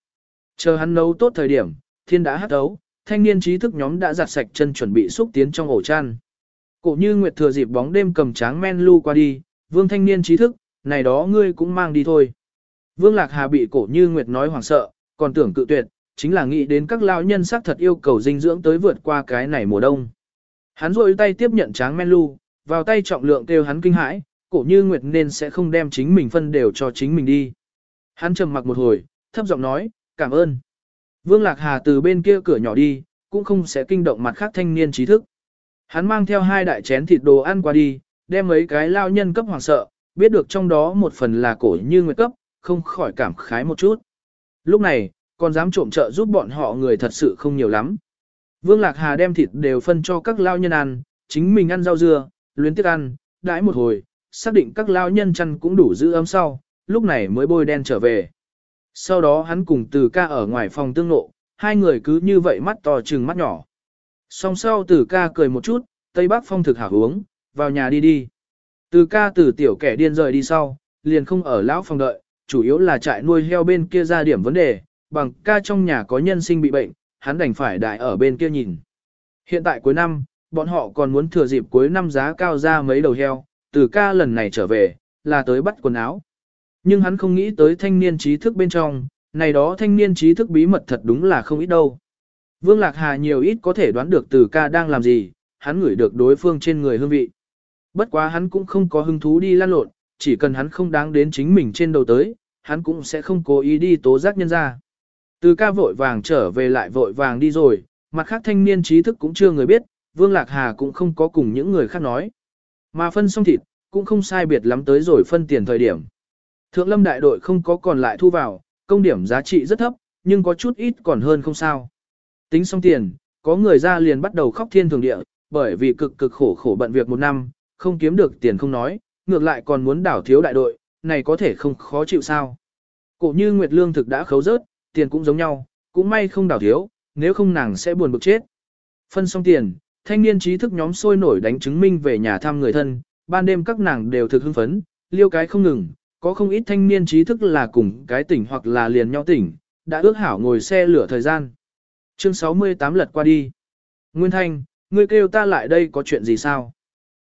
Chờ hắn nấu tốt thời điểm, thiên đã hát ấu, thanh niên trí thức nhóm đã giặt sạch chân chuẩn bị xúc tiến trong ổ chăn. Cổ như Nguyệt thừa dịp bóng đêm cầm tráng men lu qua đi, vương thanh niên trí thức, này đó ngươi cũng mang đi thôi. Vương Lạc Hà bị cổ như Nguyệt nói hoảng sợ, còn tưởng cự tuyệt, chính là nghĩ đến các lão nhân sắc thật yêu cầu dinh dưỡng tới vượt qua cái này mùa đông. Hắn rôi tay tiếp nhận tráng men lu, vào tay trọng lượng kêu hắn kinh hãi, cổ như Nguyệt nên sẽ không đem chính mình phân đều cho chính mình đi. Hắn trầm mặc một hồi, thấp giọng nói, cảm ơn. Vương Lạc Hà từ bên kia cửa nhỏ đi, cũng không sẽ kinh động mặt khác thanh niên trí thức. Hắn mang theo hai đại chén thịt đồ ăn qua đi, đem mấy cái lao nhân cấp hoàng sợ, biết được trong đó một phần là cổ như nguyệt cấp, không khỏi cảm khái một chút. Lúc này, còn dám trộm trợ giúp bọn họ người thật sự không nhiều lắm. Vương Lạc Hà đem thịt đều phân cho các lao nhân ăn, chính mình ăn rau dưa, luyến tiếc ăn, đãi một hồi, xác định các lao nhân chăn cũng đủ giữ ấm sau, lúc này mới bôi đen trở về. Sau đó hắn cùng từ ca ở ngoài phòng tương lộ hai người cứ như vậy mắt to trừng mắt nhỏ. Song sau từ ca cười một chút, Tây Bắc phong thực hảo uống, vào nhà đi đi. Từ ca từ tiểu kẻ điên rời đi sau, liền không ở lão phòng đợi, chủ yếu là trại nuôi heo bên kia ra điểm vấn đề, bằng ca trong nhà có nhân sinh bị bệnh, hắn đành phải đại ở bên kia nhìn. Hiện tại cuối năm, bọn họ còn muốn thừa dịp cuối năm giá cao ra mấy đầu heo, từ ca lần này trở về, là tới bắt quần áo. Nhưng hắn không nghĩ tới thanh niên trí thức bên trong, này đó thanh niên trí thức bí mật thật đúng là không ít đâu. Vương Lạc Hà nhiều ít có thể đoán được từ ca đang làm gì, hắn ngửi được đối phương trên người hương vị. Bất quá hắn cũng không có hứng thú đi lan lộn, chỉ cần hắn không đáng đến chính mình trên đầu tới, hắn cũng sẽ không cố ý đi tố giác nhân ra. Từ ca vội vàng trở về lại vội vàng đi rồi, mặt khác thanh niên trí thức cũng chưa người biết, Vương Lạc Hà cũng không có cùng những người khác nói. Mà phân xong thịt, cũng không sai biệt lắm tới rồi phân tiền thời điểm. Thượng lâm đại đội không có còn lại thu vào, công điểm giá trị rất thấp, nhưng có chút ít còn hơn không sao. Tính xong tiền, có người ra liền bắt đầu khóc thiên thường địa, bởi vì cực cực khổ khổ bận việc một năm, không kiếm được tiền không nói, ngược lại còn muốn đảo thiếu đại đội, này có thể không khó chịu sao. Cổ như Nguyệt Lương thực đã khấu rớt, tiền cũng giống nhau, cũng may không đảo thiếu, nếu không nàng sẽ buồn bực chết. Phân xong tiền, thanh niên trí thức nhóm sôi nổi đánh chứng minh về nhà thăm người thân, ban đêm các nàng đều thực hưng phấn, liêu cái không ngừng, có không ít thanh niên trí thức là cùng cái tỉnh hoặc là liền nhau tỉnh, đã ước hảo ngồi xe lửa thời gian. Chương 68 lật qua đi. Nguyên Thanh, ngươi kêu ta lại đây có chuyện gì sao?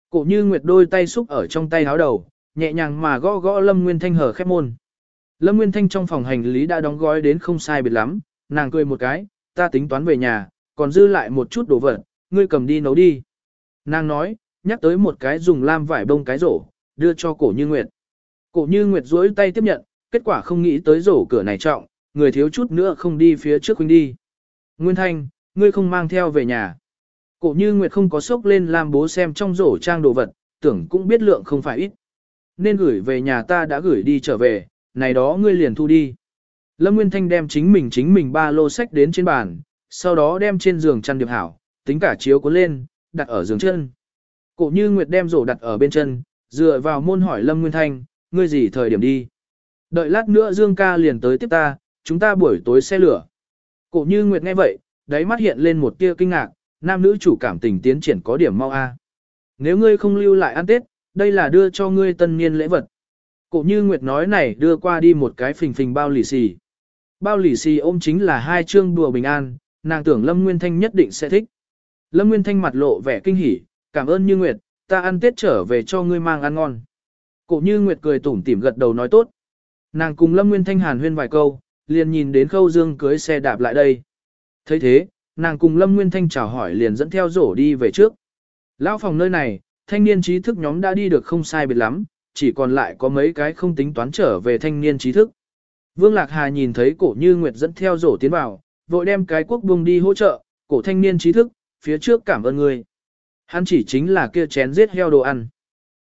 Cổ như Nguyệt đôi tay xúc ở trong tay háo đầu, nhẹ nhàng mà gõ gõ Lâm Nguyên Thanh hở khép môn. Lâm Nguyên Thanh trong phòng hành lý đã đóng gói đến không sai biệt lắm, nàng cười một cái, ta tính toán về nhà, còn dư lại một chút đồ vật, ngươi cầm đi nấu đi. Nàng nói, nhắc tới một cái dùng lam vải bông cái rổ, đưa cho cổ như Nguyệt. Cổ như Nguyệt duỗi tay tiếp nhận, kết quả không nghĩ tới rổ cửa này trọng, người thiếu chút nữa không đi phía trước huynh đi. Nguyên Thanh, ngươi không mang theo về nhà. Cổ như Nguyệt không có sốc lên làm bố xem trong rổ trang đồ vật, tưởng cũng biết lượng không phải ít. Nên gửi về nhà ta đã gửi đi trở về, này đó ngươi liền thu đi. Lâm Nguyên Thanh đem chính mình chính mình ba lô sách đến trên bàn, sau đó đem trên giường chăn điệp hảo, tính cả chiếu cuốn lên, đặt ở giường chân. Cổ như Nguyệt đem rổ đặt ở bên chân, dựa vào môn hỏi Lâm Nguyên Thanh, ngươi gì thời điểm đi. Đợi lát nữa Dương ca liền tới tiếp ta, chúng ta buổi tối xe lửa. Cổ như Nguyệt nghe vậy, đáy mắt hiện lên một tia kinh ngạc, nam nữ chủ cảm tình tiến triển có điểm mau a. Nếu ngươi không lưu lại ăn Tết, đây là đưa cho ngươi tân niên lễ vật. Cổ như Nguyệt nói này đưa qua đi một cái phình phình bao lì xì. Bao lì xì ôm chính là hai chương đùa bình an, nàng tưởng Lâm Nguyên Thanh nhất định sẽ thích. Lâm Nguyên Thanh mặt lộ vẻ kinh hỉ, cảm ơn như Nguyệt, ta ăn Tết trở về cho ngươi mang ăn ngon. Cổ như Nguyệt cười tủm tỉm gật đầu nói tốt. Nàng cùng Lâm Nguyên Thanh hàn huyên vài câu, liền nhìn đến Khâu Dương cưới xe đạp lại đây. thấy thế, nàng cùng Lâm Nguyên Thanh chào hỏi liền dẫn theo rổ đi về trước. Lão phòng nơi này, thanh niên trí thức nhóm đã đi được không sai biệt lắm, chỉ còn lại có mấy cái không tính toán trở về thanh niên trí thức. Vương Lạc Hà nhìn thấy cổ như Nguyệt dẫn theo rổ tiến vào, vội đem cái quốc buông đi hỗ trợ, cổ thanh niên trí thức, phía trước cảm ơn người. Hắn chỉ chính là kia chén giết heo đồ ăn.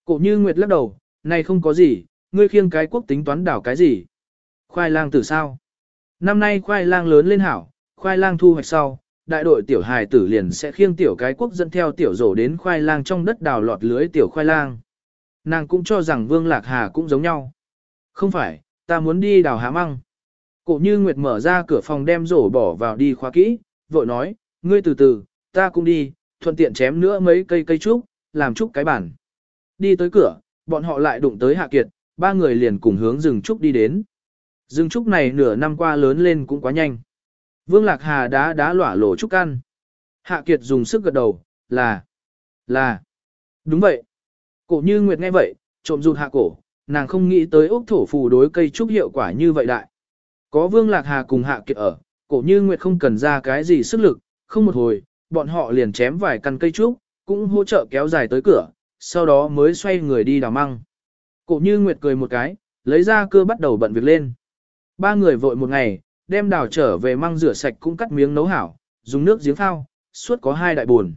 Cổ như Nguyệt lắc đầu, này không có gì, ngươi khiêng cái quốc tính toán đảo cái gì. Khoai lang tử sao? Năm nay khoai lang lớn lên hảo, khoai lang thu hoạch sau, đại đội tiểu hài tử liền sẽ khiêng tiểu cái quốc dẫn theo tiểu rổ đến khoai lang trong đất đào lọt lưới tiểu khoai lang. Nàng cũng cho rằng Vương Lạc Hà cũng giống nhau. Không phải, ta muốn đi đào há măng. Cổ như Nguyệt mở ra cửa phòng đem rổ bỏ vào đi khóa kỹ, vội nói, ngươi từ từ, ta cũng đi, thuận tiện chém nữa mấy cây cây trúc, làm trúc cái bản. Đi tới cửa, bọn họ lại đụng tới Hạ Kiệt, ba người liền cùng hướng rừng trúc đi đến. Rừng trúc này nửa năm qua lớn lên cũng quá nhanh. Vương Lạc Hà đá đá lỏa lổ trúc ăn. Hạ Kiệt dùng sức gật đầu, là, là, đúng vậy. Cổ như Nguyệt nghe vậy, trộm rụt hạ cổ, nàng không nghĩ tới ốc thổ phù đối cây trúc hiệu quả như vậy đại. Có Vương Lạc Hà cùng Hạ Kiệt ở, cổ như Nguyệt không cần ra cái gì sức lực, không một hồi, bọn họ liền chém vài căn cây trúc, cũng hỗ trợ kéo dài tới cửa, sau đó mới xoay người đi đào măng. Cổ như Nguyệt cười một cái, lấy ra cưa bắt đầu bận việc lên. Ba người vội một ngày, đem đào trở về măng rửa sạch cũng cắt miếng nấu hảo, dùng nước giếng phao, suốt có hai đại buồn.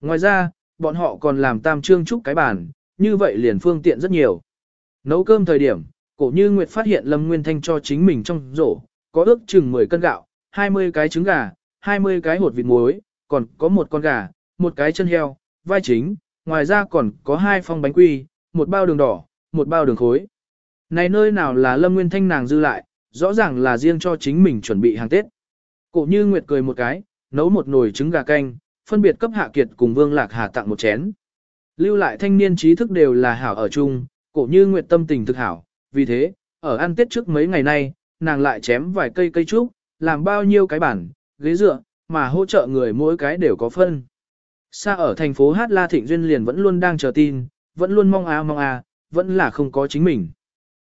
Ngoài ra, bọn họ còn làm tam trương trúc cái bàn, như vậy liền phương tiện rất nhiều. Nấu cơm thời điểm, cổ như Nguyệt phát hiện Lâm Nguyên Thanh cho chính mình trong rổ, có ước chừng 10 cân gạo, 20 cái trứng gà, 20 cái hột vịt muối, còn có một con gà, một cái chân heo, vai chính, ngoài ra còn có hai phong bánh quy, một bao đường đỏ, một bao đường khối. Này nơi nào là Lâm Nguyên Thanh nàng dư lại, rõ ràng là riêng cho chính mình chuẩn bị hàng Tết. Cổ như Nguyệt cười một cái, nấu một nồi trứng gà canh, phân biệt cấp Hạ Kiệt cùng Vương Lạc Hà tặng một chén. Lưu lại thanh niên trí thức đều là hảo ở chung, cổ như Nguyệt tâm tình thực hảo, vì thế, ở ăn Tết trước mấy ngày nay, nàng lại chém vài cây cây trúc, làm bao nhiêu cái bản, ghế dựa, mà hỗ trợ người mỗi cái đều có phân. Xa ở thành phố Hát La Thịnh Duyên liền vẫn luôn đang chờ tin, vẫn luôn mong à mong à, vẫn là không có chính mình.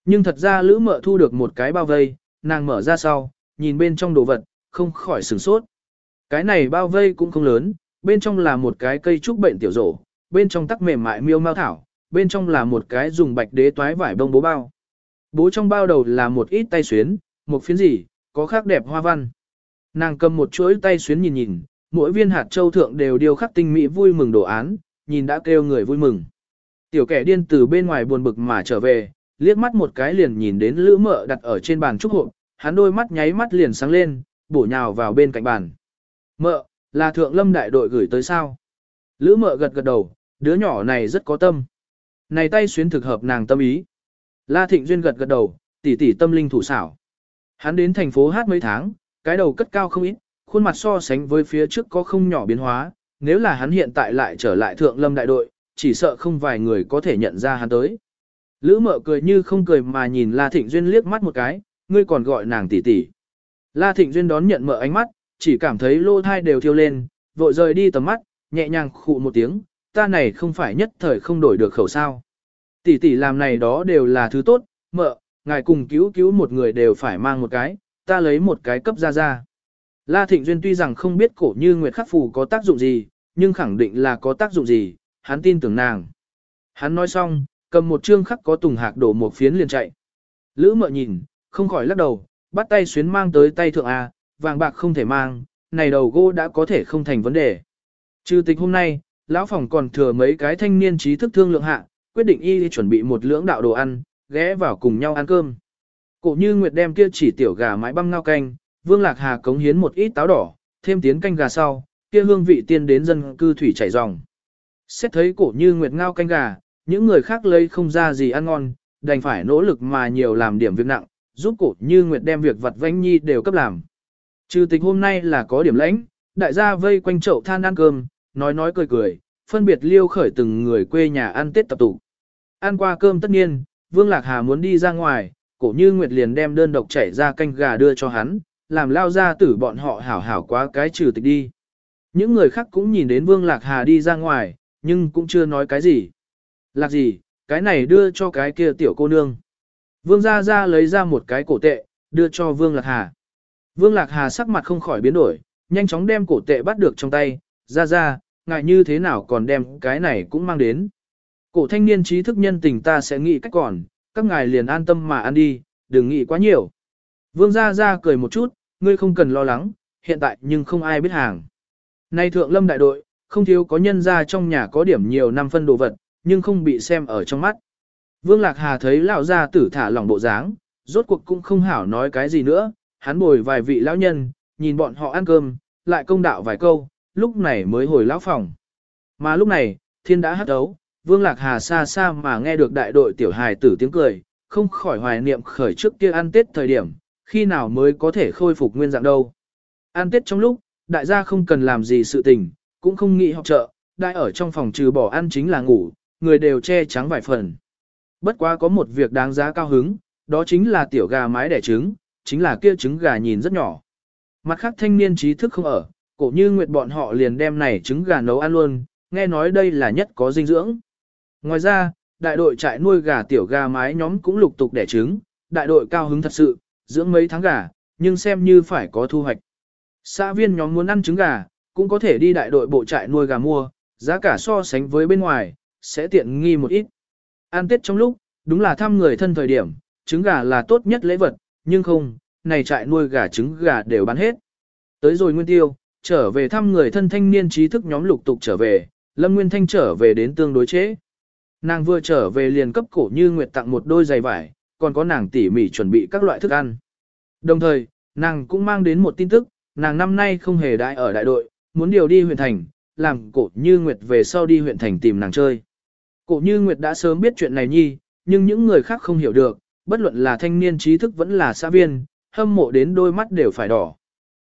Nhưng thật ra lữ mợ thu được một cái bao vây, nàng mở ra sau, nhìn bên trong đồ vật, không khỏi sửng sốt. Cái này bao vây cũng không lớn, bên trong là một cái cây trúc bệnh tiểu rổ, bên trong tắc mềm mại miêu mao thảo, bên trong là một cái dùng bạch đế toái vải bông bố bao. Bố trong bao đầu là một ít tay xuyến, một phiến gì, có khác đẹp hoa văn. Nàng cầm một chuỗi tay xuyến nhìn nhìn, mỗi viên hạt châu thượng đều điêu khắc tinh mỹ vui mừng đồ án, nhìn đã kêu người vui mừng. Tiểu kẻ điên từ bên ngoài buồn bực mà trở về, liếc mắt một cái liền nhìn đến lữ mợ đặt ở trên bàn trúc hộp, hắn đôi mắt nháy mắt liền sáng lên, bổ nhào vào bên cạnh bàn. Mợ, là thượng lâm đại đội gửi tới sao? Lữ mợ gật gật đầu, đứa nhỏ này rất có tâm. Này tay xuyến thực hợp nàng tâm ý. La Thịnh Duyên gật gật đầu, tỷ tỷ tâm linh thủ xảo. Hắn đến thành phố hát mấy tháng, cái đầu cất cao không ít, khuôn mặt so sánh với phía trước có không nhỏ biến hóa, nếu là hắn hiện tại lại trở lại thượng lâm đại đội, chỉ sợ không vài người có thể nhận ra hắn tới. Lữ mợ cười như không cười mà nhìn La Thịnh Duyên liếc mắt một cái, ngươi còn gọi nàng tỷ tỷ. La Thịnh Duyên đón nhận mợ ánh mắt, chỉ cảm thấy lô thai đều thiêu lên, vội rời đi tầm mắt, nhẹ nhàng khụ một tiếng, ta này không phải nhất thời không đổi được khẩu sao. Tỷ tỷ làm này đó đều là thứ tốt, mợ, ngài cùng cứu cứu một người đều phải mang một cái, ta lấy một cái cấp ra ra. La Thịnh Duyên tuy rằng không biết cổ như Nguyệt Khắc Phù có tác dụng gì, nhưng khẳng định là có tác dụng gì, hắn tin tưởng nàng. Hắn nói xong, cầm một chương khắc có tùng hạc đổ một phiến liền chạy. Lữ mợ nhìn, không khỏi lắc đầu, bắt tay xuyến mang tới tay thượng A, vàng bạc không thể mang, này đầu gỗ đã có thể không thành vấn đề. Trừ tịch hôm nay, lão phòng còn thừa mấy cái thanh niên trí thức thương lượng hạ, quyết định y chuẩn bị một lưỡng đạo đồ ăn, ghé vào cùng nhau ăn cơm. Cổ như Nguyệt đem kia chỉ tiểu gà mái băm ngao canh, Vương Lạc Hà cống hiến một ít táo đỏ, thêm tiến canh gà sau, kia hương vị tiên đến dân cư thủy chảy ròng. Xét thấy cổ như Nguyệt ngao canh gà, những người khác lấy không ra gì ăn ngon, đành phải nỗ lực mà nhiều làm điểm việc nặng, giúp cổ như Nguyệt đem việc vặt vãnh nhi đều cấp làm. Trừ tịch hôm nay là có điểm lãnh, đại gia vây quanh chậu than ăn cơm, nói nói cười cười, phân biệt liêu khởi từng người quê nhà ăn tết tập tụ. Ăn qua cơm tất nhiên, Vương Lạc Hà muốn đi ra ngoài, cổ như Nguyệt liền đem đơn độc chảy ra canh gà đưa cho hắn, làm lao ra tử bọn họ hảo hảo quá cái trừ tịch đi. Những người khác cũng nhìn đến Vương Lạc Hà đi ra ngoài, nhưng cũng chưa nói cái gì. Lạc gì, cái này đưa cho cái kia tiểu cô nương. Vương Gia Gia lấy ra một cái cổ tệ, đưa cho Vương Lạc Hà. Vương Lạc Hà sắc mặt không khỏi biến đổi, nhanh chóng đem cổ tệ bắt được trong tay, Gia Gia, ngại như thế nào còn đem cái này cũng mang đến. Cổ thanh niên trí thức nhân tình ta sẽ nghĩ cách còn, các ngài liền an tâm mà ăn đi, đừng nghĩ quá nhiều. Vương Gia Gia cười một chút, ngươi không cần lo lắng, hiện tại nhưng không ai biết hàng. Nay thượng lâm đại đội, không thiếu có nhân ra trong nhà có điểm nhiều năm phân đồ vật, nhưng không bị xem ở trong mắt. Vương Lạc Hà thấy lão gia tử thả lỏng bộ dáng, rốt cuộc cũng không hảo nói cái gì nữa, hắn bồi vài vị lão nhân, nhìn bọn họ ăn cơm, lại công đạo vài câu, lúc này mới hồi lão phòng. Mà lúc này, thiên đã hắt đấu, Vương Lạc Hà xa xa mà nghe được đại đội tiểu hài tử tiếng cười, không khỏi hoài niệm khởi trước kia ăn Tết thời điểm, khi nào mới có thể khôi phục nguyên dạng đâu. Ăn Tết trong lúc, đại gia không cần làm gì sự tình, cũng không nghĩ học trợ, đại ở trong phòng trừ bỏ ăn chính là ngủ, người đều che trắng vài phần. Bất quá có một việc đáng giá cao hứng, đó chính là tiểu gà mái đẻ trứng, chính là kia trứng gà nhìn rất nhỏ. Mặt khác thanh niên trí thức không ở, cổ như nguyệt bọn họ liền đem này trứng gà nấu ăn luôn, nghe nói đây là nhất có dinh dưỡng. Ngoài ra, đại đội trại nuôi gà tiểu gà mái nhóm cũng lục tục đẻ trứng, đại đội cao hứng thật sự, dưỡng mấy tháng gà, nhưng xem như phải có thu hoạch. Xã viên nhóm muốn ăn trứng gà, cũng có thể đi đại đội bộ trại nuôi gà mua, giá cả so sánh với bên ngoài, sẽ tiện nghi một ít. Ăn Tết trong lúc, đúng là thăm người thân thời điểm, trứng gà là tốt nhất lễ vật, nhưng không, này trại nuôi gà trứng gà đều bán hết. Tới rồi Nguyên Tiêu, trở về thăm người thân thanh niên trí thức nhóm lục tục trở về, Lâm Nguyên Thanh trở về đến tương đối chế. Nàng vừa trở về liền cấp cổ như Nguyệt tặng một đôi giày vải, còn có nàng tỉ mỉ chuẩn bị các loại thức ăn. Đồng thời, nàng cũng mang đến một tin tức, nàng năm nay không hề đại ở đại đội, muốn điều đi huyện thành, làm cổ như Nguyệt về sau đi huyện thành tìm nàng chơi. Cổ như Nguyệt đã sớm biết chuyện này nhi, nhưng những người khác không hiểu được, bất luận là thanh niên trí thức vẫn là xã viên, hâm mộ đến đôi mắt đều phải đỏ.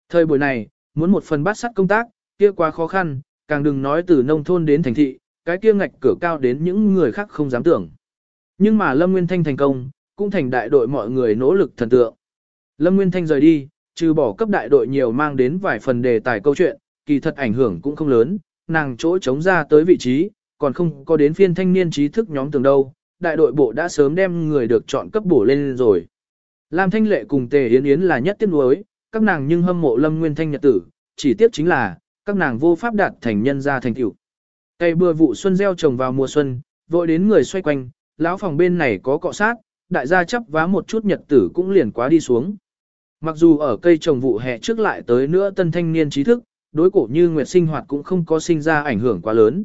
Thời buổi này, muốn một phần bắt sắt công tác, kia quá khó khăn, càng đừng nói từ nông thôn đến thành thị, cái kia ngạch cửa cao đến những người khác không dám tưởng. Nhưng mà Lâm Nguyên Thanh thành công, cũng thành đại đội mọi người nỗ lực thần tượng. Lâm Nguyên Thanh rời đi, trừ bỏ cấp đại đội nhiều mang đến vài phần đề tài câu chuyện, kỳ thật ảnh hưởng cũng không lớn, nàng chỗ chống ra tới vị trí, còn không có đến phiên thanh niên trí thức nhóm tường đâu, đại đội bộ đã sớm đem người được chọn cấp bổ lên rồi. Lam Thanh Lệ cùng Tề Yến Yến là nhất tiếc nuối, các nàng nhưng hâm mộ Lâm Nguyên Thanh nhật tử, chỉ tiếc chính là, các nàng vô pháp đạt thành nhân gia thành tựu. Cây bừa vụ xuân gieo trồng vào mùa xuân, vội đến người xoay quanh, lão phòng bên này có cọ sát, đại gia chấp vá một chút nhật tử cũng liền quá đi xuống. Mặc dù ở cây trồng vụ hè trước lại tới nữa tân thanh niên trí thức, đối cổ như nguyệt sinh hoạt cũng không có sinh ra ảnh hưởng quá lớn.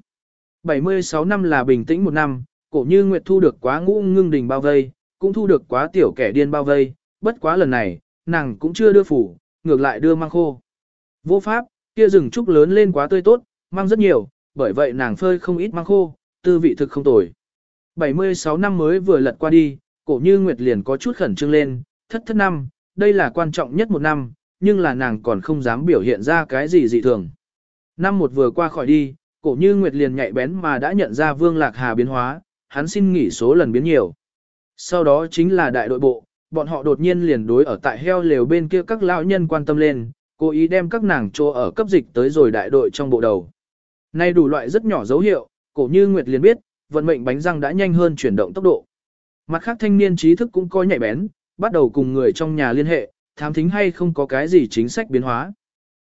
76 năm là bình tĩnh một năm, cổ như nguyệt thu được quá ngũ ngưng đình bao vây, cũng thu được quá tiểu kẻ điên bao vây, bất quá lần này, nàng cũng chưa đưa phủ, ngược lại đưa mang khô. Vô pháp, kia rừng trúc lớn lên quá tươi tốt, mang rất nhiều, bởi vậy nàng phơi không ít mang khô, tư vị thực không tồi. 76 năm mới vừa lật qua đi, cổ như Nguyệt liền có chút khẩn trương lên, thất thất năm, đây là quan trọng nhất một năm, nhưng là nàng còn không dám biểu hiện ra cái gì dị thường. Năm một vừa qua khỏi đi, cổ như Nguyệt liền nhạy bén mà đã nhận ra Vương Lạc Hà biến hóa, hắn xin nghỉ số lần biến nhiều. Sau đó chính là đại đội bộ, bọn họ đột nhiên liền đối ở tại heo lều bên kia các lão nhân quan tâm lên, cố ý đem các nàng chỗ ở cấp dịch tới rồi đại đội trong bộ đầu. Nay đủ loại rất nhỏ dấu hiệu, cổ như Nguyệt liền biết, vận mệnh bánh răng đã nhanh hơn chuyển động tốc độ. Mặt khác thanh niên trí thức cũng coi nhạy bén, bắt đầu cùng người trong nhà liên hệ, thám thính hay không có cái gì chính sách biến hóa.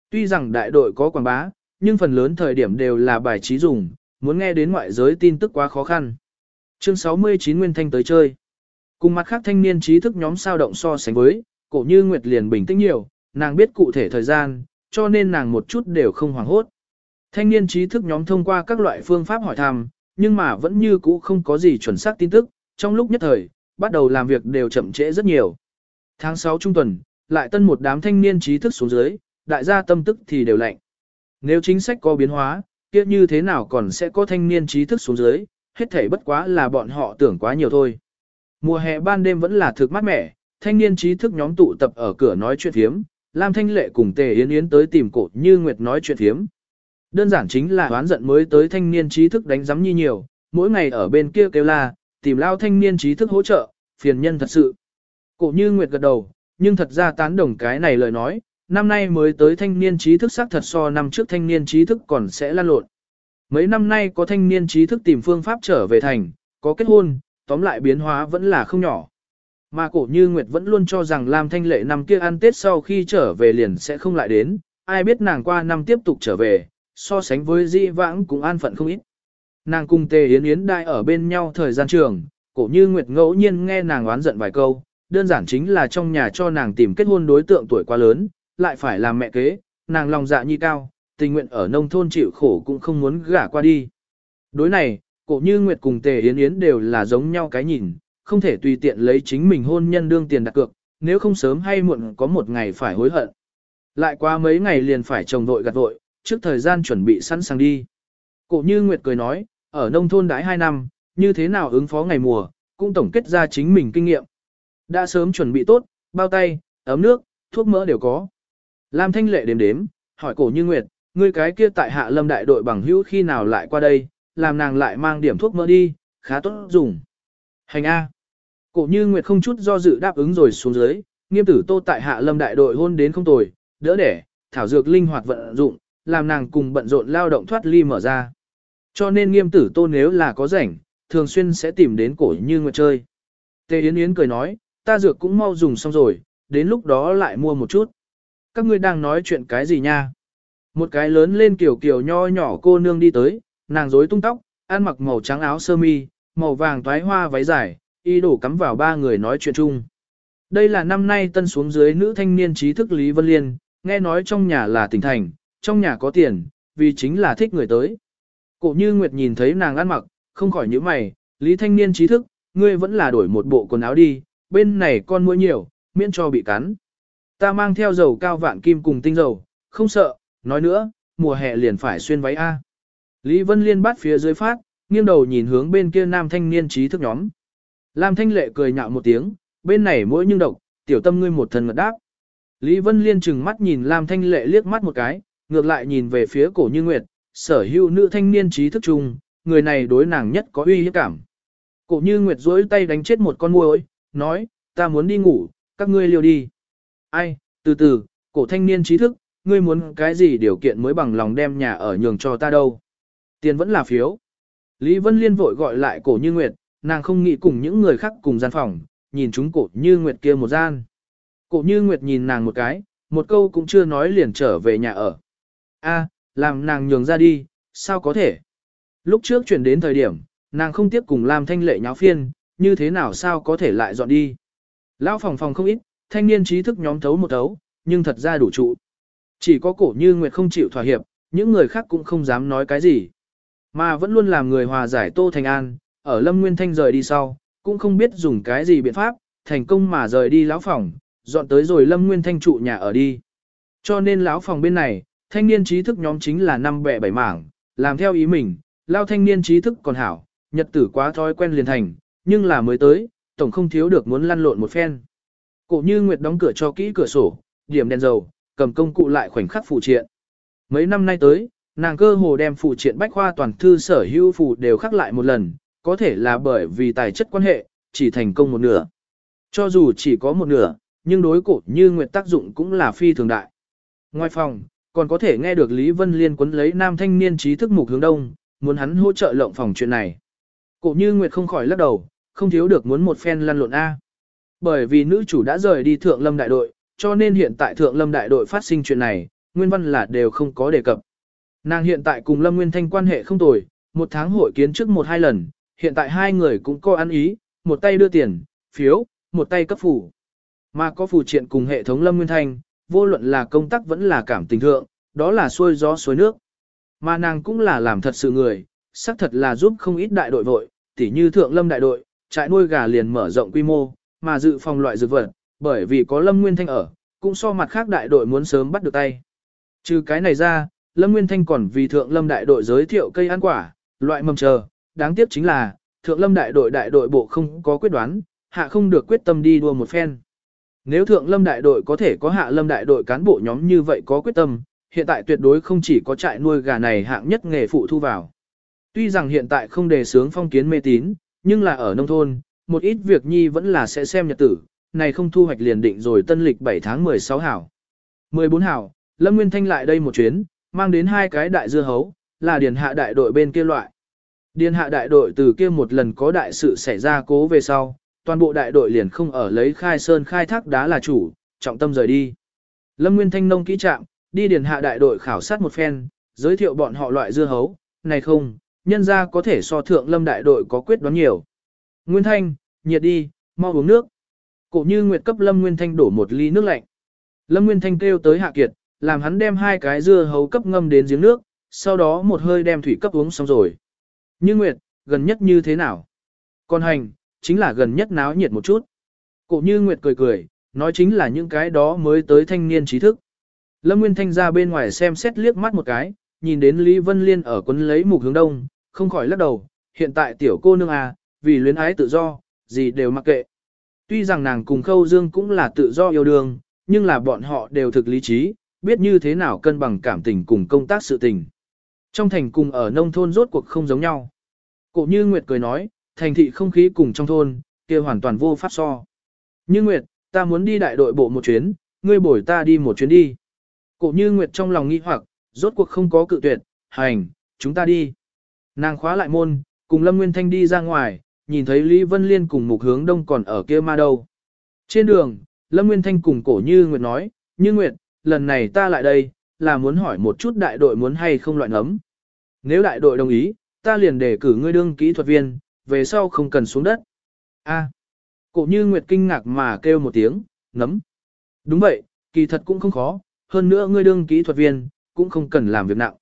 Tuy rằng đại đội có quảng bá, nhưng phần lớn thời điểm đều là bài trí dùng, muốn nghe đến ngoại giới tin tức quá khó khăn. Chương 69 Nguyên Thanh tới chơi. Cùng mặt khác thanh niên trí thức nhóm sao động so sánh với, cổ như Nguyệt liền bình tĩnh nhiều, nàng biết cụ thể thời gian, cho nên nàng một chút đều không hoảng hốt. Thanh niên trí thức nhóm thông qua các loại phương pháp hỏi thăm, nhưng mà vẫn như cũ không có gì chuẩn xác tin tức, trong lúc nhất thời, bắt đầu làm việc đều chậm trễ rất nhiều. Tháng 6 trung tuần, lại tân một đám thanh niên trí thức xuống dưới, đại gia tâm tức thì đều lạnh. Nếu chính sách có biến hóa, kia như thế nào còn sẽ có thanh niên trí thức xuống dưới, hết thảy bất quá là bọn họ tưởng quá nhiều thôi. Mùa hè ban đêm vẫn là thực mát mẻ, thanh niên trí thức nhóm tụ tập ở cửa nói chuyện thiếm, Lam Thanh Lệ cùng Tề Yến Yến tới tìm cổ như Nguyệt nói chuyện thiếm. Đơn giản chính là oán giận mới tới thanh niên trí thức đánh giấm như nhiều, mỗi ngày ở bên kia kêu la, tìm lao thanh niên trí thức hỗ trợ, phiền nhân thật sự. Cổ như Nguyệt gật đầu, nhưng thật ra tán đồng cái này lời nói, năm nay mới tới thanh niên trí thức xác thật so năm trước thanh niên trí thức còn sẽ lan lộn. Mấy năm nay có thanh niên trí thức tìm phương pháp trở về thành, có kết hôn, tóm lại biến hóa vẫn là không nhỏ. Mà cổ như Nguyệt vẫn luôn cho rằng Lam Thanh Lệ năm kia ăn Tết sau khi trở về liền sẽ không lại đến, ai biết nàng qua năm tiếp tục trở về, so sánh với di vãng cũng an phận không ít. Nàng cùng Tề Yến Yến đại ở bên nhau thời gian trường, cổ như Nguyệt ngẫu nhiên nghe nàng oán giận vài câu, đơn giản chính là trong nhà cho nàng tìm kết hôn đối tượng tuổi quá lớn, lại phải làm mẹ kế, nàng lòng dạ nhi cao, tình nguyện ở nông thôn chịu khổ cũng không muốn gả qua đi. Đối này, cổ như Nguyệt cùng Tề Yến Yến đều là giống nhau cái nhìn, không thể tùy tiện lấy chính mình hôn nhân đương tiền đặt cược, nếu không sớm hay muộn có một ngày phải hối hận. Lại qua mấy ngày liền phải chồng vội gặt vội, trước thời gian chuẩn bị sẵn sàng đi. Cổ như Nguyệt cười nói, ở nông thôn đãi 2 năm, như thế nào ứng phó ngày mùa, cũng tổng kết ra chính mình kinh nghiệm. Đã sớm chuẩn bị tốt, bao tay, ấm nước, thuốc mỡ đều có. Lam Thanh Lệ đếm đếm, hỏi cổ như Nguyệt, ngươi cái kia tại hạ lâm đại đội bằng hữu khi nào lại qua đây, làm nàng lại mang điểm thuốc mỡ đi, khá tốt dùng. Hành A. Cổ như Nguyệt không chút do dự đáp ứng rồi xuống dưới, nghiêm tử tô tại hạ lâm đại đội hôn đến không tồi, đỡ đẻ, thảo dược linh hoạt vận dụng, làm nàng cùng bận rộn lao động thoát ly mở ra. Cho nên nghiêm tử tô nếu là có rảnh, thường xuyên sẽ tìm đến cổ như Nguyệt chơi. Tề Yến Yến cười nói, ta dược cũng mau dùng xong rồi, đến lúc đó lại mua một chút. Các ngươi đang nói chuyện cái gì nha? Một cái lớn lên kiểu kiểu nho nhỏ cô nương đi tới, nàng rối tung tóc, ăn mặc màu trắng áo sơ mi, màu vàng toái hoa váy dài, y đổ cắm vào ba người nói chuyện chung. Đây là năm nay tân xuống dưới nữ thanh niên trí thức Lý Vân Liên, nghe nói trong nhà là tỉnh thành, trong nhà có tiền, vì chính là thích người tới. Cổ như Nguyệt nhìn thấy nàng ăn mặc, không khỏi nhíu mày, Lý thanh niên trí thức, ngươi vẫn là đổi một bộ quần áo đi, bên này con mua nhiều, miễn cho bị cắn. Ta mang theo dầu cao vạn kim cùng tinh dầu, không sợ, nói nữa, mùa hè liền phải xuyên váy A. Lý Vân Liên bắt phía dưới phát, nghiêng đầu nhìn hướng bên kia nam thanh niên trí thức nhóm. Lam Thanh Lệ cười nhạo một tiếng, bên này mỗi nhưng độc, tiểu tâm ngươi một thần ngật đáp. Lý Vân Liên chừng mắt nhìn Lam Thanh Lệ liếc mắt một cái, ngược lại nhìn về phía cổ như nguyệt, sở hữu nữ thanh niên trí thức chung, người này đối nàng nhất có uy hiếp cảm. Cổ như nguyệt duỗi tay đánh chết một con muỗi, nói, ta muốn đi ngủ, các ngươi liều đi. Ai, từ từ, cổ thanh niên trí thức, ngươi muốn cái gì điều kiện mới bằng lòng đem nhà ở nhường cho ta đâu. Tiền vẫn là phiếu. Lý Vân Liên vội gọi lại cổ như nguyệt, nàng không nghĩ cùng những người khác cùng gian phòng, nhìn chúng cổ như nguyệt kia một gian. Cổ như nguyệt nhìn nàng một cái, một câu cũng chưa nói liền trở về nhà ở. A, làm nàng nhường ra đi, sao có thể? Lúc trước chuyển đến thời điểm, nàng không tiếp cùng làm thanh lệ nháo phiên, như thế nào sao có thể lại dọn đi? Lão phòng phòng không ít, thanh niên trí thức nhóm thấu một thấu, nhưng thật ra đủ trụ. Chỉ có cổ như Nguyệt không chịu thỏa hiệp, những người khác cũng không dám nói cái gì. Mà vẫn luôn làm người hòa giải Tô Thành An, ở Lâm Nguyên Thanh rời đi sau, cũng không biết dùng cái gì biện pháp, thành công mà rời đi lão phòng, dọn tới rồi Lâm Nguyên Thanh trụ nhà ở đi. Cho nên lão phòng bên này, thanh niên trí thức nhóm chính là năm bẻ bảy mảng, làm theo ý mình, lao thanh niên trí thức còn hảo, nhật tử quá thói quen liền thành, nhưng là mới tới, tổng không thiếu được muốn lăn lộn một phen. Cổ như Nguyệt đóng cửa cho kỹ cửa sổ, điểm đèn dầu, cầm công cụ lại khoảnh khắc phụ triện. Mấy năm nay tới, nàng cơ hồ đem phụ triện bách khoa toàn thư sở hữu phụ đều khắc lại một lần, có thể là bởi vì tài chất quan hệ, chỉ thành công một nửa. Cho dù chỉ có một nửa, nhưng đối cổ như Nguyệt tác dụng cũng là phi thường đại. Ngoài phòng, còn có thể nghe được Lý Vân Liên quấn lấy nam thanh niên trí thức mục hướng đông, muốn hắn hỗ trợ lộng phòng chuyện này. Cổ như Nguyệt không khỏi lắc đầu, không thiếu được muốn một phen lăn lộn A. Bởi vì nữ chủ đã rời đi thượng lâm đại đội, cho nên hiện tại thượng lâm đại đội phát sinh chuyện này, nguyên văn là đều không có đề cập. Nàng hiện tại cùng lâm nguyên thanh quan hệ không tồi, một tháng hội kiến trước một hai lần, hiện tại hai người cũng có ăn ý, một tay đưa tiền, phiếu, một tay cấp phủ. Mà có phù triện cùng hệ thống lâm nguyên thanh, vô luận là công tác vẫn là cảm tình thượng, đó là xuôi gió suối nước. Mà nàng cũng là làm thật sự người, xác thật là giúp không ít đại đội vội, tỉ như thượng lâm đại đội, trại nuôi gà liền mở rộng quy mô, mà dự phòng loại dược vật, bởi vì có lâm nguyên thanh ở, cũng so mặt khác đại đội muốn sớm bắt được tay. Trừ cái này ra, lâm nguyên thanh còn vì thượng lâm đại đội giới thiệu cây ăn quả, loại mầm chờ, đáng tiếc chính là, thượng lâm đại đội đại đội bộ không có quyết đoán, hạ không được quyết tâm đi đua một phen. Nếu thượng lâm đại đội có thể có hạ lâm đại đội cán bộ nhóm như vậy có quyết tâm, hiện tại tuyệt đối không chỉ có trại nuôi gà này hạng nhất nghề phụ thu vào. Tuy rằng hiện tại không đề sướng phong kiến mê tín, nhưng là ở nông thôn, một ít việc nhi vẫn là sẽ xem nhật tử, này không thu hoạch liền định rồi tân lịch 7 tháng 16 hảo. 14 hảo, Lâm Nguyên Thanh lại đây một chuyến, mang đến hai cái đại dưa hấu, là điền hạ đại đội bên kia loại. Điền hạ đại đội từ kia một lần có đại sự xảy ra cố về sau, toàn bộ đại đội liền không ở lấy khai sơn khai thác đá là chủ, trọng tâm rời đi. Lâm Nguyên Thanh nông kỹ trạm, đi điền hạ đại đội khảo sát một phen, giới thiệu bọn họ loại dưa hấu, này không, nhân ra có thể so thượng lâm đại đội có quyết đoán nhiều. Nguyên Thanh, nhiệt đi, mau uống nước. Cổ như Nguyệt cấp Lâm Nguyên Thanh đổ một ly nước lạnh. Lâm Nguyên Thanh kêu tới Hạ Kiệt, làm hắn đem hai cái dưa hấu cấp ngâm đến giếng nước, sau đó một hơi đem thủy cấp uống xong rồi. Như Nguyệt, gần nhất như thế nào? Còn hành, chính là gần nhất náo nhiệt một chút. Cổ như Nguyệt cười cười, nói chính là những cái đó mới tới thanh niên trí thức. Lâm Nguyên Thanh ra bên ngoài xem xét liếc mắt một cái, nhìn đến Lý Vân Liên ở quấn lấy mục hướng đông, không khỏi lắc đầu, hiện tại tiểu cô nương à, vì luyến ái tự do, gì đều mặc kệ. Tuy rằng nàng cùng Khâu Dương cũng là tự do yêu đương, nhưng là bọn họ đều thực lý trí, biết như thế nào cân bằng cảm tình cùng công tác sự tình. Trong thành cùng ở nông thôn rốt cuộc không giống nhau. Cổ như Nguyệt cười nói, thành thị không khí cùng trong thôn, kia hoàn toàn vô pháp so. Như Nguyệt, ta muốn đi đại đội bộ một chuyến, ngươi bổi ta đi một chuyến đi. Cổ như Nguyệt trong lòng nghi hoặc, rốt cuộc không có cự tuyệt, hành, chúng ta đi. Nàng khóa lại môn, cùng Lâm Nguyên Thanh đi ra ngoài, nhìn thấy Lý Vân Liên cùng mục hướng đông còn ở kia ma đâu. Trên đường, Lâm Nguyên Thanh cùng cổ như Nguyệt nói, như Nguyệt, lần này ta lại đây, là muốn hỏi một chút đại đội muốn hay không loại nấm Nếu đại đội đồng ý, ta liền để cử ngươi đương kỹ thuật viên, về sau không cần xuống đất. A. cổ như Nguyệt kinh ngạc mà kêu một tiếng, nấm Đúng vậy, kỳ thật cũng không khó, hơn nữa ngươi đương kỹ thuật viên, cũng không cần làm việc nặng.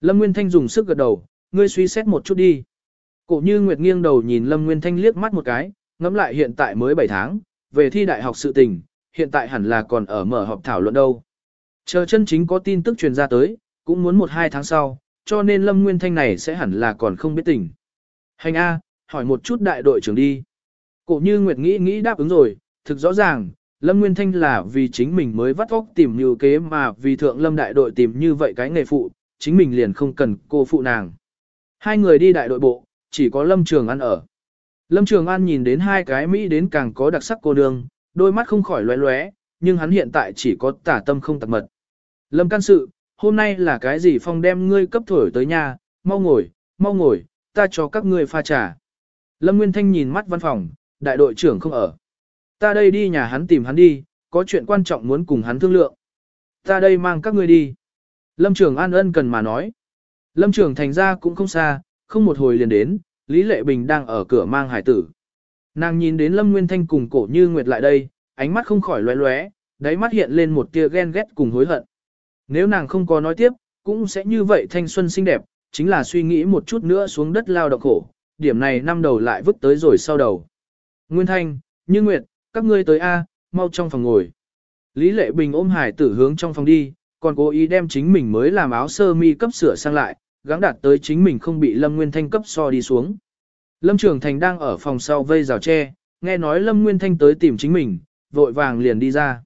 Lâm Nguyên Thanh dùng sức gật đầu, ngươi suy xét một chút đi. Cổ như Nguyệt nghiêng đầu nhìn Lâm Nguyên Thanh liếc mắt một cái, ngẫm lại hiện tại mới 7 tháng, về thi đại học sự tình, hiện tại hẳn là còn ở mở họp thảo luận đâu. Chờ chân chính có tin tức truyền ra tới, cũng muốn một hai tháng sau, cho nên Lâm Nguyên Thanh này sẽ hẳn là còn không biết tình. Hành A, hỏi một chút đại đội trưởng đi. Cổ như Nguyệt nghĩ nghĩ đáp ứng rồi, thực rõ ràng, Lâm Nguyên Thanh là vì chính mình mới vắt óc tìm như kế mà vì thượng Lâm đại đội tìm như vậy cái nghề phụ, chính mình liền không cần cô phụ nàng. Hai người đi đại đội bộ, chỉ có Lâm Trường An ở. Lâm Trường An nhìn đến hai cái Mỹ đến càng có đặc sắc cô nương, đôi mắt không khỏi lóe lóe, nhưng hắn hiện tại chỉ có tả tâm không tạc mật. Lâm can sự, hôm nay là cái gì phong đem ngươi cấp thổi tới nhà, mau ngồi, mau ngồi, ta cho các ngươi pha trà. Lâm Nguyên Thanh nhìn mắt văn phòng, đại đội trưởng không ở. Ta đây đi nhà hắn tìm hắn đi, có chuyện quan trọng muốn cùng hắn thương lượng. Ta đây mang các ngươi đi. Lâm Trường An ân cần mà nói. Lâm Trường thành ra cũng không xa, không một hồi liền đến, Lý Lệ Bình đang ở cửa mang hải tử. Nàng nhìn đến Lâm Nguyên Thanh cùng cổ như Nguyệt lại đây, ánh mắt không khỏi lóe lóe, đáy mắt hiện lên một tia ghen ghét cùng hối hận. Nếu nàng không có nói tiếp, cũng sẽ như vậy thanh xuân xinh đẹp, chính là suy nghĩ một chút nữa xuống đất lao động khổ, điểm này năm đầu lại vứt tới rồi sau đầu. Nguyên Thanh, Như Nguyệt, các ngươi tới A, mau trong phòng ngồi. Lý Lệ Bình ôm hải tử hướng trong phòng đi, còn cố ý đem chính mình mới làm áo sơ mi cấp sửa sang lại, gắng đạt tới chính mình không bị Lâm Nguyên Thanh cấp so đi xuống. Lâm Trường Thành đang ở phòng sau vây rào tre, nghe nói Lâm Nguyên Thanh tới tìm chính mình, vội vàng liền đi ra.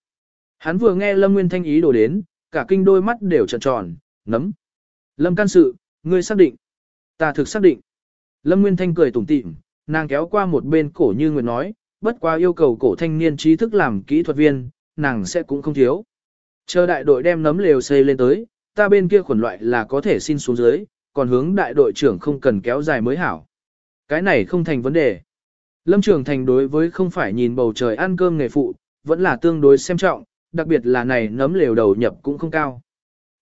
Hắn vừa nghe Lâm Nguyên Thanh ý đồ đến, cả kinh đôi mắt đều tròn tròn, nấm. Lâm can sự, ngươi xác định. Ta thực xác định. Lâm Nguyên Thanh cười tủm tỉm, nàng kéo qua một bên cổ như nguyện nói, bất quá yêu cầu cổ thanh niên trí thức làm kỹ thuật viên, nàng sẽ cũng không thiếu. Chờ đại đội đem nấm lều xây lên tới, ta bên kia khuẩn loại là có thể xin xuống dưới, còn hướng đại đội trưởng không cần kéo dài mới hảo. Cái này không thành vấn đề. Lâm Trường Thành đối với không phải nhìn bầu trời ăn cơm nghề phụ, vẫn là tương đối xem trọng, đặc biệt là này nấm lều đầu nhập cũng không cao.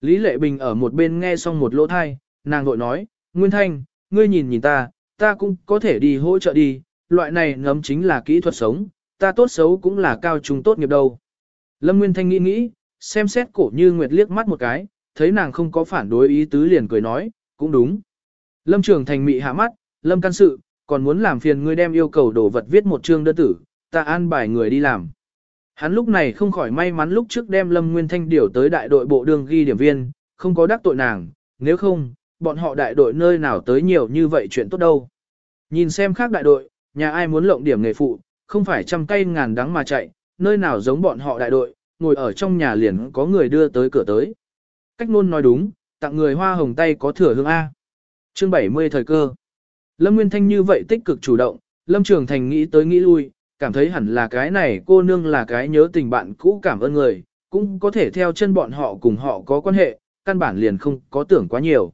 Lý Lệ Bình ở một bên nghe xong một lỗ thai, nàng vội nói, Nguyên Thanh, ngươi nhìn nhìn ta, ta cũng có thể đi hỗ trợ đi, loại này nấm chính là kỹ thuật sống, ta tốt xấu cũng là cao trung tốt nghiệp đâu. Lâm Nguyên Thanh nghĩ nghĩ, xem xét cổ như Nguyệt liếc mắt một cái, thấy nàng không có phản đối ý tứ liền cười nói, cũng đúng. Lâm Trường Thành mị hạ mắt, Lâm can sự, còn muốn làm phiền ngươi đem yêu cầu đồ vật viết một chương đơn tử, ta an bài người đi làm. Hắn lúc này không khỏi may mắn lúc trước đem Lâm Nguyên Thanh điều tới đại đội bộ đường ghi điểm viên, không có đắc tội nàng, nếu không, bọn họ đại đội nơi nào tới nhiều như vậy chuyện tốt đâu. Nhìn xem khác đại đội, nhà ai muốn lộng điểm nghề phụ, không phải trăm cây ngàn đắng mà chạy, nơi nào giống bọn họ đại đội, ngồi ở trong nhà liền có người đưa tới cửa tới. Cách nôn nói đúng, tặng người hoa hồng tay có thừa hương A. Chương 70 thời cơ. Lâm Nguyên Thanh như vậy tích cực chủ động, Lâm Trường Thành nghĩ tới nghĩ lui, cảm thấy hẳn là cái này cô nương là cái nhớ tình bạn cũ cảm ơn người, cũng có thể theo chân bọn họ cùng họ có quan hệ, căn bản liền không có tưởng quá nhiều.